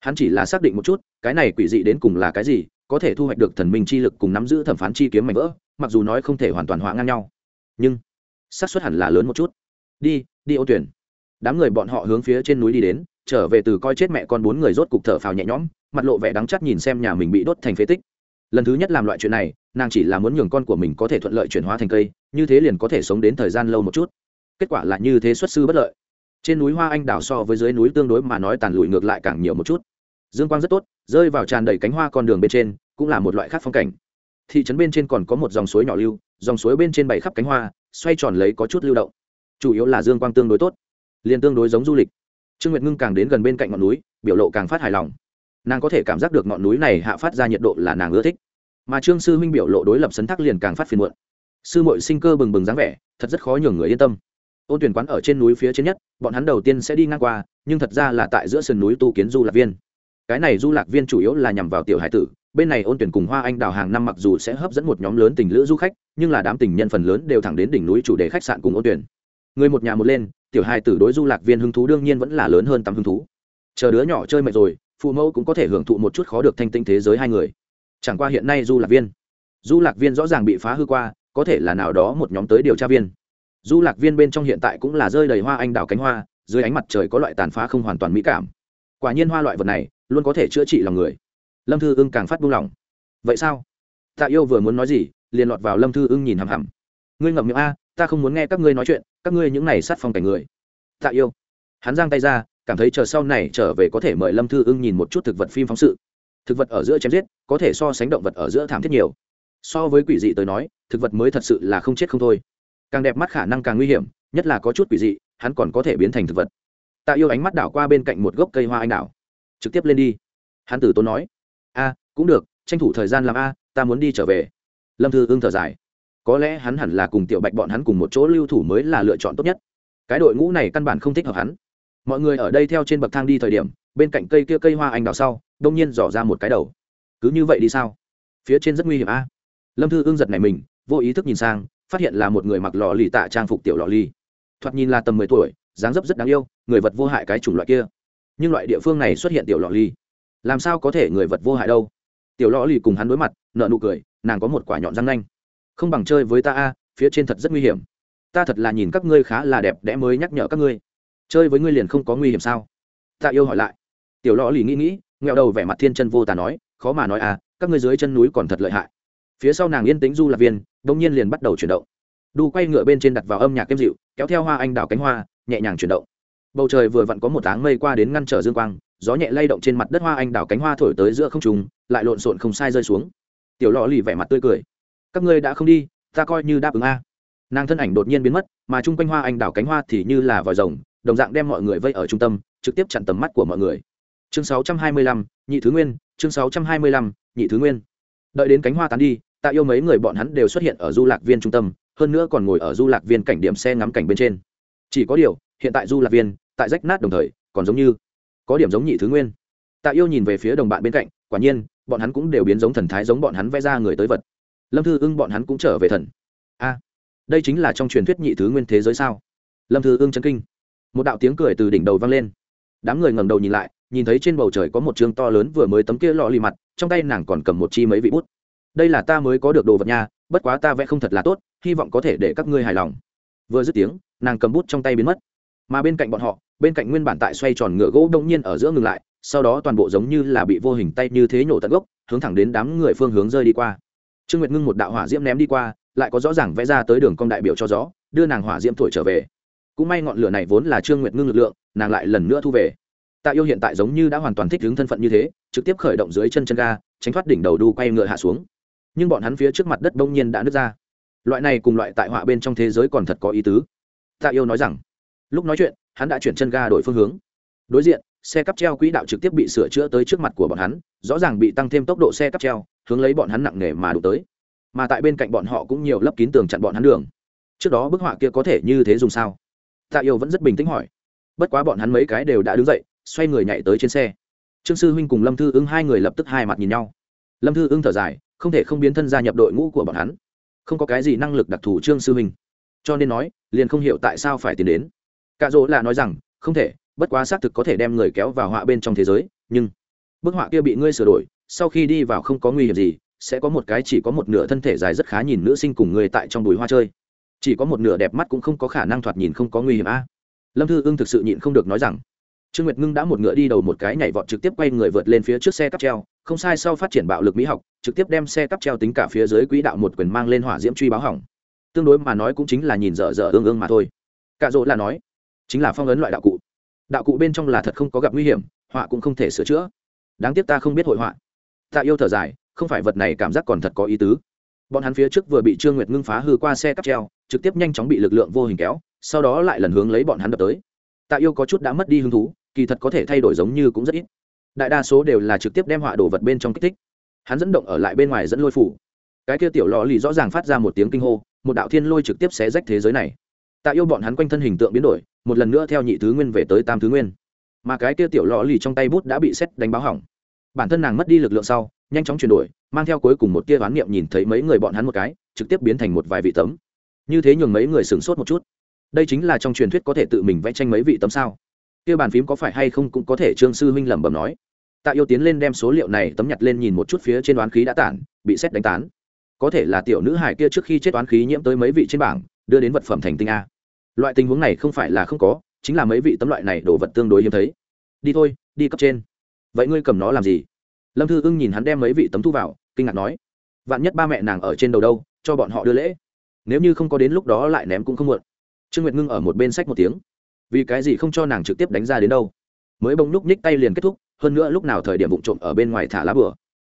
Hắn chỉ là xác định một chút, cái này quỷ dị đến cùng là cái gì, có thể thu hoạch được thần minh chi lực cùng nắm giữ thẩm phán chi kiếm mảnh vỡ, mặc dù nói không thể hoàn toàn hóa ngang nhau. Nhưng, xác suất hẳn là lớn một chút. Đi đi ô tuyển. Đám người bọn họ hướng phía trên núi đi đến, trở về từ coi chết mẹ con bốn người rốt cục thở phào nhẹ nhõm, mặt lộ vẻ đắng chắc nhìn xem nhà mình bị đốt thành phế tích. Lần thứ nhất làm loại chuyện này, nàng chỉ là muốn nhường con của mình có thể thuận lợi chuyển hóa thành cây, như thế liền có thể sống đến thời gian lâu một chút. Kết quả là như thế xuất sư bất lợi trên núi hoa anh đào so với dưới núi tương đối mà nói tàn lụi ngược lại càng nhiều một chút. Dương quang rất tốt, rơi vào tràn đầy cánh hoa con đường bên trên, cũng là một loại khác phong cảnh. Thị trấn bên trên còn có một dòng suối nhỏ lưu, dòng suối bên trên bảy khắp cánh hoa, xoay tròn lấy có chút lưu động. Chủ yếu là dương quang tương đối tốt, liền tương đối giống du lịch. Trương nguyệt ngưng càng đến gần bên cạnh ngọn núi, biểu lộ càng phát hài lòng. Nàng có thể cảm giác được ngọn núi này hạ phát ra nhiệt độ là nàng ưa thích. Mà trương sư huynh biểu lộ đối lập sấn thác liền càng phát phiền muộn. Sư mội sinh cơ bừng bừng dáng vẻ, thật rất khó nhường người yên tâm ôn tuyển quán ở trên núi phía trên nhất, bọn hắn đầu tiên sẽ đi ngang qua, nhưng thật ra là tại giữa sườn núi tu kiến du lạc viên. Cái này du lạc viên chủ yếu là nhằm vào tiểu hải tử, bên này ôn tuyển cùng hoa anh đào hàng năm mặc dù sẽ hấp dẫn một nhóm lớn tình lữ du khách, nhưng là đám tình nhân phần lớn đều thẳng đến đỉnh núi chủ đề khách sạn cùng ôn tuyển. Người một nhà một lên, tiểu hải tử đối du lạc viên hứng thú đương nhiên vẫn là lớn hơn tắm hứng thú. Chờ đứa nhỏ chơi mệt rồi, phụ mẫu cũng có thể hưởng thụ một chút khó được thanh tinh thế giới hai người. Chẳng qua hiện nay du lạc viên, du lạc viên rõ ràng bị phá hư qua, có thể là nào đó một nhóm tới điều tra viên du lạc viên bên trong hiện tại cũng là rơi đầy hoa anh đào cánh hoa, dưới ánh mặt trời có loại tàn phá không hoàn toàn mỹ cảm. Quả nhiên hoa loại vật này luôn có thể chữa trị lòng người. Lâm thư ưng càng phát buông lỏng. Vậy sao? Tạ yêu vừa muốn nói gì, liền lọt vào lâm thư ưng nhìn hằm hằm. Ngươi ngậm miệng a, ta không muốn nghe các ngươi nói chuyện, các ngươi những này sát phong cảnh người. Tạ yêu. Hắn giang tay ra, cảm thấy chờ sau này trở về có thể mời lâm thư ưng nhìn một chút thực vật phim phóng sự. Thực vật ở giữa chém giết, có thể so sánh động vật ở giữa thảm thiết nhiều. So với quỷ dị tới nói, thực vật mới thật sự là không chết không thôi càng đẹp mắt khả năng càng nguy hiểm, nhất là có chút quỷ dị, hắn còn có thể biến thành thực vật. Tạ yêu ánh mắt đảo qua bên cạnh một gốc cây hoa anh đào trực tiếp lên đi. Hắn tử tốn nói, a, cũng được, tranh thủ thời gian làm a, ta muốn đi trở về. Lâm thư ưng thở dài, có lẽ hắn hẳn là cùng tiểu bạch bọn hắn cùng một chỗ lưu thủ mới là lựa chọn tốt nhất. Cái đội ngũ này căn bản không thích hợp hắn. Mọi người ở đây theo trên bậc thang đi thời điểm, bên cạnh cây kia cây hoa anh đào sau, đông nhiên dò ra một cái đầu. Cứ như vậy đi sao? Phía trên rất nguy hiểm a. Lâm thư ưng giật này mình, vô ý thức nhìn sang phát hiện là một người mặc lò lì tạ trang phục tiểu lò lì. Thoạt nhìn là tầm mười tuổi, dáng dấp rất đáng yêu, người vật vô hại cái chủng loại kia. Nhưng loại địa phương này xuất hiện tiểu lò lì. Làm sao có thể người vật vô hại đâu? Tiểu lò lì cùng hắn đối mặt nợ nụ cười, nàng có một quả nhọn răng nanh. Không bằng chơi với ta a, phía trên thật rất nguy hiểm. Ta thật là nhìn các ngươi khá là đẹp đẽ mới nhắc nhở các ngươi. Chơi với ngươi liền không có nguy hiểm sao? Ta yêu hỏi lại. Tiểu lò lì nghĩ nghĩ nghẹo đầu vẻ mặt thiên chân vô tà nói, khó mà nói à các ngươi dưới chân núi còn thật lợi hại phía sau nàng yên tĩnh du lạc viên đông nhiên liền bắt đầu chuyển động. Đu quay ngựa bên trên đặt vào âm nhạc kem dịu kéo theo hoa anh đào cánh hoa nhẹ nhàng chuyển động. Bầu trời vừa vặn có một áng mây qua đến ngăn trở dương quang gió nhẹ lay động trên mặt đất hoa anh đào cánh hoa thổi tới giữa không trùng lại lộn xộn không sai rơi xuống. Tiểu lò lì vẻ mặt tươi cười. Các ngươi đã không đi ta coi như đáp ứng a. Nàng thân ảnh đột nhiên biến mất mà chung quanh hoa anh đào cánh hoa thì như là vòi rồng đồng dạng đem mọi người vây ở trung tâm trực tiếp chặn tầm mắt của mọi người. Chương 625, nhị thứ nguyên chương 625, nhị thứ nguyên đợi đến cánh hoa tán đi, tạ yêu mấy người bọn hắn đều xuất hiện ở du lạc viên trung tâm, hơn nữa còn ngồi ở du lạc viên cảnh điểm xe ngắm cảnh bên trên. Chỉ có điều, hiện tại du lạc viên, tại rách nát đồng thời, còn giống như có điểm giống nhị thứ nguyên. Tạ yêu nhìn về phía đồng bạn bên cạnh, quả nhiên, bọn hắn cũng đều biến giống thần thái giống bọn hắn vẽ ra người tới vật. Lâm thư ưng bọn hắn cũng trở về thần. A, đây chính là trong truyền thuyết nhị thứ nguyên thế giới sao? Lâm thư ưng chân kinh. Một đạo tiếng cười từ đỉnh đầu vang lên. Đám người ngẩng đầu nhìn lại nhìn thấy trên bầu trời có một chương to lớn vừa mới tấm kia lọ lì mặt, trong tay nàng còn cầm một chi mấy vị bút. Đây là ta mới có được đồ vật nha, bất quá ta vẽ không thật là tốt, hy vọng có thể để các ngươi hài lòng. Vừa dứt tiếng, nàng cầm bút trong tay biến mất. Mà bên cạnh bọn họ, bên cạnh nguyên bản tại xoay tròn ngựa gỗ đông nhiên ở giữa ngừng lại, sau đó toàn bộ giống như là bị vô hình tay như thế nhổ tận gốc, hướng thẳng đến đám người phương hướng rơi đi qua. Trương nguyệt ngưng một đạo hỏa diễm ném đi qua, lại có rõ ràng vẽ ra tới đường cong đại biểu cho gió, đưa nàng hỏa diễm thổi trở về. Cũng may ngọn lửa này vốn là trương nguyệt ngưng lực lượng, nàng lại lần nữa thu về tạ yêu hiện tại giống như đã hoàn toàn thích ứng thân phận như thế, trực tiếp khởi động dưới chân chân ga, tránh thoát đỉnh đầu đu quay ngựa hạ xuống. Nhưng bọn hắn phía trước mặt đất bỗng nhiên đã nứt ra. Loại này cùng loại tại họa bên trong thế giới còn thật có ý tứ. Tạ yêu nói rằng, lúc nói chuyện, hắn đã chuyển chân ga đổi phương hướng. Đối diện, xe cắp treo quỹ đạo trực tiếp bị sửa chữa tới trước mặt của bọn hắn, rõ ràng bị tăng thêm tốc độ xe cắp treo, hướng lấy bọn hắn nặng nề mà đụng tới. Mà tại bên cạnh bọn họ cũng nhiều lấp kín tường chặn bọn hắn đường. Trước đó bức họa kia có thể như thế dùng sao? Tạ yêu vẫn rất bình tĩnh hỏi. Bất quá bọn hắn mấy cái đều đã đứng dậy xoay người nhảy tới trên xe. Trương sư huynh cùng lâm thư ưng hai người lập tức hai mặt nhìn nhau. Lâm thư ưng thở dài, không thể không biến thân gia nhập đội ngũ của bọn hắn. Không có cái gì năng lực đặc thù trương sư huynh. Cho nên nói, liền không hiểu tại sao phải tiến đến. Cạ dỗ là nói rằng, không thể, bất quá xác thực có thể đem người kéo vào họa bên trong thế giới, nhưng bức họa kia bị ngươi sửa đổi, sau khi đi vào không có nguy hiểm gì, sẽ có một cái chỉ có một nửa thân thể dài rất khá nhìn nữ sinh cùng người tại trong bùi hoa chơi. Chỉ có một nửa đẹp mắt cũng không có khả năng thoạt nhìn không có nguy hiểm a. Lâm thư ưng thực sự nhịn không được nói rằng trương nguyệt ngưng đã một ngựa đi đầu một cái nhảy vọt trực tiếp quay người vượt lên phía trước xe cắp treo, không sai sau phát triển bạo lực mỹ học, trực tiếp đem xe cắp treo tính cả phía dưới quỹ đạo một quyền mang lên hỏa diễm truy báo hỏng. Tương đối mà nói cũng chính là nhìn dở dở ương ương mà thôi. Cạ rỗ là nói, chính là phong ấn loại đạo cụ. Đạo cụ bên trong là thật không có gặp nguy hiểm, họa cũng không thể sửa chữa. Đáng tiếc ta không biết hội họa. Ta yêu thở dài, không phải vật này cảm giác còn thật có ý tứ. Bọn hắn phía trước vừa bị trương nguyệt ngưng phá hư qua xe cắp treo, trực tiếp nhanh chóng bị lực lượng vô hình kéo, sau đó lại lần hướng lấy bọn hắn đập tới tạ yêu có chút đã mất đi hứng thú, kỳ thật có thể thay đổi giống như cũng rất ít. Đại đa số đều là trực tiếp đem họa đồ vật bên trong kích thích. Hắn dẫn động ở lại bên ngoài dẫn lôi phủ. Cái kia tiểu lò lì rõ ràng phát ra một tiếng kinh hô, một đạo thiên lôi trực tiếp xé rách thế giới này. Tạ yêu bọn hắn quanh thân hình tượng biến đổi, một lần nữa theo nhị thứ nguyên về tới tam thứ nguyên. Mà cái kia tiểu lò lì trong tay bút đã bị xét đánh báo hỏng. Bản thân nàng mất đi lực lượng sau, nhanh chóng chuyển đổi, mang theo cuối cùng một tia oán niệm nhìn thấy mấy người bọn hắn một cái, trực tiếp biến thành một vài vị tấm. Như thế nhường mấy người sửng sốt một chút đây chính là trong truyền thuyết có thể tự mình vẽ tranh mấy vị tấm sao? Kia bàn phím có phải hay không cũng có thể trương sư huynh lẩm bẩm nói. Tạ yêu tiến lên đem số liệu này tấm nhặt lên nhìn một chút phía trên đoán khí đã tản, bị xét đánh tán. Có thể là tiểu nữ hải kia trước khi chết đoán khí nhiễm tới mấy vị trên bảng, đưa đến vật phẩm thành tinh a. Loại tình huống này không phải là không có, chính là mấy vị tấm loại này đồ vật tương đối hiếm thấy. Đi thôi, đi cấp trên. Vậy ngươi cầm nó làm gì? Lâm thư ưng nhìn hắn đem mấy vị tấm thu vào, kinh ngạc nói. Vạn nhất ba mẹ nàng ở trên đầu đâu, cho bọn họ đưa lễ. Nếu như không có đến lúc đó lại ném cũng không muộn trương nguyệt ngưng ở một bên sách một tiếng. Vì cái gì không cho nàng trực tiếp đánh ra đến đâu? Mới bông lúc nhích tay liền kết thúc, hơn nữa lúc nào thời điểm vụ trộm ở bên ngoài thả lá bừa.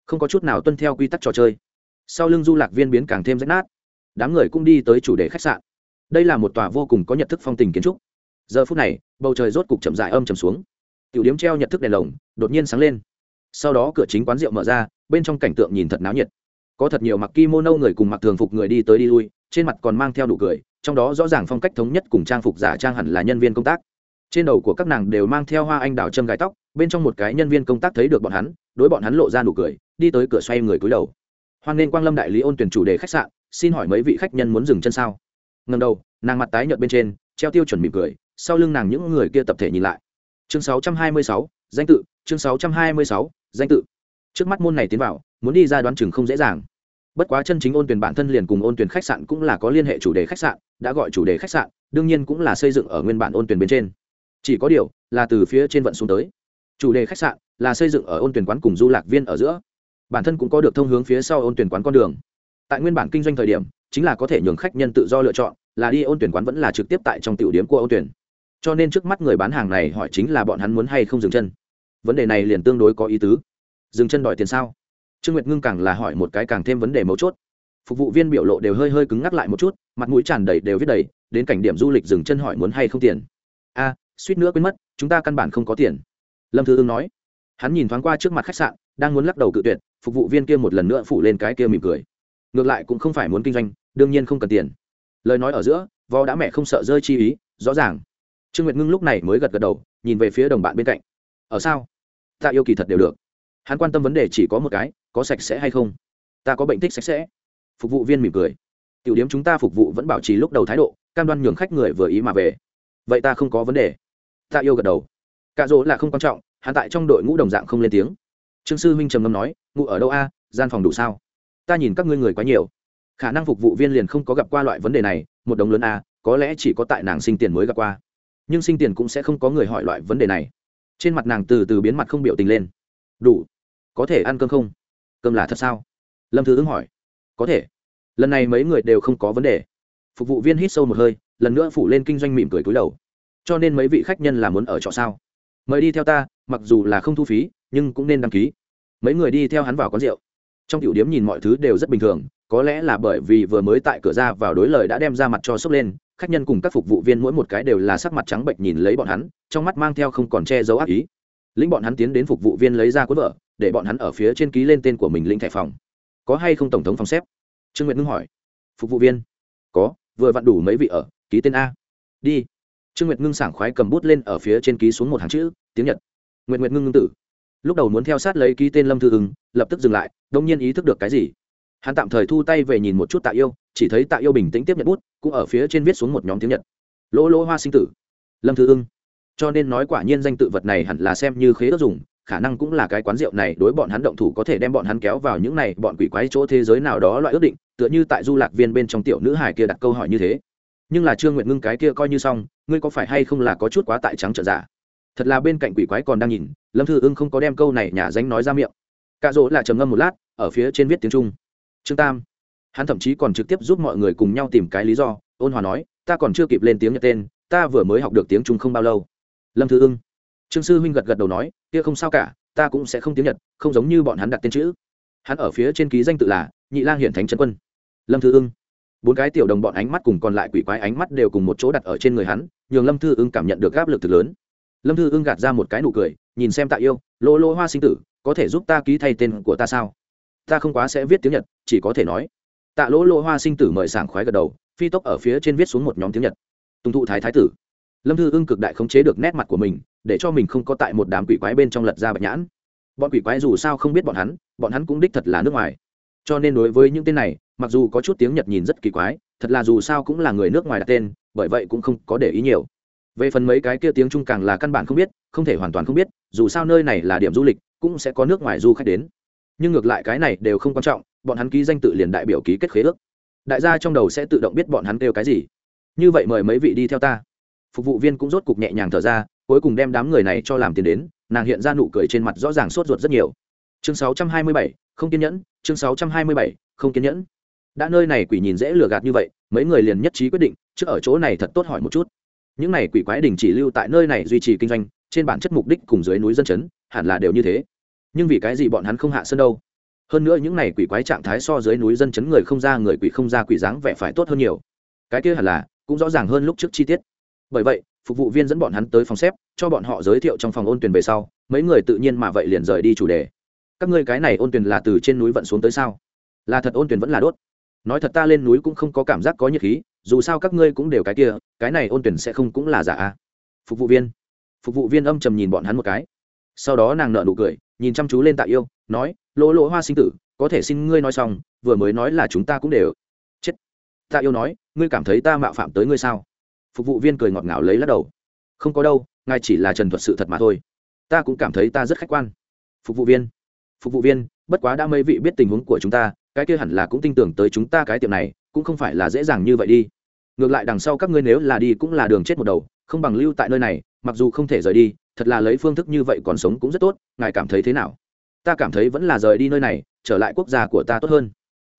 Không có chút nào tuân theo quy tắc trò chơi. Sau lưng du lạc viên biến càng thêm rách nát. Đám người cũng đi tới chủ đề khách sạn. Đây là một tòa vô cùng có nhận thức phong tình kiến trúc. Giờ phút này, bầu trời rốt cục chậm dại âm chầm xuống. Tiểu điếm treo nhận thức đèn lồng, đột nhiên sáng lên. Sau đó cửa chính quán rượu mở ra, bên trong cảnh tượng nhìn thật náo nhiệt. Có thật nhiều mặc kimono người cùng mặc thường phục người đi tới đi lui, trên mặt còn mang theo đủ cười trong đó rõ ràng phong cách thống nhất cùng trang phục giả trang hẳn là nhân viên công tác. Trên đầu của các nàng đều mang theo hoa anh đào châm gai tóc bên trong một cái nhân viên công tác thấy được bọn hắn đối bọn hắn lộ ra nụ cười đi tới cửa xoay người cúi đầu. Hoan nên quang lâm đại lý ôn tuyển chủ đề khách sạn xin hỏi mấy vị khách nhân muốn dừng chân sao? Ngầm đầu nàng mặt tái nhợt bên trên treo tiêu chuẩn mỉm cười sau lưng nàng những người kia tập thể nhìn lại. Chương 626, danh tự chương 626, danh tự. Trước mắt môn này tiến vào muốn đi ra đoán chừng không dễ dàng bất quá chân chính ôn tuyển bản thân liền cùng ôn tuyển khách sạn cũng là có liên hệ chủ đề khách sạn, đã gọi chủ đề khách sạn, đương nhiên cũng là xây dựng ở nguyên bản ôn tuyển bên trên. Chỉ có điều, là từ phía trên vận xuống tới. Chủ đề khách sạn là xây dựng ở ôn tuyển quán cùng du lạc viên ở giữa. Bản thân cũng có được thông hướng phía sau ôn tuyển quán con đường. Tại nguyên bản kinh doanh thời điểm, chính là có thể nhường khách nhân tự do lựa chọn, là đi ôn tuyển quán vẫn là trực tiếp tại trong tiểu điểm của ôn tuyển. Cho nên trước mắt người bán hàng này hỏi chính là bọn hắn muốn hay không dừng chân. Vấn đề này liền tương đối có ý tứ. Dừng chân đòi tiền sao? Trương nguyệt ngưng càng là hỏi một cái càng thêm vấn đề mấu chốt. Phục vụ viên biểu lộ đều hơi hơi cứng ngắc lại một chút, mặt mũi tràn đầy đều viết đầy, đến cảnh điểm du lịch dừng chân hỏi muốn hay không tiền. A, suýt nữa quên mất, chúng ta căn bản không có tiền. Lâm thư ương nói. Hắn nhìn thoáng qua trước mặt khách sạn, đang muốn lắc đầu cự tuyệt, phục vụ viên kia một lần nữa phủ lên cái kia mỉm cười. Ngược lại cũng không phải muốn kinh doanh, đương nhiên không cần tiền. Lời nói ở giữa vò đã mẹ không sợ rơi chi ý, rõ ràng. Trương nguyệt ngưng lúc này mới gật gật đầu, nhìn về phía đồng bạn bên cạnh. Ở sao? Ta yêu kỳ thật đều được. Hắn quan tâm vấn đề chỉ có một cái có sạch sẽ hay không? Ta có bệnh thích sạch sẽ. Phục vụ viên mỉm cười. Tiểu điếm chúng ta phục vụ vẫn bảo trì lúc đầu thái độ, cam đoan nhường khách người vừa ý mà về. Vậy ta không có vấn đề. Ta yêu gật đầu. Cạ dỗ là không quan trọng, hắn tại trong đội ngũ đồng dạng không lên tiếng. Trương sư huynh trầm ngâm nói ngủ ở đâu a? Gian phòng đủ sao? Ta nhìn các ngươi người quá nhiều. Khả năng phục vụ viên liền không có gặp qua loại vấn đề này, một đồng lớn a, có lẽ chỉ có tại nàng sinh tiền mới gặp qua. Nhưng sinh tiền cũng sẽ không có người hỏi loại vấn đề này. Trên mặt nàng từ từ biến mặt không biểu tình lên. Đủ. Có thể ăn cơm không? Cơm là thật sao? Lâm thư ứng hỏi. Có thể. Lần này mấy người đều không có vấn đề. Phục vụ viên hít sâu một hơi, lần nữa phủ lên kinh doanh mỉm cười cúi đầu. Cho nên mấy vị khách nhân là muốn ở trọ sao? Mời đi theo ta, mặc dù là không thu phí, nhưng cũng nên đăng ký. Mấy người đi theo hắn vào quán rượu. Trong tiểu điếm nhìn mọi thứ đều rất bình thường, có lẽ là bởi vì vừa mới tại cửa ra vào đối lời đã đem ra mặt cho sốc lên, khách nhân cùng các phục vụ viên mỗi một cái đều là sắc mặt trắng bệnh nhìn lấy bọn hắn, trong mắt mang theo không còn che giấu ác ý. Lĩnh bọn hắn tiến đến phục vụ viên lấy ra cuốn vợ để bọn hắn ở phía trên ký lên tên của mình lĩnh thẻ phòng. Có hay không tổng thống phòng xếp? Trương nguyệt ngưng hỏi. Phục vụ viên. Có, vừa vặn đủ mấy vị ở, ký tên a. Đi. Trương nguyệt ngưng sảng khoái cầm bút lên ở phía trên ký xuống một hàng chữ, tiếng nhật. Nguyệt nguyệt ngưng ngưng tử. Lúc đầu muốn theo sát lấy ký tên lâm thư ứng lập tức dừng lại, đông nhiên ý thức được cái gì? Hắn tạm thời thu tay về nhìn một chút tạ yêu, chỉ thấy tạ yêu bình tĩnh tiếp nhận bút, cũng ở phía trên viết xuống một nhóm tiếng nhật. Lỗ lỗ hoa sinh tử. Lâm thư ưng cho nên nói quả nhiên danh tự vật này hẳn là xem như khế ước dùng khả năng cũng là cái quán rượu này đối bọn hắn động thủ có thể đem bọn hắn kéo vào những này bọn quỷ quái chỗ thế giới nào đó loại ước định, tựa như tại du lạc viên bên trong tiểu nữ hài kia đặt câu hỏi như thế. Nhưng là trương nguyện ngưng cái kia coi như xong, ngươi có phải hay không là có chút quá tại trắng trợ giả? Thật là bên cạnh quỷ quái còn đang nhìn, lâm thư ưng không có đem câu này nhà danh nói ra miệng. Cạ rỗ là trầm ngâm một lát, ở phía trên viết tiếng trung. Trương tam, hắn thậm chí còn trực tiếp giúp mọi người cùng nhau tìm cái lý do, ôn hòa nói, ta còn chưa kịp lên tiếng nhật tên, ta vừa mới học được tiếng trung không bao lâu. Lâm thư ưng trương sư huynh gật gật đầu nói, kia không sao cả, ta cũng sẽ không tiếng nhật, không giống như bọn hắn đặt tên chữ. Hắn ở phía trên ký danh tự là nhị lang hiển thánh trấn quân. Lâm thư ưng. Bốn cái tiểu đồng bọn ánh mắt cùng còn lại quỷ quái ánh mắt đều cùng một chỗ đặt ở trên người hắn, nhường lâm thư ưng cảm nhận được áp lực thực lớn. Lâm thư ưng gạt ra một cái nụ cười, nhìn xem tạ yêu, lô lô hoa sinh tử, có thể giúp ta ký thay tên của ta sao? Ta không quá sẽ viết tiếng nhật, chỉ có thể nói. Tạ lỗ lô hoa sinh tử mời sảng khoái gật đầu, phi tốc ở phía trên viết xuống một nhóm tiếng nhật. Tùng thụ thái thái tử lâm thư ưng cực đại khống chế được nét mặt của mình, để cho mình không có tại một đám quỷ quái bên trong lật ra bạch nhãn. Bọn quỷ quái dù sao không biết bọn hắn bọn hắn cũng đích thật là nước ngoài. Cho nên đối với những tên này, mặc dù có chút tiếng nhật nhìn rất kỳ quái, thật là dù sao cũng là người nước ngoài đặt tên, bởi vậy cũng không có để ý nhiều. Về phần mấy cái kia tiếng trung càng là căn bản không biết, không thể hoàn toàn không biết, dù sao nơi này là điểm du lịch, cũng sẽ có nước ngoài du khách đến. Nhưng ngược lại cái này đều không quan trọng, bọn hắn ký danh tự liền đại biểu ký kết khế ước. Đại gia trong đầu sẽ tự động biết bọn hắn kêu cái gì. Như vậy mời mấy vị đi theo ta phục vụ viên cũng rốt cục nhẹ nhàng thở ra cuối cùng đem đám người này cho làm tiền đến nàng hiện ra nụ cười trên mặt rõ ràng sốt ruột rất nhiều. Chương 627, không kiên nhẫn chương 627, không kiên nhẫn. Đã nơi này quỷ nhìn dễ lừa gạt như vậy mấy người liền nhất trí quyết định trước ở chỗ này thật tốt hỏi một chút. Những này quỷ quái đình chỉ lưu tại nơi này duy trì kinh doanh trên bản chất mục đích cùng dưới núi dân chấn hẳn là đều như thế. Nhưng vì cái gì bọn hắn không hạ sân đâu? Hơn nữa những này quỷ quái trạng thái so dưới núi dân chấn người không ra người quỷ không ra quỷ dáng vẻ phải tốt hơn nhiều. Cái kia hẳn là cũng rõ ràng hơn lúc trước chi tiết bởi vậy, phục vụ viên dẫn bọn hắn tới phòng xếp, cho bọn họ giới thiệu trong phòng ôn tuyển về sau, mấy người tự nhiên mà vậy liền rời đi chủ đề. Các ngươi cái này ôn tuyển là từ trên núi vận xuống tới sao? Là thật ôn tuyển vẫn là đốt? Nói thật ta lên núi cũng không có cảm giác có nhiệt khí, dù sao các ngươi cũng đều cái kia, cái này ôn tuyển sẽ không cũng là giả a. Phục vụ viên. Phục vụ viên âm trầm nhìn bọn hắn một cái. Sau đó nàng nợ nụ cười, nhìn chăm chú lên tạ yêu, nói, lỗ lỗ hoa sinh tử, có thể xin ngươi nói xong, vừa mới nói là chúng ta cũng đều. Chết. Tạ yêu nói, ngươi cảm thấy ta mạo phạm tới ngươi sao? Phục vụ viên cười ngọt ngào lấy lắc đầu. Không có đâu, ngài chỉ là trần thuật sự thật mà thôi. Ta cũng cảm thấy ta rất khách quan. Phục vụ viên. Phục vụ viên, bất quá đã mấy vị biết tình huống của chúng ta, cái kia hẳn là cũng tin tưởng tới chúng ta cái tiệm này, cũng không phải là dễ dàng như vậy đi. Ngược lại đằng sau các ngươi nếu là đi cũng là đường chết một đầu, không bằng lưu tại nơi này, mặc dù không thể rời đi, thật là lấy phương thức như vậy còn sống cũng rất tốt, ngài cảm thấy thế nào? Ta cảm thấy vẫn là rời đi nơi này, trở lại quốc gia của ta tốt hơn.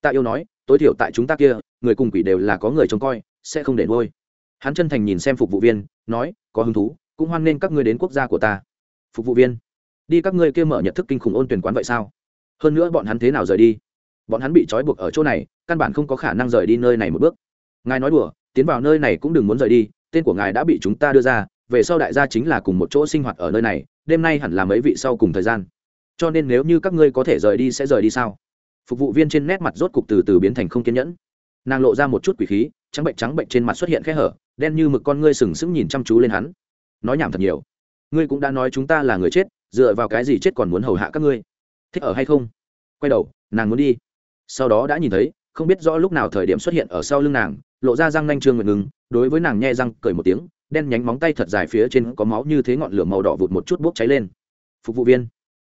Ta yêu nói, tối thiểu tại chúng ta kia, người cùng quỷ đều là có người trông coi, sẽ không để nuôi hắn chân thành nhìn xem phục vụ viên, nói, có hứng thú, cũng hoan nghênh các ngươi đến quốc gia của ta. Phục vụ viên, đi các ngươi kia mở nhận thức kinh khủng ôn tuyển quán vậy sao? Hơn nữa bọn hắn thế nào rời đi? Bọn hắn bị trói buộc ở chỗ này, căn bản không có khả năng rời đi nơi này một bước. Ngài nói đùa, tiến vào nơi này cũng đừng muốn rời đi, tên của ngài đã bị chúng ta đưa ra, về sau đại gia chính là cùng một chỗ sinh hoạt ở nơi này, đêm nay hẳn là mấy vị sau cùng thời gian. Cho nên nếu như các ngươi có thể rời đi sẽ rời đi sao? Phục vụ viên trên nét mặt rốt cục từ từ biến thành không kiên nhẫn nàng lộ ra một chút quỷ khí, trắng bệnh trắng bệnh trên mặt xuất hiện khe hở, đen như mực con ngươi sừng sững nhìn chăm chú lên hắn. Nói nhảm thật nhiều. Ngươi cũng đã nói chúng ta là người chết, dựa vào cái gì chết còn muốn hầu hạ các ngươi? Thích ở hay không? Quay đầu, nàng muốn đi. Sau đó đã nhìn thấy, không biết rõ lúc nào thời điểm xuất hiện ở sau lưng nàng, lộ ra răng nanh trương nguyện ngừng, đối với nàng nhe răng cười một tiếng, đen nhánh móng tay thật dài phía trên có máu như thế ngọn lửa màu đỏ vụt một chút bốc cháy lên. Phục vụ viên.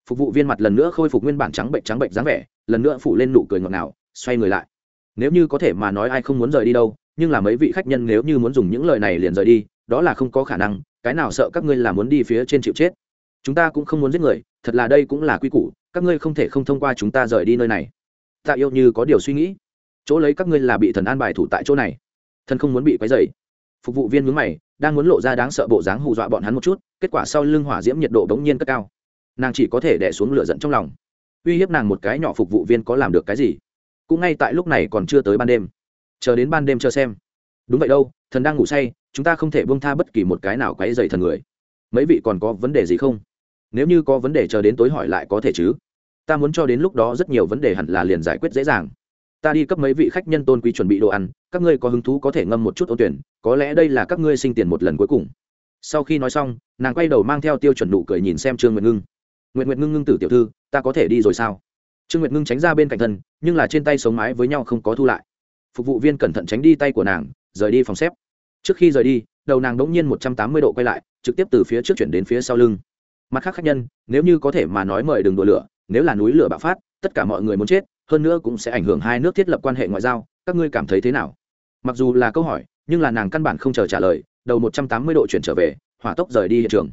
Phục vụ viên mặt lần nữa khôi phục nguyên bản trắng bệnh trắng bệnh dáng vẻ, lần nữa phủ lên nụ cười ngọt ngào, xoay người lại nếu như có thể mà nói ai không muốn rời đi đâu, nhưng là mấy vị khách nhân nếu như muốn dùng những lời này liền rời đi, đó là không có khả năng, cái nào sợ các ngươi là muốn đi phía trên chịu chết. Chúng ta cũng không muốn giết người, thật là đây cũng là quy củ, các ngươi không thể không thông qua chúng ta rời đi nơi này. Tạ yêu như có điều suy nghĩ. Chỗ lấy các ngươi là bị thần an bài thủ tại chỗ này. Thần không muốn bị quấy dày phục vụ viên mướn mày, đang muốn lộ ra đáng sợ bộ dáng hù dọa bọn hắn một chút, kết quả sau lưng hỏa diễm nhiệt độ bỗng nhiên cất cao. Nàng chỉ có thể đẻ xuống lửa giận trong lòng. Uy hiếp nàng một cái nhỏ phục vụ viên có làm được cái gì? Cũng ngay tại lúc này còn chưa tới ban đêm. Chờ đến ban đêm chờ xem. Đúng vậy đâu, thần đang ngủ say, chúng ta không thể bông tha bất kỳ một cái nào quấy dày thần người. Mấy vị còn có vấn đề gì không? Nếu như có vấn đề chờ đến tối hỏi lại có thể chứ? Ta muốn cho đến lúc đó rất nhiều vấn đề hẳn là liền giải quyết dễ dàng. Ta đi cấp mấy vị khách nhân tôn quý chuẩn bị đồ ăn, các ngươi có hứng thú có thể ngâm một chút ô tuyển, có lẽ đây là các ngươi sinh tiền một lần cuối cùng. Sau khi nói xong, nàng quay đầu mang theo tiêu chuẩn nụ cười nhìn xem trương nguyệt ngưng. Nguyệt nguyệt ngưng ngưng tử tiểu thư, ta có thể đi rồi sao? Trương nguyệt ngưng tránh ra bên cạnh thân, nhưng là trên tay sống mái với nhau không có thu lại. Phục vụ viên cẩn thận tránh đi tay của nàng, rời đi phòng xếp. Trước khi rời đi, đầu nàng đỗng nhiên một trăm tám mươi độ quay lại, trực tiếp từ phía trước chuyển đến phía sau lưng. Mặt khác khách nhân, nếu như có thể mà nói mời đừng đùa lửa, nếu là núi lửa bạo phát, tất cả mọi người muốn chết, hơn nữa cũng sẽ ảnh hưởng hai nước thiết lập quan hệ ngoại giao, các ngươi cảm thấy thế nào? Mặc dù là câu hỏi, nhưng là nàng căn bản không chờ trả lời, đầu một trăm tám mươi độ chuyển trở về, hỏa tốc rời đi hiện trường.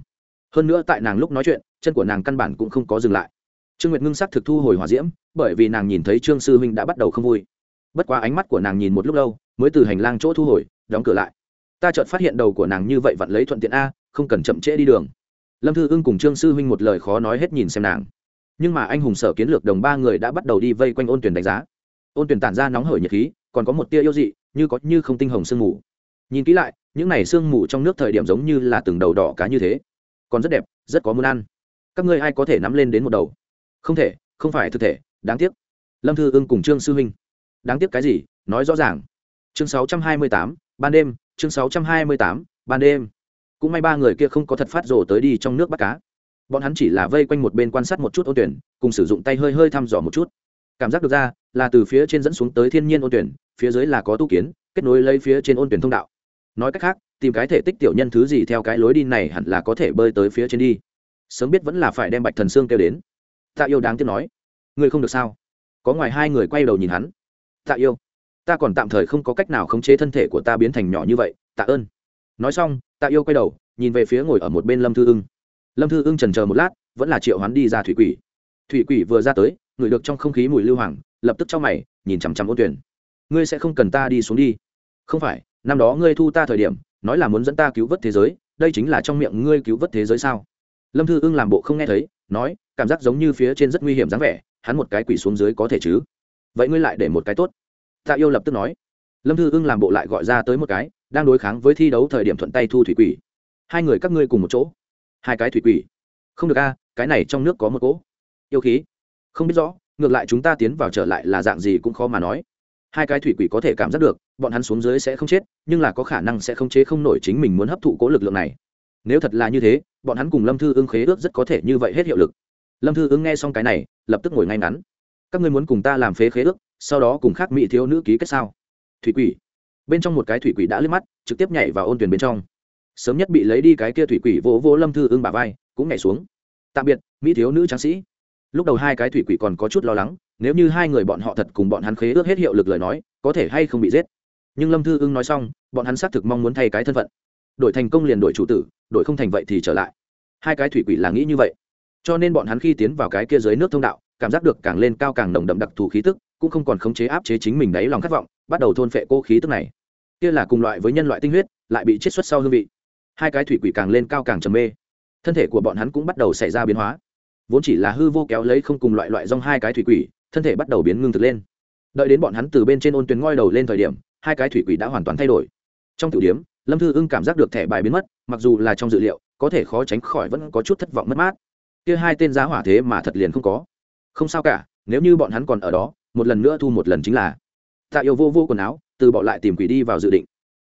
Hơn nữa tại nàng lúc nói chuyện, chân của nàng căn bản cũng không có dừng lại trương nguyệt ngưng sắc thực thu hồi hỏa diễm, bởi vì nàng nhìn thấy trương sư huynh đã bắt đầu không vui. Bất quá ánh mắt của nàng nhìn một lúc lâu, mới từ hành lang chỗ thu hồi, đóng cửa lại. Ta chợt phát hiện đầu của nàng như vậy vặn lấy thuận tiện a, không cần chậm trễ đi đường. Lâm thư ưng cùng trương sư huynh một lời khó nói hết nhìn xem nàng. Nhưng mà anh hùng sở kiến lược đồng ba người đã bắt đầu đi vây quanh ôn tuyển đánh giá. Ôn tuyển tản ra nóng hởi nhiệt khí, còn có một tia yêu dị, như có như không tinh hồng sương mù. Nhìn kỹ lại, những này sương mù trong nước thời điểm giống như là từng đầu đỏ cá như thế. Còn rất đẹp, rất có muốn ăn. Các ngươi ai có thể nắm lên đến một đầu? Không thể không phải thực thể đáng tiếc. Lâm thư ưng cùng trương sư huynh. Đáng tiếc cái gì? Nói rõ ràng. Chương 628, ban đêm chương 628, ban đêm. Cũng may ba người kia không có thật phát rồ tới đi trong nước bắt cá. Bọn hắn chỉ là vây quanh một bên quan sát một chút ôn tuyển cùng sử dụng tay hơi hơi thăm dò một chút. Cảm giác được ra là từ phía trên dẫn xuống tới thiên nhiên ôn tuyển phía dưới là có tu kiến kết nối lấy phía trên ôn tuyển thông đạo. Nói cách khác tìm cái thể tích tiểu nhân thứ gì theo cái lối đi này hẳn là có thể bơi tới phía trên đi. Sớm biết vẫn là phải đem bạch thần xương kêu đến tạ yêu đáng tiếc nói, ngươi không được sao? Có ngoài hai người quay đầu nhìn hắn, tạ yêu, ta còn tạm thời không có cách nào khống chế thân thể của ta biến thành nhỏ như vậy, tạ ơn. Nói xong, tạ yêu quay đầu, nhìn về phía ngồi ở một bên lâm thư ưng. Lâm thư ưng trần chờ một lát, vẫn là triệu hắn đi ra thủy quỷ. Thủy quỷ vừa ra tới ngửi được trong không khí mùi lưu hoàng, lập tức cho mày, nhìn chằm chằm ô tuyển ngươi sẽ không cần ta đi xuống đi? Không phải, năm đó ngươi thu ta thời điểm, nói là muốn dẫn ta cứu vớt thế giới, đây chính là trong miệng ngươi cứu vớt thế giới sao? Lâm thư ưng làm bộ không nghe thấy nói, cảm giác giống như phía trên rất nguy hiểm dáng vẻ, hắn một cái quỷ xuống dưới có thể chứ? Vậy ngươi lại để một cái tốt. Tạ yêu lập tức nói. Lâm thư ưng làm bộ lại gọi ra tới một cái, đang đối kháng với thi đấu thời điểm thuận tay thu thủy quỷ. Hai người các ngươi cùng một chỗ. Hai cái thủy quỷ. Không được a, cái này trong nước có một cỗ. Yêu khí. Không biết rõ, ngược lại chúng ta tiến vào trở lại là dạng gì cũng khó mà nói. Hai cái thủy quỷ có thể cảm giác được, bọn hắn xuống dưới sẽ không chết, nhưng là có khả năng sẽ không chế không nổi chính mình muốn hấp thụ cố lực lượng này nếu thật là như thế, bọn hắn cùng lâm thư ưng khế ước rất có thể như vậy hết hiệu lực. Lâm thư ưng nghe xong cái này, lập tức ngồi ngay ngắn. Các ngươi muốn cùng ta làm phế khế ước, sau đó cùng khác mỹ thiếu nữ ký kết sao? Thủy quỷ. Bên trong một cái thủy quỷ đã liếc mắt, trực tiếp nhảy vào ôn tuyển bên trong. Sớm nhất bị lấy đi cái kia thủy quỷ vỗ vỗ lâm thư ưng bà vai, cũng nhảy xuống. Tạm biệt, mỹ thiếu nữ tráng sĩ. Lúc đầu hai cái thủy quỷ còn có chút lo lắng, nếu như hai người bọn họ thật cùng bọn hắn khế ước hết hiệu lực lời nói, có thể hay không bị giết. Nhưng lâm thư ưng nói xong, bọn hắn xác thực mong muốn thay cái thân phận đổi thành công liền đổi chủ tử, đổi không thành vậy thì trở lại. Hai cái thủy quỷ là nghĩ như vậy. Cho nên bọn hắn khi tiến vào cái kia dưới nước thông đạo, cảm giác được càng lên cao càng nồng đậm đặc thù khí tức, cũng không còn khống chế áp chế chính mình đáy lòng khát vọng, bắt đầu thôn phệ cô khí tức này. Kia là cùng loại với nhân loại tinh huyết, lại bị chiết xuất sau hương vị. Hai cái thủy quỷ càng lên cao càng trầm mê. Thân thể của bọn hắn cũng bắt đầu xảy ra biến hóa. Vốn chỉ là hư vô kéo lấy không cùng loại loại dòng hai cái thủy quỷ, thân thể bắt đầu biến ngưng thực lên. Đợi đến bọn hắn từ bên trên ôn tuyến ngoi đầu lên thời điểm, hai cái thủy quỷ đã hoàn toàn thay đổi. Trong tiểu điếm lâm thư ưng cảm giác được thẻ bài biến mất, mặc dù là trong dự liệu, có thể khó tránh khỏi vẫn có chút thất vọng mất mát. Kia hai tên giá hỏa thế mà thật liền không có. Không sao cả, nếu như bọn hắn còn ở đó, một lần nữa thu một lần chính là. Tạ yêu vô vô quần áo, từ bỏ lại tìm quỷ đi vào dự định.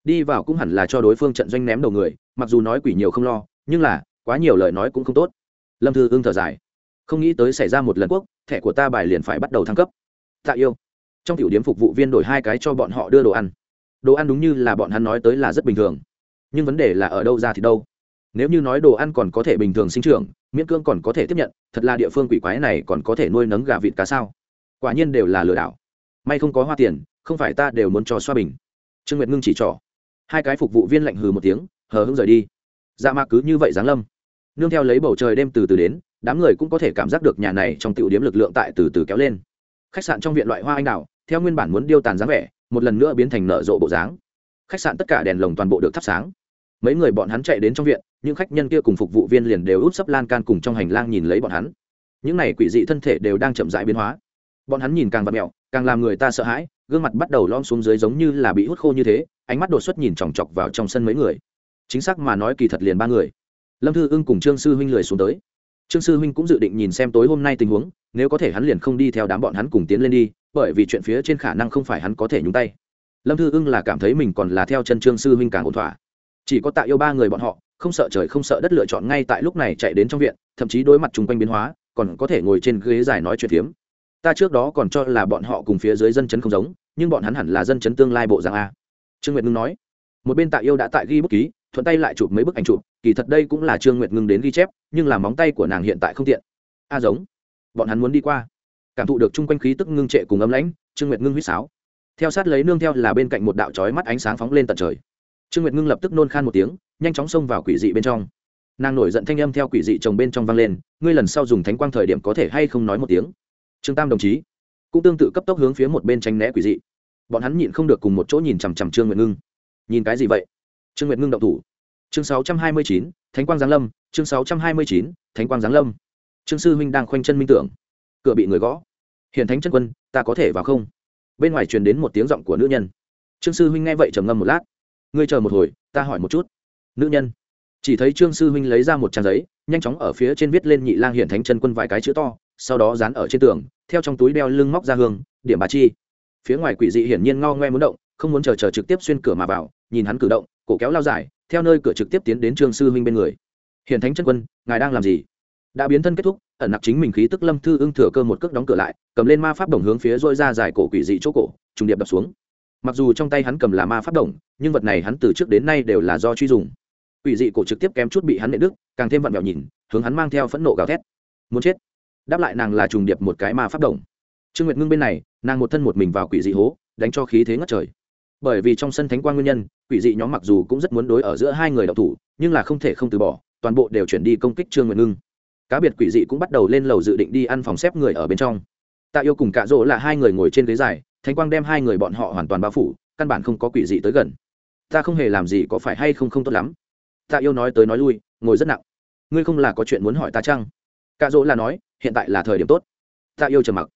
Đi vào cũng hẳn là cho đối phương trận doanh ném đầu người, mặc dù nói quỷ nhiều không lo, nhưng là, quá nhiều lời nói cũng không tốt. Lâm thư ưng thở dài. Không nghĩ tới xảy ra một lần quốc, thẻ của ta bài liền phải bắt đầu thăng cấp. Tạ yêu. Trong tiểu điếm phục vụ viên đổi hai cái cho bọn họ đưa đồ ăn đồ ăn đúng như là bọn hắn nói tới là rất bình thường. Nhưng vấn đề là ở đâu ra thì đâu. Nếu như nói đồ ăn còn có thể bình thường sinh trưởng, miễn cưỡng còn có thể tiếp nhận, thật là địa phương quỷ quái này còn có thể nuôi nấng gà vịt cá sao? Quả nhiên đều là lừa đảo. May không có hoa tiền, không phải ta đều muốn cho xoa bình. Trương nguyệt ngưng chỉ trỏ. Hai cái phục vụ viên lạnh hừ một tiếng, hờ hững rời đi. Dạ mạc cứ như vậy giáng lâm. Nương theo lấy bầu trời đêm từ từ đến, đám người cũng có thể cảm giác được nhà này trong tiểu điếm lực lượng tại từ từ kéo lên. Khách sạn trong viện loại hoa anh đào, theo nguyên bản muốn điêu tàn dáng vẻ một lần nữa biến thành nở rộ bộ dáng. Khách sạn tất cả đèn lồng toàn bộ được thắp sáng. Mấy người bọn hắn chạy đến trong viện, những khách nhân kia cùng phục vụ viên liền đều út sấp lan can cùng trong hành lang nhìn lấy bọn hắn. Những này quỷ dị thân thể đều đang chậm rãi biến hóa. Bọn hắn nhìn càng vặt mẹo, càng làm người ta sợ hãi, gương mặt bắt đầu lom xuống dưới giống như là bị hút khô như thế, ánh mắt đột xuất nhìn chòng chọc vào trong sân mấy người. Chính xác mà nói kỳ thật liền ba người. Lâm thư ưng cùng trương sư huynh lười xuống tới trương sư huynh cũng dự định nhìn xem tối hôm nay tình huống, nếu có thể hắn liền không đi theo đám bọn hắn cùng tiến lên đi, bởi vì chuyện phía trên khả năng không phải hắn có thể nhúng tay. Lâm thư ưng là cảm thấy mình còn là theo chân trương sư huynh càng ổn thỏa. Chỉ có tạ yêu ba người bọn họ, không sợ trời không sợ đất lựa chọn ngay tại lúc này chạy đến trong viện, thậm chí đối mặt chung quanh biến hóa, còn có thể ngồi trên ghế dài nói chuyện phiếm. Ta trước đó còn cho là bọn họ cùng phía dưới dân chấn không giống, nhưng bọn hắn hẳn là dân chấn tương lai bộ dạng a. Trương nguyệt ngưng nói. Một bên tạ yêu đã tại ghi bút ký thuận tay lại chụp mấy bức ảnh chụp, kỳ thật đây cũng là trương nguyệt ngưng đến ghi chép, nhưng là móng tay của nàng hiện tại không tiện. A giống. Bọn hắn muốn đi qua. Cảm thụ được chung quanh khí tức ngưng trệ cùng ấm lãnh, trương nguyệt ngưng huýt sáo. Theo sát lấy nương theo là bên cạnh một đạo trói mắt ánh sáng phóng lên tận trời. Trương nguyệt ngưng lập tức nôn khan một tiếng, nhanh chóng xông vào quỷ dị bên trong. Nàng nổi giận thanh âm theo quỷ dị chồng bên trong vang lên, ngươi lần sau dùng thánh quang thời điểm có thể hay không nói một tiếng? Trương tam đồng chí, cũng tương tự cấp tốc hướng phía một bên tranh né quỷ dị. Bọn hắn nhịn không được cùng một chỗ nhìn chằm chằm trương nguyệt ngưng. Nhìn cái gì vậy? Trương nguyệt ngưng động thủ. Chương sáu trăm hai mươi chín, thánh quang giáng lâm, chương sáu trăm hai mươi chín, thánh quang giáng lâm. Trương sư huynh đang khoanh chân minh tưởng. Cửa bị người gõ. Hiện thánh chân quân, ta có thể vào không? Bên ngoài truyền đến một tiếng giọng của nữ nhân. Trương sư huynh nghe vậy trầm ngâm một lát. Ngươi chờ một hồi, ta hỏi một chút. Nữ nhân. Chỉ thấy trương sư huynh lấy ra một trang giấy, nhanh chóng ở phía trên viết lên nhị lang hiện thánh chân quân vài cái chữ to, sau đó dán ở trên tường, theo trong túi đeo lưng móc ra hương, điểm bà chi. Phía ngoài quỷ dị hiển nhiên ngao ngoe muốn động không muốn chờ chờ trực tiếp xuyên cửa mà vào, nhìn hắn cử động, cổ kéo lao dài, theo nơi cửa trực tiếp tiến đến trương sư huynh bên người. Hiển thánh chân quân, ngài đang làm gì? Đã biến thân kết thúc, ẩn nặc chính mình khí tức lâm thư ưng thừa cơ một cước đóng cửa lại, cầm lên ma pháp đồng hướng phía dôi ra dài cổ quỷ dị chỗ cổ, trùng điệp đập xuống. Mặc dù trong tay hắn cầm là ma pháp đồng, nhưng vật này hắn từ trước đến nay đều là do truy dùng. Quỷ dị cổ trực tiếp kém chút bị hắn nệ đức càng thêm vặn vẹo nhìn, hướng hắn mang theo phẫn nộ gào thét. Muốn chết. Đáp lại nàng là trùng điệp một cái ma pháp đồng. Trương nguyệt ngưng bên này, nàng một thân một mình vào quỷ dị hố, đánh cho khí thế ngất trời bởi vì trong sân thánh quang nguyên nhân, quỷ dị nhóm mặc dù cũng rất muốn đối ở giữa hai người đạo thủ, nhưng là không thể không từ bỏ, toàn bộ đều chuyển đi công kích trương nguyện ngưng. Cá biệt quỷ dị cũng bắt đầu lên lầu dự định đi ăn phòng xếp người ở bên trong. Tạ yêu cùng cạ rỗ là hai người ngồi trên ghế dài, thánh quang đem hai người bọn họ hoàn toàn bao phủ, căn bản không có quỷ dị tới gần. Ta không hề làm gì có phải hay không không tốt lắm. Tạ yêu nói tới nói lui, ngồi rất nặng. Ngươi không là có chuyện muốn hỏi ta chăng? Cạ rỗ là nói, hiện tại là thời điểm tốt. Tạ yêu trầm mặc.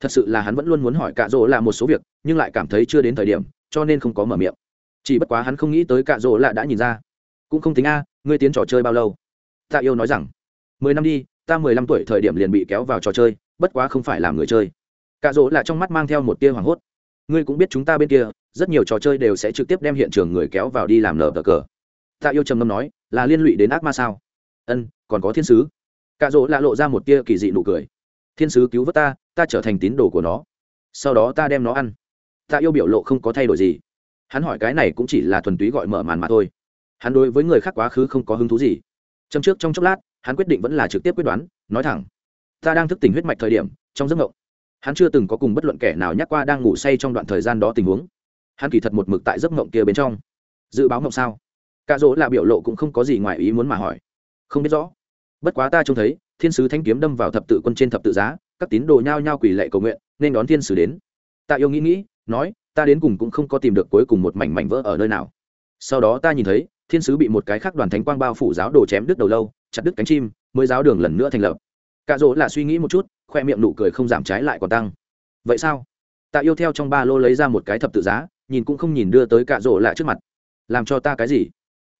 Thật sự là hắn vẫn luôn muốn hỏi cạ rỗ là một số việc, nhưng lại cảm thấy chưa đến thời điểm cho nên không có mở miệng. Chỉ bất quá hắn không nghĩ tới cạ rỗ Lạ đã nhìn ra. Cũng không tính a, ngươi tiến trò chơi bao lâu? Tạ yêu nói rằng, mười năm đi, ta mười lăm tuổi thời điểm liền bị kéo vào trò chơi, bất quá không phải làm người chơi. Cạ rỗ Lạ trong mắt mang theo một tia hoảng hốt. Ngươi cũng biết chúng ta bên kia, rất nhiều trò chơi đều sẽ trực tiếp đem hiện trường người kéo vào đi làm nở tờ cờ. Tạ yêu trầm ngâm nói, là liên lụy đến ác ma sao? Ân, còn có thiên sứ. Cạ rỗ lạ lộ ra một tia kỳ dị nụ cười. Thiên sứ cứu vớt ta ta trở thành tín đồ của nó. Sau đó ta đem nó ăn tạ yêu biểu lộ không có thay đổi gì. Hắn hỏi cái này cũng chỉ là thuần túy gọi mở màn mà thôi. Hắn đối với người khác quá khứ không có hứng thú gì. Châm trước trong chốc lát, hắn quyết định vẫn là trực tiếp quyết đoán, nói thẳng. Ta đang thức tỉnh huyết mạch thời điểm, trong giấc mộng, hắn chưa từng có cùng bất luận kẻ nào nhắc qua đang ngủ say trong đoạn thời gian đó tình huống. Hắn kỳ thật một mực tại giấc mộng kia bên trong. Dự báo mộng sao? Cạ dỗ là biểu lộ cũng không có gì ngoài ý muốn mà hỏi. Không biết rõ. Bất quá ta trông thấy, thiên sứ thanh kiếm đâm vào thập tự quân trên thập tự giá, các tín đồ nhao nhao quỳ lệ cầu nguyện, nên đón thiên sứ đến. Tạ yêu nghĩ nghĩ nói, ta đến cùng cũng không có tìm được cuối cùng một mảnh mảnh vỡ ở nơi nào. Sau đó ta nhìn thấy, thiên sứ bị một cái khác đoàn thánh quang bao phủ giáo đồ chém đứt đầu lâu, chặt đứt cánh chim, mới giáo đường lần nữa thành lập. Cạ rỗ là suy nghĩ một chút, khoe miệng nụ cười không giảm trái lại còn tăng. Vậy sao? Tạ yêu theo trong ba lô lấy ra một cái thập tự giá, nhìn cũng không nhìn đưa tới cạ rỗ là trước mặt. Làm cho ta cái gì?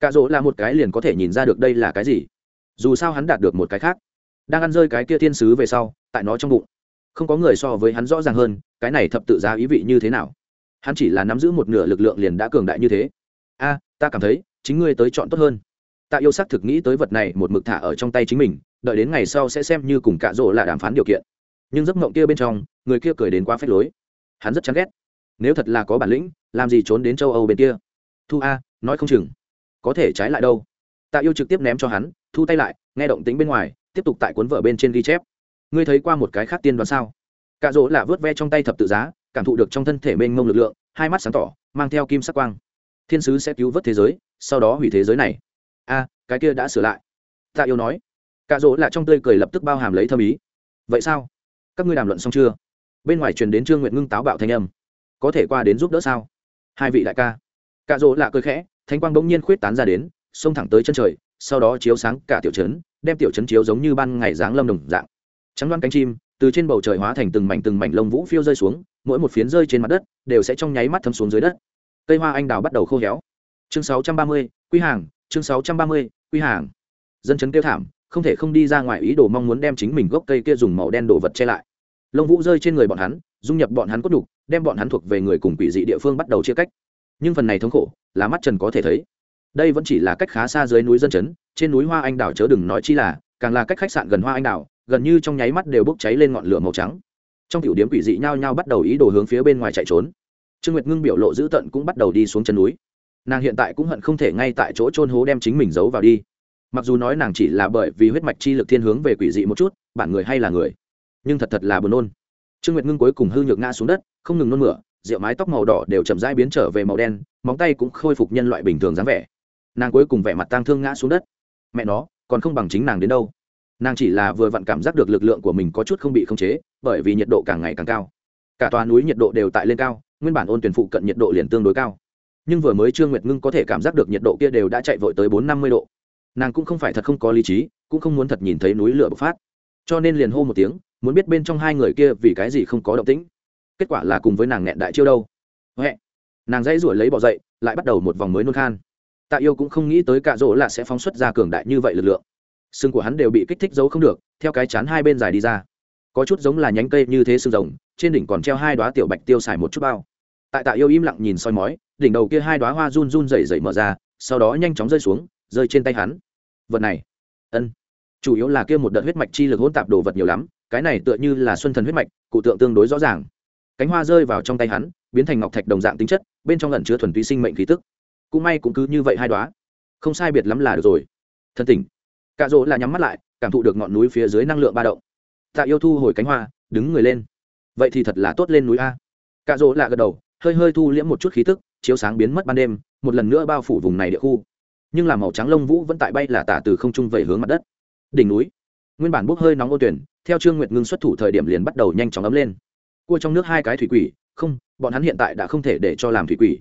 Cạ rỗ là một cái liền có thể nhìn ra được đây là cái gì. Dù sao hắn đạt được một cái khác. Đang ăn rơi cái kia thiên sứ về sau, tại nó trong bụng không có người so với hắn rõ ràng hơn, cái này thập tự giá ý vị như thế nào? Hắn chỉ là nắm giữ một nửa lực lượng liền đã cường đại như thế. A, ta cảm thấy, chính ngươi tới chọn tốt hơn. Tạ yêu sắc thực nghĩ tới vật này một mực thả ở trong tay chính mình, đợi đến ngày sau sẽ xem như cùng cạ rỗ là đàm phán điều kiện. Nhưng giấc mộng kia bên trong, người kia cười đến quá phép lối. Hắn rất chán ghét. Nếu thật là có bản lĩnh, làm gì trốn đến châu âu bên kia? Thu a, nói không chừng. Có thể trái lại đâu. Tạ yêu trực tiếp ném cho hắn, thu tay lại, nghe động tính bên ngoài, tiếp tục tại cuốn vở bên trên ghi chép ngươi thấy qua một cái khác tiên đoán sao? Cạ rỗ là vớt ve trong tay thập tự giá, cảm thụ được trong thân thể mênh mông lực lượng, hai mắt sáng tỏ, mang theo kim sắc quang. Thiên sứ sẽ cứu vớt thế giới, sau đó hủy thế giới này. A, cái kia đã sửa lại. Tạ yêu nói. Cạ rỗ là trong tươi cười lập tức bao hàm lấy thâm ý. Vậy sao? Các ngươi đàm luận xong chưa? Bên ngoài truyền đến trương nguyện ngưng táo bạo thanh âm. Có thể qua đến giúp đỡ sao? Hai vị đại ca. Cạ rỗ là cười khẽ, thánh quang bỗng nhiên khuyết tán ra đến, xông thẳng tới chân trời, sau đó chiếu sáng cả tiểu trấn, đem tiểu trấn chiếu giống như ban ngày dáng lâm đồng dạng trắng đoan cánh chim từ trên bầu trời hóa thành từng mảnh từng mảnh lông vũ phiêu rơi xuống mỗi một phiến rơi trên mặt đất đều sẽ trong nháy mắt thấm xuống dưới đất. Cây hoa anh đào bắt đầu khô héo. Chương 630, quy hàng chương 630, quy hàng. Dân chấn kêu thảm không thể không đi ra ngoài ý đồ mong muốn đem chính mình gốc cây kia dùng màu đen đổ vật che lại. Lông vũ rơi trên người bọn hắn dung nhập bọn hắn cốt đục đem bọn hắn thuộc về người cùng quỷ dị địa phương bắt đầu chia cách. Nhưng phần này thống khổ là mắt trần có thể thấy. Đây vẫn chỉ là cách khá xa dưới núi dân chấn trên núi hoa anh đào chớ đừng nói chi là càng là cách khách sạn gần hoa anh đào gần như trong nháy mắt đều bốc cháy lên ngọn lửa màu trắng. Trong tiểu điếm quỷ dị nhao nhao bắt đầu ý đồ hướng phía bên ngoài chạy trốn. Trương nguyệt ngưng biểu lộ dữ tận cũng bắt đầu đi xuống chân núi. Nàng hiện tại cũng hận không thể ngay tại chỗ trôn hố đem chính mình giấu vào đi. Mặc dù nói nàng chỉ là bởi vì huyết mạch chi lực thiên hướng về quỷ dị một chút, bản người hay là người, nhưng thật thật là buồn nôn. Trương nguyệt ngưng cuối cùng hư nhược ngã xuống đất, không ngừng nôn mửa, rượu mái tóc màu đỏ đều chậm rãi biến trở về màu đen, móng tay cũng khôi phục nhân loại bình thường dáng vẻ. Nàng cuối cùng vẻ mặt tang thương ngã xuống đất. Mẹ nó, còn không bằng chính nàng đến đâu nàng chỉ là vừa vặn cảm giác được lực lượng của mình có chút không bị khống chế, bởi vì nhiệt độ càng ngày càng cao. Cả tòa núi nhiệt độ đều tại lên cao, nguyên bản ôn tuyển phụ cận nhiệt độ liền tương đối cao. Nhưng vừa mới trương nguyệt ngưng có thể cảm giác được nhiệt độ kia đều đã chạy vội tới bốn năm mươi độ. Nàng cũng không phải thật không có lý trí, cũng không muốn thật nhìn thấy núi lửa bộc phát. Cho nên liền hô một tiếng, muốn biết bên trong hai người kia vì cái gì không có động tĩnh. Kết quả là cùng với nàng nghẹn đại chiêu đâu. Huệ. Nàng dãy ruổi lấy bỏ dậy, lại bắt đầu một vòng mới nôn khan. Tạ yêu cũng không nghĩ tới cạ rỗ là sẽ phóng xuất ra cường đại như vậy lực lượng xương của hắn đều bị kích thích giấu không được, theo cái chán hai bên dài đi ra. Có chút giống là nhánh cây như thế xương rồng, trên đỉnh còn treo hai đoá tiểu bạch tiêu xài một chút bao. Tại tạ yêu im lặng nhìn soi mói, đỉnh đầu kia hai đoá hoa run run rẩy rẩy mở ra, sau đó nhanh chóng rơi xuống, rơi trên tay hắn. Vật này, ân, chủ yếu là kia một đợt huyết mạch chi lực hỗn tạp đồ vật nhiều lắm, cái này tựa như là xuân thần huyết mạch, cụ tượng tương đối rõ ràng. Cánh hoa rơi vào trong tay hắn, biến thành ngọc thạch đồng dạng tính chất, bên trong lẩn chứa thuần túy sinh mệnh khí tức. Cũng may cũng cứ như vậy hai đoá không sai biệt lắm là được rồi. Thân tỉnh cạ rỗ là nhắm mắt lại, cảm thụ được ngọn núi phía dưới năng lượng ba động. Tạ yêu thu hồi cánh hoa, đứng người lên. Vậy thì thật là tốt lên núi a. Cạ rỗ là gật đầu, hơi hơi thu liễm một chút khí tức, chiếu sáng biến mất ban đêm, một lần nữa bao phủ vùng này địa khu. Nhưng là màu trắng lông vũ vẫn tại bay là tả từ không trung về hướng mặt đất. Đỉnh núi. Nguyên bản bốc hơi nóng ô tuyển, theo trương nguyệt ngưng xuất thủ thời điểm liền bắt đầu nhanh chóng ấm lên. Cua trong nước hai cái thủy quỷ, không, bọn hắn hiện tại đã không thể để cho làm thủy quỷ.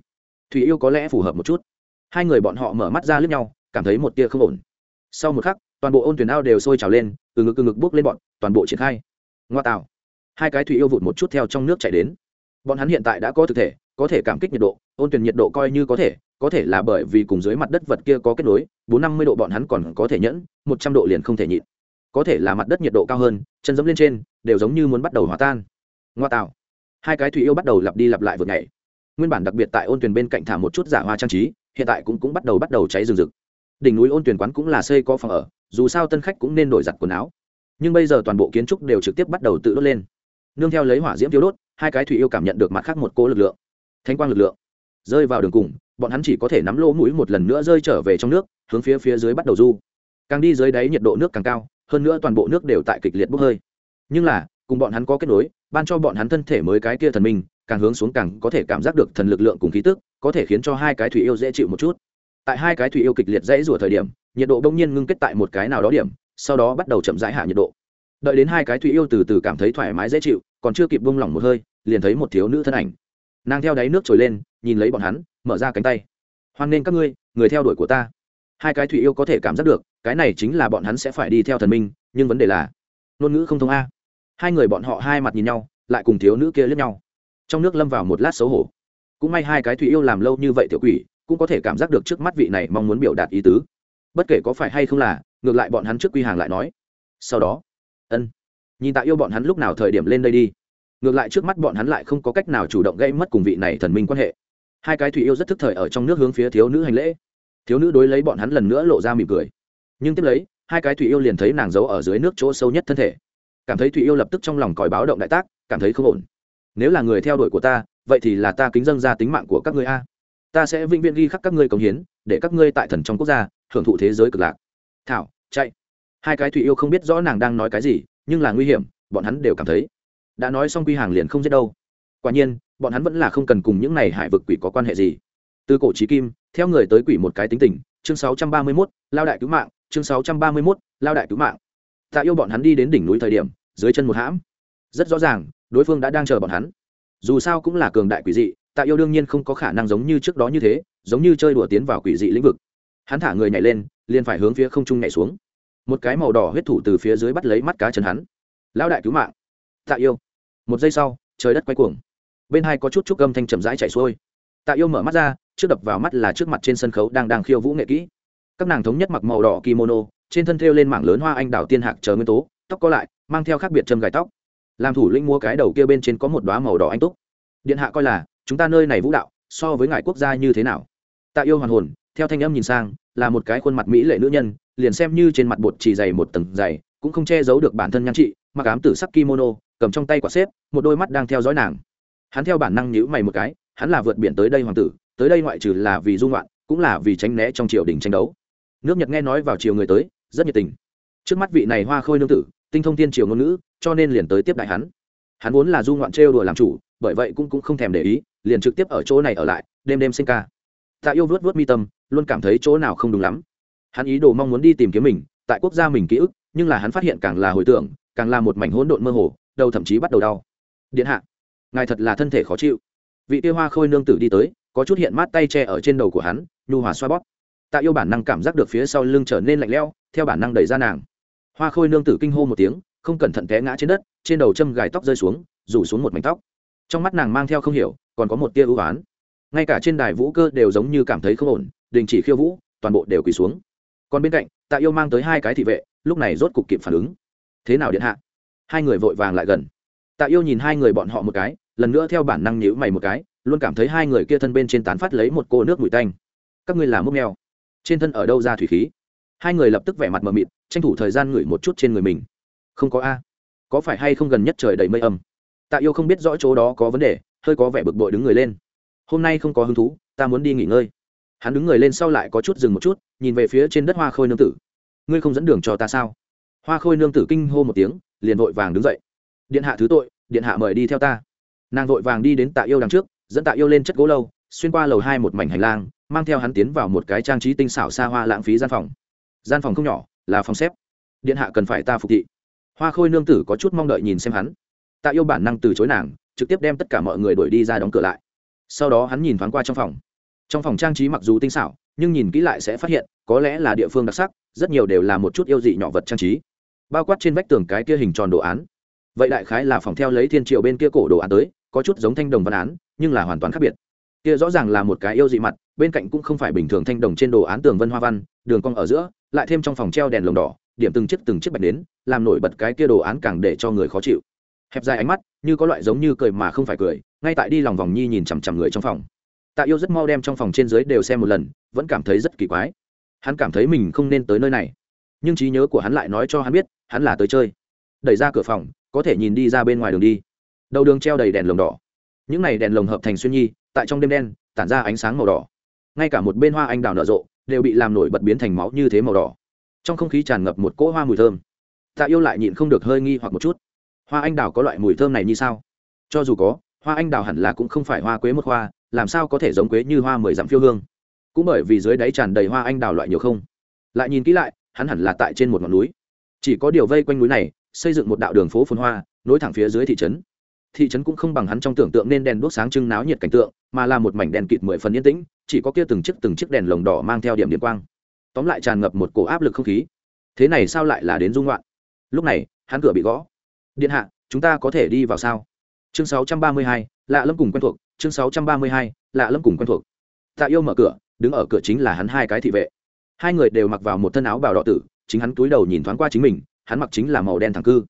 Thủy yêu có lẽ phù hợp một chút. Hai người bọn họ mở mắt ra lướt nhau, cảm thấy một tia không ổn sau một khắc, toàn bộ ôn tuyển ao đều sôi trào lên, từ ngực từ ngực bước lên bọn, toàn bộ triển khai. Ngoa tạo. Hai cái thủy yêu vụt một chút theo trong nước chạy đến. Bọn hắn hiện tại đã có thực thể, có thể cảm kích nhiệt độ, ôn tuyển nhiệt độ coi như có thể có thể là bởi vì cùng dưới mặt đất vật kia có kết nối, bốn năm mươi độ bọn hắn còn có thể nhẫn, một trăm độ liền không thể nhịn. Có thể là mặt đất nhiệt độ cao hơn, chân dẫm lên trên, đều giống như muốn bắt đầu hòa tan. Ngoa tạo. Hai cái thủy yêu bắt đầu lặp đi lặp lại vượt ngày nguyên bản đặc biệt tại ôn tuyển bên cạnh thả một chút giả hoa trang trí, hiện tại cũng cũng bắt đầu bắt đầu cháy rừng rực đỉnh núi ôn tuyển quán cũng là xây có phòng ở, dù sao tân khách cũng nên đổi giặt quần áo. Nhưng bây giờ toàn bộ kiến trúc đều trực tiếp bắt đầu tự đốt lên. Nương theo lấy hỏa diễm tiêu đốt, hai cái thủy yêu cảm nhận được mặt khác một cố lực lượng. Thanh quang lực lượng. Rơi vào đường cùng, bọn hắn chỉ có thể nắm lỗ mũi một lần nữa rơi trở về trong nước, hướng phía phía dưới bắt đầu du. Càng đi dưới đáy nhiệt độ nước càng cao, hơn nữa toàn bộ nước đều tại kịch liệt bốc hơi. Nhưng là, cùng bọn hắn có kết nối, ban cho bọn hắn thân thể mới cái kia thần minh, càng hướng xuống càng có thể cảm giác được thần lực lượng cùng khí tức, có thể khiến cho hai cái thủy yêu dễ chịu một chút tại hai cái thủy yêu kịch liệt dãy rủa thời điểm, nhiệt độ đông nhiên ngưng kết tại một cái nào đó điểm, sau đó bắt đầu chậm rãi hạ nhiệt độ. Đợi đến hai cái thủy yêu từ từ cảm thấy thoải mái dễ chịu, còn chưa kịp bông lỏng một hơi, liền thấy một thiếu nữ thân ảnh. Nàng theo đáy nước trồi lên, nhìn lấy bọn hắn, mở ra cánh tay. Hoan nên các ngươi, người theo đuổi của ta. Hai cái thủy yêu có thể cảm giác được, cái này chính là bọn hắn sẽ phải đi theo thần minh, nhưng vấn đề là, ngôn ngữ không thông a. Hai người bọn họ hai mặt nhìn nhau, lại cùng thiếu nữ kia lướt nhau. Trong nước lâm vào một lát xấu hổ. Cũng may hai cái thủy yêu làm lâu như vậy tiểu quỷ cũng có thể cảm giác được trước mắt vị này mong muốn biểu đạt ý tứ. Bất kể có phải hay không là, ngược lại bọn hắn trước quy hàng lại nói. Sau đó, ân, nhìn tạ yêu bọn hắn lúc nào thời điểm lên đây đi. Ngược lại trước mắt bọn hắn lại không có cách nào chủ động gây mất cùng vị này thần minh quan hệ. Hai cái thủy yêu rất thức thời ở trong nước hướng phía thiếu nữ hành lễ. Thiếu nữ đối lấy bọn hắn lần nữa lộ ra mỉm cười. Nhưng tiếp lấy, hai cái thủy yêu liền thấy nàng giấu ở dưới nước chỗ sâu nhất thân thể. Cảm thấy thủy yêu lập tức trong lòng còi báo động đại tác, cảm thấy không ổn. Nếu là người theo đuổi của ta, vậy thì là ta kính dâng ra tính mạng của các ngươi a ta sẽ vĩnh viễn ghi khắc các ngươi cống hiến để các ngươi tại thần trong quốc gia hưởng thụ thế giới cực lạc. Thảo chạy. Hai cái thủy yêu không biết rõ nàng đang nói cái gì nhưng là nguy hiểm bọn hắn đều cảm thấy. Đã nói xong quy hàng liền không giết đâu. Quả nhiên bọn hắn vẫn là không cần cùng những này hải vực quỷ có quan hệ gì. Từ cổ trí kim theo người tới quỷ một cái tính tình chương 631, lao đại cứu mạng chương 631, lao đại cứu mạng. Tạ yêu bọn hắn đi đến đỉnh núi thời điểm dưới chân một hãm. Rất rõ ràng đối phương đã đang chờ bọn hắn. Dù sao cũng là cường đại quỷ dị tạ yêu đương nhiên không có khả năng giống như trước đó như thế, giống như chơi đùa tiến vào quỷ dị lĩnh vực. Hắn thả người nhảy lên, liền phải hướng phía không trung nhảy xuống. Một cái màu đỏ huyết thủ từ phía dưới bắt lấy mắt cá chân hắn. Lão đại cứu mạng. Tạ yêu. Một giây sau, trời đất quay cuồng. Bên hai có chút chút âm thanh chậm rãi chạy xuôi. Tạ yêu mở mắt ra, trước đập vào mắt là trước mặt trên sân khấu đang đang khiêu vũ nghệ kỹ. Các nàng thống nhất mặc màu đỏ kimono, trên thân thêu lên mảng lớn hoa anh đào tiên hạc chờ nguyên tố, tóc có lại, mang theo khác biệt châm gài tóc. Làm thủ lĩnh mua cái đầu kia bên trên có một đoá màu đỏ anh túc. Điện hạ coi là chúng ta nơi này vũ đạo, so với ngài quốc gia như thế nào? Tạ yêu hoàn hồn, theo thanh âm nhìn sang, là một cái khuôn mặt mỹ lệ nữ nhân, liền xem như trên mặt bột chỉ dày một tầng dày, cũng không che giấu được bản thân nhan trị, mặc ám tử sắc kimono, cầm trong tay quả xếp, một đôi mắt đang theo dõi nàng. Hắn theo bản năng nhữ mày một cái, hắn là vượt biển tới đây hoàng tử, tới đây ngoại trừ là vì dung loạn cũng là vì tránh né trong triều đình tranh đấu. Nước nhật nghe nói vào triều người tới, rất nhiệt tình. Trước mắt vị này hoa khôi nương tử, tinh thông tiên triều ngôn ngữ, cho nên liền tới tiếp đại hắn. Hắn vốn là du ngoạn trêu đùa làm chủ, bởi vậy cũng cũng không thèm để ý liền trực tiếp ở chỗ này ở lại, đêm đêm sinh ca. Tạ yêu vớt vớt mi tâm, luôn cảm thấy chỗ nào không đúng lắm. Hắn ý đồ mong muốn đi tìm kiếm mình, tại quốc gia mình ký ức, nhưng là hắn phát hiện càng là hồi tưởng, càng là một mảnh hỗn độn mơ hồ, đầu thậm chí bắt đầu đau. Điện hạ, ngài thật là thân thể khó chịu. Vị tiêu hoa khôi nương tử đi tới, có chút hiện mát tay che ở trên đầu của hắn, nhu hòa xoa bóp. Tạ yêu bản năng cảm giác được phía sau lưng trở nên lạnh lẽo, theo bản năng đẩy ra nàng. Hoa khôi nương tử kinh hô một tiếng, không cẩn thận té ngã trên đất, trên đầu châm gài tóc rơi xuống, rủ xuống một mảnh tóc. Trong mắt nàng mang theo không hiểu còn có một tia ưu oán ngay cả trên đài vũ cơ đều giống như cảm thấy không ổn, đình chỉ khiêu vũ, toàn bộ đều quỳ xuống. Còn bên cạnh, tạ yêu mang tới hai cái thị vệ, lúc này rốt cục kịp phản ứng. Thế nào điện hạ? Hai người vội vàng lại gần. Tạ yêu nhìn hai người bọn họ một cái, lần nữa theo bản năng nhíu mày một cái, luôn cảm thấy hai người kia thân bên trên tán phát lấy một cô nước mùi tanh. Các ngươi là mốc mèo. Trên thân ở đâu ra thủy khí? Hai người lập tức vẻ mặt mờ mịt, tranh thủ thời gian ngửi một chút trên người mình. Không có a. Có phải hay không gần nhất trời đầy mây âm? Tạ yêu không biết rõ chỗ đó có vấn đề hơi có vẻ bực bội đứng người lên. Hôm nay không có hứng thú, ta muốn đi nghỉ ngơi. Hắn đứng người lên sau lại có chút dừng một chút, nhìn về phía trên đất hoa khôi nương tử. Ngươi không dẫn đường cho ta sao? Hoa khôi nương tử kinh hô một tiếng, liền vội vàng đứng dậy. Điện hạ thứ tội, điện hạ mời đi theo ta. Nàng vội vàng đi đến tạ yêu đằng trước, dẫn tạ yêu lên chất gỗ lâu, xuyên qua lầu hai một mảnh hành lang, mang theo hắn tiến vào một cái trang trí tinh xảo xa hoa lãng phí gian phòng. Gian phòng không nhỏ, là phòng xếp. Điện hạ cần phải ta phục thị. Hoa khôi nương tử có chút mong đợi nhìn xem hắn. Tạ yêu bản năng từ chối nàng trực tiếp đem tất cả mọi người đuổi đi ra đóng cửa lại. Sau đó hắn nhìn thoáng qua trong phòng. Trong phòng trang trí mặc dù tinh xảo, nhưng nhìn kỹ lại sẽ phát hiện, có lẽ là địa phương đặc sắc, rất nhiều đều là một chút yêu dị nhỏ vật trang trí. Bao quát trên vách tường cái kia hình tròn đồ án. Vậy đại khái là phòng theo lấy thiên triệu bên kia cổ đồ án tới, có chút giống thanh đồng văn án, nhưng là hoàn toàn khác biệt. Kia rõ ràng là một cái yêu dị mặt, bên cạnh cũng không phải bình thường thanh đồng trên đồ án tường vân hoa văn, đường cong ở giữa, lại thêm trong phòng treo đèn lồng đỏ, điểm từng chiếc từng chiếc bạch đến làm nổi bật cái kia đồ án càng để cho người khó chịu. Hẹp dài ánh mắt như có loại giống như cười mà không phải cười, ngay tại đi lòng vòng nhi nhìn chằm chằm người trong phòng. Tạ yêu rất mau đem trong phòng trên dưới đều xem một lần, vẫn cảm thấy rất kỳ quái. Hắn cảm thấy mình không nên tới nơi này. Nhưng trí nhớ của hắn lại nói cho hắn biết, hắn là tới chơi. Đẩy ra cửa phòng, có thể nhìn đi ra bên ngoài đường đi. Đầu đường treo đầy đèn lồng đỏ. Những này đèn lồng hợp thành xuyên nhi, tại trong đêm đen, tản ra ánh sáng màu đỏ. Ngay cả một bên hoa anh đào nở rộ, đều bị làm nổi bật biến thành máu như thế màu đỏ. Trong không khí tràn ngập một cỗ hoa mùi thơm. Tạ yêu lại nhịn không được hơi nghi hoặc một chút hoa anh đào có loại mùi thơm này như sao? Cho dù có, hoa anh đào hẳn là cũng không phải hoa quế một hoa, làm sao có thể giống quế như hoa mười dặm phiêu hương? Cũng bởi vì dưới đáy tràn đầy hoa anh đào loại nhiều không? Lại nhìn kỹ lại, hắn hẳn là tại trên một ngọn núi. Chỉ có điều vây quanh núi này, xây dựng một đạo đường phố phồn hoa, nối thẳng phía dưới thị trấn. Thị trấn cũng không bằng hắn trong tưởng tượng nên đèn đuốc sáng trưng náo nhiệt cảnh tượng, mà là một mảnh đèn kịt mười phần yên tĩnh, chỉ có kia từng chiếc từng chiếc đèn lồng đỏ mang theo điểm điện quang. Tóm lại tràn ngập một cổ áp lực không khí. Thế này sao lại là đến dung loạn? Lúc này, hắn cửa bị gõ điện hạ chúng ta có thể đi vào sao? Chương 632, lạ lâm cùng quen thuộc. Chương 632, lạ lâm cùng quen thuộc. Tạ yêu mở cửa đứng ở cửa chính là hắn hai cái thị vệ. Hai người đều mặc vào một thân áo bào đỏ tử chính hắn túi đầu nhìn thoáng qua chính mình hắn mặc chính là màu đen thẳng cư.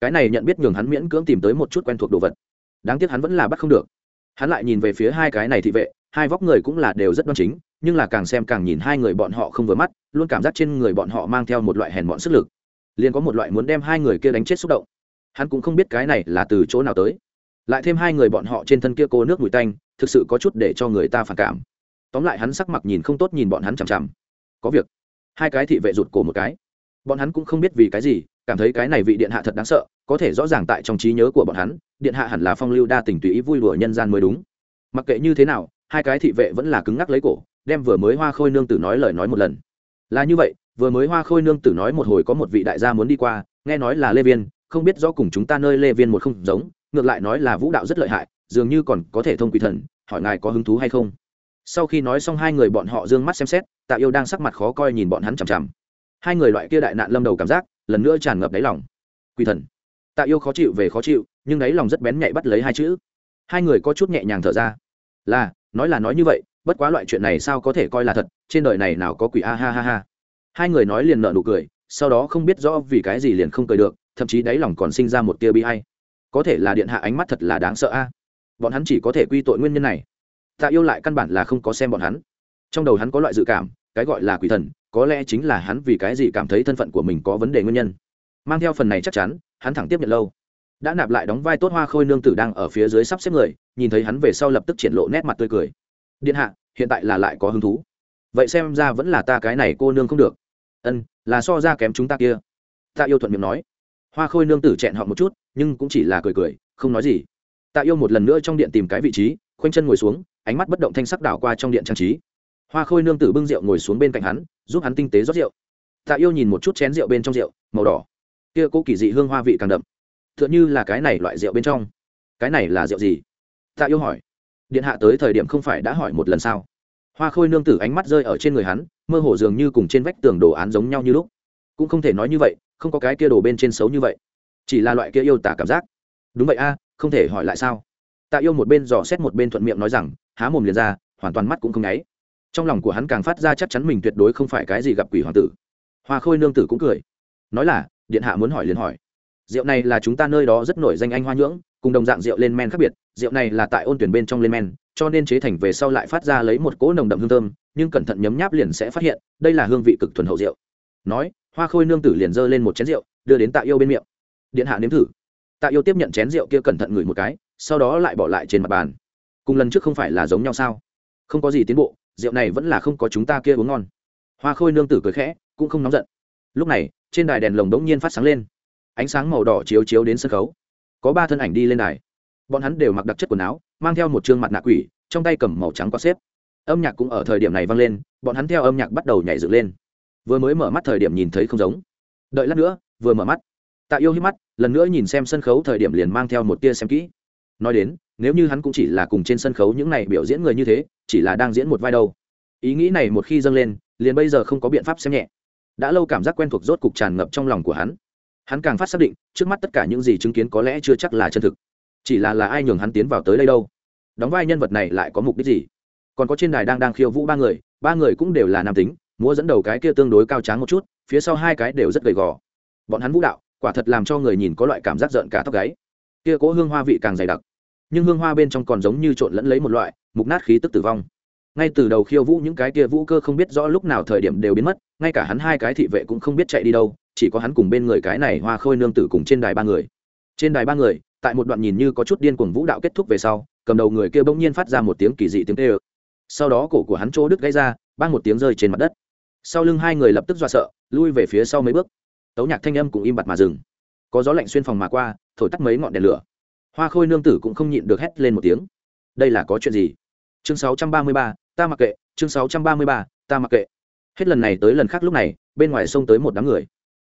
Cái này nhận biết nhường hắn miễn cưỡng tìm tới một chút quen thuộc đồ vật. Đáng tiếc hắn vẫn là bắt không được. Hắn lại nhìn về phía hai cái này thị vệ hai vóc người cũng là đều rất đoan chính nhưng là càng xem càng nhìn hai người bọn họ không vừa mắt luôn cảm giác trên người bọn họ mang theo một loại hèn mọn sức lực. Liền có một loại muốn đem hai người kia đánh chết xúc động hắn cũng không biết cái này là từ chỗ nào tới. Lại thêm hai người bọn họ trên thân kia cô nước mùi tanh, thực sự có chút để cho người ta phản cảm. Tóm lại hắn sắc mặt nhìn không tốt nhìn bọn hắn chằm chằm. Có việc. Hai cái thị vệ rụt cổ một cái. Bọn hắn cũng không biết vì cái gì, cảm thấy cái này vị điện hạ thật đáng sợ, có thể rõ ràng tại trong trí nhớ của bọn hắn, điện hạ hẳn là phong lưu đa tình tùy ý vui đùa nhân gian mới đúng. Mặc kệ như thế nào, hai cái thị vệ vẫn là cứng ngắc lấy cổ, đem vừa mới hoa khôi nương tử nói lời nói một lần. Là như vậy, vừa mới hoa khôi nương tử nói một hồi có một vị đại gia muốn đi qua, nghe nói là lê viên không biết do cùng chúng ta nơi lê viên một không giống, ngược lại nói là vũ đạo rất lợi hại, dường như còn có thể thông quỷ thần, hỏi ngài có hứng thú hay không? Sau khi nói xong hai người bọn họ d ư ơ n g mắt xem xét, tạ yêu đang sắc mặt khó coi nhìn bọn hắn chằm chằm. Hai người loại kia đại nạn lâm đầu cảm giác, lần nữa tràn ngập đáy lòng. Quỷ thần. Tạ yêu khó chịu về khó chịu, nhưng đáy lòng rất bén nhạy bắt lấy hai chữ. Hai người có chút nhẹ nhàng thở ra. Là, nói là nói như vậy, bất quá loại chuyện này sao có thể coi là thật, trên đời này nào có quỷ a ha ha ha. Hai người nói liền nợ nụ cười, sau đó không biết rõ vì cái gì liền không cười được thậm chí đáy lòng còn sinh ra một tia bi hay có thể là điện hạ ánh mắt thật là đáng sợ a. Bọn hắn chỉ có thể quy tội nguyên nhân này. Tạ yêu lại căn bản là không có xem bọn hắn. Trong đầu hắn có loại dự cảm, cái gọi là quỷ thần, có lẽ chính là hắn vì cái gì cảm thấy thân phận của mình có vấn đề nguyên nhân. Mang theo phần này chắc chắn, hắn thẳng tiếp nhận lâu. Đã nạp lại đóng vai tốt hoa khôi nương tử đang ở phía dưới sắp xếp người, nhìn thấy hắn về sau lập tức triển lộ nét mặt tươi cười. Điện hạ, hiện tại là lại có hứng thú. Vậy xem ra vẫn là ta cái này cô nương không được. Ân, là so ra kém chúng ta kia. Ta yêu thuận miệng nói hoa khôi nương tử chẹn họ một chút, nhưng cũng chỉ là cười cười, không nói gì. Tạ yêu một lần nữa trong điện tìm cái vị trí, khoanh chân ngồi xuống, ánh mắt bất động thanh sắc đảo qua trong điện trang trí. Hoa khôi nương tử bưng rượu ngồi xuống bên cạnh hắn, giúp hắn tinh tế rót rượu. Tạ yêu nhìn một chút chén rượu bên trong rượu, màu đỏ. Kia cố kỳ dị hương hoa vị càng đậm. T h ư ợ n h ư là cái này loại rượu bên trong. Cái này là rượu gì? Tạ yêu hỏi. Điện hạ tới thời điểm không phải đã hỏi một lần sao? Hoa khôi nương tử ánh mắt rơi ở trên người hắn, mơ hồ dường như cùng trên vách tường đồ án giống nhau như lúc. Cũng không thể nói như vậy không có cái kia đồ bên trên xấu như vậy. Chỉ là loại kia yêu tả cảm giác. Đúng vậy a, không thể hỏi lại sao? Tạ yêu một bên dò xét một bên thuận miệng nói rằng, há mồm liền ra, hoàn toàn mắt cũng không nháy. Trong lòng của hắn càng phát ra chắc chắn mình tuyệt đối không phải cái gì gặp quỷ hoàng tử. Hoa khôi nương tử cũng cười. Nói là, điện hạ muốn hỏi liền hỏi. Rượu này là chúng ta nơi đó rất nổi danh anh hoa nhưỡng, cùng đồng dạng rượu lên men khác biệt. Rượu này là tại ôn tuyển bên trong lên men, cho nên chế thành về sau lại phát ra lấy một cỗ nồng đậm hương thơm, nhưng cẩn thận nhấm nháp liền sẽ phát hiện, đây là hương vị cực thuần hậu rượu. Nói hoa khôi nương tử liền giơ lên một chén rượu, đưa đến tạ yêu bên miệng. Điện hạ nếm thử. Tạ yêu tiếp nhận chén rượu kia cẩn thận ngửi một cái, sau đó lại bỏ lại trên mặt bàn. Cùng lần trước không phải là giống nhau sao? Không có gì tiến bộ, rượu này vẫn là không có chúng ta kia uống ngon. Hoa khôi nương tử cười khẽ, cũng không nóng giận. Lúc này, trên đài đèn lồng đống nhiên phát sáng lên. Ánh sáng màu đỏ chiếu chiếu đến sân khấu. Có ba thân ảnh đi lên đài. Bọn hắn đều mặc đặc chất quần áo, mang theo một chương mặt nạ quỷ, trong tay cầm màu trắng có xếp. Âm nhạc cũng ở thời điểm này vang lên, bọn hắn theo âm nhạc bắt đầu nhảy dựng lên vừa mới mở mắt thời điểm nhìn thấy không giống. Đợi lát nữa, vừa mở mắt. Tạ yêu hít mắt, lần nữa nhìn xem sân khấu thời điểm liền mang theo một tia xem kỹ. Nói đến, nếu như hắn cũng chỉ là cùng trên sân khấu những này biểu diễn người như thế, chỉ là đang diễn một vai đâu. Ý nghĩ này một khi dâng lên, liền bây giờ không có biện pháp xem nhẹ. Đã lâu cảm giác quen thuộc rốt cục tràn ngập trong lòng của hắn. Hắn càng phát xác định, trước mắt tất cả những gì chứng kiến có lẽ chưa chắc là chân thực. Chỉ là là ai nhường hắn tiến vào tới đây đâu? Đóng vai nhân vật này lại có mục đích gì? Còn có trên đài đang đang khiêu vũ ba người ba người cũng đều là nam tính múa dẫn đầu cái kia tương đối cao tráng một chút, phía sau hai cái đều rất gầy gò. Bọn hắn vũ đạo, quả thật làm cho người nhìn có loại cảm giác giận cả tóc gáy. Kia cố hương hoa vị càng dày đặc. Nhưng hương hoa bên trong còn giống như trộn lẫn lấy một loại, mục nát khí tức tử vong. Ngay từ đầu khiêu vũ những cái kia vũ cơ không biết rõ lúc nào thời điểm đều biến mất, ngay cả hắn hai cái thị vệ cũng không biết chạy đi đâu, chỉ có hắn cùng bên người cái này hoa khôi nương tử cùng trên đài ba người. Trên đài ba người, tại một đoạn nhìn như có chút điên cuồng vũ đạo kết thúc về sau, cầm đầu người kia bỗng nhiên phát ra một tiếng kỳ dị tiếng tê ơ sau đó cổ của hắn chỗ đứt gãy ra ban một tiếng rơi trên mặt đất sau lưng hai người lập tức do sợ lui về phía sau mấy bước. Tấu nhạc thanh âm cũng im bặt mà dừng. Có gió lạnh xuyên phòng mà qua thổi tắt mấy ngọn đèn lửa. Hoa khôi nương tử cũng không nhịn được hét lên một tiếng. Đây là có chuyện gì? Chương 633, ta mặc kệ. Chương 633, ta mặc kệ. Hết lần này tới lần khác lúc này bên ngoài sông tới một đám người.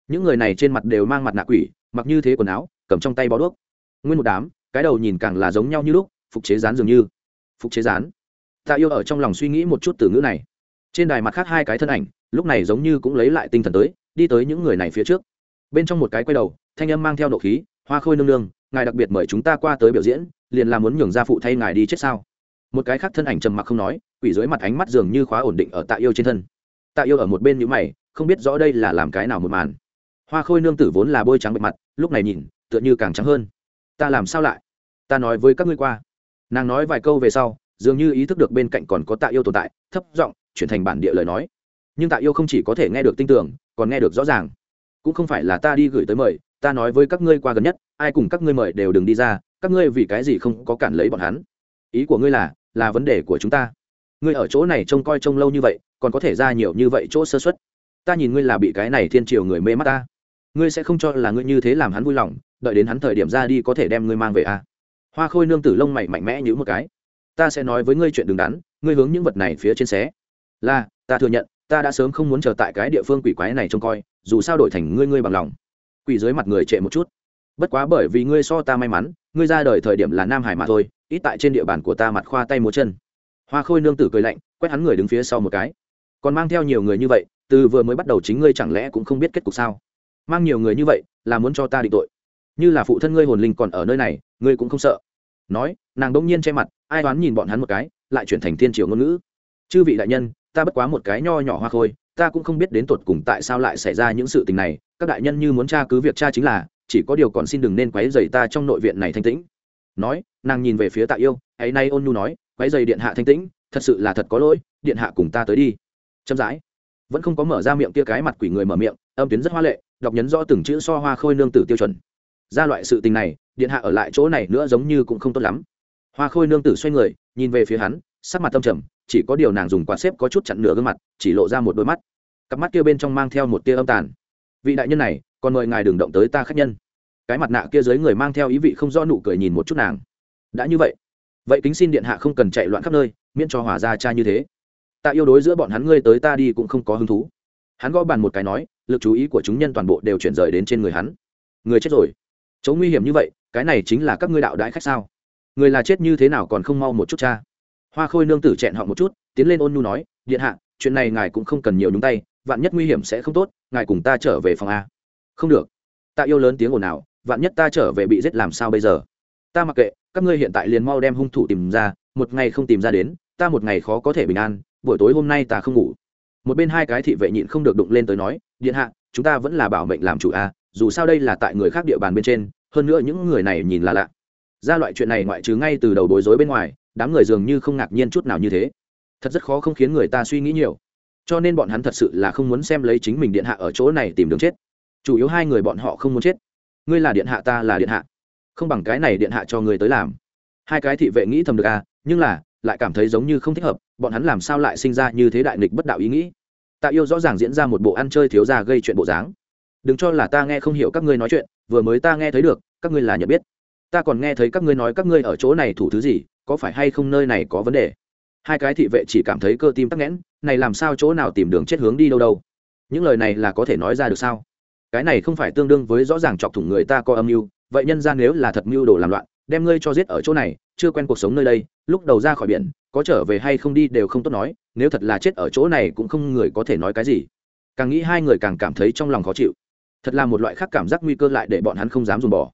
Những người này trên mặt đều mang mặt nạ quỷ mặc như thế quần áo cầm trong tay bó đuốc. Nguyên một đám cái đầu nhìn càng là giống nhau như lúc phục chế rán dường như. Phục chế rán ta yêu ở trong lòng suy nghĩ một chút từ ngữ này. Trên đài mặt khác hai cái thân ảnh lúc này giống như cũng lấy lại tinh thần tới, đi tới những người này phía trước. Bên trong một cái quay đầu, thanh âm mang theo nộ khí, hoa khôi nương nương, ngài đặc biệt mời chúng ta qua tới biểu diễn, liền là muốn nhường gia phụ thay ngài đi chết sao? Một cái khác thân ảnh trầm mặc không nói, quỷ dưới mặt ánh mắt dường như khóa ổn định ở tạ yêu trên thân. Tạ yêu ở một bên nhữ mày, không biết rõ đây là làm cái nào một màn. Hoa khôi nương tử vốn là bôi trắng bề mặt, lúc này nhìn, tựa như càng trắng hơn. Ta làm sao lại? Ta nói với các ngươi qua. Nàng nói vài câu về sau, dường như ý thức được bên cạnh còn có tạ yêu tồn tại, thấp giọng, chuyển thành bản địa lời nói nhưng tạ yêu không chỉ có thể nghe được tin tưởng, còn nghe được rõ ràng. Cũng không phải là ta đi gửi tới mời, ta nói với các ngươi qua gần nhất, ai cùng các ngươi mời đều đừng đi ra, các ngươi vì cái gì không có cản lấy bọn hắn? Ý của ngươi là là vấn đề của chúng ta. Ngươi ở chỗ này trông coi trông lâu như vậy, còn có thể ra nhiều như vậy chỗ sơ xuất ta nhìn ngươi là bị cái này thiên triều người mê mắt ta. Ngươi sẽ không cho là ngươi như thế làm hắn vui lòng, đợi đến hắn thời điểm ra đi có thể đem ngươi mang về à. hoa khôi nương tử lông mày mạnh mẽ như một cái. Ta sẽ nói với ngươi chuyện đứng đắn, ngươi hướng những vật này phía trên xé. Là, ta thừa nhận ta đã sớm không muốn chờ tại cái địa phương quỷ quái này trông coi, dù sao đổi thành ngươi ngươi bằng lòng. Quỷ dưới mặt người trệ một chút. Bất quá bởi vì ngươi so ta may mắn, ngươi ra đời thời điểm là nam hải mà thôi, ít tại trên địa bàn của ta mặt khoa tay múa chân. Hoa khôi nương tử cười lạnh, quét hắn người đứng phía sau một cái. Còn mang theo nhiều người như vậy, từ vừa mới bắt đầu chính ngươi chẳng lẽ cũng không biết kết cục sao? Mang nhiều người như vậy, là muốn cho ta định tội. Như là phụ thân ngươi hồn linh còn ở nơi này, ngươi cũng không sợ. Nói, nàng đông nhiên che mặt, ai đoán nhìn bọn hắn một cái, lại chuyển thành thiên triều ngôn ngữ. Chư vị đại nhân ta bất quá một cái nho nhỏ hoa khôi, ta cũng không biết đến tột cùng tại sao lại xảy ra những sự tình này, các đại nhân như muốn tra cứ việc tra chính là, chỉ có điều còn xin đừng nên quấy dày ta trong nội viện này thanh tĩnh. Nói, nàng nhìn về phía tạ yêu, ấy nay ôn nhu nói, quấy dày điện hạ thanh tĩnh, thật sự là thật có lỗi, điện hạ cùng ta tới đi. Chậm rãi, vẫn không có mở ra miệng kia cái mặt quỷ người mở miệng, âm tuyến rất hoa lệ, đọc nhấn rõ từng chữ so hoa khôi nương tử tiêu chuẩn. Ra loại sự tình này, điện hạ ở lại chỗ này nữa giống như cũng không tốt lắm. Hoa khôi nương tử xoay người, nhìn về phía hắn, sắc mặt tâm trầm chỉ có điều nàng dùng quạt xếp có chút chặn nửa gương mặt, chỉ lộ ra một đôi mắt. Cặp mắt kia bên trong mang theo một tia âm tàn. Vị đại nhân này còn mời ngài đừng động tới ta khách nhân. Cái mặt nạ kia dưới người mang theo ý vị không rõ nụ cười nhìn một chút nàng. Đã như vậy vậy kính xin điện hạ không cần chạy loạn khắp nơi, miễn cho hòa ra cha như thế. Ta yêu đối giữa bọn hắn ngươi tới ta đi cũng không có hứng thú. Hắn gõ bàn một cái nói, lực chú ý của chúng nhân toàn bộ đều chuyển rời đến trên người hắn. Người chết rồi. Chỗ nguy hiểm như vậy, cái này chính là các ngươi đạo đãi khách sao? Người là chết như thế nào còn không mau một chút cha? Hoa khôi nương tử chẹn họ một chút, tiến lên ôn nhu nói, điện hạ, chuyện này ngài cũng không cần nhiều nhúng tay, vạn nhất nguy hiểm sẽ không tốt, ngài cùng ta trở về phòng a. Không được. Ta yêu lớn tiếng ồn ào, vạn nhất ta trở về bị giết làm sao bây giờ? Ta mặc kệ, các ngươi hiện tại liền mau đem hung thủ tìm ra, một ngày không tìm ra đến, ta một ngày khó có thể bình an, buổi tối hôm nay ta không ngủ. Một bên hai cái thị vệ nhịn không được đụng lên tới nói, điện hạ, chúng ta vẫn là bảo mệnh làm chủ a, dù sao đây là tại người khác địa bàn bên trên, hơn nữa những người này nhìn là lạ. Ra loại chuyện này ngoại trừ ngay từ đầu bối rối bên ngoài đám người dường như không ngạc nhiên chút nào như thế. Thật rất khó không khiến người ta suy nghĩ nhiều. Cho nên bọn hắn thật sự là không muốn xem lấy chính mình điện hạ ở chỗ này tìm đường chết. Chủ yếu hai người bọn họ không muốn chết. Ngươi là điện hạ, ta là điện hạ. Không bằng cái này điện hạ cho người tới làm. Hai cái thị vệ nghĩ thầm được à nhưng là, lại cảm thấy giống như không thích hợp, bọn hắn làm sao lại sinh ra như thế đại nghịch bất đạo ý nghĩ? Tạ yêu rõ ràng diễn ra một bộ ăn chơi thiếu ra gây chuyện bộ dáng. Đừng cho là ta nghe không hiểu các ngươi nói chuyện, vừa mới ta nghe thấy được, các ngươi là nhận biết. Ta còn nghe thấy các ngươi nói các ngươi ở chỗ này thủ thứ gì có phải hay không nơi này có vấn đề? Hai cái thị vệ chỉ cảm thấy cơ tim tắc nghẽn, này làm sao chỗ nào tìm đường chết hướng đi đâu đâu? Những lời này là có thể nói ra được sao? Cái này không phải tương đương với rõ ràng chọc thủng người ta có âm mưu, vậy nhân gian nếu là thật mưu đồ làm loạn, đem ngươi cho giết ở chỗ này, chưa quen cuộc sống nơi đây, lúc đầu ra khỏi biển, có trở về hay không đi đều không tốt nói, nếu thật là chết ở chỗ này cũng không người có thể nói cái gì. Càng nghĩ hai người càng cảm thấy trong lòng khó chịu. Thật là một loại khác cảm giác nguy cơ lại để bọn hắn không dám dùng bỏ.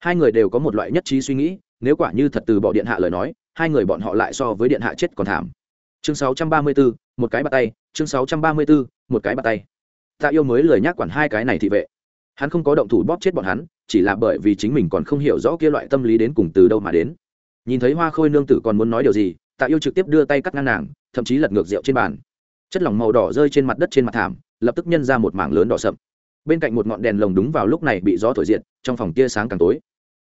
Hai người đều có một loại nhất trí suy nghĩ, nếu quả như thật từ bỏ điện hạ lời nói hai người bọn họ lại so với điện hạ chết còn thảm. Chương 634, một cái bắt tay chương 634, một cái bắt tay. Tạ yêu mới lời nhắc quản hai cái này thị vệ. Hắn không có động thủ bóp chết bọn hắn chỉ là bởi vì chính mình còn không hiểu rõ kia loại tâm lý đến cùng từ đâu mà đến. Nhìn thấy hoa khôi nương tử còn muốn nói điều gì tạ yêu trực tiếp đưa tay cắt ngang nàng thậm chí lật ngược rượu trên bàn. Chất lỏng màu đỏ rơi trên mặt đất trên mặt thảm lập tức nhân ra một mảng lớn đỏ sậm. Bên cạnh một ngọn đèn lồng đúng vào lúc này bị gió thổi diện trong phòng tia sáng càng tối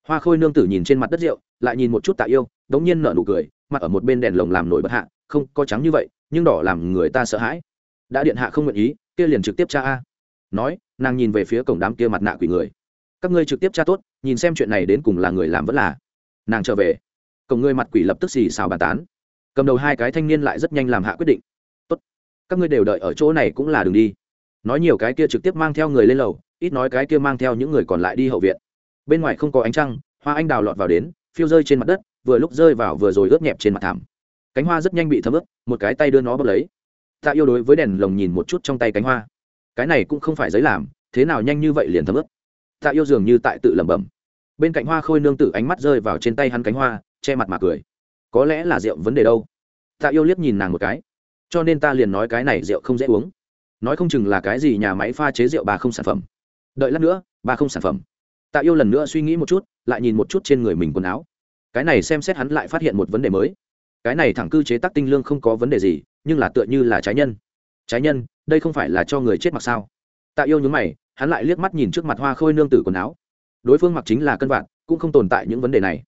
hoa khôi nương tử nhìn trên mặt đất rượu, lại nhìn một chút tạ yêu, đống nhiên nở nụ cười, mặt ở một bên đèn lồng làm nổi bất hạ, không, có trắng như vậy, nhưng đỏ làm người ta sợ hãi. Đã điện hạ không nguyện ý, kia liền trực tiếp cha a. Nói, nàng nhìn về phía cổng đám kia mặt nạ quỷ người. Các ngươi trực tiếp cha tốt, nhìn xem chuyện này đến cùng là người làm vẫn là. Nàng trở về. Cổng ngươi mặt quỷ lập tức xì xào bàn tán. Cầm đầu hai cái thanh niên lại rất nhanh làm hạ quyết định. Tốt, các ngươi đều đợi ở chỗ này cũng là đường đi. Nói nhiều cái kia trực tiếp mang theo người lên lầu, ít nói cái kia mang theo những người còn lại đi hậu viện bên ngoài không có ánh trăng, hoa anh đào lọt vào đến, phiêu rơi trên mặt đất, vừa lúc rơi vào vừa rồi ướt nhẹp trên mặt thảm. Cánh hoa rất nhanh bị thấm ướt, một cái tay đưa nó bốc lấy. Tạ yêu đối với đèn lồng nhìn một chút trong tay cánh hoa. Cái này cũng không phải giấy làm, thế nào nhanh như vậy liền thấm ướt. Tạ yêu dường như tại tự lẩm bẩm. Bên cạnh hoa khôi nương tử ánh mắt rơi vào trên tay hắn cánh hoa, che mặt mà cười. Có lẽ là rượu vấn đề đâu. Tạ yêu liếc nhìn nàng một cái. Cho nên ta liền nói cái này rượu không dễ uống. Nói không chừng là cái gì nhà máy pha chế rượu bà không sản phẩm. Đợi lát nữa, bà không sản phẩm tạ yêu lần nữa suy nghĩ một chút, lại nhìn một chút trên người mình quần áo. Cái này xem xét hắn lại phát hiện một vấn đề mới. Cái này thẳng cư chế tác tinh lương không có vấn đề gì, nhưng là tựa như là trái nhân. Trái nhân, đây không phải là cho người chết mặc sao? Tạ yêu nhún mày, hắn lại liếc mắt nhìn trước mặt hoa khôi nương tử quần áo. Đối phương mặc chính là cân vạn, cũng không tồn tại những vấn đề này.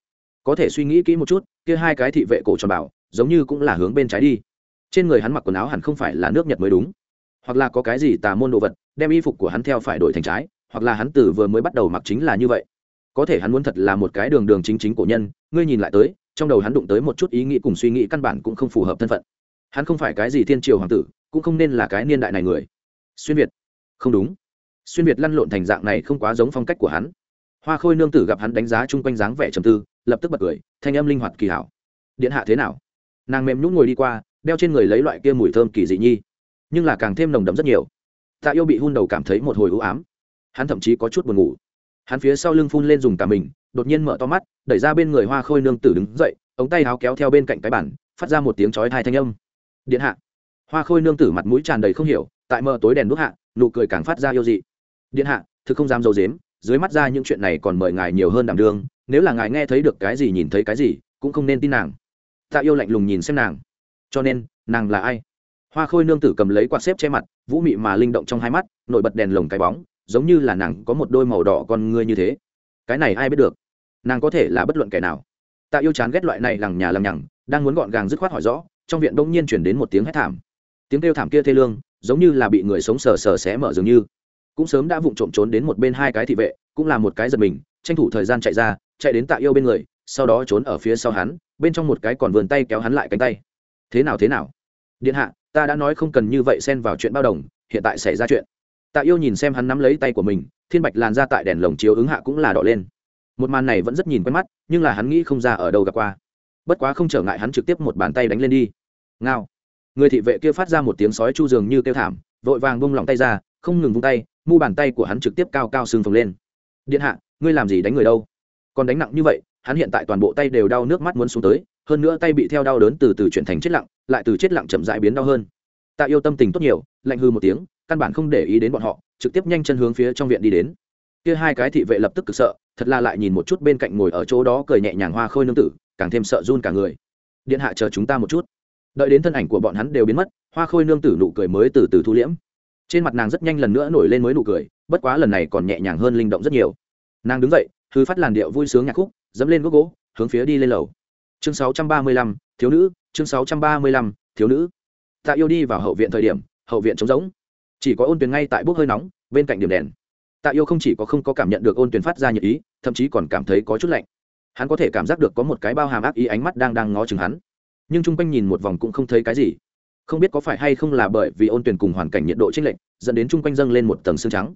Có thể suy nghĩ kỹ một chút, kia hai cái thị vệ cổ tròn bảo, giống như cũng là hướng bên trái đi. Trên người hắn mặc quần áo hẳn không phải là nước nhật mới đúng. Hoặc là có cái gì tà môn đồ vật, đem y phục của hắn theo phải đổi thành trái hoặc là hắn từ vừa mới bắt đầu mặc chính là như vậy. Có thể hắn muốn thật là một cái đường đường chính chính cổ nhân, ngươi nhìn lại tới, trong đầu hắn đụng tới một chút ý nghĩ cùng suy nghĩ căn bản cũng không phù hợp thân phận. Hắn không phải cái gì thiên triều hoàng tử, cũng không nên là cái niên đại này người. Xuyên việt. Không đúng. Xuyên việt lăn lộn thành dạng này không quá giống phong cách của hắn. Hoa khôi nương tử gặp hắn đánh giá chung quanh dáng vẻ trầm tư, lập tức bật cười, thanh âm linh hoạt kỳ hảo. Điện hạ thế nào? Nàng mềm nhún ngồi đi qua, đeo trên người lấy loại kia mùi thơm kỳ dị nhi, nhưng là càng thêm nồng đậm rất nhiều. Tạ yêu bị hun đầu cảm thấy một hồi ưu ám hắn thậm chí có chút buồn ngủ. Hắn phía sau lưng phun lên dùng cả mình, đột nhiên mở to mắt, đẩy ra bên người hoa khôi nương tử đứng dậy, ống tay áo kéo theo bên cạnh cái bản phát ra một tiếng chói thai thanh âm. Điện hạ. Hoa khôi nương tử mặt mũi tràn đầy không hiểu, tại mờ tối đèn đuốc hạ, nụ cười càng phát ra yêu dị. Điện hạ, thực không dám dầu dếm, dưới mắt ra những chuyện này còn mời ngài nhiều hơn đảm đương, nếu là ngài nghe thấy được cái gì nhìn thấy cái gì, cũng không nên tin nàng. Tạ yêu lạnh lùng nhìn xem nàng. Cho nên, nàng là ai? Hoa khôi nương tử cầm lấy quạt xếp che mặt, vũ mị mà linh động trong hai mắt, nổi bật đèn lồng cái bóng giống như là nàng có một đôi màu đỏ con ngươi như thế. Cái này ai biết được? Nàng có thể là bất luận kẻ nào. Tạ yêu chán ghét loại này lằng nhà lằng nhằng, đang muốn gọn gàng dứt khoát hỏi rõ, trong viện đông nhiên chuyển đến một tiếng hét thảm. Tiếng kêu thảm kia thê lương, giống như là bị người sống sờ sờ xé mở dường như. Cũng sớm đã vụng trộm trốn đến một bên hai cái thị vệ, cũng là một cái giật mình, tranh thủ thời gian chạy ra, chạy đến tạ yêu bên người, sau đó trốn ở phía sau hắn, bên trong một cái còn vườn tay kéo hắn lại cánh tay. Thế nào thế nào? Điện hạ, ta đã nói không cần như vậy xen vào chuyện bao đồng, hiện tại xảy ra chuyện tạ yêu nhìn xem hắn nắm lấy tay của mình, thiên bạch làn ra tại đèn lồng chiếu ứng hạ cũng là đỏ lên. Một màn này vẫn rất nhìn quen mắt, nhưng là hắn nghĩ không ra ở đâu gặp qua. Bất quá không trở ngại hắn trực tiếp một bàn tay đánh lên đi. Ngao. Người thị vệ kia phát ra một tiếng sói chu dường như kêu thảm, vội vàng bông lỏng tay ra, không ngừng vung tay, mu bàn tay của hắn trực tiếp cao cao sừng phồng lên. Điện hạ, ngươi làm gì đánh người đâu? Còn đánh nặng như vậy, hắn hiện tại toàn bộ tay đều đau nước mắt muốn xuống tới, hơn nữa tay bị theo đau đớn từ từ chuyển thành chết lặng, lại từ chết lặng chậm rãi biến đau hơn. Tạ yêu tâm tình tốt nhiều, lạnh hư một tiếng căn bản không để ý đến bọn họ trực tiếp nhanh chân hướng phía trong viện đi đến. Kia hai cái thị vệ lập tức cực sợ thật là lại nhìn một chút bên cạnh ngồi ở chỗ đó cười nhẹ nhàng hoa khôi nương tử càng thêm sợ run cả người. Điện hạ chờ chúng ta một chút. Đợi đến thân ảnh của bọn hắn đều biến mất hoa khôi nương tử nụ cười mới từ từ thu liễm. Trên mặt nàng rất nhanh lần nữa nổi lên mới nụ cười bất quá lần này còn nhẹ nhàng hơn linh động rất nhiều. Nàng đứng dậy thư phát làn điệu vui sướng nhạc khúc dẫm lên gốc gỗ hướng phía đi lên lầu. Chương 635, thiếu nữ chương 635, thiếu nữ. Tạ yêu đi vào hậu viện thời điểm hậu viện trống rỗng chỉ có ôn tuyền ngay tại bốc hơi nóng, bên cạnh điểm đèn. Tạ yêu không chỉ có không có cảm nhận được ôn tuyền phát ra nhiệt ý, thậm chí còn cảm thấy có chút lạnh. Hắn có thể cảm giác được có một cái bao hàm ác ý ánh mắt đang đang ngó chừng hắn. Nhưng chung quanh nhìn một vòng cũng không thấy cái gì. Không biết có phải hay không là bởi vì ôn tuyển cùng hoàn cảnh nhiệt độ chênh lệch, dẫn đến chung quanh dâng lên một tầng xương trắng.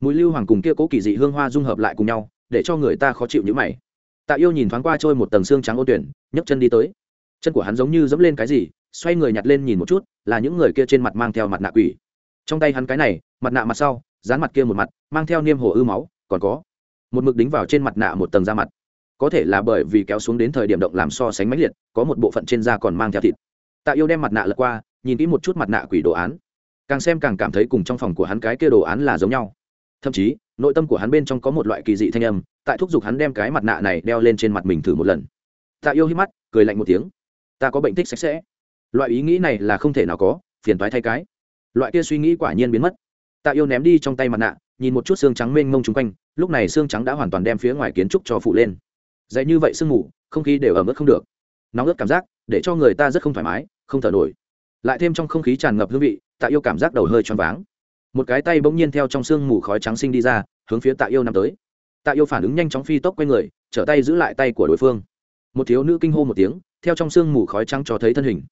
Mùi lưu hoàng cùng kia cố kỳ dị hương hoa dung hợp lại cùng nhau, để cho người ta khó chịu như mày. Tạ yêu nhìn thoáng qua trôi một tầng xương trắng ôn tuyển nhấc chân đi tới. Chân của hắn giống như dẫm lên cái gì, xoay người nhặt lên nhìn một chút, là những người kia trên mặt mang theo mặt nạ quỷ trong tay hắn cái này, mặt nạ mặt sau, dán mặt kia một mặt, mang theo niêm hồ ư máu, còn có một mực đính vào trên mặt nạ một tầng da mặt. Có thể là bởi vì kéo xuống đến thời điểm động làm so sánh mãnh liệt, có một bộ phận trên da còn mang theo thịt. Tạ yêu đem mặt nạ lật qua, nhìn kỹ một chút mặt nạ quỷ đồ án. Càng xem càng cảm thấy cùng trong phòng của hắn cái kia đồ án là giống nhau. Thậm chí, nội tâm của hắn bên trong có một loại kỳ dị thanh âm, tại thúc giục hắn đem cái mặt nạ này đeo lên trên mặt mình thử một lần. Tạ yêu hít mắt, cười lạnh một tiếng. Ta có bệnh tích sạch sẽ. Loại ý nghĩ này là không thể nào có, phiền toái thay cái loại kia suy nghĩ quả nhiên biến mất. Tạ yêu ném đi trong tay mặt nạ, nhìn một chút xương trắng mênh mông chung quanh, lúc này xương trắng đã hoàn toàn đem phía ngoài kiến trúc cho phụ lên. Dạy như vậy sương mù, không khí đều ẩm ướt không được. Nóng ướt cảm giác, để cho người ta rất không thoải mái, không thở nổi. Lại thêm trong không khí tràn ngập hương vị, tạ yêu cảm giác đầu hơi choáng váng. Một cái tay bỗng nhiên theo trong sương mù khói trắng sinh đi ra, hướng phía tạ yêu nằm tới. Tạ yêu phản ứng nhanh chóng phi tốc quay người, trở tay giữ lại tay của đối phương. Một thiếu nữ kinh hô một tiếng, theo trong sương mù khói trắng cho thấy thân hình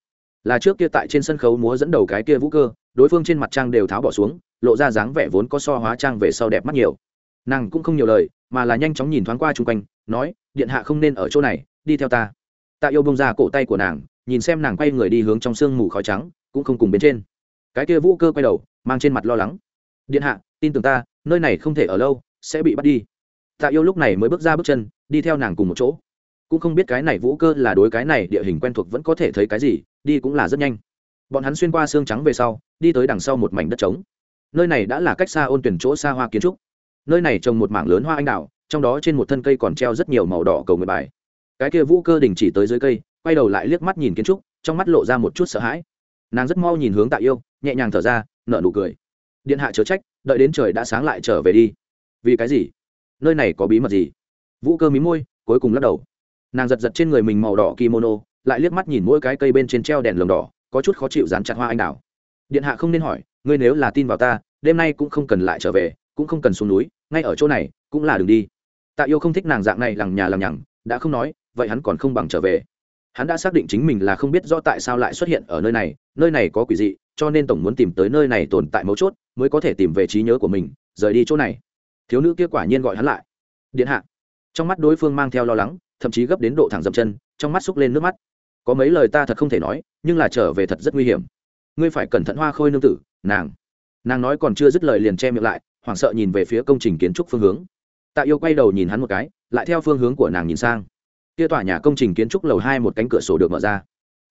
là trước kia tại trên sân khấu múa dẫn đầu cái kia vũ cơ, đối phương trên mặt trang đều tháo bỏ xuống, lộ ra dáng vẻ vốn có so hóa trang về sau đẹp mắt nhiều. Nàng cũng không nhiều lời, mà là nhanh chóng nhìn thoáng qua chung quanh, nói, điện hạ không nên ở chỗ này, đi theo ta. Tạ yêu bông ra cổ tay của nàng, nhìn xem nàng quay người đi hướng trong sương mù khói trắng, cũng không cùng bên trên. Cái kia vũ cơ quay đầu, mang trên mặt lo lắng. Điện hạ, tin tưởng ta, nơi này không thể ở lâu, sẽ bị bắt đi. Tạ yêu lúc này mới bước ra bước chân, đi theo nàng cùng một chỗ. Cũng không biết cái này vũ cơ là đối cái này địa hình quen thuộc vẫn có thể thấy cái gì đi cũng là rất nhanh. Bọn hắn xuyên qua xương trắng về sau, đi tới đằng sau một mảnh đất trống. Nơi này đã là cách xa ôn tuyển chỗ xa hoa kiến trúc. Nơi này trồng một mảng lớn hoa anh đào, trong đó trên một thân cây còn treo rất nhiều màu đỏ cầu người bài. Cái kia vũ cơ đình chỉ tới dưới cây, quay đầu lại liếc mắt nhìn kiến trúc, trong mắt lộ ra một chút sợ hãi. Nàng rất mau nhìn hướng tạ yêu, nhẹ nhàng thở ra, nở nụ cười. Điện hạ chớ trách, đợi đến trời đã sáng lại trở về đi. Vì cái gì? Nơi này có bí mật gì? Vũ cơ mí môi, cuối cùng lắc đầu. Nàng giật giật trên người mình màu đỏ kimono lại liếc mắt nhìn mỗi cái cây bên trên treo đèn lồng đỏ, có chút khó chịu dán chặt hoa anh đào. Điện hạ không nên hỏi, ngươi nếu là tin vào ta, đêm nay cũng không cần lại trở về, cũng không cần xuống núi, ngay ở chỗ này, cũng là đường đi. Tạ yêu không thích nàng dạng này lằng nhà lằng nhằng, đã không nói, vậy hắn còn không bằng trở về. Hắn đã xác định chính mình là không biết rõ tại sao lại xuất hiện ở nơi này nơi này có quỷ dị, cho nên tổng muốn tìm tới nơi này tồn tại mấu chốt, mới có thể tìm về trí nhớ của mình, rời đi chỗ này. Thiếu nữ kia quả nhiên gọi hắn lại. Điện hạ. Trong mắt đối phương mang theo lo lắng, thậm chí gấp đến độ thẳng dậm chân, trong mắt xúc lên nước mắt có mấy lời ta thật không thể nói, nhưng là trở về thật rất nguy hiểm. Ngươi phải cẩn thận hoa khôi nương tử, nàng. Nàng nói còn chưa dứt lời liền che miệng lại, hoảng sợ nhìn về phía công trình kiến trúc phương hướng. Tạ yêu quay đầu nhìn hắn một cái, lại theo phương hướng của nàng nhìn sang. Kia tòa nhà công trình kiến trúc lầu hai một cánh cửa sổ được mở ra.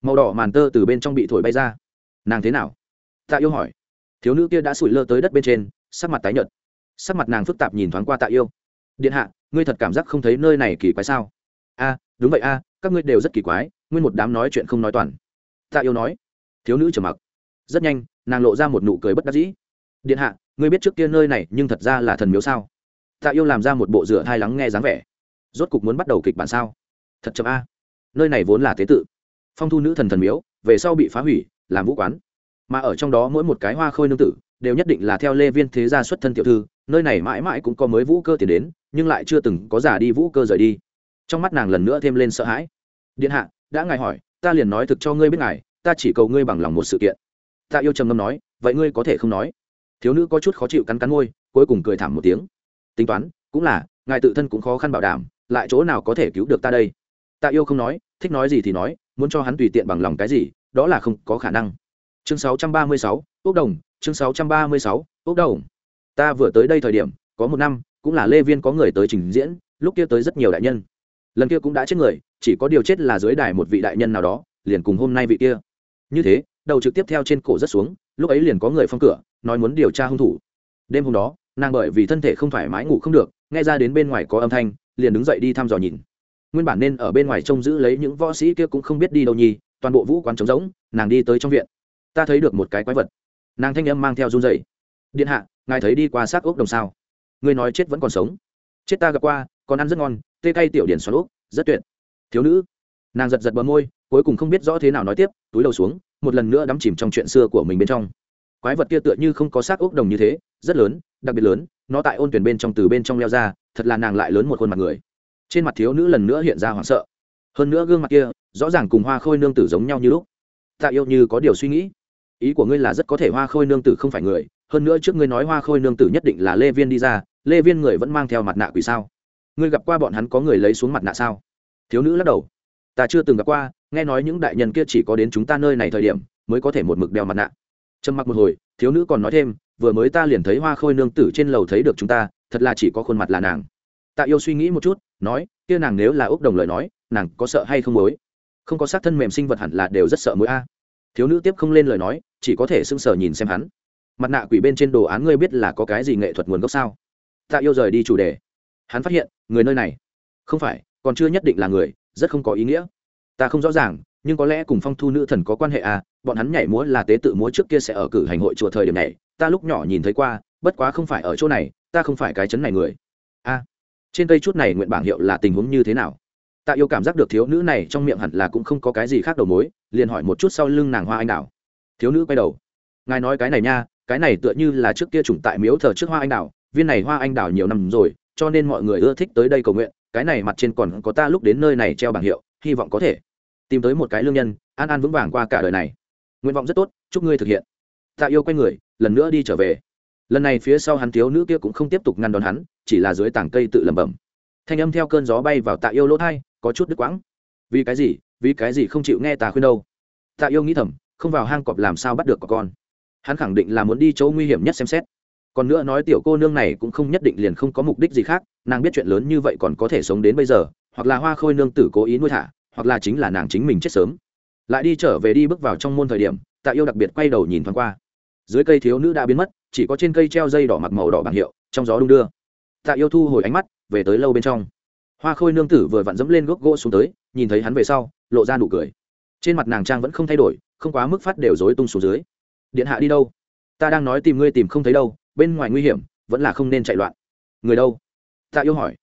Màu đỏ màn tơ từ bên trong bị thổi bay ra. Nàng thế nào? Tạ yêu hỏi. Thiếu nữ kia đã sủi lơ tới đất bên trên, sắc mặt tái nhợt. Sắc mặt nàng phức tạp nhìn thoáng qua tạ yêu. Điện hạ, ngươi thật cảm giác không thấy nơi này kỳ quái sao? A, đúng vậy a các ngươi đều rất kỳ quái, nguyên một đám nói chuyện không nói toàn. Tạ yêu nói. Thiếu nữ trầm mặc. Rất nhanh, nàng lộ ra một nụ cười bất đắc dĩ. Điện hạ, ngươi biết trước kia nơi này nhưng thật ra là thần miếu sao? Tạ yêu làm ra một bộ rửa thai lắng nghe dáng vẻ. Rốt cục muốn bắt đầu kịch bản sao? Thật chậm a. Nơi này vốn là tế tự. Phong thu nữ thần thần miếu, về sau bị phá hủy, làm vũ quán. Mà ở trong đó mỗi một cái hoa khôi nương tử, đều nhất định là theo lê viên thế gia xuất thân tiểu thư, nơi này mãi mãi cũng có mới vũ cơ tiền đến, nhưng lại chưa từng có giả đi vũ cơ rời đi trong mắt nàng lần nữa thêm lên sợ hãi. Điện hạ đã ngài hỏi ta liền nói thực cho ngươi biết ngài ta chỉ cầu ngươi bằng lòng một sự kiện. Ta yêu trầm ngâm nói vậy ngươi có thể không nói? Thiếu nữ có chút khó chịu cắn cắn môi cuối cùng cười thảm một tiếng. Tính toán cũng là ngài tự thân cũng khó khăn bảo đảm lại chỗ nào có thể cứu được ta đây? Tạ yêu không nói thích nói gì thì nói muốn cho hắn tùy tiện bằng lòng cái gì đó là không có khả năng. Chương 636, ốc đồng chương 636, ốc đồng. Ta vừa tới đây thời điểm có một năm cũng là lê viên có người tới trình diễn lúc kia tới rất nhiều đại nhân lần kia cũng đã chết người, chỉ có điều chết là dưới đài một vị đại nhân nào đó, liền cùng hôm nay vị kia. Như thế, đầu trực tiếp theo trên cổ rất xuống, lúc ấy liền có người phong cửa, nói muốn điều tra hung thủ. Đêm hôm đó, nàng bởi vì thân thể không thoải mái ngủ không được, nghe ra đến bên ngoài có âm thanh, liền đứng dậy đi thăm dò nhìn. Nguyên bản nên ở bên ngoài trông giữ lấy những võ sĩ kia cũng không biết đi đâu nhi toàn bộ vũ quán trống rỗng, nàng đi tới trong viện. Ta thấy được một cái quái vật. Nàng thanh âm mang theo run dậy điện hạ, ngài thấy đi qua xác ốc đồng sao? Ngươi nói chết vẫn còn sống. Chết ta gặp qua, còn ăn rất ngon tê cay tiểu điển xoắn úp, rất tuyệt. Thiếu nữ, nàng giật giật bờ môi, cuối cùng không biết rõ thế nào nói tiếp, túi đầu xuống, một lần nữa đắm chìm trong chuyện xưa của mình bên trong. Quái vật kia tựa như không có xác ốc đồng như thế, rất lớn, đặc biệt lớn, nó tại ôn tuyển bên trong từ bên trong leo ra, thật là nàng lại lớn một khuôn mặt người. Trên mặt thiếu nữ lần nữa hiện ra hoảng sợ. Hơn nữa gương mặt kia, rõ ràng cùng hoa khôi nương tử giống nhau như lúc. Tạ yêu như có điều suy nghĩ. Ý của ngươi là rất có thể hoa khôi nương tử không phải người, hơn nữa trước ngươi nói hoa khôi nương tử nhất định là lê viên đi ra, lê viên người vẫn mang theo mặt nạ quỷ sao? Ngươi gặp qua bọn hắn có người lấy xuống mặt nạ sao? Thiếu nữ lắc đầu. Ta chưa từng gặp qua, nghe nói những đại nhân kia chỉ có đến chúng ta nơi này thời điểm mới có thể một mực đeo mặt nạ. Trầm mặc một hồi, thiếu nữ còn nói thêm, vừa mới ta liền thấy hoa khôi nương tử trên lầu thấy được chúng ta, thật là chỉ có khuôn mặt là nàng. Tạ yêu suy nghĩ một chút, nói, kia nàng nếu là úc đồng lời nói, nàng có sợ hay không mối? Không có xác thân mềm sinh vật hẳn là đều rất sợ mối a. Thiếu nữ tiếp không lên lời nói, chỉ có thể sưng sờ nhìn xem hắn. Mặt nạ quỷ bên trên đồ án ngươi biết là có cái gì nghệ thuật nguồn gốc sao? Tạ yêu rời đi chủ đề. Hắn phát hiện người nơi này. Không phải, còn chưa nhất định là người, rất không có ý nghĩa. Ta không rõ ràng, nhưng có lẽ cùng phong thu nữ thần có quan hệ à bọn hắn nhảy múa là tế tự múa trước kia sẽ ở cử hành hội chùa thời điểm này ta lúc nhỏ nhìn thấy qua, bất quá không phải ở chỗ này, ta không phải cái chấn này người. A, trên cây chút này nguyện bảng hiệu là tình huống như thế nào? Ta yêu cảm giác được thiếu nữ này trong miệng hẳn là cũng không có cái gì khác đầu mối, liền hỏi một chút sau lưng nàng hoa anh đào. Thiếu nữ quay đầu. Ngài nói cái này nha, cái này tựa như là trước kia chủng tại miếu thờ trước hoa anh đào, viên này hoa anh đào nhiều năm rồi cho nên mọi người ưa thích tới đây cầu nguyện, cái này mặt trên còn có ta lúc đến nơi này treo bảng hiệu, hy vọng có thể tìm tới một cái lương nhân, an an vững vàng qua cả đời này. Nguyện vọng rất tốt, chúc ngươi thực hiện. Tạ yêu quay người, lần nữa đi trở về. Lần này phía sau hắn thiếu nữ kia cũng không tiếp tục ngăn đón hắn, chỉ là dưới tảng cây tự lẩm bẩm. Thanh âm theo cơn gió bay vào tạ yêu lỗ thai, có chút đứt quãng. Vì cái gì, vì cái gì không chịu nghe ta khuyên đâu? Tạ yêu nghĩ thầm, không vào hang cọp làm sao bắt được có con? Hắn khẳng định là muốn đi chỗ nguy hiểm nhất xem xét còn nữa nói tiểu cô nương này cũng không nhất định liền không có mục đích gì khác, nàng biết chuyện lớn như vậy còn có thể sống đến bây giờ, hoặc là hoa khôi nương tử cố ý nuôi thả, hoặc là chính là nàng chính mình chết sớm. Lại đi trở về đi bước vào trong môn thời điểm, tạ yêu đặc biệt quay đầu nhìn thoáng qua. Dưới cây thiếu nữ đã biến mất, chỉ có trên cây treo dây đỏ mặc màu đỏ bảng hiệu, trong gió đung đưa. Tạ yêu thu hồi ánh mắt, về tới lâu bên trong. Hoa khôi nương tử vừa vặn dẫm lên gốc gỗ xuống tới, nhìn thấy hắn về sau, lộ ra nụ cười. Trên mặt nàng trang vẫn không thay đổi, không quá mức phát đều dối tung xuống dưới. Điện hạ đi đâu? Ta đang nói tìm ngươi tìm không thấy đâu bên ngoài nguy hiểm, vẫn là không nên chạy loạn. Người đâu? Tạ yêu hỏi.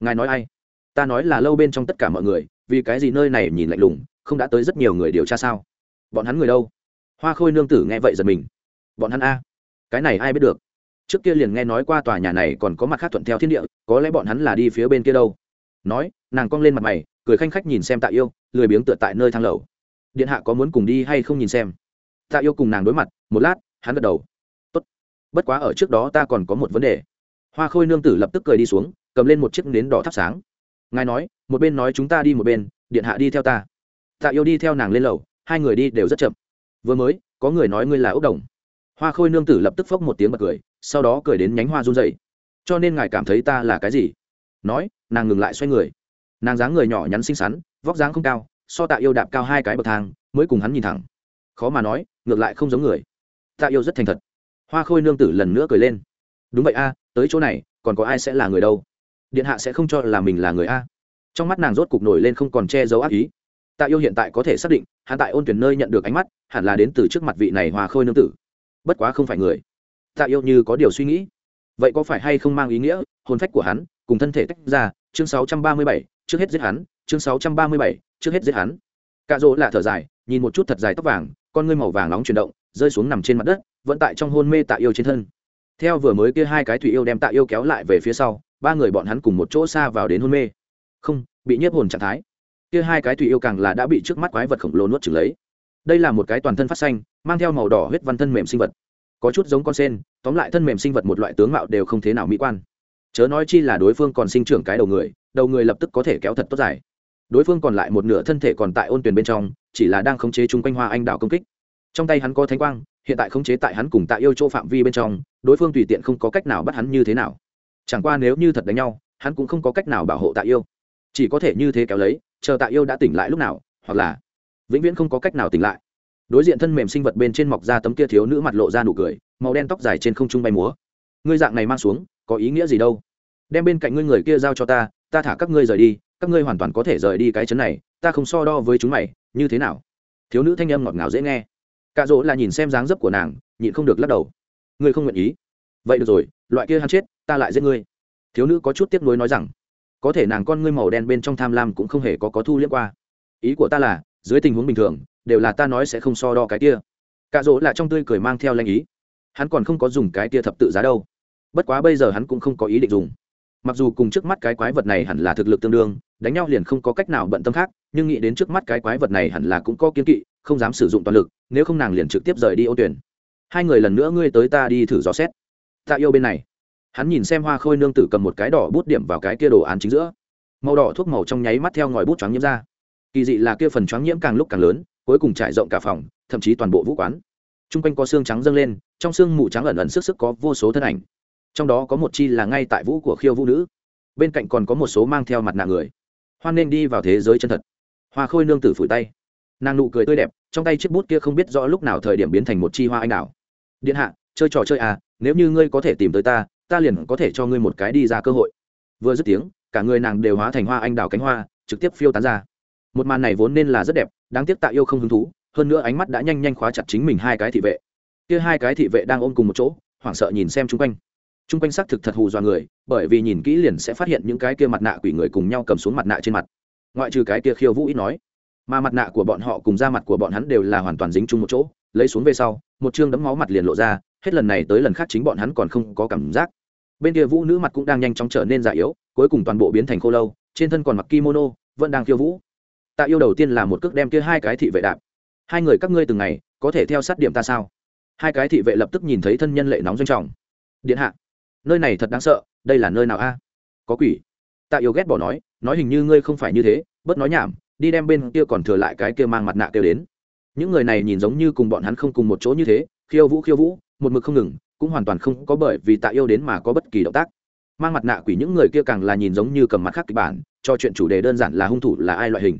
Ngài nói ai? Ta nói là lâu bên trong tất cả mọi người, vì cái gì nơi này nhìn lạnh lùng, không đã tới rất nhiều người điều tra sao? Bọn hắn người đâu? Hoa khôi nương tử nghe vậy giật mình. Bọn hắn a? Cái này ai biết được? Trước kia liền nghe nói qua tòa nhà này còn có mặt khác thuận theo thiên địa, có lẽ bọn hắn là đi phía bên kia đâu. Nói, nàng cong lên mặt mày, cười khanh khách nhìn xem tạ yêu, lười biếng tựa tại nơi thang lầu. Điện hạ có muốn cùng đi hay không nhìn xem? Tạ yêu cùng nàng đối mặt, một lát, hắn gật đầu bất quá ở trước đó ta còn có một vấn đề. Hoa khôi nương tử lập tức cười đi xuống, cầm lên một chiếc nến đỏ thắp sáng. Ngài nói, một bên nói chúng ta đi một bên, điện hạ đi theo ta. Tạ yêu đi theo nàng lên lầu, hai người đi đều rất chậm. Vừa mới, có người nói ngươi là ốc đồng. Hoa khôi nương tử lập tức phốc một tiếng bật cười, sau đó cười đến nhánh hoa run dày cho nên ngài cảm thấy ta là cái gì? Nói, nàng ngừng lại xoay người. Nàng dáng người nhỏ nhắn xinh xắn, vóc dáng không cao, so tạ yêu đạp cao hai cái bậc thang, mới cùng hắn nhìn thẳng. Khó mà nói, ngược lại không giống người. Tạ yêu rất thành thật hoa khôi nương tử lần nữa cười lên. Đúng vậy a tới chỗ này còn có ai sẽ là người đâu? Điện hạ sẽ không cho là mình là người a. Trong mắt nàng rốt cục nổi lên không còn che giấu ác ý. Tạ yêu hiện tại có thể xác định hạ tại ôn tuyển nơi nhận được ánh mắt hẳn là đến từ trước mặt vị này hoa khôi nương tử. Bất quá không phải người. Tạ yêu như có điều suy nghĩ. Vậy có phải hay không mang ý nghĩa hồn phách của hắn cùng thân thể tách ra chương 637, trước hết giết hắn chương 637, trước hết giết hắn. Cạ rỗ là thở dài nhìn một chút thật dài tóc vàng con ngươi màu vàng nóng chuyển động rơi xuống nằm trên mặt đất vẫn tại trong hôn mê tạ yêu trên thân. Theo vừa mới kia hai cái thủy yêu đem tạ yêu kéo lại về phía sau, ba người bọn hắn cùng một chỗ xa vào đến hôn mê. Không, bị nhiếp hồn trạng thái. Kia hai cái thủy yêu càng là đã bị trước mắt quái vật khổng lồ nuốt trừng lấy. Đây là một cái toàn thân phát xanh, mang theo màu đỏ huyết văn thân mềm sinh vật. Có chút giống con sen, tóm lại thân mềm sinh vật một loại tướng mạo đều không thế nào mỹ quan. Chớ nói chi là đối phương còn sinh trưởng cái đầu người đầu người lập tức có thể kéo thật tốt dài. Đối phương còn lại một nửa thân thể còn tại ôn tuyển bên trong, chỉ là đang khống chế chung quanh hoa anh đảo công kích. Trong tay hắn có thánh quang hiện tại khống chế tại hắn cùng tạ yêu chỗ phạm vi bên trong, đối phương tùy tiện không có cách nào bắt hắn như thế nào. Chẳng qua nếu như thật đánh nhau, hắn cũng không có cách nào bảo hộ tạ yêu. Chỉ có thể như thế kéo lấy, chờ tạ yêu đã tỉnh lại lúc nào, hoặc là vĩnh viễn không có cách nào tỉnh lại. Đối diện thân mềm sinh vật bên trên mọc ra tấm kia thiếu nữ mặt lộ ra nụ cười, màu đen tóc dài trên không trung bay múa. Ngươi dạng này mang xuống, có ý nghĩa gì đâu? Đem bên cạnh ngươi người kia giao cho ta ta thả các ngươi rời đi, các ngươi hoàn toàn có thể rời đi cái chấn này, ta không so đo với chúng mày, như thế nào? Thiếu nữ thanh âm ngọt ngào dễ nghe cạ dỗ là nhìn xem dáng dấp của nàng, nhịn không được lắc đầu. Ngươi không nguyện ý. Vậy được rồi, loại kia hắn chết, ta lại giết ngươi. Thiếu nữ có chút tiếc nuối nói rằng, có thể nàng con ngươi màu đen bên trong tham lam cũng không hề có có thu liếc qua. Ý của ta là, dưới tình huống bình thường, đều là ta nói sẽ không so đo cái kia. Cạ dỗ là trong tươi cười mang theo lanh ý. Hắn còn không có dùng cái kia thập tự giá đâu. Bất quá bây giờ hắn cũng không có ý định dùng. Mặc dù cùng trước mắt cái quái vật này hẳn là thực lực tương đương, đánh nhau liền không có cách nào bận tâm khác, nhưng nghĩ đến trước mắt cái quái vật này hẳn là cũng có kiên kỵ không dám sử dụng toàn lực, nếu không nàng liền trực tiếp rời đi ô tuyển. Hai người lần nữa ngươi tới ta đi thử dò xét. Tạ yêu bên này. Hắn nhìn xem hoa khôi nương tử cầm một cái đỏ bút điểm vào cái kia đồ án chính giữa. Màu đỏ thuốc màu trong nháy mắt theo ngòi bút choáng nhiễm ra. Kỳ dị là kia phần choáng nhiễm càng lúc càng lớn, cuối cùng trải rộng cả phòng, thậm chí toàn bộ vũ quán. T r u n g quanh có xương trắng dâng lên, trong xương mù trắng ẩn ẩn sức sức có vô số thân ảnh. Trong đó có một chi là ngay tại vũ của khiêu vũ nữ. Bên cạnh còn có một số mang theo mặt nạ người. Hoan nên đi vào thế giới chân thật. Hoa khôi nương tử phủi tay nàng nụ cười tươi đẹp, trong tay chiếc bút kia không biết rõ lúc nào thời điểm biến thành một chi hoa anh đào. Điện hạ, chơi trò chơi à nếu như ngươi có thể tìm tới ta ta liền có thể cho ngươi một cái đi ra cơ hội. Vừa dứt tiếng, cả người nàng đều hóa thành hoa anh đào cánh hoa, trực tiếp phiêu tán ra. Một màn này vốn nên là rất đẹp, đáng tiếc tạ yêu không hứng thú, hơn nữa ánh mắt đã nhanh nhanh khóa chặt chính mình hai cái thị vệ. Kia hai cái thị vệ đang ôm cùng một chỗ, hoảng sợ nhìn xem chung quanh. Chung quanh xác thực thật hù dọa người, bởi vì nhìn kỹ liền sẽ phát hiện những cái kia mặt nạ quỷ người cùng nhau cầm xuống mặt nạ trên mặt. Ngoại trừ cái kia khiêu vũ ít nói mà mặt nạ của bọn họ cùng da mặt của bọn hắn đều là hoàn toàn dính chung một chỗ. Lấy xuống về sau, một chương đấm máu mặt liền lộ ra, hết lần này tới lần khác chính bọn hắn còn không có cảm giác. Bên kia vũ nữ mặt cũng đang nhanh chóng trở nên già yếu, cuối cùng toàn bộ biến thành khô lâu, trên thân còn mặc kimono, vẫn đang khiêu vũ. Tạ yêu đầu tiên là một cước đem kia hai cái thị vệ đạp. Hai người các ngươi từng ngày, có thể theo sát điểm ta sao? Hai cái thị vệ lập tức nhìn thấy thân nhân lệ nóng doanh trọng. Điện hạ, nơi này thật đáng sợ, đây là nơi nào a? Có quỷ. Tạ yêu ghét bỏ nói nói hình như ngươi không phải như thế, bớt nói nhảm đi đem bên kia còn thừa lại cái kia mang mặt nạ kêu đến. Những người này nhìn giống như cùng bọn hắn không cùng một chỗ như thế, khiêu vũ khiêu vũ, một mực không ngừng, cũng hoàn toàn không có bởi vì tạ yêu đến mà có bất kỳ động tác. Mang mặt nạ quỷ những người kia càng là nhìn giống như cầm mặt khác kịch bản, cho chuyện chủ đề đơn giản là hung thủ là ai loại hình.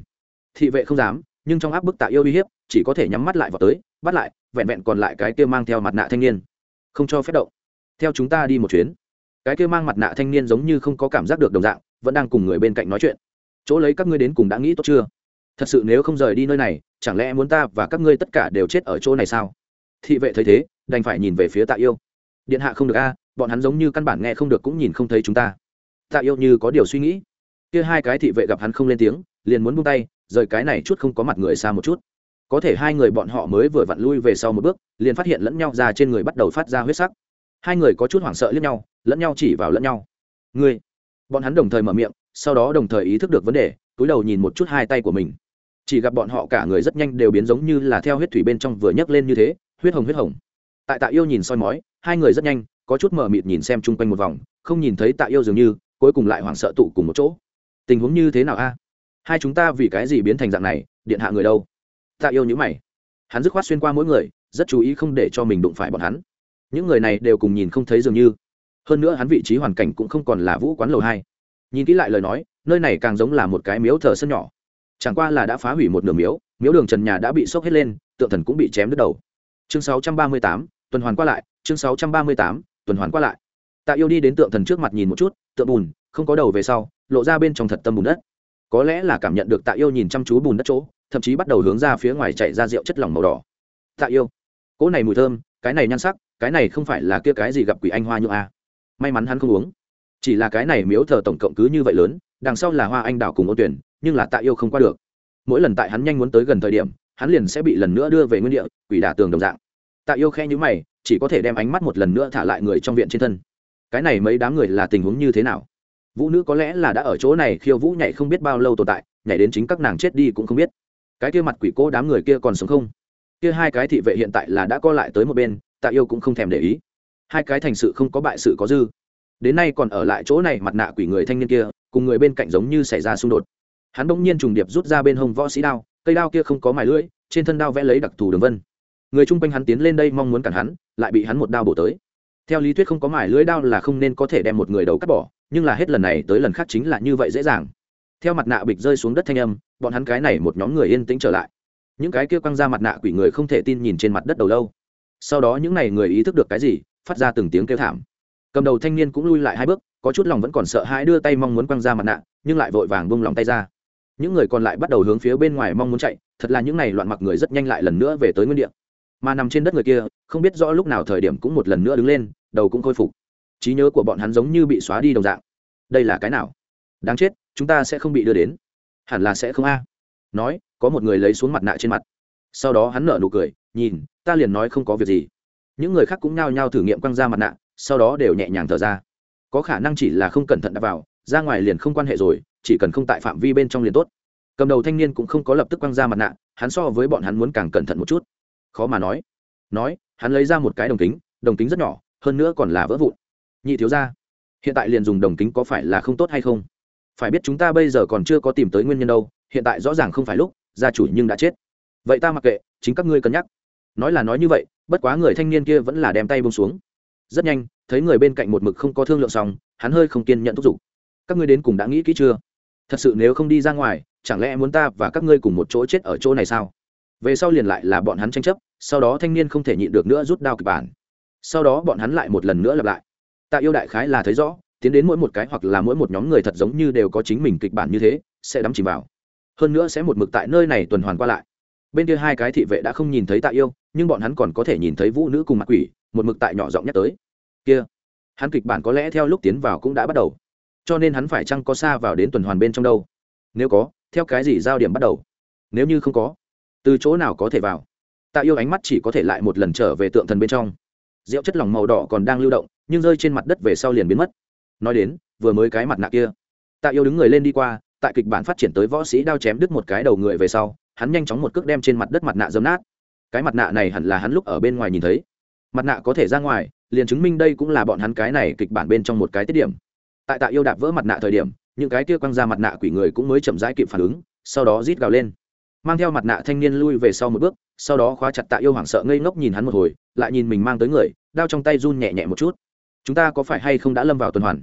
Thị vệ không dám, nhưng trong áp bức tạ yêu uy hiếp, chỉ có thể nhắm mắt lại vào tới, bắt lại, vẹn vẹn còn lại cái kia mang theo mặt nạ thanh niên. Không cho phép động. Theo chúng ta đi một chuyến. Cái kia mang mặt nạ thanh niên giống như không có cảm giác được đồng dạng, vẫn đang cùng người bên cạnh nói chuyện chỗ lấy các ngươi đến cùng đã nghĩ tốt chưa? Thật sự nếu không rời đi nơi này, chẳng lẽ muốn ta và các ngươi tất cả đều chết ở chỗ này sao? Thị vệ thấy thế, đành phải nhìn về phía tạ yêu. Điện hạ không được a, bọn hắn giống như căn bản nghe không được cũng nhìn không thấy chúng ta. Tạ yêu như có điều suy nghĩ. Kia hai cái thị vệ gặp hắn không lên tiếng, liền muốn buông tay, rời cái này chút không có mặt người xa một chút. Có thể hai người bọn họ mới vừa vặn lui về sau một bước, liền phát hiện lẫn nhau ra trên người bắt đầu phát ra huyết sắc. Hai người có chút hoảng sợ lẫn nhau lẫn nhau chỉ vào lẫn nhau. Ngươi? Bọn hắn đồng thời mở miệng sau đó đồng thời ý thức được vấn đề, túi đầu nhìn một chút hai tay của mình. Chỉ gặp bọn họ cả người rất nhanh đều biến giống như là theo huyết thủy bên trong vừa nhấc lên như thế, huyết hồng huyết hồng. Tại tạ yêu nhìn soi mói, hai người rất nhanh, có chút mờ mịt nhìn xem chung quanh một vòng, không nhìn thấy tạ yêu dường như, cuối cùng lại hoảng sợ tụ cùng một chỗ. Tình huống như thế nào a? Hai chúng ta vì cái gì biến thành dạng này, điện hạ người đâu? Tạ yêu nhữ mày. Hắn dứt khoát xuyên qua mỗi người, rất chú ý không để cho mình đụng phải bọn hắn. Những người này đều cùng nhìn không thấy dường như. Hơn nữa hắn vị trí hoàn cảnh cũng không còn là vũ quán lầu hai nhìn kỹ lại lời nói nơi này càng giống là một cái miếu thờ sân nhỏ. Chẳng qua là đã phá hủy một nửa miếu miếu đường trần nhà đã bị sốc hết lên tượng thần cũng bị chém đứt đầu. Chương 638, tuần hoàn qua lại chương 638, tuần hoàn qua lại. Tạ yêu đi đến tượng thần trước mặt nhìn một chút tượng bùn không có đầu về sau lộ ra bên trong thật tâm bùn đất. Có lẽ là cảm nhận được tạ yêu nhìn chăm chú bùn đất chỗ thậm chí bắt đầu hướng ra phía ngoài chạy ra rượu chất lỏng màu đỏ. Tạ yêu cỗ này mùi thơm cái này nhan sắc cái này không phải là kia cái gì gặp quỷ anh hoa như a à? may mắn hắn không uống chỉ là cái này miếu thờ tổng cộng cứ như vậy lớn, đằng sau là hoa anh đào cùng ô tuyển, nhưng là tạ yêu không qua được. Mỗi lần tại hắn nhanh muốn tới gần thời điểm, hắn liền sẽ bị lần nữa đưa về nguyên địa, quỷ đả tường đồng dạng. Tạ yêu khe nhữ mày, chỉ có thể đem ánh mắt một lần nữa thả lại người trong viện trên thân. Cái này mấy đám người là tình huống như thế nào? Vũ nữ có lẽ là đã ở chỗ này, khiêu vũ nhảy không biết bao lâu tồn tại, nhảy đến chính các nàng chết đi cũng không biết. Cái kia mặt quỷ cô đám người kia còn sống không? Kia hai cái thị vệ hiện tại là đã co lại tới một bên, tạ yêu cũng không thèm để ý. Hai cái thành sự không có bại sự có dư đến nay còn ở lại chỗ này mặt nạ quỷ người thanh niên kia, cùng người bên cạnh giống như xảy ra xung đột. Hắn bỗng nhiên trùng điệp rút ra bên hông võ sĩ đao, cây đao kia không có mài lưỡi, trên thân đao vẽ lấy đặc thù đường vân. Người chung quanh hắn tiến lên đây mong muốn cản hắn, lại bị hắn một đao bổ tới. Theo lý thuyết không có mài lưỡi đao là không nên có thể đem một người đầu cắt bỏ, nhưng là hết lần này tới lần khác chính là như vậy dễ dàng. Theo mặt nạ bịch rơi xuống đất thanh âm, bọn hắn cái này một nhóm người yên tĩnh trở lại. Những cái kia quăng ra mặt nạ quỷ người không thể tin nhìn trên mặt đất đầu lâu. Sau đó những n à y người ý thức được cái gì, phát ra từng tiếng kêu thảm cầm đầu thanh niên cũng lui lại hai bước, có chút lòng vẫn còn sợ hãi đưa tay mong muốn quăng ra mặt nạ, nhưng lại vội vàng bông lòng tay ra. Những người còn lại bắt đầu hướng phía bên ngoài mong muốn chạy, thật là những n à y loạn mặc người rất nhanh lại lần nữa về tới nguyên đ ị a mà nằm trên đất người kia, không biết rõ lúc nào thời điểm cũng một lần nữa đứng lên, đầu cũng khôi phục. Trí nhớ của bọn hắn giống như bị xóa đi đồng dạng. Đây là cái nào? Đáng chết, chúng ta sẽ không bị đưa đến. Hẳn là sẽ không a. Nói, có một người lấy xuống mặt nạ trên mặt. Sau đó hắn nở nụ cười, nhìn, ta liền nói không có việc gì. Những người khác cũng nhao nhao thử nghiệm quăng ra mặt nạ sau đó đều nhẹ nhàng thở ra. Có khả năng chỉ là không cẩn thận đã vào, ra ngoài liền không quan hệ rồi, chỉ cần không tại phạm vi bên trong liền tốt. Cầm đầu thanh niên cũng không có lập tức quăng ra mặt nạ, hắn so với bọn hắn muốn càng cẩn thận một chút. Khó mà nói. Nói, hắn lấy ra một cái đồng kính đồng kính rất nhỏ, hơn nữa còn là vỡ vụn. Nhị thiếu ra hiện tại liền dùng đồng kính có phải là không tốt hay không? Phải biết chúng ta bây giờ còn chưa có tìm tới nguyên nhân đâu, hiện tại rõ ràng không phải lúc, gia chủ nhưng đã chết. Vậy ta mặc kệ, chính các ngươi cân nhắc. Nói là nói như vậy, bất quá người thanh niên kia vẫn là đem tay bông xuống rất nhanh, thấy người bên cạnh một mực không có thương lượng xong, hắn hơi không kiên nhận thúc giục. Các ngươi đến cùng đã nghĩ kỹ chưa? Thật sự nếu không đi ra ngoài, chẳng lẽ muốn ta và các ngươi cùng một chỗ chết ở chỗ này sao? Về sau liền lại là bọn hắn tranh chấp, sau đó thanh niên không thể nhịn được nữa rút đao kịch bản. Sau đó bọn hắn lại một lần nữa lặp lại. Tạ yêu đại khái là thấy rõ, tiến đến mỗi một cái hoặc là mỗi một nhóm người thật giống như đều có chính mình kịch bản như thế, sẽ đắm chìm vào. Hơn nữa sẽ một mực tại nơi này tuần hoàn qua lại. Bên kia hai cái thị vệ đã không nhìn thấy tạ yêu, nhưng bọn hắn còn có thể nhìn thấy vũ nữ cùng mặt quỷ, một mực tại nhỏ giọng nhắc tới kia, hắn kịch bản có lẽ theo lúc tiến vào cũng đã bắt đầu. Cho nên hắn phải chăng có xa vào đến tuần hoàn bên trong đâu? Nếu có, theo cái gì giao điểm bắt đầu? Nếu như không có, từ chỗ nào có thể vào? Tạ yêu ánh mắt chỉ có thể lại một lần trở về tượng thần bên trong. Rượu chất lỏng màu đỏ còn đang lưu động, nhưng rơi trên mặt đất về sau liền biến mất. Nói đến, vừa mới cái mặt nạ kia. Tạ yêu đứng người lên đi qua, tại kịch bản phát triển tới võ sĩ đao chém đứt một cái đầu người về sau, hắn nhanh chóng một cước đem trên mặt đất mặt nạ dấm nát. Cái mặt nạ này hẳn là hắn lúc ở bên ngoài nhìn thấy. Mặt nạ có thể ra ngoài liền chứng minh đây cũng là bọn hắn cái này kịch bản bên trong một cái tiết điểm. Tại tạ yêu đạp vỡ mặt nạ thời điểm, những cái kia quăng ra mặt nạ quỷ người cũng mới chậm rãi kịp phản ứng, sau đó rít gào lên. Mang theo mặt nạ thanh niên lui về sau một bước, sau đó khóa chặt tạ yêu hoảng sợ ngây ngốc nhìn hắn một hồi, lại nhìn mình mang tới người, đao trong tay run nhẹ nhẹ một chút. Chúng ta có phải hay không đã lâm vào tuần hoàn?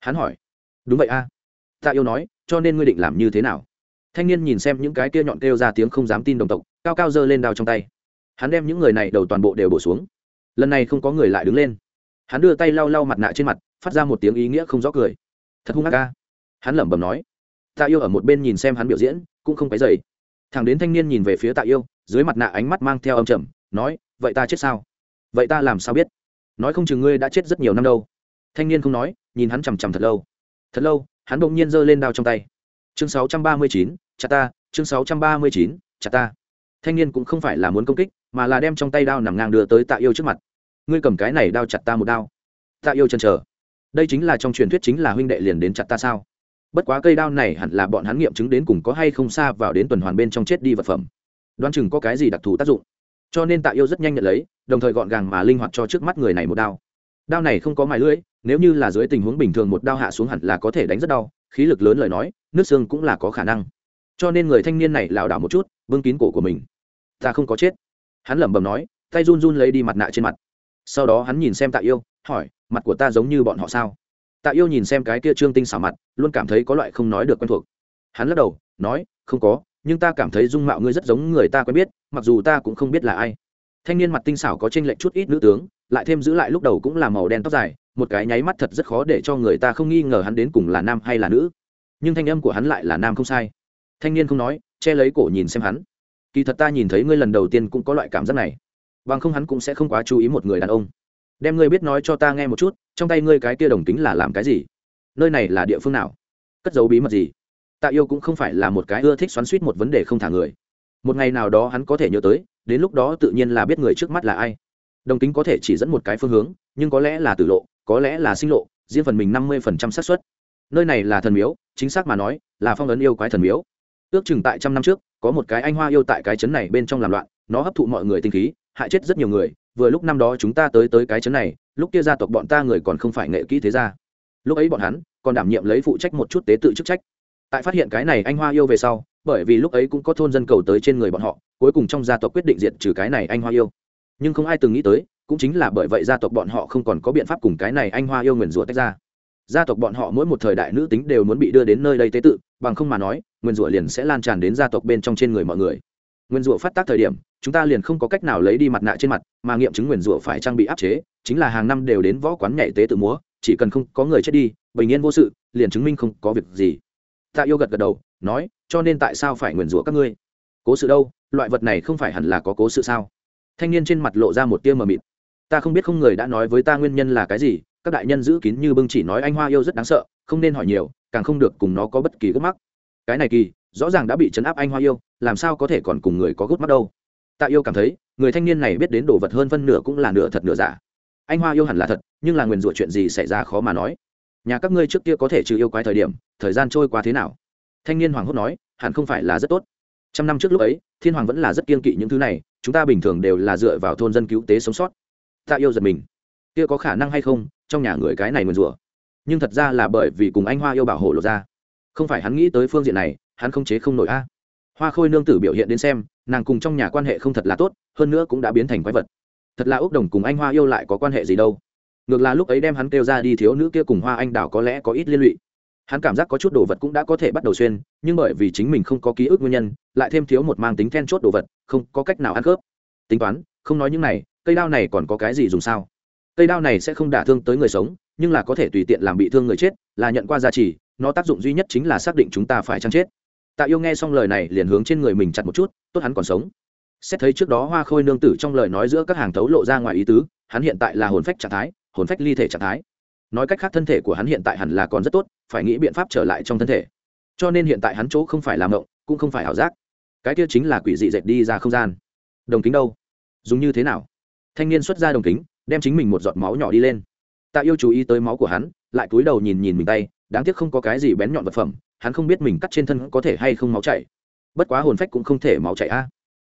Hắn hỏi. Đúng vậy a. Tạ yêu nói, cho nên ngươi định làm như thế nào? Thanh niên nhìn xem những cái kia nhọn kêu ra tiếng không dám tin đồng tộc, cao cao giơ lên đao trong tay. Hắn đem những người này đầu toàn bộ đều bổ xuống lần này không có người lại đứng lên. Hắn đưa tay lau lau mặt nạ trên mặt phát ra một tiếng ý nghĩa không rõ cười. Thật hung ác ca. Hắn lẩm bẩm nói tạ yêu ở một bên nhìn xem hắn biểu diễn cũng không phải dậy thằng đến thanh niên nhìn về phía tạ yêu dưới mặt nạ ánh mắt mang theo âm trầm nói vậy ta chết sao? Vậy ta làm sao biết? Nói không chừng ngươi đã chết rất nhiều năm đâu. Thanh niên không nói nhìn hắn chằm chằm thật lâu. Thật lâu hắn bỗng nhiên giơ lên đao trong tay. Chương 639, chặt ta chương 639, chặt ta. Thanh niên cũng không phải là muốn công kích mà là đem trong tay đao nằm ngang đưa tới tạ yêu trước mặt. Ngươi cầm cái này đao chặt ta một đao. Tạ yêu chân chờ. Đây chính là trong truyền thuyết chính là huynh đệ liền đến chặt ta sao? Bất quá cây đao này hẳn là bọn hắn nghiệm chứng đến cùng có hay không xa vào đến tuần hoàn bên trong chết đi vật phẩm. Đoán chừng có cái gì đặc thù tác dụng. Cho nên tạ yêu rất nhanh nhận lấy, đồng thời gọn gàng mà linh hoạt cho trước mắt người này một đao. Đao này không có mài lưỡi, nếu như là dưới tình huống bình thường một đao hạ xuống hẳn là có thể đánh rất đau, khí lực lớn lời nói, nước xương cũng là có khả năng. Cho nên người thanh niên này lảo đảo một chút vương kín cổ của mình. Ta không có chết hắn lẩm bẩm nói, tay run run lấy đi mặt nạ trên mặt. Sau đó hắn nhìn xem tạ yêu, hỏi, mặt của ta giống như bọn họ sao? Tạ yêu nhìn xem cái kia trương tinh xảo mặt, luôn cảm thấy có loại không nói được quen thuộc. Hắn lắc đầu, nói, không có, nhưng ta cảm thấy dung mạo ngươi rất giống người ta quen biết, mặc dù ta cũng không biết là ai. Thanh niên mặt tinh xảo có tranh lệch chút ít nữ tướng, lại thêm giữ lại lúc đầu cũng là màu đen tóc dài, một cái nháy mắt thật rất khó để cho người ta không nghi ngờ hắn đến cùng là nam hay là nữ. Nhưng thanh âm của hắn lại là nam không sai. Thanh niên không nói, che lấy cổ nhìn xem hắn kỳ thật ta nhìn thấy ngươi lần đầu tiên cũng có loại cảm giác này. Bằng không hắn cũng sẽ không quá chú ý một người đàn ông. Đem ngươi biết nói cho ta nghe một chút, trong tay ngươi cái kia đồng tính là làm cái gì? Nơi này là địa phương nào? Cất giấu bí mật gì? Tạ yêu cũng không phải là một cái ưa thích xoắn suýt một vấn đề không thả người. Một ngày nào đó hắn có thể nhớ tới, đến lúc đó tự nhiên là biết người trước mắt là ai. Đồng tính có thể chỉ dẫn một cái phương hướng, nhưng có lẽ là tử lộ, có lẽ là sinh lộ, riêng phần mình năm mươi phần trăm xác suất. Nơi này là thần miếu, chính xác mà nói, là phong ấn yêu quái thần miếu ước chừng tại trăm năm trước, có một cái anh hoa yêu tại cái chấn này bên trong làm loạn, nó hấp thụ mọi người tinh khí, hại chết rất nhiều người, vừa lúc năm đó chúng ta tới tới cái chấn này, lúc kia gia tộc bọn ta người còn không phải nghệ kỹ thế gia. Lúc ấy bọn hắn còn đảm nhiệm lấy phụ trách một chút tế tự chức trách. Tại phát hiện cái này anh hoa yêu về sau, bởi vì lúc ấy cũng có thôn dân cầu tới trên người bọn họ, cuối cùng trong gia tộc quyết định diệt trừ cái này anh hoa yêu. Nhưng không ai từng nghĩ tới, cũng chính là bởi vậy gia tộc bọn họ không còn có biện pháp cùng cái này anh hoa yêu nguyền rủa tách ra. Gia tộc bọn họ mỗi một thời đại nữ tính đều muốn bị đưa đến nơi đây tế tự bằng không mà nói, nguyên rủa liền sẽ lan tràn đến gia tộc bên trong trên người mọi người. Nguyên rủa phát tác thời điểm, chúng ta liền không có cách nào lấy đi mặt nạ trên mặt, mà nghiệm chứng nguyên rủa phải trang bị áp chế, chính là hàng năm đều đến võ quán nhảy tế tự múa, chỉ cần không có người chết đi, bình yên vô sự, liền chứng minh không có việc gì. Tạ yêu gật gật đầu, nói, cho nên tại sao phải nguyền rủa các ngươi? Cố sự đâu? Loại vật này không phải hẳn là có cố sự sao? Thanh niên trên mặt lộ ra một tia mờ mịt. Ta không biết không người đã nói với ta nguyên nhân là cái gì, các đại nhân giữ kín như bưng chỉ nói anh hoa yêu rất đáng sợ, không nên hỏi nhiều càng không được cùng nó có bất kỳ gút mắc. Cái này kỳ, rõ ràng đã bị chấn áp anh hoa yêu, làm sao có thể còn cùng người có gút mắc đâu? Tạ yêu cảm thấy, người thanh niên này biết đến đồ vật hơn phân nửa cũng là nửa thật nửa giả. Anh hoa yêu hẳn là thật, nhưng là nguyền rủa chuyện gì xảy ra khó mà nói. Nhà các ngươi trước kia có thể trừ yêu quái thời điểm, thời gian trôi qua thế nào? Thanh niên hoàng hốt nói, hẳn không phải là rất tốt. Trăm năm trước lúc ấy, thiên hoàng vẫn là rất kiên kỵ những thứ này, chúng ta bình thường đều là dựa vào thôn dân cứu tế sống sót. Tạ yêu giật mình. Kia có khả năng hay không, trong nhà người cái này nguyền rủa? Nhưng thật ra là bởi vì cùng anh hoa yêu bảo hộ lộ ra. Không phải hắn nghĩ tới phương diện này, hắn không chế không nổi a. Hoa khôi nương tử biểu hiện đến xem, nàng cùng trong nhà quan hệ không thật là tốt, hơn nữa cũng đã biến thành quái vật. Thật là úc đồng cùng anh hoa yêu lại có quan hệ gì đâu. Ngược là lúc ấy đem hắn kêu ra đi thiếu nữ kia cùng hoa anh đào có lẽ có ít liên lụy. Hắn cảm giác có chút đồ vật cũng đã có thể bắt đầu xuyên, nhưng bởi vì chính mình không có ký ức nguyên nhân, lại thêm thiếu một mang tính then chốt đồ vật, không có cách nào ăn khớp. Tính toán, không nói những này, cây đao này còn có cái gì dùng sao? Cây đao này sẽ không đả thương tới người sống nhưng là có thể tùy tiện làm bị thương người chết, là nhận qua giá trị nó tác dụng duy nhất chính là xác định chúng ta phải chăng chết. Tạ yêu nghe xong lời này liền hướng trên người mình chặt một chút, tốt hắn còn sống. Xét thấy trước đó hoa khôi nương tử trong lời nói giữa các hàng thấu lộ ra ngoài ý tứ, hắn hiện tại là hồn phách trạng thái, hồn phách ly thể trạng thái. Nói cách khác thân thể của hắn hiện tại hẳn là còn rất tốt, phải nghĩ biện pháp trở lại trong thân thể. Cho nên hiện tại hắn chỗ không phải làm mộng, cũng không phải ảo giác. Cái kia chính là quỷ dị dệt đi ra không gian. Đồng kính đâu? Dùng như thế nào? Thanh niên xuất ra đồng kính, đem chính mình một giọt máu nhỏ đi lên tạ yêu chú ý tới máu của hắn lại cúi đầu nhìn nhìn mình tay đáng tiếc không có cái gì bén nhọn vật phẩm hắn không biết mình cắt trên thân có thể hay không máu chảy. Bất quá hồn phách cũng không thể máu chảy a.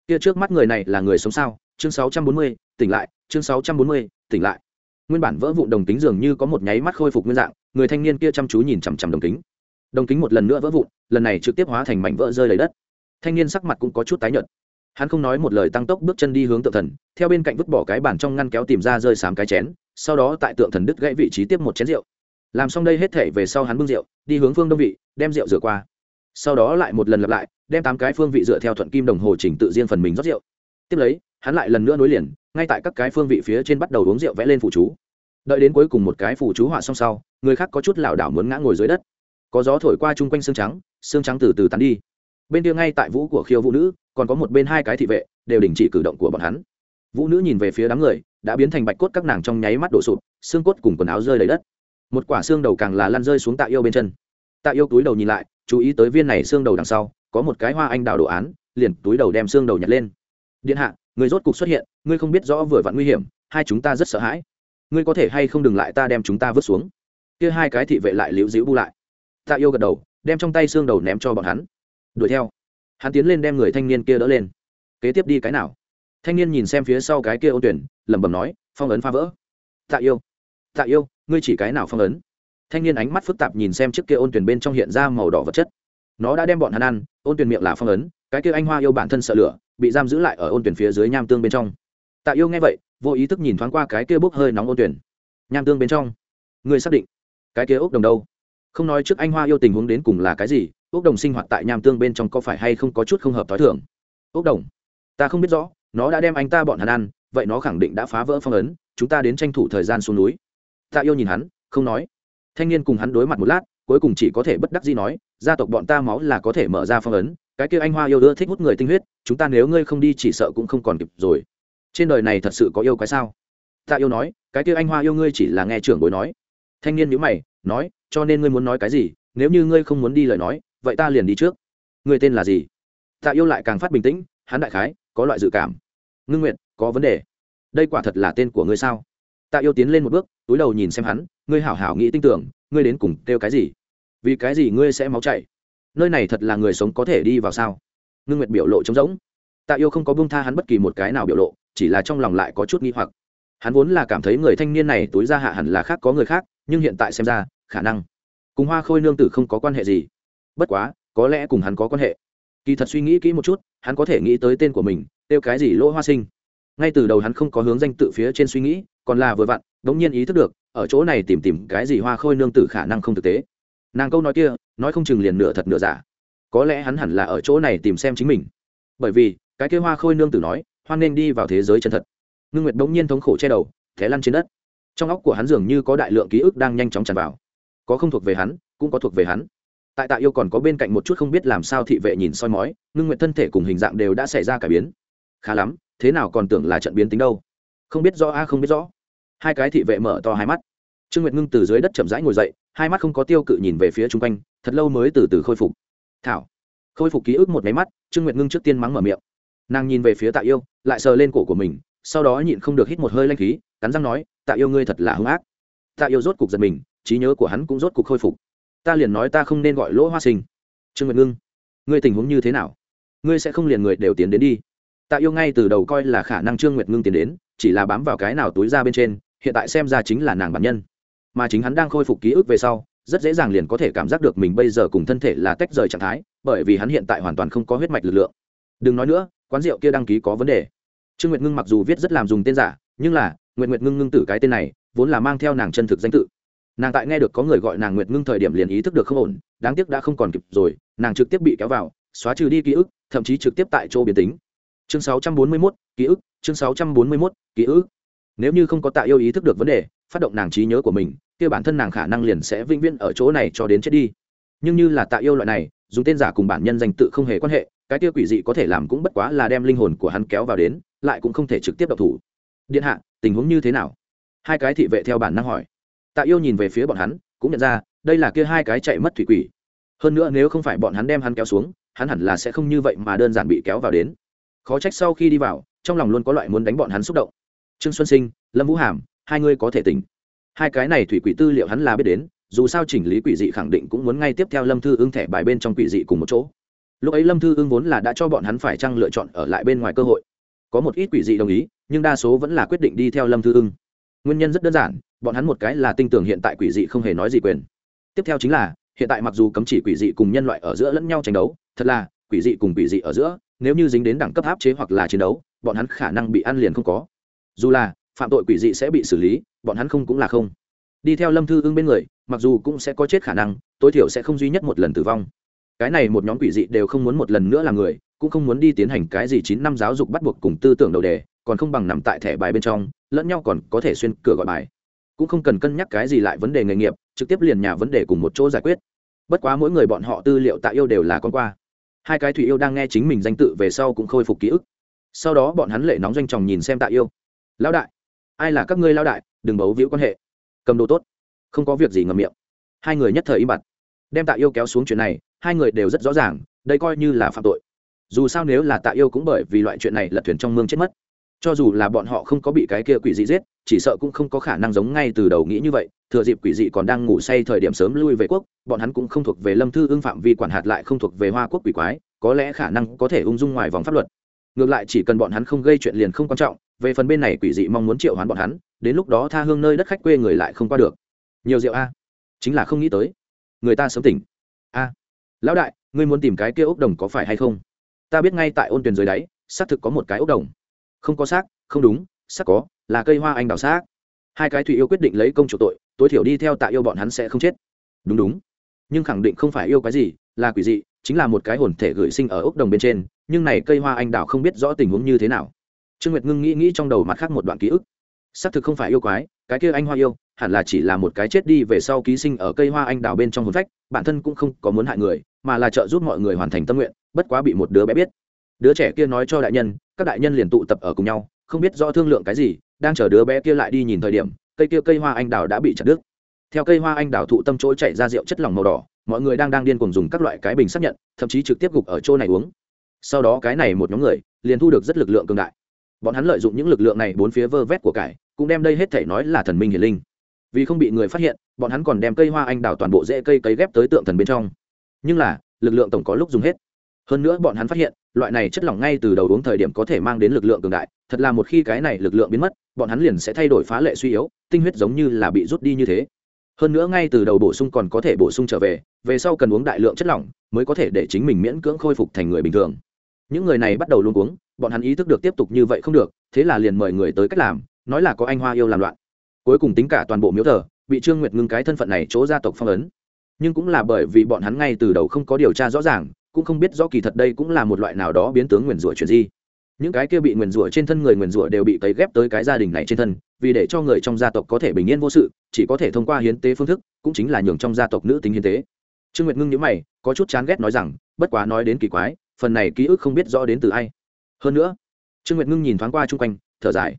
Kia trước mắt người này là người sống sao? Chương 640, tỉnh lại chương 640, tỉnh lại. Nguyên bản vỡ vụn đồng kính dường như có một nháy mắt khôi phục nguyên dạng người thanh niên kia chăm chú nhìn chằm chằm đồng kính. Đồng kính một lần nữa vỡ vụn lần này trực tiếp hóa thành mảnh vỡ rơi lấy đất. Thanh niên sắc mặt cũng có chút tái nhợt. Hắn không nói một lời tăng tốc bước chân đi hướng tự thần theo bên cạnh vứt bỏ cái bàn trong ngăn kéo tìm ra rơi sám cái chén sau đó tại tượng thần đứt gãy vị trí tiếp một chén rượu. Làm xong đây hết thể về sau hắn bưng rượu, đi hướng phương đông vị, đem rượu rửa qua. Sau đó lại một lần lặp lại, đem tám cái phương vị dựa theo thuận kim đồng hồ chỉnh tự riêng phần mình rót rượu. Tiếp lấy, hắn lại lần nữa nối liền, ngay tại các cái phương vị phía trên bắt đầu uống rượu vẽ lên phụ chú. Đợi đến cuối cùng một cái phụ chú họa xong sau, người khác có chút lảo đảo muốn ngã ngồi dưới đất. Có gió thổi qua chung quanh xương trắng xương trắng từ từ tắn đi. Bên kia ngay tại vũ của khiêu vũ nữ, còn có một bên hai cái thị vệ, đều đình chỉ cử động của bọn hắn vũ nữ nhìn về phía đám người, đã biến thành bạch cốt các nàng trong nháy mắt đổ sụp, xương cốt cùng quần áo rơi lấy đất. Một quả xương đầu càng là lăn rơi xuống tạ yêu bên chân. Tạ yêu túi đầu nhìn lại, chú ý tới viên này xương đầu đằng sau, có một cái hoa anh đào đồ án, liền túi đầu đem xương đầu nhặt lên. Điện hạ, người rốt cục xuất hiện, ngươi không biết rõ vừa vặn nguy hiểm, hai chúng ta rất sợ hãi. Ngươi có thể hay không đừng lại ta đem chúng ta vứt xuống. Kia hai cái thị vệ lại liễu dĩu bu lại. Tạ yêu gật đầu, đem trong tay xương đầu ném cho bọn hắn. Đuổi theo. Hắn tiến lên đem người thanh niên kia đỡ lên. Kế tiếp đi cái nào? Thanh niên nhìn xem phía sau cái kia ôn tuyển, lẩm bẩm nói, phong ấn phá vỡ. Tạ yêu tạ yêu, ngươi chỉ cái nào phong ấn? Thanh niên ánh mắt phức tạp nhìn xem chiếc kia ôn tuyển bên trong hiện ra màu đỏ vật chất. Nó đã đem bọn hắn ăn, ôn tuyển miệng là phong ấn, cái kia anh hoa yêu bản thân sợ lửa, bị giam giữ lại ở ôn tuyển phía dưới nham tương bên trong. Tạ yêu nghe vậy, vô ý thức nhìn thoáng qua cái kia bốc hơi nóng ôn tuyển. Nham tương bên trong. Ngươi xác định, cái kia ốc đồng đâu? Không nói trước anh hoa yêu tình huống đến cùng là cái gì, ốc đồng sinh hoạt tại nham tương bên trong có phải hay không có chút không hợp t h o i thưởng ốc đồng, ta không biết rõ nó đã đem anh ta bọn hắn ăn, vậy nó khẳng định đã phá vỡ phong ấn, chúng ta đến tranh thủ thời gian xuống núi. Tạ yêu nhìn hắn, không nói. Thanh niên cùng hắn đối mặt một lát, cuối cùng chỉ có thể bất đắc gì nói, gia tộc bọn ta máu là có thể mở ra phong ấn, cái kia anh hoa yêu ưa thích hút người tinh huyết, chúng ta nếu ngươi không đi chỉ sợ cũng không còn kịp rồi. Trên đời này thật sự có yêu cái sao? Tạ yêu nói, cái kia anh hoa yêu ngươi chỉ là nghe trưởng bối nói. Thanh niên nhữ mày, nói, cho nên ngươi muốn nói cái gì? Nếu như ngươi không muốn đi lời nói, vậy ta liền đi trước. Ngươi tên là gì? Tạ yêu lại càng phát bình tĩnh hắn đại khái, có loại dự cảm. Ngưng nguyện có vấn đề. Đây quả thật là tên của ngươi sao? Tạ yêu tiến lên một bước, túi đầu nhìn xem hắn, ngươi hảo hảo nghĩ tin tưởng, ngươi đến cùng kêu cái gì? Vì cái gì ngươi sẽ máu chảy? Nơi này thật là người sống có thể đi vào sao? Ngưng nguyệt biểu lộ trống rỗng. Tạ yêu không có bông tha hắn bất kỳ một cái nào biểu lộ, chỉ là trong lòng lại có chút nghi hoặc. Hắn vốn là cảm thấy người thanh niên này túi ra hạ hẳn là khác có người khác, nhưng hiện tại xem ra, khả năng cùng hoa khôi nương tử không có quan hệ gì. Bất quá, có lẽ cùng hắn có quan hệ kỳ thật suy nghĩ kỹ một chút, hắn có thể nghĩ tới tên của mình, kêu cái gì lỗ hoa sinh. Ngay từ đầu hắn không có hướng danh tự phía trên suy nghĩ, còn là vừa vặn đ ỗ n g nhiên ý thức được, ở chỗ này tìm tìm cái gì hoa khôi nương tử khả năng không thực tế. Nàng câu nói kia, nói không chừng liền nửa thật nửa giả. Có lẽ hắn hẳn là ở chỗ này tìm xem chính mình. Bởi vì, cái kia hoa khôi nương tử nói, hoan nên đi vào thế giới chân thật. Ngưng nguyệt bỗng nhiên thống khổ che đầu, té lăn trên đất. Trong óc của hắn dường như có đại lượng ký ức đang nhanh chóng tràn vào. Có không thuộc về hắn, cũng có thuộc về hắn tại tạ yêu còn có bên cạnh một chút không biết làm sao thị vệ nhìn soi mói, ngưng nguyện thân thể cùng hình dạng đều đã xảy ra cải biến. Khá lắm, thế nào còn tưởng là trận biến tính đâu? Không biết rõ a, không biết rõ. Hai cái thị vệ mở to hai mắt. Trương nguyệt ngưng từ dưới đất chậm rãi ngồi dậy, hai mắt không có tiêu cự nhìn về phía chung quanh, thật lâu mới từ từ khôi phục. Thảo. Khôi phục ký ức một máy mắt, trương nguyệt ngưng trước tiên mắng mở miệng. Nàng nhìn về phía tạ yêu, lại sờ lên cổ của mình, sau đó nhịn không được hít một hơi lanh khí, cắn răng nói, tạ yêu ngươi thật là hung ác. Tạ yêu rốt cục giật mình, trí nhớ của hắn cũng rốt cục khôi phục ta liền nói ta không nên gọi lỗ hoa sinh. Trương nguyệt ngưng, ngươi tình huống như thế nào? Ngươi sẽ không liền người đều tiến đến đi. Tạ yêu ngay từ đầu coi là khả năng trương nguyệt ngưng tiến đến, chỉ là bám vào cái nào túi ra bên trên, hiện tại xem ra chính là nàng bản nhân. Mà chính hắn đang khôi phục ký ức về sau, rất dễ dàng liền có thể cảm giác được mình bây giờ cùng thân thể là tách rời trạng thái, bởi vì hắn hiện tại hoàn toàn không có huyết mạch lực lượng. Đừng nói nữa, quán rượu kia đăng ký có vấn đề. Trương nguyệt ngưng mặc dù viết rất làm dùng tên giả, nhưng là nguyệt nguyệt ngưng ngưng tử cái tên này, vốn là mang theo nàng chân thực danh tự nàng tại nghe được có người gọi nàng nguyệt ngưng thời điểm liền ý thức được không ổn đáng tiếc đã không còn kịp rồi nàng trực tiếp bị kéo vào xóa trừ đi ký ức thậm chí trực tiếp tại chỗ biến tính. Chương 641, ký ức chương 641, ký ức. Nếu như không có tạ yêu ý thức được vấn đề phát động nàng trí nhớ của mình kia bản thân nàng khả năng liền sẽ vĩnh viễn ở chỗ này cho đến chết đi. Nhưng như là tạ yêu loại này dùng tên giả cùng bản nhân danh tự không hề quan hệ cái kia quỷ dị có thể làm cũng bất quá là đem linh hồn của hắn kéo vào đến lại cũng không thể trực tiếp độc thủ. Điện hạ tình huống như thế nào? Hai cái thị vệ theo bản năng hỏi tạ yêu nhìn về phía bọn hắn, cũng nhận ra, đây là kia hai cái chạy mất thủy quỷ. Hơn nữa nếu không phải bọn hắn đem hắn kéo xuống, hắn hẳn là sẽ không như vậy mà đơn giản bị kéo vào đến. Khó trách sau khi đi vào, trong lòng luôn có loại muốn đánh bọn hắn xúc động. Trương xuân sinh, lâm vũ hàm, hai ngươi có thể tỉnh. Hai cái này thủy quỷ tư liệu hắn là biết đến, dù sao chỉnh lý quỷ dị khẳng định cũng muốn ngay tiếp theo lâm thư ưng thẻ bài bên trong quỷ dị cùng một chỗ. Lúc ấy lâm thư ưng vốn là đã cho bọn hắn phải chăng lựa chọn ở lại bên ngoài cơ hội. Có một ít quỷ dị đồng ý, nhưng đa số vẫn là quyết định đi theo lâm thư ưng. Nguyên nhân rất đơn giản bọn hắn một cái là tin tưởng hiện tại quỷ dị không hề nói gì quyền. Tiếp theo chính là, hiện tại mặc dù cấm chỉ quỷ dị cùng nhân loại ở giữa lẫn nhau tranh đấu, thật là, quỷ dị cùng quỷ dị ở giữa, nếu như dính đến đẳng cấp áp chế hoặc là chiến đấu, bọn hắn khả năng bị ăn liền không có. Dù là, phạm tội quỷ dị sẽ bị xử lý, bọn hắn không cũng là không. Đi theo lâm thư ưng bên người, mặc dù cũng sẽ có chết khả năng, tối thiểu sẽ không duy nhất một lần tử vong. Cái này một nhóm quỷ dị đều không muốn một lần nữa là người, cũng không muốn đi tiến hành cái gì chín năm giáo dục bắt buộc cùng tư tưởng đầu đề, còn không bằng nằm tại thẻ bài bên trong, lẫn nhau còn có thể xuyên cửa gọi bài cũng không cần cân nhắc cái gì lại vấn đề nghề nghiệp, trực tiếp liền nhà vấn đề cùng một chỗ giải quyết. Bất quá mỗi người bọn họ tư liệu tạ yêu đều là con qua. Hai cái thủy yêu đang nghe chính mình danh tự về sau cũng khôi phục ký ức. Sau đó bọn hắn lệ nóng doanh tròng nhìn xem tạ yêu. Lão đại, ai là các ngươi lão đại? Đừng bấu víu quan hệ. Cầm đồ tốt. Không có việc gì ngầm miệng. Hai người nhất thời im bặt. Đem tạ yêu kéo xuống chuyện này, hai người đều rất rõ ràng, đây coi như là phạm tội. Dù sao nếu là tạ yêu cũng bởi vì loại chuyện này lật thuyền trong mương chết mất. Cho dù là bọn họ không có bị cái kia quỷ dị giết chỉ sợ cũng không có khả năng giống ngay từ đầu nghĩ như vậy, thừa dịp quỷ dị còn đang ngủ say thời điểm sớm lui về quốc, bọn hắn cũng không thuộc về lâm thư ưng phạm vi quản hạt lại không thuộc về hoa quốc quỷ quái, có lẽ khả năng có thể ung dung ngoài vòng pháp luật. Ngược lại chỉ cần bọn hắn không gây chuyện liền không quan trọng, về phần bên này quỷ dị mong muốn triệu hoán bọn hắn, đến lúc đó tha hương nơi đất khách quê người lại không qua được. Nhiều rượu a. Chính là không nghĩ tới. Người ta sớm tỉnh. A. Lão đại, ngươi muốn tìm cái kia ốc đồng có phải hay không? Ta biết ngay tại ôn tuyển dưới đáy, xác thực có một cái ốc đồng. Không có xác, không đúng sắc có, là cây hoa anh đào xác. Hai cái thủy yêu quyết định lấy công chủ tội, tối thiểu đi theo tạ yêu bọn hắn sẽ không chết. Đúng đúng. Nhưng khẳng định không phải yêu cái gì, là quỷ dị, chính là một cái hồn thể gửi sinh ở ốc đồng bên trên, nhưng này cây hoa anh đào không biết rõ tình huống như thế nào. Trương nguyệt ngưng nghĩ nghĩ trong đầu mặt khác một đoạn ký ức. Xác thực không phải yêu quái, cái kia anh hoa yêu, hẳn là chỉ là một cái chết đi về sau ký sinh ở cây hoa anh đào bên trong hồn phách, bản thân cũng không có muốn hại người, mà là trợ giúp mọi người hoàn thành tâm nguyện, bất quá bị một đứa bé biết. Đứa trẻ kia nói cho đại nhân, các đại nhân liền tụ tập ở cùng nhau không biết rõ thương lượng cái gì, đang chờ đứa bé kia lại đi nhìn thời điểm, cây kia cây hoa anh đào đã bị chặt đứt. Theo cây hoa anh đào thụ tâm chỗ chạy ra rượu chất lỏng màu đỏ, mọi người đang đang điên cuồng dùng các loại cái bình xác nhận, thậm chí trực tiếp gục ở chỗ này uống. Sau đó cái này một nhóm người, liền thu được rất lực lượng cường đại. Bọn hắn lợi dụng những lực lượng này bốn phía vơ vét của cải, cũng đem đây hết thể nói là thần minh hiền linh. Vì không bị người phát hiện, bọn hắn còn đem cây hoa anh đào toàn bộ rễ cây cấy ghép tới tượng thần bên trong. Nhưng là, lực lượng tổng có lúc dùng hết hơn nữa bọn hắn phát hiện, loại này chất lỏng ngay từ đầu uống thời điểm có thể mang đến lực lượng cường đại, thật là một khi cái này lực lượng biến mất, bọn hắn liền sẽ thay đổi phá lệ suy yếu, tinh huyết giống như là bị rút đi như thế. Hơn nữa ngay từ đầu bổ sung còn có thể bổ sung trở về về sau cần uống đại lượng chất lỏng mới có thể để chính mình miễn cưỡng khôi phục thành người bình thường. Những người này bắt đầu luôn uống, bọn hắn ý thức được tiếp tục như vậy không được, thế là liền mời người tới cách làm, nói là có anh hoa yêu làm loạn. Cuối cùng tính cả toàn bộ miếu thờ, bị trương nguyệt ngưng cái thân phận này chỗ gia tộc phong ấn. Nhưng cũng là bởi vì bọn hắn ngay từ đầu không có điều tra rõ ràng cũng không biết rõ kỳ thật đây cũng là một loại nào đó biến tướng nguyền rủa chuyện gì những cái kia bị nguyền rủa trên thân người nguyền rủa đều bị cấy ghép tới cái gia đình này trên thân, vì để cho người trong gia tộc có thể bình yên vô sự, chỉ có thể thông qua hiến tế phương thức, cũng chính là nhường trong gia tộc nữ tính hiến tế. Trương nguyệt ngưng nhớ mày, có chút chán ghét nói rằng, bất quá nói đến kỳ quái, phần này ký ức không biết rõ đến từ ai. Hơn nữa, trương nguyệt ngưng nhìn thoáng qua chung quanh, thở dài.